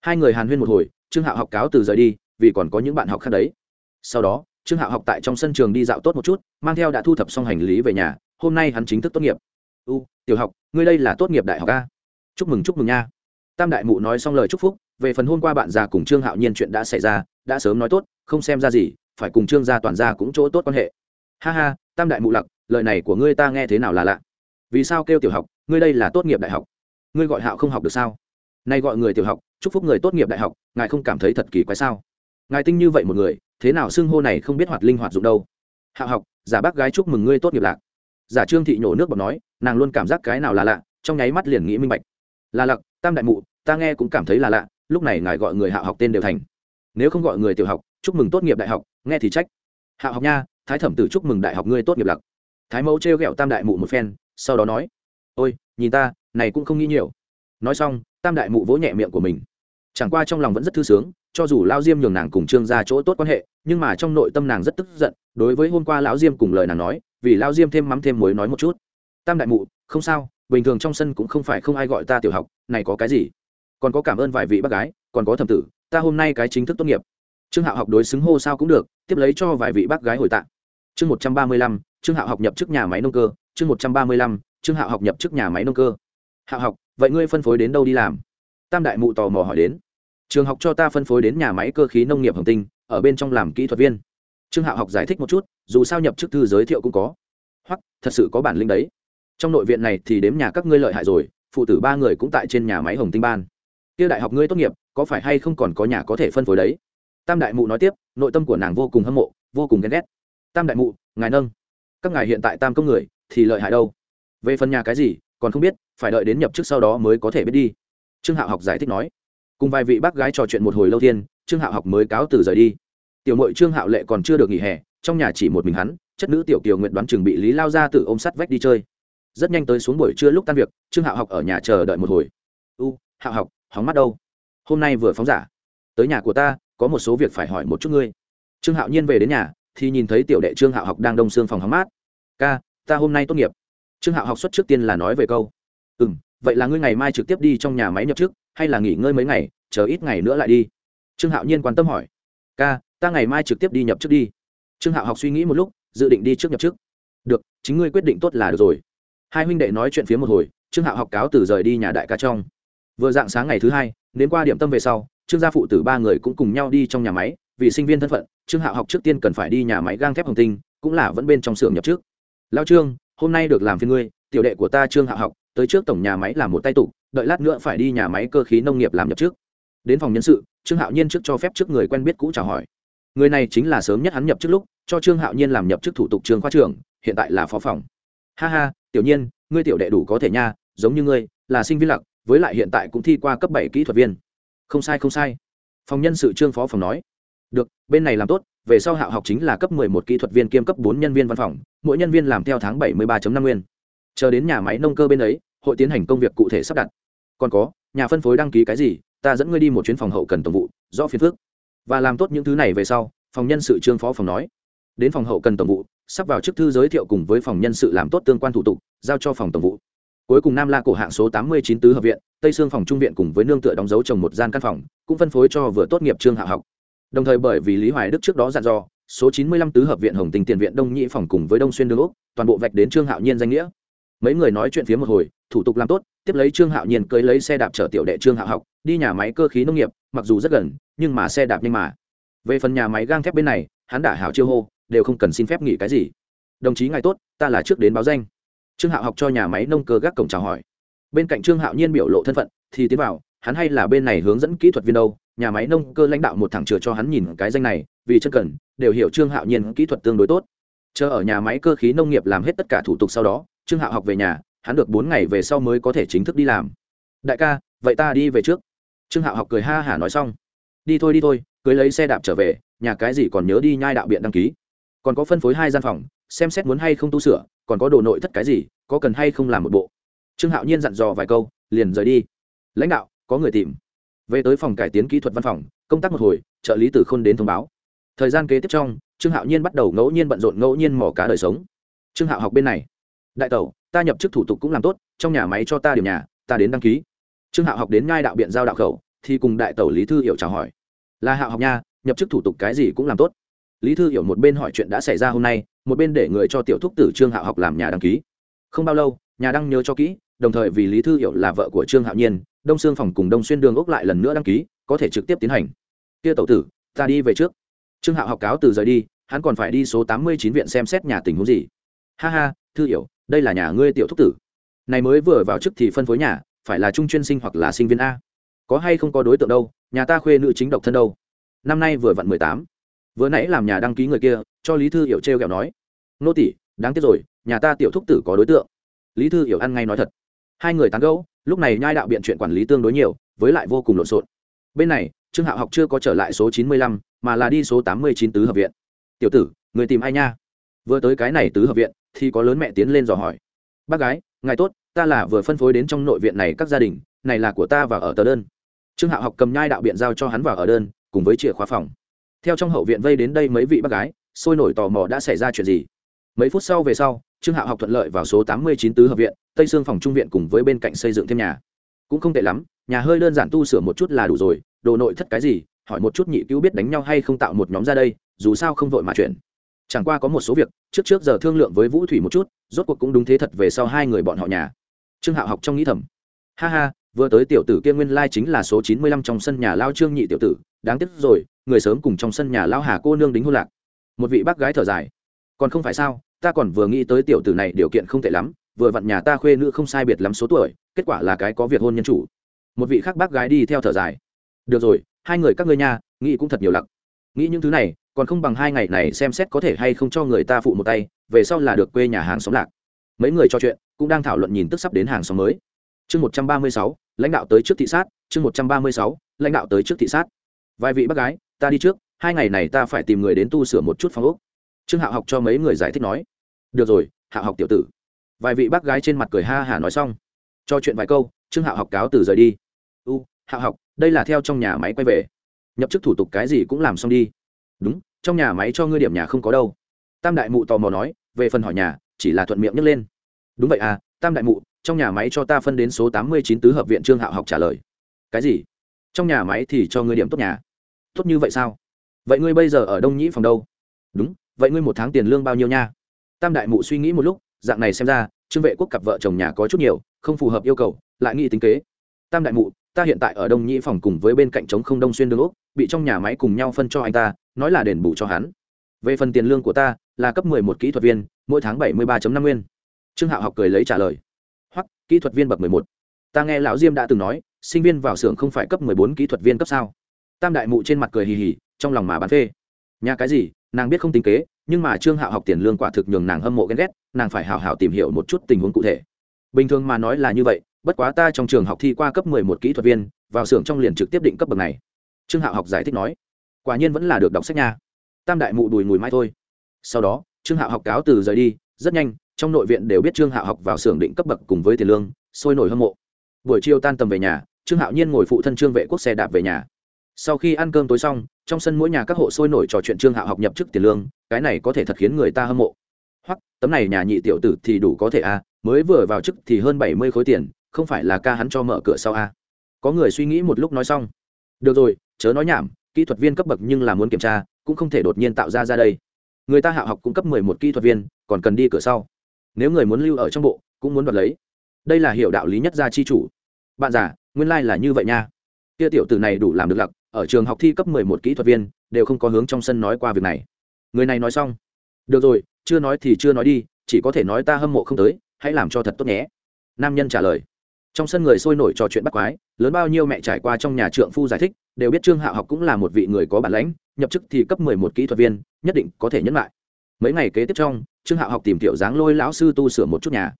Hai người hàn huyên một hồi, trương hạo học cáo từ rời đi, vì còn có những bạn học khác đấy. Sau đó, trương hạo học tại trong sân trường đi dạo tốt một chút, mang theo đã thu thập xong hành lý về nhà, hôm nay hắn chính thức tốt nghiệp. U, tiểu học, ngươi đây là tốt nghiệp đại học a. Chúc mừng chúc mừng nha tam đại mụ nói xong lời chúc phúc, về phần hôm qua bạn già cùng trương hạo nhiên chuyện đã xảy ra, đã sớm nói tốt, không xem ra gì, phải cùng trương gia toàn gia cũng chỗ tốt quan hệ. Ha ha, tam đại mụ lặc, lời này của ngươi ta nghe thế nào là lạ? Vì sao kêu tiểu học, ngươi đây là tốt nghiệp đại học? Ngươi gọi hạo không học được sao? Nay gọi người tiểu học, chúc phúc người tốt nghiệp đại học, ngài không cảm thấy thật kỳ quái sao? Ngài tinh như vậy một người, thế nào xưng hô này không biết hoạt linh hoạt dụng đâu? Hạo học, giả bác gái chúc mừng ngươi tốt nghiệp lạc. Giả trương thị nhổ nước bọt nói, nàng luôn cảm giác cái nào là lạ, trong nháy mắt liền nghĩ minh bạch. Là lặc tam đại mụ, ta nghe cũng cảm thấy là lạ, lúc này ngài gọi người hạ học tên đều thành. Nếu không gọi người tiểu học, chúc mừng tốt nghiệp đại học, nghe thì trách. Hạ học nha, thái thẩm tử chúc mừng đại học ngươi tốt nghiệp lặc. Thái mẫu trêu ghẹo tam đại mụ một phen, sau đó nói, ôi, nhìn ta, này cũng không nghĩ nhiều. Nói xong, tam đại mụ vỗ nhẹ miệng của mình. Chẳng qua trong lòng vẫn rất thư sướng, cho dù lao diêm nhường nàng cùng trương ra chỗ tốt quan hệ, nhưng mà trong nội tâm nàng rất tức giận, đối với hôm qua lão diêm cùng lời nàng nói, vì lao diêm thêm mắm thêm muối nói một chút. Tam đại mụ không sao, bình thường trong sân cũng không phải không ai gọi ta tiểu học, này có cái gì? Còn có cảm ơn vài vị bác gái, còn có thẩm tử, ta hôm nay cái chính thức tốt nghiệp. Trương hạo học đối xứng hô sao cũng được, tiếp lấy cho vài vị bác gái hồi tạ chương một trăm ba mươi lăm, trương hạo học nhập chức nhà máy nông cơ. Chương một trăm ba mươi lăm, trương hạo học nhập chức nhà máy nông cơ. Hạo học, vậy ngươi phân phối đến đâu đi làm? Tam đại mụ tò mò hỏi đến. Trường học cho ta phân phối đến nhà máy cơ khí nông nghiệp hồng tinh, ở bên trong làm kỹ thuật viên. Trương hạo học giải thích một chút, dù sao nhập chức thư giới thiệu cũng có. Hoặc, thật sự có bản lĩnh đấy trong nội viện này thì đếm nhà các ngươi lợi hại rồi, phụ tử ba người cũng tại trên nhà máy hồng tinh ban. Kia đại học ngươi tốt nghiệp, có phải hay không còn có nhà có thể phân phối đấy? Tam đại mụ nói tiếp, nội tâm của nàng vô cùng hâm mộ, vô cùng ghen ghét. Tam đại mụ, ngài nâng. Các ngài hiện tại tam công người, thì lợi hại đâu? Về phần nhà cái gì, còn không biết, phải đợi đến nhập chức sau đó mới có thể biết đi. Trương hạo học giải thích nói. Cùng vài vị bác gái trò chuyện một hồi lâu thiên, trương hạo học mới cáo từ rời đi. Tiểu mội trương hạo lệ còn chưa được nghỉ hè, trong nhà chỉ một mình hắn, chất nữ tiểu kiều nguyện đoán chừng bị lý lao ra từ ôm sắt vách đi chơi rất nhanh tới xuống buổi trưa lúc tan việc trương hạo học ở nhà chờ đợi một hồi. U hạo học hóng mắt đâu? Hôm nay vừa phóng giả. Tới nhà của ta có một số việc phải hỏi một chút ngươi. Trương hạo nhiên về đến nhà thì nhìn thấy tiểu đệ trương hạo học đang đông xương phòng hóng mát. Ca ta hôm nay tốt nghiệp. Trương hạo học xuất trước tiên là nói về câu ừ m vậy là ngươi ngày mai trực tiếp đi trong nhà máy nhập trước, hay là nghỉ ngơi mấy ngày chờ ít ngày nữa lại đi? Trương hạo nhiên quan tâm hỏi. Ca ta ngày mai trực tiếp đi nhập trước đi. Trương hạo học suy nghĩ một lúc dự định đi trước nhập trước. được chính ngươi quyết định tốt là được rồi hai huynh đệ nói chuyện phía một hồi, trương hạo học cáo từ rời đi nhà đại ca trong. Vừa dạng sáng ngày thứ hai, đến qua điểm tâm về sau, trương gia phụ tử ba người cũng cùng nhau đi trong nhà máy, vì sinh viên thân phận, trương hạo học trước tiên cần phải đi nhà máy gang thép hồng tinh, cũng là vẫn bên trong xưởng nhập trước. Lao trương, hôm nay được làm phiên ngươi, tiểu đệ của ta trương hạo học, tới trước tổng nhà máy làm một tay tụ, đợi lát nữa phải đi nhà máy cơ khí nông nghiệp làm nhập trước. Đến phòng nhân sự, trương hạo nhiên trước cho phép trước người quen biết cũ chào hỏi. Người này chính là sớm nhất hắn nhập trước lúc, cho trương hạo nhiên làm nhập chức thủ tục trường khoa trưởng, hiện tại là phó phòng. Ha ha tiểu nhiên, ngươi tiểu đệ đủ có thể nha, giống như ngươi, là sinh viên lặc, với lại hiện tại cũng thi qua cấp bảy kỹ thuật viên. Không sai không sai. Phòng nhân sự trương phó phòng nói. Được, bên này làm tốt, về sau hạo học chính là cấp một kỹ thuật viên kiêm cấp bốn nhân viên văn phòng, mỗi nhân viên làm theo tháng bảy mươi ba năm nguyên. Chờ đến nhà máy nông cơ bên ấy, hội tiến hành công việc cụ thể sắp đặt. Còn có, nhà phân phối đăng ký cái gì, ta dẫn ngươi đi một chuyến phòng hậu cần tổng vụ do phiền phước và làm tốt những thứ này về sau, phòng nhân sự trương phó phòng nói. Đến phòng hậu cần tổng vụ sắp vào chức thư giới thiệu cùng với phòng nhân sự làm tốt tương quan thủ tục, giao cho phòng tổng vụ. Cuối cùng nam la cổ hạng số tám mươi chín tứ hợp viện, tây sương phòng trung viện cùng với nương tựa đóng dấu trồng một gian căn phòng, cũng phân phối cho vừa tốt nghiệp trương hạ học. Đồng thời bởi vì lý hoài đức trước đó dặn dò, số chín mươi lăm tứ hợp viện hồng tình tiền viện đông nhị phòng cùng với đông xuyên đường úc, toàn bộ vạch đến trương hạo nhiên danh nghĩa. Mấy người nói chuyện phía một hồi, thủ tục làm tốt, tiếp lấy trương hạo nhiên cưới lấy xe đạp chở tiểu đệ trương hạo học, đi nhà máy cơ khí nông nghiệp, mặc dù rất gần, nhưng mà xe đạp nhanh mà. Về phần nhà máy gang thép bên này, hắn đã hảo chiêu hô đều không cần xin phép nghỉ cái gì. Đồng chí ngài tốt, ta là trước đến báo danh. Trương hạo học cho nhà máy nông cơ gác cổng chào hỏi. Bên cạnh trương hạo nhiên biểu lộ thân phận, thì tiến vào, hắn hay là bên này hướng dẫn kỹ thuật viên đâu, nhà máy nông cơ lãnh đạo một thẳng chừa cho hắn nhìn cái danh này, vì chân cần, đều hiểu trương hạo nhiên kỹ thuật tương đối tốt. Chờ ở nhà máy cơ khí nông nghiệp làm hết tất cả thủ tục sau đó, trương hạo học về nhà, hắn được bốn ngày về sau mới có thể chính thức đi làm. Đại ca, vậy ta đi về trước. Trương hạo học cười ha hả nói xong. Đi thôi đi thôi, cưới lấy xe đạp trở về, nhà cái gì còn nhớ đi nhai đạo biện đăng ký còn có phân phối hai gian phòng, xem xét muốn hay không tu sửa, còn có đồ nội thất cái gì, có cần hay không làm một bộ. Trương hạo nhiên dặn dò vài câu, liền rời đi. Lãnh đạo, có người tìm. Về tới phòng cải tiến kỹ thuật văn phòng, công tác một hồi, trợ lý tử khôn đến thông báo. Thời gian kế tiếp trong, trương hạo nhiên bắt đầu ngẫu nhiên bận rộn ngẫu nhiên mỏ cá đời sống. Trương hạo học bên này. Đại tẩu, ta nhập chức thủ tục cũng làm tốt, trong nhà máy cho ta điểm nhà, ta đến đăng ký. Trương hạo học đến ngai đạo biện giao đạo khẩu, thì cùng đại tẩu lý thư hiểu chào hỏi. Là hạo học nha, nhập chức thủ tục cái gì cũng làm tốt lý thư hiểu một bên hỏi chuyện đã xảy ra hôm nay, một bên để người cho tiểu thúc tử trương hạo học làm nhà đăng ký. Không bao lâu, nhà đăng nhớ cho kỹ, đồng thời vì lý thư hiểu là vợ của trương hạo nhiên, đông xương phòng cùng đông xuyên đường ốc lại lần nữa đăng ký, có thể trực tiếp tiến hành. Kia tẩu tử, ta đi về trước. Trương hạo học cáo từ rời đi, hắn còn phải đi số tám mươi chín viện xem xét nhà tình huống gì. Ha ha, thư hiểu, đây là nhà ngươi tiểu thúc tử. Này mới vừa vào chức thì phân phối nhà, phải là trung chuyên sinh hoặc là sinh viên a. Có hay không có đối tượng đâu, nhà ta khuê nữ chính độc thân đâu. Năm nay vừa vặn mười tám vừa nãy làm nhà đăng ký người kia, cho lý thư hiểu t r e o kẹo nói. Nô tỷ đáng tiếc rồi, nhà ta tiểu thúc tử có đối tượng. Lý thư hiểu ăn ngay nói thật. Hai người tán gẫu, lúc này nhai đạo biện chuyện quản lý tương đối nhiều, với lại vô cùng lộn xộn. Bên này, trương hạo học chưa có trở lại số chín mươi lăm, mà là đi số tám mươi chín tứ hợp viện. Tiểu tử, người tìm ai nha? Vừa tới cái này tứ hợp viện, thì có lớn mẹ tiến lên dò hỏi. Bác gái, ngài tốt, ta là vừa phân phối đến trong nội viện này các gia đình, này là của ta và ở tờ đơn. Trương hạo học cầm nhai đạo biện giao cho hắn vào ở đơn, cùng với chìa khóa phòng theo trong hậu viện vây đến đây mấy vị bác gái, sôi nổi tò mò đã xảy ra chuyện gì. Mấy phút sau về sau, trương hạo học thuận lợi vào số tám mươi chín tứ hợp viện, tây sương phòng trung viện cùng với bên cạnh xây dựng thêm nhà. Cũng không tệ lắm, nhà hơi đơn giản tu sửa một chút là đủ rồi, đồ nội thất cái gì, hỏi một chút nhị cứu biết đánh nhau hay không tạo một nhóm ra đây, dù sao không vội mà chuyển chẳng qua có một số việc, trước trước giờ thương lượng với vũ thủy một chút, rốt cuộc cũng đúng thế thật về sau hai người bọn họ nhà. Trương hạo học trong nghĩ thầm. Ha ha, vừa tới tiểu tử kia nguyên lai chính là số chín mươi lăm trong sân nhà lao trương nhị tiểu tử, đáng tiếc rồi người sớm cùng trong sân nhà lão hà cô nương đính hôn lạc. Một vị bác gái thở dài. Còn không phải sao, ta còn vừa nghĩ tới tiểu tử này điều kiện không tệ lắm, vừa vặn nhà ta khuê nữ không sai biệt lắm số tuổi, kết quả là cái có việc hôn nhân chủ. Một vị khác bác gái đi theo thở dài. Được rồi, hai người các ngươi nha, nghĩ cũng thật nhiều lặc nghĩ những thứ này, còn không bằng hai ngày này xem xét có thể hay không cho người ta phụ một tay, về sau là được quê nhà hàng xóm lạc. Mấy người trò chuyện, cũng đang thảo luận nhìn tức sắp đến hàng xóm mới. Chương một trăm ba mươi sáu, lãnh đạo tới trước thị sát, chương một trăm ba mươi sáu, lãnh đạo tới trước thị sát. Vài vị bác gái ta đi trước, hai ngày này ta phải tìm người đến tu sửa một chút phòng ốc. Trương hạo học cho mấy người giải thích nói. Được rồi, hạo học tiểu tử. Vài vị bác gái trên mặt cười ha hả nói xong. Cho chuyện vài câu, trương hạo học cáo từ rời đi. U, hạo học, đây là theo trong nhà máy quay về. Nhập chức thủ tục cái gì cũng làm xong đi. Đúng, trong nhà máy cho ngươi điểm nhà không có đâu. Tam đại mụ tò mò nói, về phần hỏi nhà, chỉ là thuận miệng nhấc lên. Đúng vậy à tam đại mụ, trong nhà máy cho ta phân đến số tám mươi chín tứ hợp viện trương hạo học trả lời. Cái gì? Trong nhà máy thì cho ngươi điểm tốt nhà tốt như vậy sao? Vậy ngươi bây giờ ở đông nhĩ phòng đâu? Đúng, vậy ngươi một tháng tiền lương bao nhiêu nha? Tam đại mụ suy nghĩ một lúc, dạng này xem ra, trương vệ quốc cặp vợ chồng nhà có chút nhiều, không phù hợp yêu cầu, lại nghĩ tính kế. Tam đại mụ, ta hiện tại ở đông nhĩ phòng cùng với bên cạnh trống không đông xuyên đường úc, bị trong nhà máy cùng nhau phân cho anh ta, nói là đền bù cho hắn. Về phần tiền lương của ta, là cấp mười một kỹ thuật viên, mỗi tháng bảy mươi ba năm nguyên. Trương hạo học cười lấy trả lời. Hoặc, kỹ thuật viên bậc mười một. Ta nghe lão diêm đã từng nói, sinh viên vào xưởng không phải cấp mười bốn kỹ thuật viên cấp sao? Tam đại mụ trên mặt cười hì hì, trong lòng mà bán phê. Nhà cái gì, nàng biết không tính kế, nhưng mà trương hạo học tiền lương quả thực nhường nàng hâm mộ ghen ghét, nàng phải hào hào tìm hiểu một chút tình huống cụ thể. Bình thường mà nói là như vậy, bất quá ta trong trường học thi qua cấp mười một kỹ thuật viên, vào xưởng trong liền trực tiếp định cấp bậc này. Trương hạo học giải thích nói, quả nhiên vẫn là được đọc sách nha. Tam đại mụ đùi mùi mai thôi. Sau đó, trương hạo học cáo từ rời đi, rất nhanh, trong nội viện đều biết trương hạo học vào xưởng định cấp bậc cùng với tiền lương, sôi nổi hâm mộ. Buổi chiều tan tầm về nhà, trương hạo nhiên ngồi phụ thân trương vệ quốc xe đạp về nhà sau khi ăn cơm tối xong trong sân mỗi nhà các hộ sôi nổi trò chuyện trương hạo học nhập chức tiền lương cái này có thể thật khiến người ta hâm mộ. Hoặc tấm này nhà nhị tiểu tử thì đủ có thể a à, mới vừa vào chức thì hơn bảy mươi khối tiền không phải là ca hắn cho mở cửa sau a. À. có người suy nghĩ một lúc nói xong. Được rồi chớ nói nhảm kỹ thuật viên cấp bậc nhưng là muốn kiểm tra cũng không thể đột nhiên tạo ra ra đây. Người ta hạ học cũng cấp mười một kỹ thuật viên còn cần đi cửa sau. Nếu người muốn lưu ở trong bộ cũng muốn đoạt lấy. Đây là hiểu đạo lý nhất gia chi chủ. Bạn giả nguyên lai、like、là như vậy nha. Kia tiểu tử này đủ làm được lặc ở trường học thi cấp mười một kỹ thuật viên, đều không có hướng trong sân nói qua việc này. Người này nói xong, được rồi, chưa nói thì chưa nói đi, chỉ có thể nói ta hâm mộ không tới, hãy làm cho thật tốt nhé. Nam nhân trả lời, trong sân người sôi nổi trò chuyện bắt quái, lớn bao nhiêu mẹ trải qua trong nhà trượng phu giải thích, đều biết trương hạo học cũng là một vị người có bản lãnh, nhập chức thì cấp mười một kỹ thuật viên, nhất định có thể nhấn lại. Mấy ngày kế tiếp trong, trương hạo học tìm tiểu dáng lôi lão sư tu sửa một chút nhà.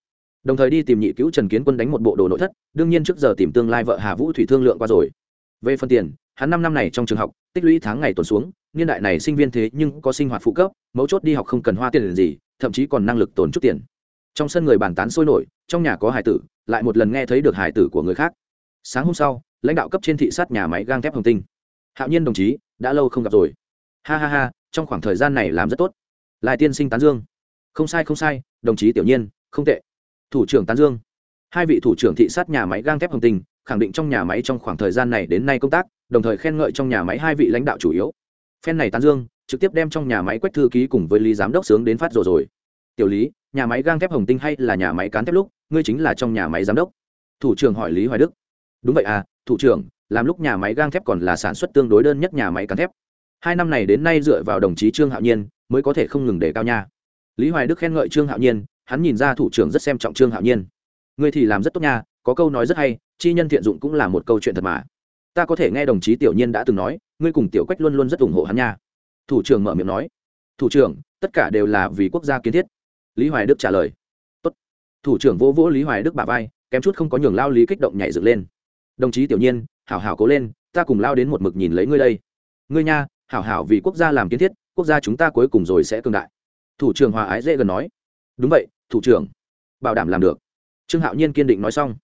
Đồng thời đi tìm nhị cứu trần kiến quân đánh một bộ đồ nội thất, đương nhiên trước giờ tìm tương lai vợ hà vũ thủy thương lượng qua rồi. Về phần tiền hắn năm năm này trong trường học, tích lũy tháng ngày tuần xuống, niên đại này sinh viên thế nhưng có sinh hoạt phụ cấp, mấu chốt đi học không cần hoa tiền gì, thậm chí còn năng lực tồn chút tiền. Trong sân người bàn tán sôi nổi, trong nhà có hải tử, lại một lần nghe thấy được hải tử của người khác. Sáng hôm sau, lãnh đạo cấp trên thị sát nhà máy gang thép hồng tinh. Hạo nhiên đồng chí, đã lâu không gặp rồi. Ha ha ha, trong khoảng thời gian này làm rất tốt. Lại tiên sinh tán dương. Không sai không sai, đồng chí tiểu nhiên, không tệ. Thủ trưởng tán dương. Hai vị thủ trưởng thị sát nhà máy gang thép hồng tinh khẳng định trong nhà máy trong khoảng thời gian này đến nay công tác, đồng thời khen ngợi trong nhà máy hai vị lãnh đạo chủ yếu. Phen này tán dương, trực tiếp đem trong nhà máy quách thư ký cùng với lý giám đốc sướng đến phát rồi rồi. Tiểu lý, nhà máy gang thép hồng tinh hay là nhà máy cán thép lúc, ngươi chính là trong nhà máy giám đốc? Thủ trưởng hỏi lý hoài đức. Đúng vậy à thủ trưởng, làm lúc nhà máy gang thép còn là sản xuất tương đối đơn nhất nhà máy cán thép. Hai năm này đến nay dựa vào đồng chí trương hạo nhiên mới có thể không ngừng để cao nha. Lý hoài đức khen ngợi trương hạo nhiên, hắn nhìn ra thủ trưởng rất xem trọng trương hạo nhiên. Ngươi thì làm rất tốt nha có câu nói rất hay, chi nhân thiện dụng cũng là một câu chuyện thật mà. Ta có thể nghe đồng chí tiểu nhiên đã từng nói, ngươi cùng tiểu quách luôn luôn rất ủng hộ hắn nha. Thủ trưởng mở miệng nói. Thủ trưởng, tất cả đều là vì quốc gia kiến thiết. Lý hoài đức trả lời. Tốt. thủ trưởng vỗ vỗ lý hoài đức bà vai, kém chút không có nhường lao lý kích động nhảy dựng lên. Đồng chí tiểu nhiên, hảo hảo cố lên, ta cùng lao đến một mực nhìn lấy ngươi đây. Ngươi nha, hảo hảo vì quốc gia làm kiến thiết, quốc gia chúng ta cuối cùng rồi sẽ cương đại. Thủ trưởng hòa ái dễ gần nói. Đúng vậy, thủ trưởng. Bảo đảm làm được. Trương hạo nhiên kiên định nói xong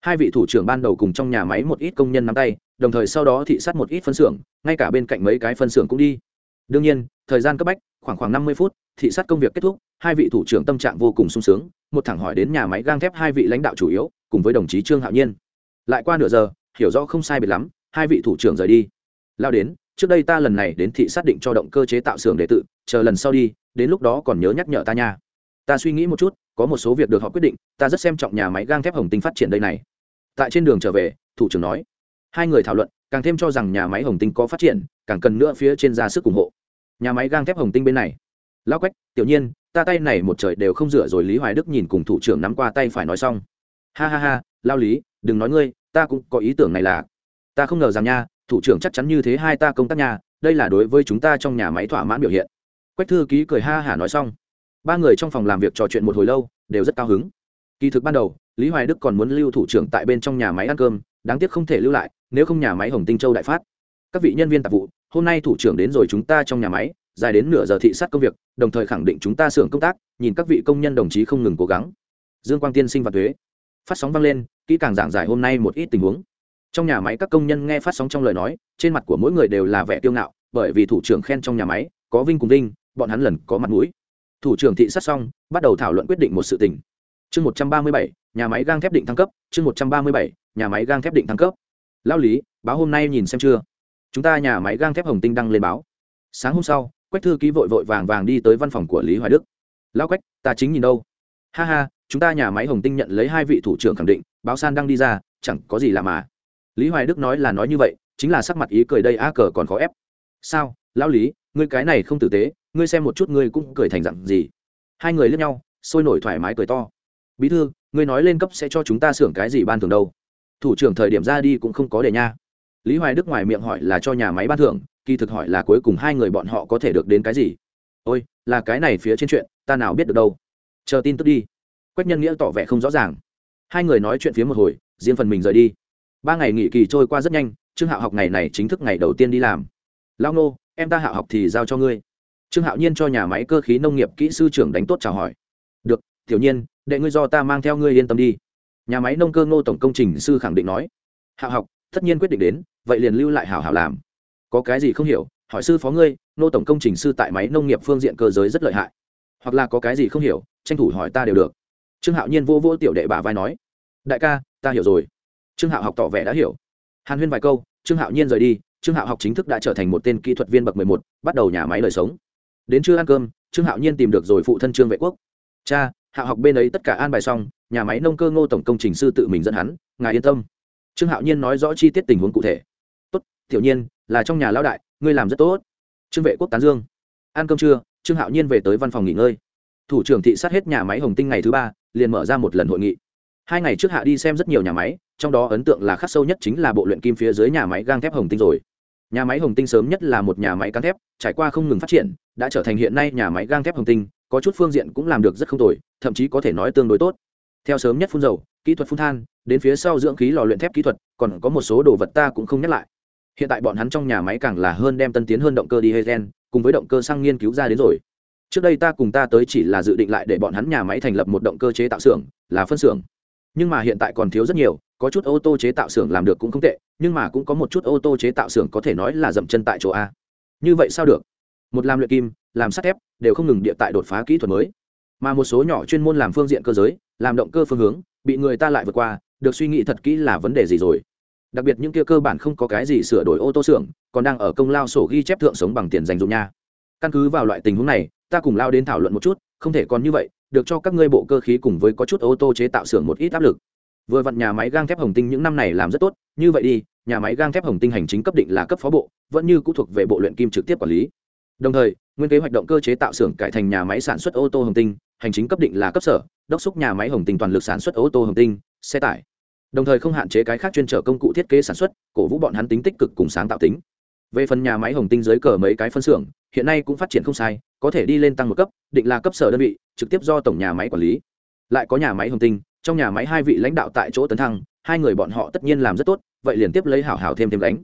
hai vị thủ trưởng ban đầu cùng trong nhà máy một ít công nhân nắm tay, đồng thời sau đó thị sát một ít phân xưởng, ngay cả bên cạnh mấy cái phân xưởng cũng đi. Đương nhiên, thời gian cấp bách, khoảng khoảng năm mươi phút, thị sát công việc kết thúc, hai vị thủ trưởng tâm trạng vô cùng sung sướng, một thẳng hỏi đến nhà máy gang thép hai vị lãnh đạo chủ yếu, cùng với đồng chí trương hạo nhiên. Lại qua nửa giờ, hiểu rõ không sai biệt lắm, hai vị thủ trưởng rời đi. Lao đến, trước đây ta lần này đến thị xác định cho động cơ chế tạo xưởng đệ tự, chờ lần sau đi, đến lúc đó còn nhớ nhắc nhở ta nha ta suy nghĩ một chút, có một số việc được họ quyết định, ta rất xem trọng nhà máy gang thép hồng tinh phát triển đây này. Tại trên đường trở về, thủ trưởng nói, hai người thảo luận, càng thêm cho rằng nhà máy hồng tinh có phát triển, càng cần nữa phía trên ra sức ủng hộ. Nhà máy gang thép hồng tinh bên này. Lao quách, tiểu nhiên, ta tay này một trời đều không rửa rồi, lý hoài đức nhìn cùng thủ trưởng nắm qua tay phải nói xong. Ha ha ha lao lý, đừng nói ngươi, ta cũng có ý tưởng này là. Ta không ngờ rằng nha, thủ trưởng chắc chắn như thế hai ta công tác nhà đây là đối với chúng ta trong nhà máy thỏa mãn biểu hiện. Quách thư ký cười ha hả nói xong ba người trong phòng làm việc trò chuyện một hồi lâu, đều rất cao hứng. Kỳ thực ban đầu, lý hoài đức còn muốn lưu thủ trưởng tại bên trong nhà máy ăn cơm, đáng tiếc không thể lưu lại, nếu không nhà máy hồng tinh châu đại phát. Các vị nhân viên tạp vụ, hôm nay thủ trưởng đến rồi chúng ta trong nhà máy, dài đến nửa giờ thị sát công việc, đồng thời khẳng định chúng ta xưởng công tác, nhìn các vị công nhân đồng chí không ngừng cố gắng. Dương quang tiên sinh và thuế phát sóng vang lên, kỹ càng giảng giải hôm nay một ít tình huống. Trong nhà máy các công nhân nghe phát sóng trong lời nói, trên mặt của mỗi người đều là vẻ tiêu ngạo, bởi vì thủ trưởng khen trong nhà máy, có vinh cùng vinh, bọn hắn lần có mặt mũi thủ trưởng thị sát xong, bắt đầu thảo luận quyết định một sự tình. Chương một trăm ba mươi bảy, nhà máy gang thép định thăng cấp, chương một trăm ba mươi bảy, nhà máy gang thép định thăng cấp. Lao lý, báo hôm nay nhìn xem chưa? Chúng ta nhà máy gang thép hồng tinh đăng lên báo. Sáng hôm sau, quách thư ký vội vội vàng vàng đi tới văn phòng của lý hoài đức. Lao quách, ta chính nhìn đâu? Ha ha, chúng ta nhà máy hồng tinh nhận lấy hai vị thủ trưởng khẳng định, báo san đang đi ra, chẳng có gì làm mà. Lý hoài đức nói là nói như vậy, chính là sắc mặt ý cười đây á cờ còn khó ép. Sao, lão lý ngươi cái này không tử tế, ngươi xem một chút ngươi cũng cười thành dặn gì. Hai người lướt nhau, sôi nổi thoải mái cười to. Bí thư, ngươi nói lên cấp sẽ cho chúng ta xưởng cái gì ban thường đâu? Thủ trưởng thời điểm ra đi cũng không có để nha. Lý hoài đức ngoài miệng hỏi là cho nhà máy ban thưởng, kỳ thực hỏi là cuối cùng hai người bọn họ có thể được đến cái gì. Ôi, là cái này phía trên chuyện, ta nào biết được đâu. Chờ tin tức đi. Quách nhân nghĩa tỏ vẻ không rõ ràng. Hai người nói chuyện phía một hồi, riêng phần mình rời đi. Ba ngày nghỉ kỳ trôi qua rất nhanh, trương hạo học ngày này chính thức ngày đầu tiên đi làm. Lao nô em ta hạo học thì giao cho ngươi. Trương hạo nhiên cho nhà máy cơ khí nông nghiệp kỹ sư trưởng đánh tốt chào hỏi. Được, tiểu nhiên, đệ ngươi do ta mang theo ngươi yên tâm đi. Nhà máy nông cơ ngô tổng công trình sư khẳng định nói. Hạ học, tất nhiên quyết định đến, vậy liền lưu lại hảo hảo làm. Có cái gì không hiểu, hỏi sư phó ngươi nô tổng công trình sư tại máy nông nghiệp phương diện cơ giới rất lợi hại. Hoặc là có cái gì không hiểu, tranh thủ hỏi ta đều được. Trương hạo nhiên vô vô tiểu đệ bà vai nói. Đại ca, ta hiểu rồi. Trương hạo học tỏ vẻ đã hiểu. Hàn huyên vài câu, trương hạo nhiên rời đi trương hạo học chính thức đã trở thành một tên kỹ thuật viên bậc mười một, bắt đầu nhà máy đời sống. Đến trưa ăn cơm, trương hạo nhiên tìm được rồi phụ thân trương vệ quốc. Cha, hạo học bên ấy tất cả an bài xong, nhà máy nông cơ ngô tổng công trình sư tự mình dẫn hắn, ngài yên tâm. Trương hạo nhiên nói rõ chi tiết tình huống cụ thể. Tốt, tiểu nhiên, là trong nhà lao đại, ngươi làm rất tốt. Trương vệ quốc tán dương. Ăn cơm trưa, trương hạo nhiên về tới văn phòng nghỉ ngơi. Thủ trưởng thị sát hết nhà máy hồng tinh ngày thứ ba, liền mở ra một lần hội nghị. Hai ngày trước hạ đi xem rất nhiều nhà máy, trong đó ấn tượng là khắc sâu nhất chính là bộ luyện kim phía dưới nhà máy gang thép hồng tinh rồi nhà máy hồng tinh sớm nhất là một nhà máy gang thép, trải qua không ngừng phát triển, đã trở thành hiện nay nhà máy gang thép hồng tinh, có chút phương diện cũng làm được rất không tồi, thậm chí có thể nói tương đối tốt. Theo sớm nhất phun dầu, kỹ thuật phun than, đến phía sau dưỡng khí lò luyện thép kỹ thuật, còn có một số đồ vật ta cũng không nhắc lại. Hiện tại bọn hắn trong nhà máy càng là hơn đem tân tiến hơn động cơ đi hegen cùng với động cơ xăng nghiên cứu ra đến rồi. Trước đây ta cùng ta tới chỉ là dự định lại để bọn hắn nhà máy thành lập một động cơ chế tạo xưởng, là phân xưởng nhưng mà hiện tại còn thiếu rất nhiều, có chút ô tô chế tạo xưởng làm được cũng không tệ, nhưng mà cũng có một chút ô tô chế tạo xưởng có thể nói là dậm chân tại chỗ a. Như vậy sao được? Một làm luyện kim, làm sắt thép, đều không ngừng địa tại đột phá kỹ thuật mới. Mà một số nhỏ chuyên môn làm phương diện cơ giới, làm động cơ phương hướng, bị người ta lại vượt qua, được suy nghĩ thật kỹ là vấn đề gì rồi. Đặc biệt những kia cơ bản không có cái gì sửa đổi ô tô xưởng, còn đang ở công lao sổ ghi chép thượng sống bằng tiền dành dụng nha. Căn cứ vào loại tình huống này, ta cùng lao đến thảo luận một chút, không thể còn như vậy được cho các ngươi bộ cơ khí cùng với có chút ô tô chế tạo xưởng một ít áp lực. Vừa vặn nhà máy gang thép hồng tinh những năm này làm rất tốt, như vậy đi, nhà máy gang thép hồng tinh hành chính cấp định là cấp phó bộ, vẫn như cũ thuộc về bộ luyện kim trực tiếp quản lý. Đồng thời, nguyên kế hoạch động cơ chế tạo xưởng cải thành nhà máy sản xuất ô tô hồng tinh, hành chính cấp định là cấp sở, đốc xúc nhà máy hồng tinh toàn lực sản xuất ô tô hồng tinh, xe tải. Đồng thời không hạn chế cái khác chuyên trở công cụ thiết kế sản xuất, cổ vũ bọn hắn tính tích cực cùng sáng tạo tính. Về phần nhà máy hồng tinh dưới cờ mấy cái phân xưởng, hiện nay cũng phát triển không sai có thể đi lên tăng một cấp, định là cấp sở đơn vị, trực tiếp do tổng nhà máy quản lý. Lại có nhà máy hồng tinh, trong nhà máy hai vị lãnh đạo tại chỗ tấn thăng, hai người bọn họ tất nhiên làm rất tốt, vậy liền tiếp lấy hảo hảo thêm thêm đánh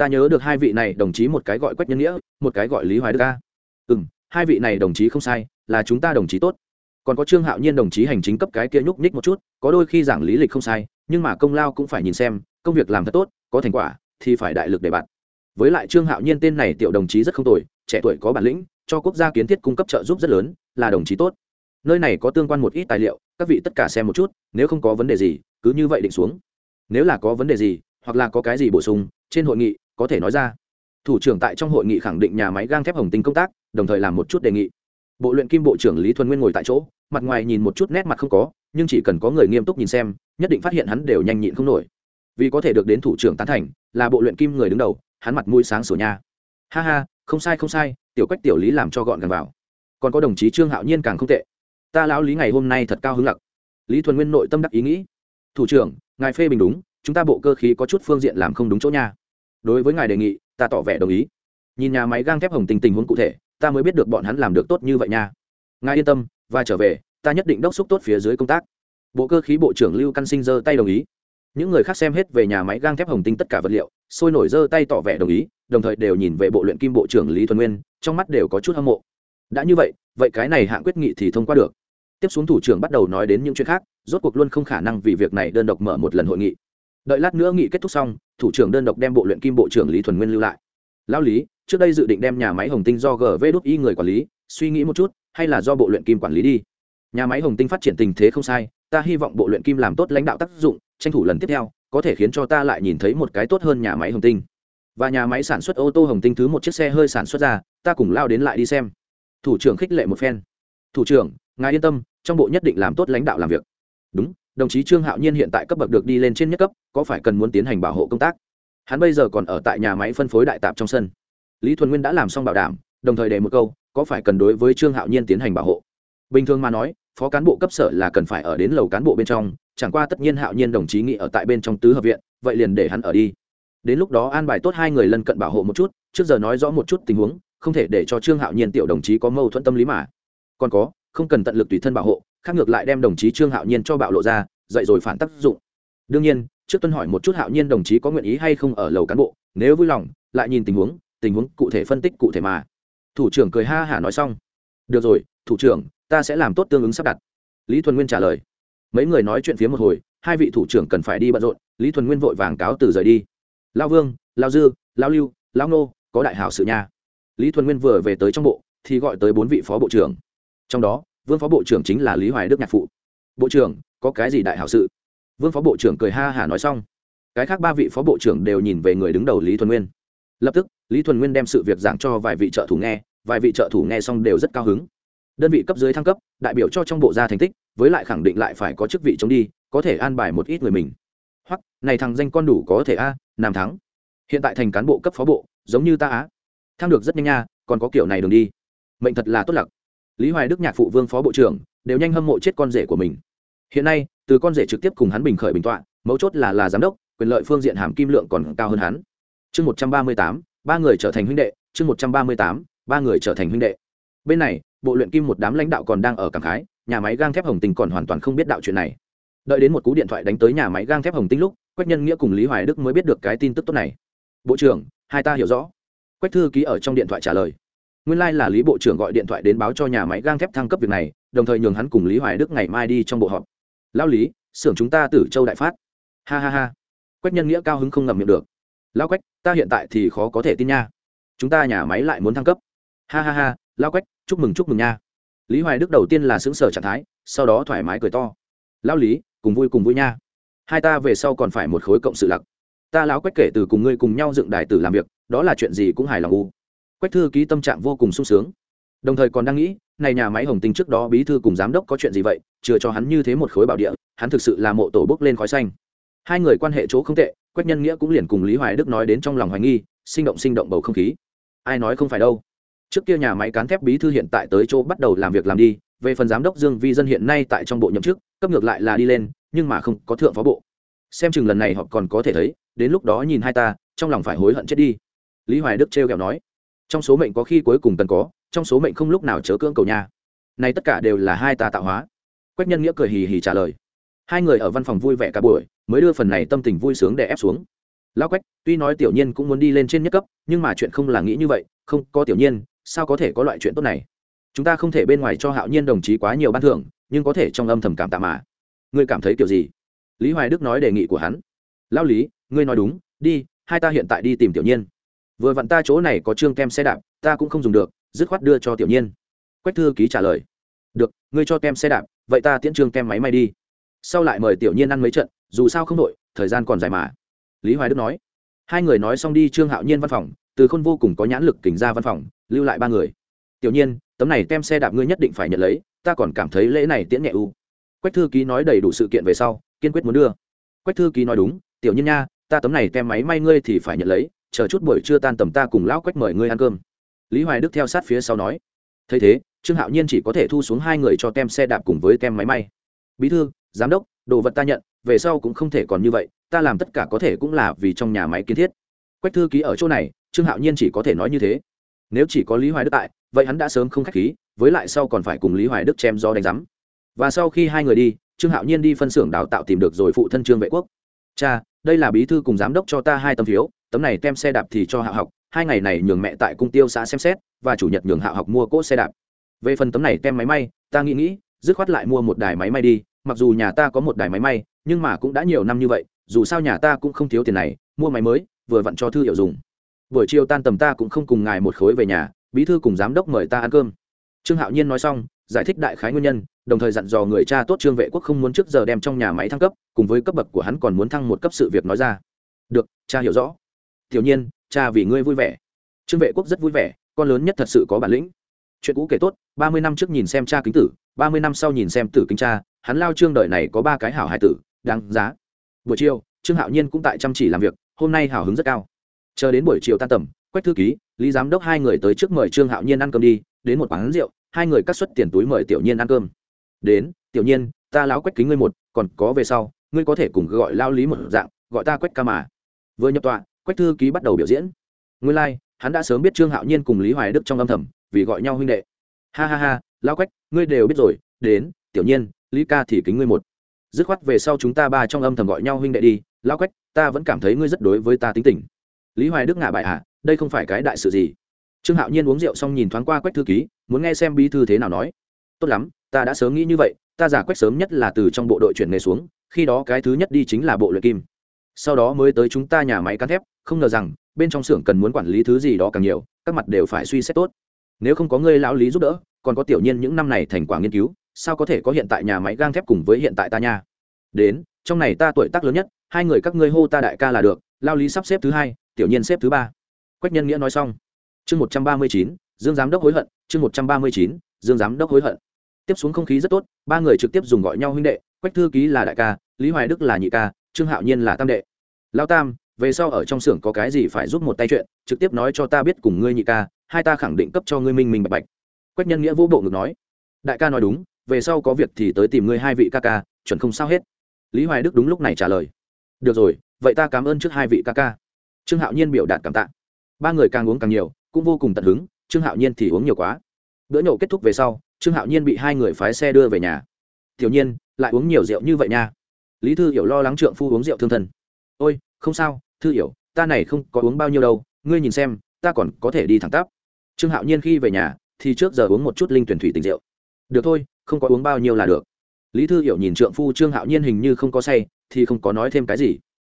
ta nhớ được hai vị này đồng chí một cái gọi quách nhân nghĩa, một cái gọi lý hoài đức ca ừ m hai vị này đồng chí không sai, là chúng ta đồng chí tốt. Còn có trương hạo nhiên đồng chí hành chính cấp cái kia nhúc nhích một chút, có đôi khi giảng lý lịch không sai, nhưng mà công lao cũng phải nhìn xem, công việc làm thật tốt, có thành quả, thì phải đại lực để bạn. Với lại trương hạo nhiên tên này tiểu đồng chí rất không tồi, trẻ tuổi có bản lĩnh cho quốc gia kiến thiết cung cấp trợ giúp rất lớn, là đồng chí tốt. Nơi này có tương quan một ít tài liệu, các vị tất cả xem một chút, nếu không có vấn đề gì, cứ như vậy định xuống. Nếu là có vấn đề gì, hoặc là có cái gì bổ sung, trên hội nghị, có thể nói ra. Thủ trưởng tại trong hội nghị khẳng định nhà máy gang thép hồng tinh công tác, đồng thời làm một chút đề nghị. Bộ luyện kim bộ trưởng lý thuần nguyên ngồi tại chỗ, mặt ngoài nhìn một chút nét mặt không có, nhưng chỉ cần có người nghiêm túc nhìn xem, nhất định phát hiện hắn đều nhanh nhịn không nổi. Vì có thể được đến thủ trưởng tán thành, là bộ luyện kim người đứng đầu, hắn mặt mũi sáng sủa nha. Ha ha không sai không sai, tiểu quách tiểu lý làm cho gọn gàng vào. Còn có đồng chí trương hạo nhiên càng không tệ. Ta lão lý ngày hôm nay thật cao hứng lặc. Lý thuần nguyên nội tâm đắc ý nghĩ. Thủ trưởng, ngài phê bình đúng, chúng ta bộ cơ khí có chút phương diện làm không đúng chỗ nha. Đối với ngài đề nghị, ta tỏ vẻ đồng ý. Nhìn nhà máy gang thép hồng tình tình huống cụ thể, ta mới biết được bọn hắn làm được tốt như vậy nha. Ngài yên tâm, và trở về, ta nhất định đốc xúc tốt phía dưới công tác. Bộ cơ khí bộ trưởng lưu căn sinh giơ tay đồng ý. Những người khác xem hết về nhà máy gang thép hồng tinh tất cả vật liệu, sôi nổi giơ tay tỏ vẻ đồng ý đồng thời đều nhìn về bộ luyện kim bộ trưởng lý thuần nguyên, trong mắt đều có chút hâm mộ. Đã như vậy vậy cái này hạng quyết nghị thì thông qua được. Tiếp xuống thủ trưởng bắt đầu nói đến những chuyện khác, rốt cuộc luôn không khả năng vì việc này đơn độc mở một lần hội nghị. Đợi lát nữa nghị kết thúc xong, thủ trưởng đơn độc đem bộ luyện kim bộ trưởng lý thuần nguyên lưu lại. Lão lý, trước đây dự định đem nhà máy hồng tinh do gv đúc y người quản lý, suy nghĩ một chút, hay là do bộ luyện kim quản lý đi? Nhà máy hồng tinh phát triển tình thế không sai, ta hy vọng bộ luyện kim làm tốt lãnh đạo tác dụng, tranh thủ lần tiếp theo, có thể khiến cho ta lại nhìn thấy một cái tốt hơn nhà máy hồng tinh và nhà máy sản xuất ô tô hồng tinh thứ một chiếc xe hơi sản xuất ra, ta cùng lao đến lại đi xem. Thủ trưởng khích lệ một phen. Thủ trưởng, ngài yên tâm, trong bộ nhất định làm tốt lãnh đạo làm việc. Đúng, đồng chí trương hạo nhiên hiện tại cấp bậc được đi lên trên nhất cấp, có phải cần muốn tiến hành bảo hộ công tác? Hắn bây giờ còn ở tại nhà máy phân phối đại tạp trong sân. Lý thuần nguyên đã làm xong bảo đảm, đồng thời đề một câu, có phải cần đối với trương hạo nhiên tiến hành bảo hộ? Bình thường mà nói, phó cán bộ cấp sở là cần phải ở đến lầu cán bộ bên trong, chẳng qua tất nhiên hạo nhiên đồng chí nghị ở tại bên trong tứ hợp viện, vậy liền để hắn ở đi đến lúc đó an bài tốt hai người lân cận bảo hộ một chút, trước giờ nói rõ một chút tình huống, không thể để cho trương hạo nhiên tiểu đồng chí có mâu thuẫn tâm lý mà. Còn có, không cần tận lực tùy thân bảo hộ, khác ngược lại đem đồng chí trương hạo nhiên cho bạo lộ ra dạy rồi phản tác dụng. Đương nhiên, trước tuân hỏi một chút hạo nhiên đồng chí có nguyện ý hay không ở lầu cán bộ, nếu vui lòng, lại nhìn tình huống tình huống cụ thể phân tích cụ thể mà. Thủ trưởng cười ha hả nói xong. Được rồi, thủ trưởng, ta sẽ làm tốt tương ứng sắp đặt. Lý thuần nguyên trả lời. Mấy người nói chuyện phía một hồi, hai vị thủ trưởng cần phải đi bận rộn, lý thuần nguyên vội vàng cáo từ rời đi lao vương lao dư lao lưu lao nô, có đại hảo sự nha. Lý thuần nguyên vừa về tới trong bộ, thì gọi tới bốn vị phó bộ trưởng. Trong đó, vương phó bộ trưởng chính là lý hoài đức nhạc phụ. Bộ trưởng, có cái gì đại hảo sự? Vương phó bộ trưởng cười ha hả nói xong. Cái khác ba vị phó bộ trưởng đều nhìn về người đứng đầu lý thuần nguyên. Lập tức, lý thuần nguyên đem sự việc giảng cho vài vị trợ thủ nghe, vài vị trợ thủ nghe xong đều rất cao hứng. Đơn vị cấp dưới thăng cấp, đại biểu cho trong bộ ra thành tích, với lại khẳng định lại phải có chức vị chống đi, có thể an bài một ít người mình này thằng danh con đủ có thể a, nam thắng. Hiện tại thành cán bộ cấp phó bộ, giống như ta á. Thăng được rất nhanh nha, còn có kiểu này đường đi. Mệnh thật là tốt lặc. Lý hoài đức nhạc phụ vương phó bộ trưởng, đều nhanh hâm mộ chết con rể của mình. Hiện nay, từ con rể trực tiếp cùng hắn bình khởi bình tọa, mấu chốt là là giám đốc, quyền lợi phương diện hàm kim lượng còn cao hơn hắn. Chương một trăm ba mươi tám, ba người trở thành huynh đệ, chương một trăm ba mươi tám, ba người trở thành huynh đệ. Bên này, bộ luyện kim một đám lãnh đạo còn đang ở cảng khái, nhà máy gang thép hồng tinh còn hoàn toàn không biết đạo chuyện này. Đợi đến một cú điện thoại đánh tới nhà máy gang thép hồng tinh lúc quách nhân nghĩa cùng lý hoài đức mới biết được cái tin tức tốt này. Bộ trưởng, hai ta hiểu rõ. Quách thư ký ở trong điện thoại trả lời. Nguyên lai、like、là lý bộ trưởng gọi điện thoại đến báo cho nhà máy gang thép thăng cấp việc này, đồng thời nhường hắn cùng lý hoài đức ngày mai đi trong bộ họp. Lao lý, xưởng chúng ta từ châu đại phát. Ha ha ha. Quách nhân nghĩa cao hứng không ngầm miệng được. Lao quách, ta hiện tại thì khó có thể tin nha. Chúng ta nhà máy lại muốn thăng cấp. Ha ha ha lao quách, chúc mừng chúc mừng nha. Lý hoài đức đầu tiên là xứng sở trạng thái, sau đó thoải mái cười to. Lao lý, cùng vui cùng vui nha hai ta về sau còn phải một khối cộng sự lặc. Ta láo quách kể từ cùng ngươi cùng nhau dựng đài tử làm việc, đó là chuyện gì cũng hài lòng u. Quách thư ký tâm trạng vô cùng sung sướng. Đồng thời còn đang nghĩ, này nhà máy hồng tinh trước đó bí thư cùng giám đốc có chuyện gì vậy chưa cho hắn như thế một khối bảo địa, hắn thực sự là mộ tổ bốc lên khói xanh. Hai người quan hệ chỗ không tệ, quách nhân nghĩa cũng liền cùng lý hoài đức nói đến trong lòng hoài nghi, sinh động sinh động bầu không khí. Ai nói không phải đâu. Trước kia nhà máy cán thép bí thư hiện tại tới chỗ bắt đầu làm việc làm đi, về phần giám đốc dương vi dân hiện nay tại trong bộ nhậm chức, cấp ngược lại là đi lên nhưng mà không có thượng phó bộ. Xem chừng lần này họ còn có thể thấy, đến lúc đó nhìn hai ta, trong lòng phải hối hận chết đi. Lý hoài đức trêu kẹo nói. Trong số mệnh có khi cuối cùng cần có, trong số mệnh không lúc nào chớ cưỡng cầu nha. Này tất cả đều là hai ta tạo hóa. Quách nhân nghĩa cười hì hì trả lời. Hai người ở văn phòng vui vẻ cả buổi, mới đưa phần này tâm tình vui sướng để ép xuống. Lão quách, tuy nói tiểu nhiên cũng muốn đi lên trên nhất cấp, nhưng mà chuyện không là nghĩ như vậy, không có tiểu nhiên sao có thể có loại chuyện tốt này? Chúng ta không thể bên ngoài cho hạo nhiên đồng chí quá nhiều ban thưởng, nhưng có thể trong âm thầm cảm tạ mà ngươi cảm thấy kiểu gì? Lý hoài đức nói đề nghị của hắn. Lão lý, ngươi nói đúng, đi, hai ta hiện tại đi tìm tiểu nhiên. Vừa vặn ta chỗ này có trương kem xe đạp, ta cũng không dùng được, dứt khoát đưa cho tiểu nhiên. Quách thư ký trả lời. Được, ngươi cho kem xe đạp, vậy ta tiễn trương kem máy may đi. Sau lại mời tiểu nhiên ăn mấy trận, dù sao không đội thời gian còn dài mà. Lý hoài đức nói. Hai người nói xong đi trương hạo nhiên văn phòng, từ khôn vô cùng có nhãn lực kỉnh ra văn phòng, lưu lại ba người. Tiểu nhiên, tấm này tem xe đạp ngươi nhất định phải nhận lấy, ta còn cảm thấy lễ này tiễn nhẹ u quách thư ký nói đầy đủ sự kiện về sau, kiên quyết muốn đưa. Quách thư ký nói đúng, tiểu nhiên nha, ta tấm này tem máy may ngươi thì phải nhận lấy, chờ chút buổi trưa tan tầm ta cùng lão quách mời ngươi ăn cơm. Lý hoài đức theo sát phía sau nói. Thấy thế, trương hạo nhiên chỉ có thể thu xuống hai người cho tem xe đạp cùng với tem máy may. Bí thư, giám đốc, đồ vật ta nhận, về sau cũng không thể còn như vậy, ta làm tất cả có thể cũng là vì trong nhà máy kiến thiết. Quách thư ký ở chỗ này, trương hạo nhiên chỉ có thể nói như thế. Nếu chỉ có lý hoài đức tại, vậy hắn đã sớm không k h á c h khí, với lại sau còn phải cùng lý hoài đức chém do đánh giám và sau khi hai người đi, trương hạo nhiên đi phân xưởng đào tạo tìm được rồi phụ thân trương vệ quốc. Cha, đây là bí thư cùng giám đốc cho ta hai tấm phiếu, tấm này tem xe đạp thì cho hạ học, hai ngày này nhường mẹ tại cung tiêu xã xem xét, và chủ nhật nhường hạ học mua cỗ xe đạp. Về phần tấm này tem máy may, ta nghĩ nghĩ, dứt khoát lại mua một đài máy may đi, mặc dù nhà ta có một đài máy may, nhưng mà cũng đã nhiều năm như vậy, dù sao nhà ta cũng không thiếu tiền này, mua máy mới, vừa vặn cho thư hiệu dùng. Buổi chiều tan tầm ta cũng không cùng ngài một khối về nhà, bí thư cùng giám đốc mời ta ăn cơm trương hạo nhiên nói xong, giải thích đại khái nguyên nhân, đồng thời dặn dò người cha tốt trương vệ quốc không muốn trước giờ đem trong nhà máy thăng cấp, cùng với cấp bậc của hắn còn muốn thăng một cấp sự việc nói ra. Được, cha hiểu rõ. Tiểu nhiên, cha vì ngươi vui vẻ. Trương vệ quốc rất vui vẻ, con lớn nhất thật sự có bản lĩnh. Chuyện cũ kể tốt, ba mươi năm trước nhìn xem cha kính tử, ba mươi năm sau nhìn xem tử kính cha, hắn lao trương đời này có ba cái hảo hải tử, đáng giá. Buổi chiều, trương hạo nhiên cũng tại chăm chỉ làm việc, hôm nay hào hứng rất cao. Chờ đến buổi chiều tan tầm, quách thư ký, lý giám đốc hai người tới trước mời trương hạo nhiên ăn cơm đi đến một quán rượu hai người cắt xuất tiền túi mời tiểu nhiên ăn cơm. Đến tiểu nhiên ta láo quách kính ngươi một còn có về sau ngươi có thể cùng gọi lao lý một dạng gọi ta quách ca mà. Vừa nhập tọa quách thư ký bắt đầu biểu diễn. Nguyên lai、like, hắn đã sớm biết trương hạo nhiên cùng lý hoài đức trong âm thầm vì gọi nhau huynh đệ. Ha ha ha lao quách ngươi đều biết rồi đến tiểu nhiên lý ca thì kính ngươi một. Dứt khoát về sau chúng ta ba trong âm thầm gọi nhau huynh đệ đi lao quách ta vẫn cảm thấy ngươi rất đối với ta tính tình. Lý hoài đức ngạ bại à, đây không phải cái đại sự gì trương hạo nhiên uống rượu xong nhìn thoáng qua quách thư ký, muốn nghe xem bí thư thế nào nói. Tốt lắm, ta đã sớm nghĩ như vậy, ta giả quách sớm nhất là từ trong bộ đội chuyển nghề xuống, khi đó cái thứ nhất đi chính là bộ luyện kim. Sau đó mới tới chúng ta nhà máy cán thép, không ngờ rằng, bên trong xưởng cần muốn quản lý thứ gì đó càng nhiều, các mặt đều phải suy xét tốt. Nếu không có ngươi lão lý giúp đỡ, còn có tiểu nhiên những năm này thành quả nghiên cứu, sao có thể có hiện tại nhà máy gang thép cùng với hiện tại ta nha? Đến, trong này ta tuổi tác lớn nhất, hai người các ngươi hô ta đại ca là được lao lý sắp xếp thứ hai, tiểu nhiên xếp thứ ba. Quách nhân nghĩa nói xong chương một trăm ba mươi chín, dương giám đốc hối hận, chương một trăm ba mươi chín, dương giám đốc hối hận. Tiếp xuống không khí rất tốt, ba người trực tiếp dùng gọi nhau huynh đệ, quách thư ký là đại ca, lý hoài đức là nhị ca, trương hạo nhiên là tam đệ. Lao tam, về sau ở trong xưởng có cái gì phải giúp một tay chuyện, trực tiếp nói cho ta biết cùng ngươi nhị ca, hai ta khẳng định cấp cho ngươi minh minh bạch bạch. Quách nhân nghĩa vô bộ ngực nói. Đại ca nói đúng, về sau có việc thì tới tìm ngươi hai vị ca ca, chuẩn không sao hết. Lý hoài đức đúng lúc này trả lời. Được rồi, vậy ta cảm ơn trước hai vị ca ca. Trương hạo nhiên biểu đạt cảm tạ. Ba người càng uống càng nhiều cũng vô cùng tận hứng, trương hạo nhiên thì uống nhiều quá. Bữa nhậu kết thúc về sau, trương hạo nhiên bị hai người phái xe đưa về nhà. Tiểu nhiên, lại uống nhiều rượu như vậy nha. Lý thư hiểu lo lắng trượng phu uống rượu thương thân. Ôi, không sao, thư hiểu, ta này không có uống bao nhiêu đâu, ngươi nhìn xem, ta còn có thể đi thẳng tắp. Trương hạo nhiên khi về nhà, thì trước giờ uống một chút linh tuyển thủy tình rượu. Được thôi, không có uống bao nhiêu là được. Lý thư hiểu nhìn trượng phu trương hạo nhiên hình như không có say, thì không có nói thêm cái gì.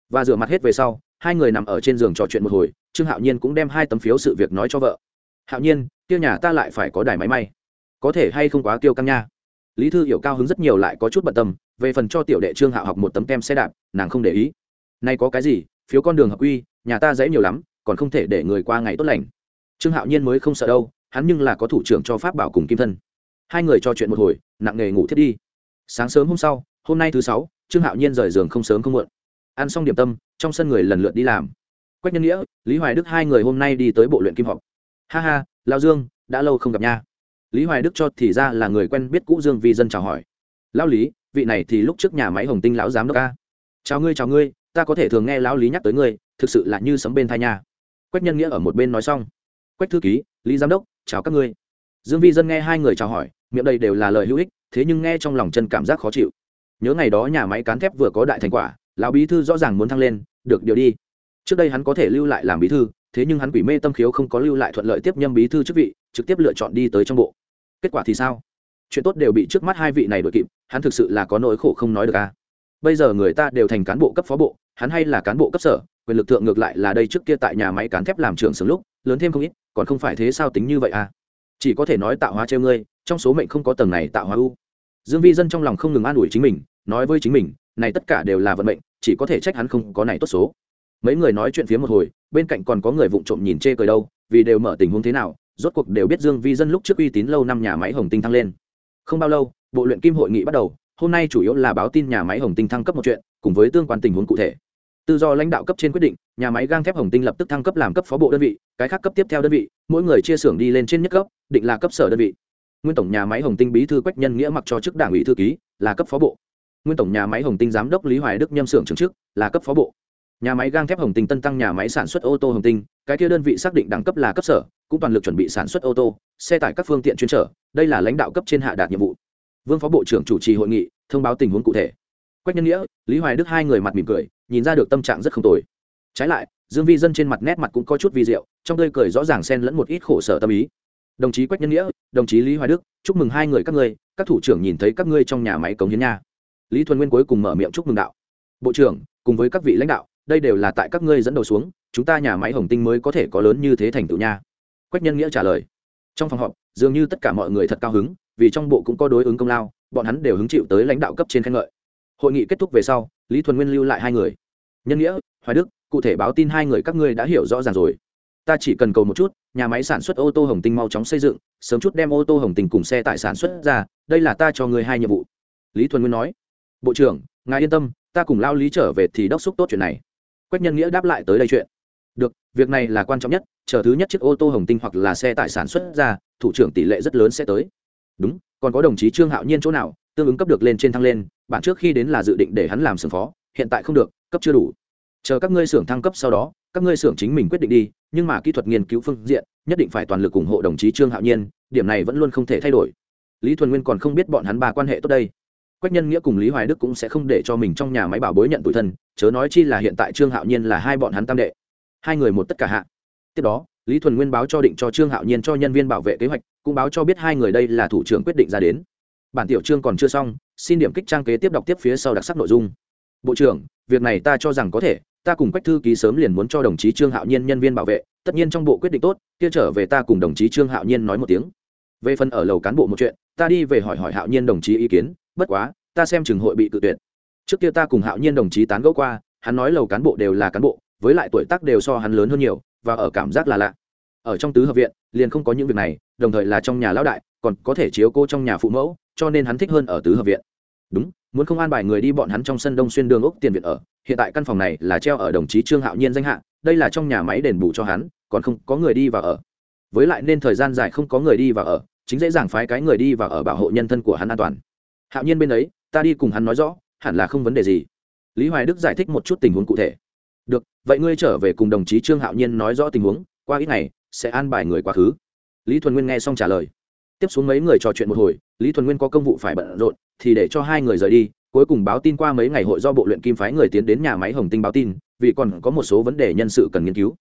Và rửa mặt hết về sau, hai người nằm ở trên giường trò chuyện một hồi trương hạo nhiên cũng đem hai tấm phiếu sự việc nói cho vợ hạo nhiên kia nhà ta lại phải có đài máy may có thể hay không quá tiêu căng nha lý thư hiểu cao hứng rất nhiều lại có chút bận tâm về phần cho tiểu đệ trương hạo học một tấm kem xe đạp nàng không để ý nay có cái gì phiếu con đường hợp quy nhà ta dễ nhiều lắm còn không thể để người qua ngày tốt lành trương hạo nhiên mới không sợ đâu hắn nhưng là có thủ trưởng cho pháp bảo cùng kim thân hai người trò chuyện một hồi nặng nghề ngủ thiết đi sáng sớm hôm sau hôm nay thứ sáu trương hạo nhiên rời giường không sớm không muộn ăn xong điểm tâm trong sân người lần lượt đi làm quách nhân nghĩa, lý hoài đức hai người hôm nay đi tới bộ luyện kim họp ha ha lao dương, đã lâu không gặp nha. Lý hoài đức cho thì ra là người quen biết cũ dương Vi dân chào hỏi. Lao lý, vị này thì lúc trước nhà máy hồng tinh lão giám đốc ca chào ngươi chào ngươi, ta có thể thường nghe lão lý nhắc tới ngươi, thực sự là như sấm bên thai nha. Quách nhân nghĩa ở một bên nói xong. Quách thư ký, lý giám đốc, chào các ngươi. Dương vi dân nghe hai người chào hỏi, miệng đây đều là lời hữu ích, thế nhưng nghe trong lòng chân cảm giác khó chịu. Nhớ ngày đó nhà máy cán thép vừa có đại thành quả, lão bí thư rõ ràng muốn thăng lên, được điều đi trước đây hắn có thể lưu lại làm bí thư, thế nhưng hắn quỷ mê tâm khiếu không có lưu lại thuận lợi tiếp nhâm bí thư chức vị, trực tiếp lựa chọn đi tới trong bộ. Kết quả thì sao? Chuyện tốt đều bị trước mắt hai vị này đội kịp, hắn thực sự là có nỗi khổ không nói được à? Bây giờ người ta đều thành cán bộ cấp phó bộ, hắn hay là cán bộ cấp sở, quyền lực thượng ngược lại là đây trước kia tại nhà máy cán thép làm trưởng sớm lúc, lớn thêm không ít, còn không phải thế sao tính như vậy à? Chỉ có thể nói tạo hóa treo ngươi, trong số mệnh không có tầng này tạo hóa u dương vi dân trong lòng không ngừng an ủi chính mình, nói với chính mình, này tất cả đều là vận mệnh, chỉ có thể trách hắn không có này tốt số mấy người nói chuyện phía một hồi, bên cạnh còn có người vụng trộm nhìn chê cười đâu, vì đều mở tình huống thế nào, rốt cuộc đều biết dương vi dân lúc trước uy tín lâu năm nhà máy hồng tinh thăng lên. Không bao lâu, bộ luyện kim hội nghị bắt đầu, hôm nay chủ yếu là báo tin nhà máy hồng tinh thăng cấp một chuyện, cùng với tương quan tình huống cụ thể. Tự do lãnh đạo cấp trên quyết định, nhà máy gang thép hồng tinh lập tức thăng cấp làm cấp phó bộ đơn vị, cái khác cấp tiếp theo đơn vị, mỗi người chia xưởng đi lên trên nhất cấp, định là cấp sở đơn vị. Nguyên tổng nhà máy hồng tinh bí thư quách nhân nghĩa mặc cho chức đảng ủy thư ký, là cấp phó bộ. Nguyên tổng nhà máy hồng tinh giám đốc lý hoài đức nhâm xưởng trưởng chức, là cấp phó bộ nhà máy gang thép hồng tinh tân tăng nhà máy sản xuất ô tô hồng tinh, cái kia đơn vị xác định đẳng cấp là cấp sở, cũng toàn lực chuẩn bị sản xuất ô tô, xe tải các phương tiện chuyên trở, đây là lãnh đạo cấp trên hạ đạt nhiệm vụ. Vương phó bộ trưởng chủ trì hội nghị, thông báo tình huống cụ thể. Quách nhân nghĩa, lý hoài đức hai người mặt mỉm cười, nhìn ra được tâm trạng rất không tồi. Trái lại, dương vi dân trên mặt nét mặt cũng có chút vi diệu, trong tươi cười rõ ràng xen lẫn một ít khổ sở tâm ý. Đồng chí quách nhân nghĩa, đồng chí lý hoài đức, chúc mừng hai người các ngươi, các thủ trưởng nhìn thấy các ngươi trong nhà máy cống hiến nha. Lý thuần nguyên cuối cùng mở miệng chúc mừng đạo. Bộ trưởng, cùng với các vị lãnh đạo đây đều là tại các ngươi dẫn đầu xuống, chúng ta nhà máy hồng tinh mới có thể có lớn như thế thành tựu nha. Quách nhân nghĩa trả lời. Trong phòng họp, dường như tất cả mọi người thật cao hứng, vì trong bộ cũng có đối ứng công lao, bọn hắn đều hứng chịu tới lãnh đạo cấp trên khen ngợi. Hội nghị kết thúc về sau, lý thuần nguyên lưu lại hai người. Nhân nghĩa, hoài đức, cụ thể báo tin hai người các ngươi đã hiểu rõ ràng rồi. Ta chỉ cần cầu một chút, nhà máy sản xuất ô tô hồng tinh mau chóng xây dựng, sớm chút đem ô tô hồng tinh cùng xe tải sản xuất ra, đây là ta cho ngươi hai nhiệm vụ. Lý thuần nguyên nói. Bộ trưởng, ngài yên tâm, ta cùng lao lý trở về thì đốc xúc tốt chuyện này quách nhân nghĩa đáp lại tới đây chuyện. Được, việc này là quan trọng nhất, chờ thứ nhất chiếc ô tô hồng tinh hoặc là xe tải sản xuất ra, thủ trưởng tỷ lệ rất lớn sẽ tới. Đúng, còn có đồng chí trương hạo nhiên chỗ nào, tương ứng cấp được lên trên thăng lên bản trước khi đến là dự định để hắn làm xưởng phó, hiện tại không được, cấp chưa đủ. Chờ các ngươi xưởng thăng cấp sau đó, các ngươi xưởng chính mình quyết định đi, nhưng mà kỹ thuật nghiên cứu phương diện, nhất định phải toàn lực ủng hộ đồng chí trương hạo nhiên, điểm này vẫn luôn không thể thay đổi. Lý thuần nguyên còn không biết bọn hắn ba quan hệ tốt đây quách nhân nghĩa cùng lý hoài đức cũng sẽ không để cho mình trong nhà máy bảo bối nhận tủi thân, chớ nói chi là hiện tại trương hạo nhiên là hai bọn hắn tam đệ. Hai người một tất cả hạ. Tiếp đó, lý thuần nguyên báo cho định cho trương hạo nhiên cho nhân viên bảo vệ kế hoạch, cũng báo cho biết hai người đây là thủ trưởng quyết định ra đến. Bản tiểu chương còn chưa xong, xin điểm kích trang kế tiếp đọc tiếp phía sau đặc sắc nội dung. Bộ trưởng, việc này ta cho rằng có thể, ta cùng quách thư ký sớm liền muốn cho đồng chí trương hạo nhiên nhân viên bảo vệ, tất nhiên trong bộ quyết định tốt, kia trở về ta cùng đồng chí trương hạo nhiên nói một tiếng. Về phần ở lầu cán bộ một chuyện, ta đi về hỏi hỏi hạo nhiên đồng chí ý kiến bất quá, ta xem trường hội bị cự tuyệt. Trước kia ta cùng hạo nhiên đồng chí tán gẫu qua, hắn nói lầu cán bộ đều là cán bộ, với lại tuổi tác đều so hắn lớn hơn nhiều, và ở cảm giác là lạ. Ở trong tứ hợp viện, liền không có những việc này, đồng thời là trong nhà lão đại, còn có thể chiếu cô trong nhà phụ mẫu, cho nên hắn thích hơn ở tứ hợp viện. Đúng, muốn không an bài người đi bọn hắn trong sân đông xuyên đường ốc tiền viện ở, hiện tại căn phòng này là treo ở đồng chí trương hạo nhiên danh hạ, đây là trong nhà máy đền bù cho hắn, còn không có người đi vào ở. Với lại nên thời gian dài không có người đi vào ở, chính dễ dàng phái cái người đi vào ở bảo hộ nhân thân của hắn an toàn hạo nhiên bên ấy, ta đi cùng hắn nói rõ, hẳn là không vấn đề gì. Lý hoài đức giải thích một chút tình huống cụ thể. Được, vậy ngươi trở về cùng đồng chí trương hạo nhiên nói rõ tình huống, qua ít ngày, sẽ an bài người quá khứ. Lý thuần nguyên nghe xong trả lời. Tiếp xuống mấy người trò chuyện một hồi, lý thuần nguyên có công vụ phải bận rộn, thì để cho hai người rời đi, cuối cùng báo tin qua mấy ngày hội do bộ luyện kim phái người tiến đến nhà máy hồng tinh báo tin, vì còn có một số vấn đề nhân sự cần nghiên cứu.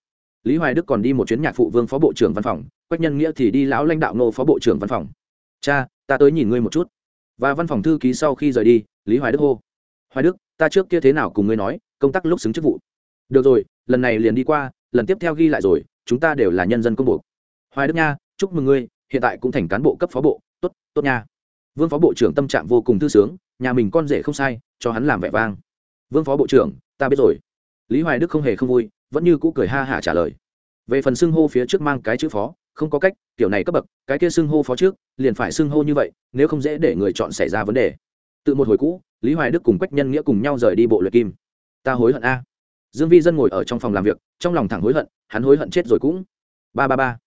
Lý hoài đức còn đi một chuyến nhạc phụ vương phó bộ trưởng văn phòng, quách nhân nghĩa thì đi lão lãnh đạo nô phó bộ trưởng văn phòng. Cha, ta tới nhìn ngươi một chút và văn phòng thư ký sau khi rời đi, lý hoài đức hô, hoài đức, ta trước kia thế nào cùng ngươi nói, công tác lúc xứng chức vụ. Được rồi, lần này liền đi qua, lần tiếp theo ghi lại rồi, chúng ta đều là nhân dân công bộ hoài đức nha, chúc mừng ngươi, hiện tại cũng thành cán bộ cấp phó bộ, tốt tốt nha. Vương phó bộ trưởng tâm trạng vô cùng thư sướng, nhà mình con rể không sai, cho hắn làm vẻ vang. Vương phó bộ trưởng, ta biết rồi. Lý hoài đức không hề không vui, vẫn như cũ cười ha hả trả lời. Về phần xưng hô phía trước mang cái chữ phó không có cách, kiểu này cấp bậc, cái kia xưng hô phó trước, liền phải xưng hô như vậy, nếu không dễ để người chọn xảy ra vấn đề. Tự một hồi cũ, lý hoài đức cùng quách nhân nghĩa cùng nhau rời đi bộ luyện kim. Ta hối hận a. Dương vi dân ngồi ở trong phòng làm việc, trong lòng thẳng hối hận, hắn hối hận chết rồi cũng. Ba ba ba.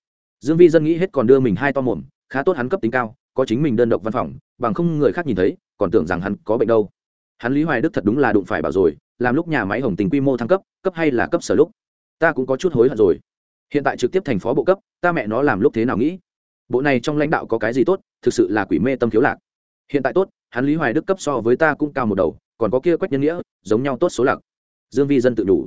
Dương vi dân nghĩ hết còn đưa mình hai to mồm, khá tốt hắn cấp tính cao, có chính mình đơn độc văn phòng, bằng không người khác nhìn thấy, còn tưởng rằng hắn có bệnh đâu. Hắn lý hoài đức thật đúng là đụng phải bảo rồi, làm lúc nhà máy hồng tình quy mô thăng cấp cấp hay là cấp sở lúc. Ta cũng có chút hối hận rồi hiện tại trực tiếp thành phó bộ cấp, ta mẹ nó làm lúc thế nào nghĩ? Bộ này trong lãnh đạo có cái gì tốt, thực sự là quỷ mê tâm thiếu lạc. Hiện tại tốt, hắn lý hoài đức cấp so với ta cũng cao một đầu, còn có kia quách nhân nghĩa, giống nhau tốt số lạc. Dương vi dân tự đủ.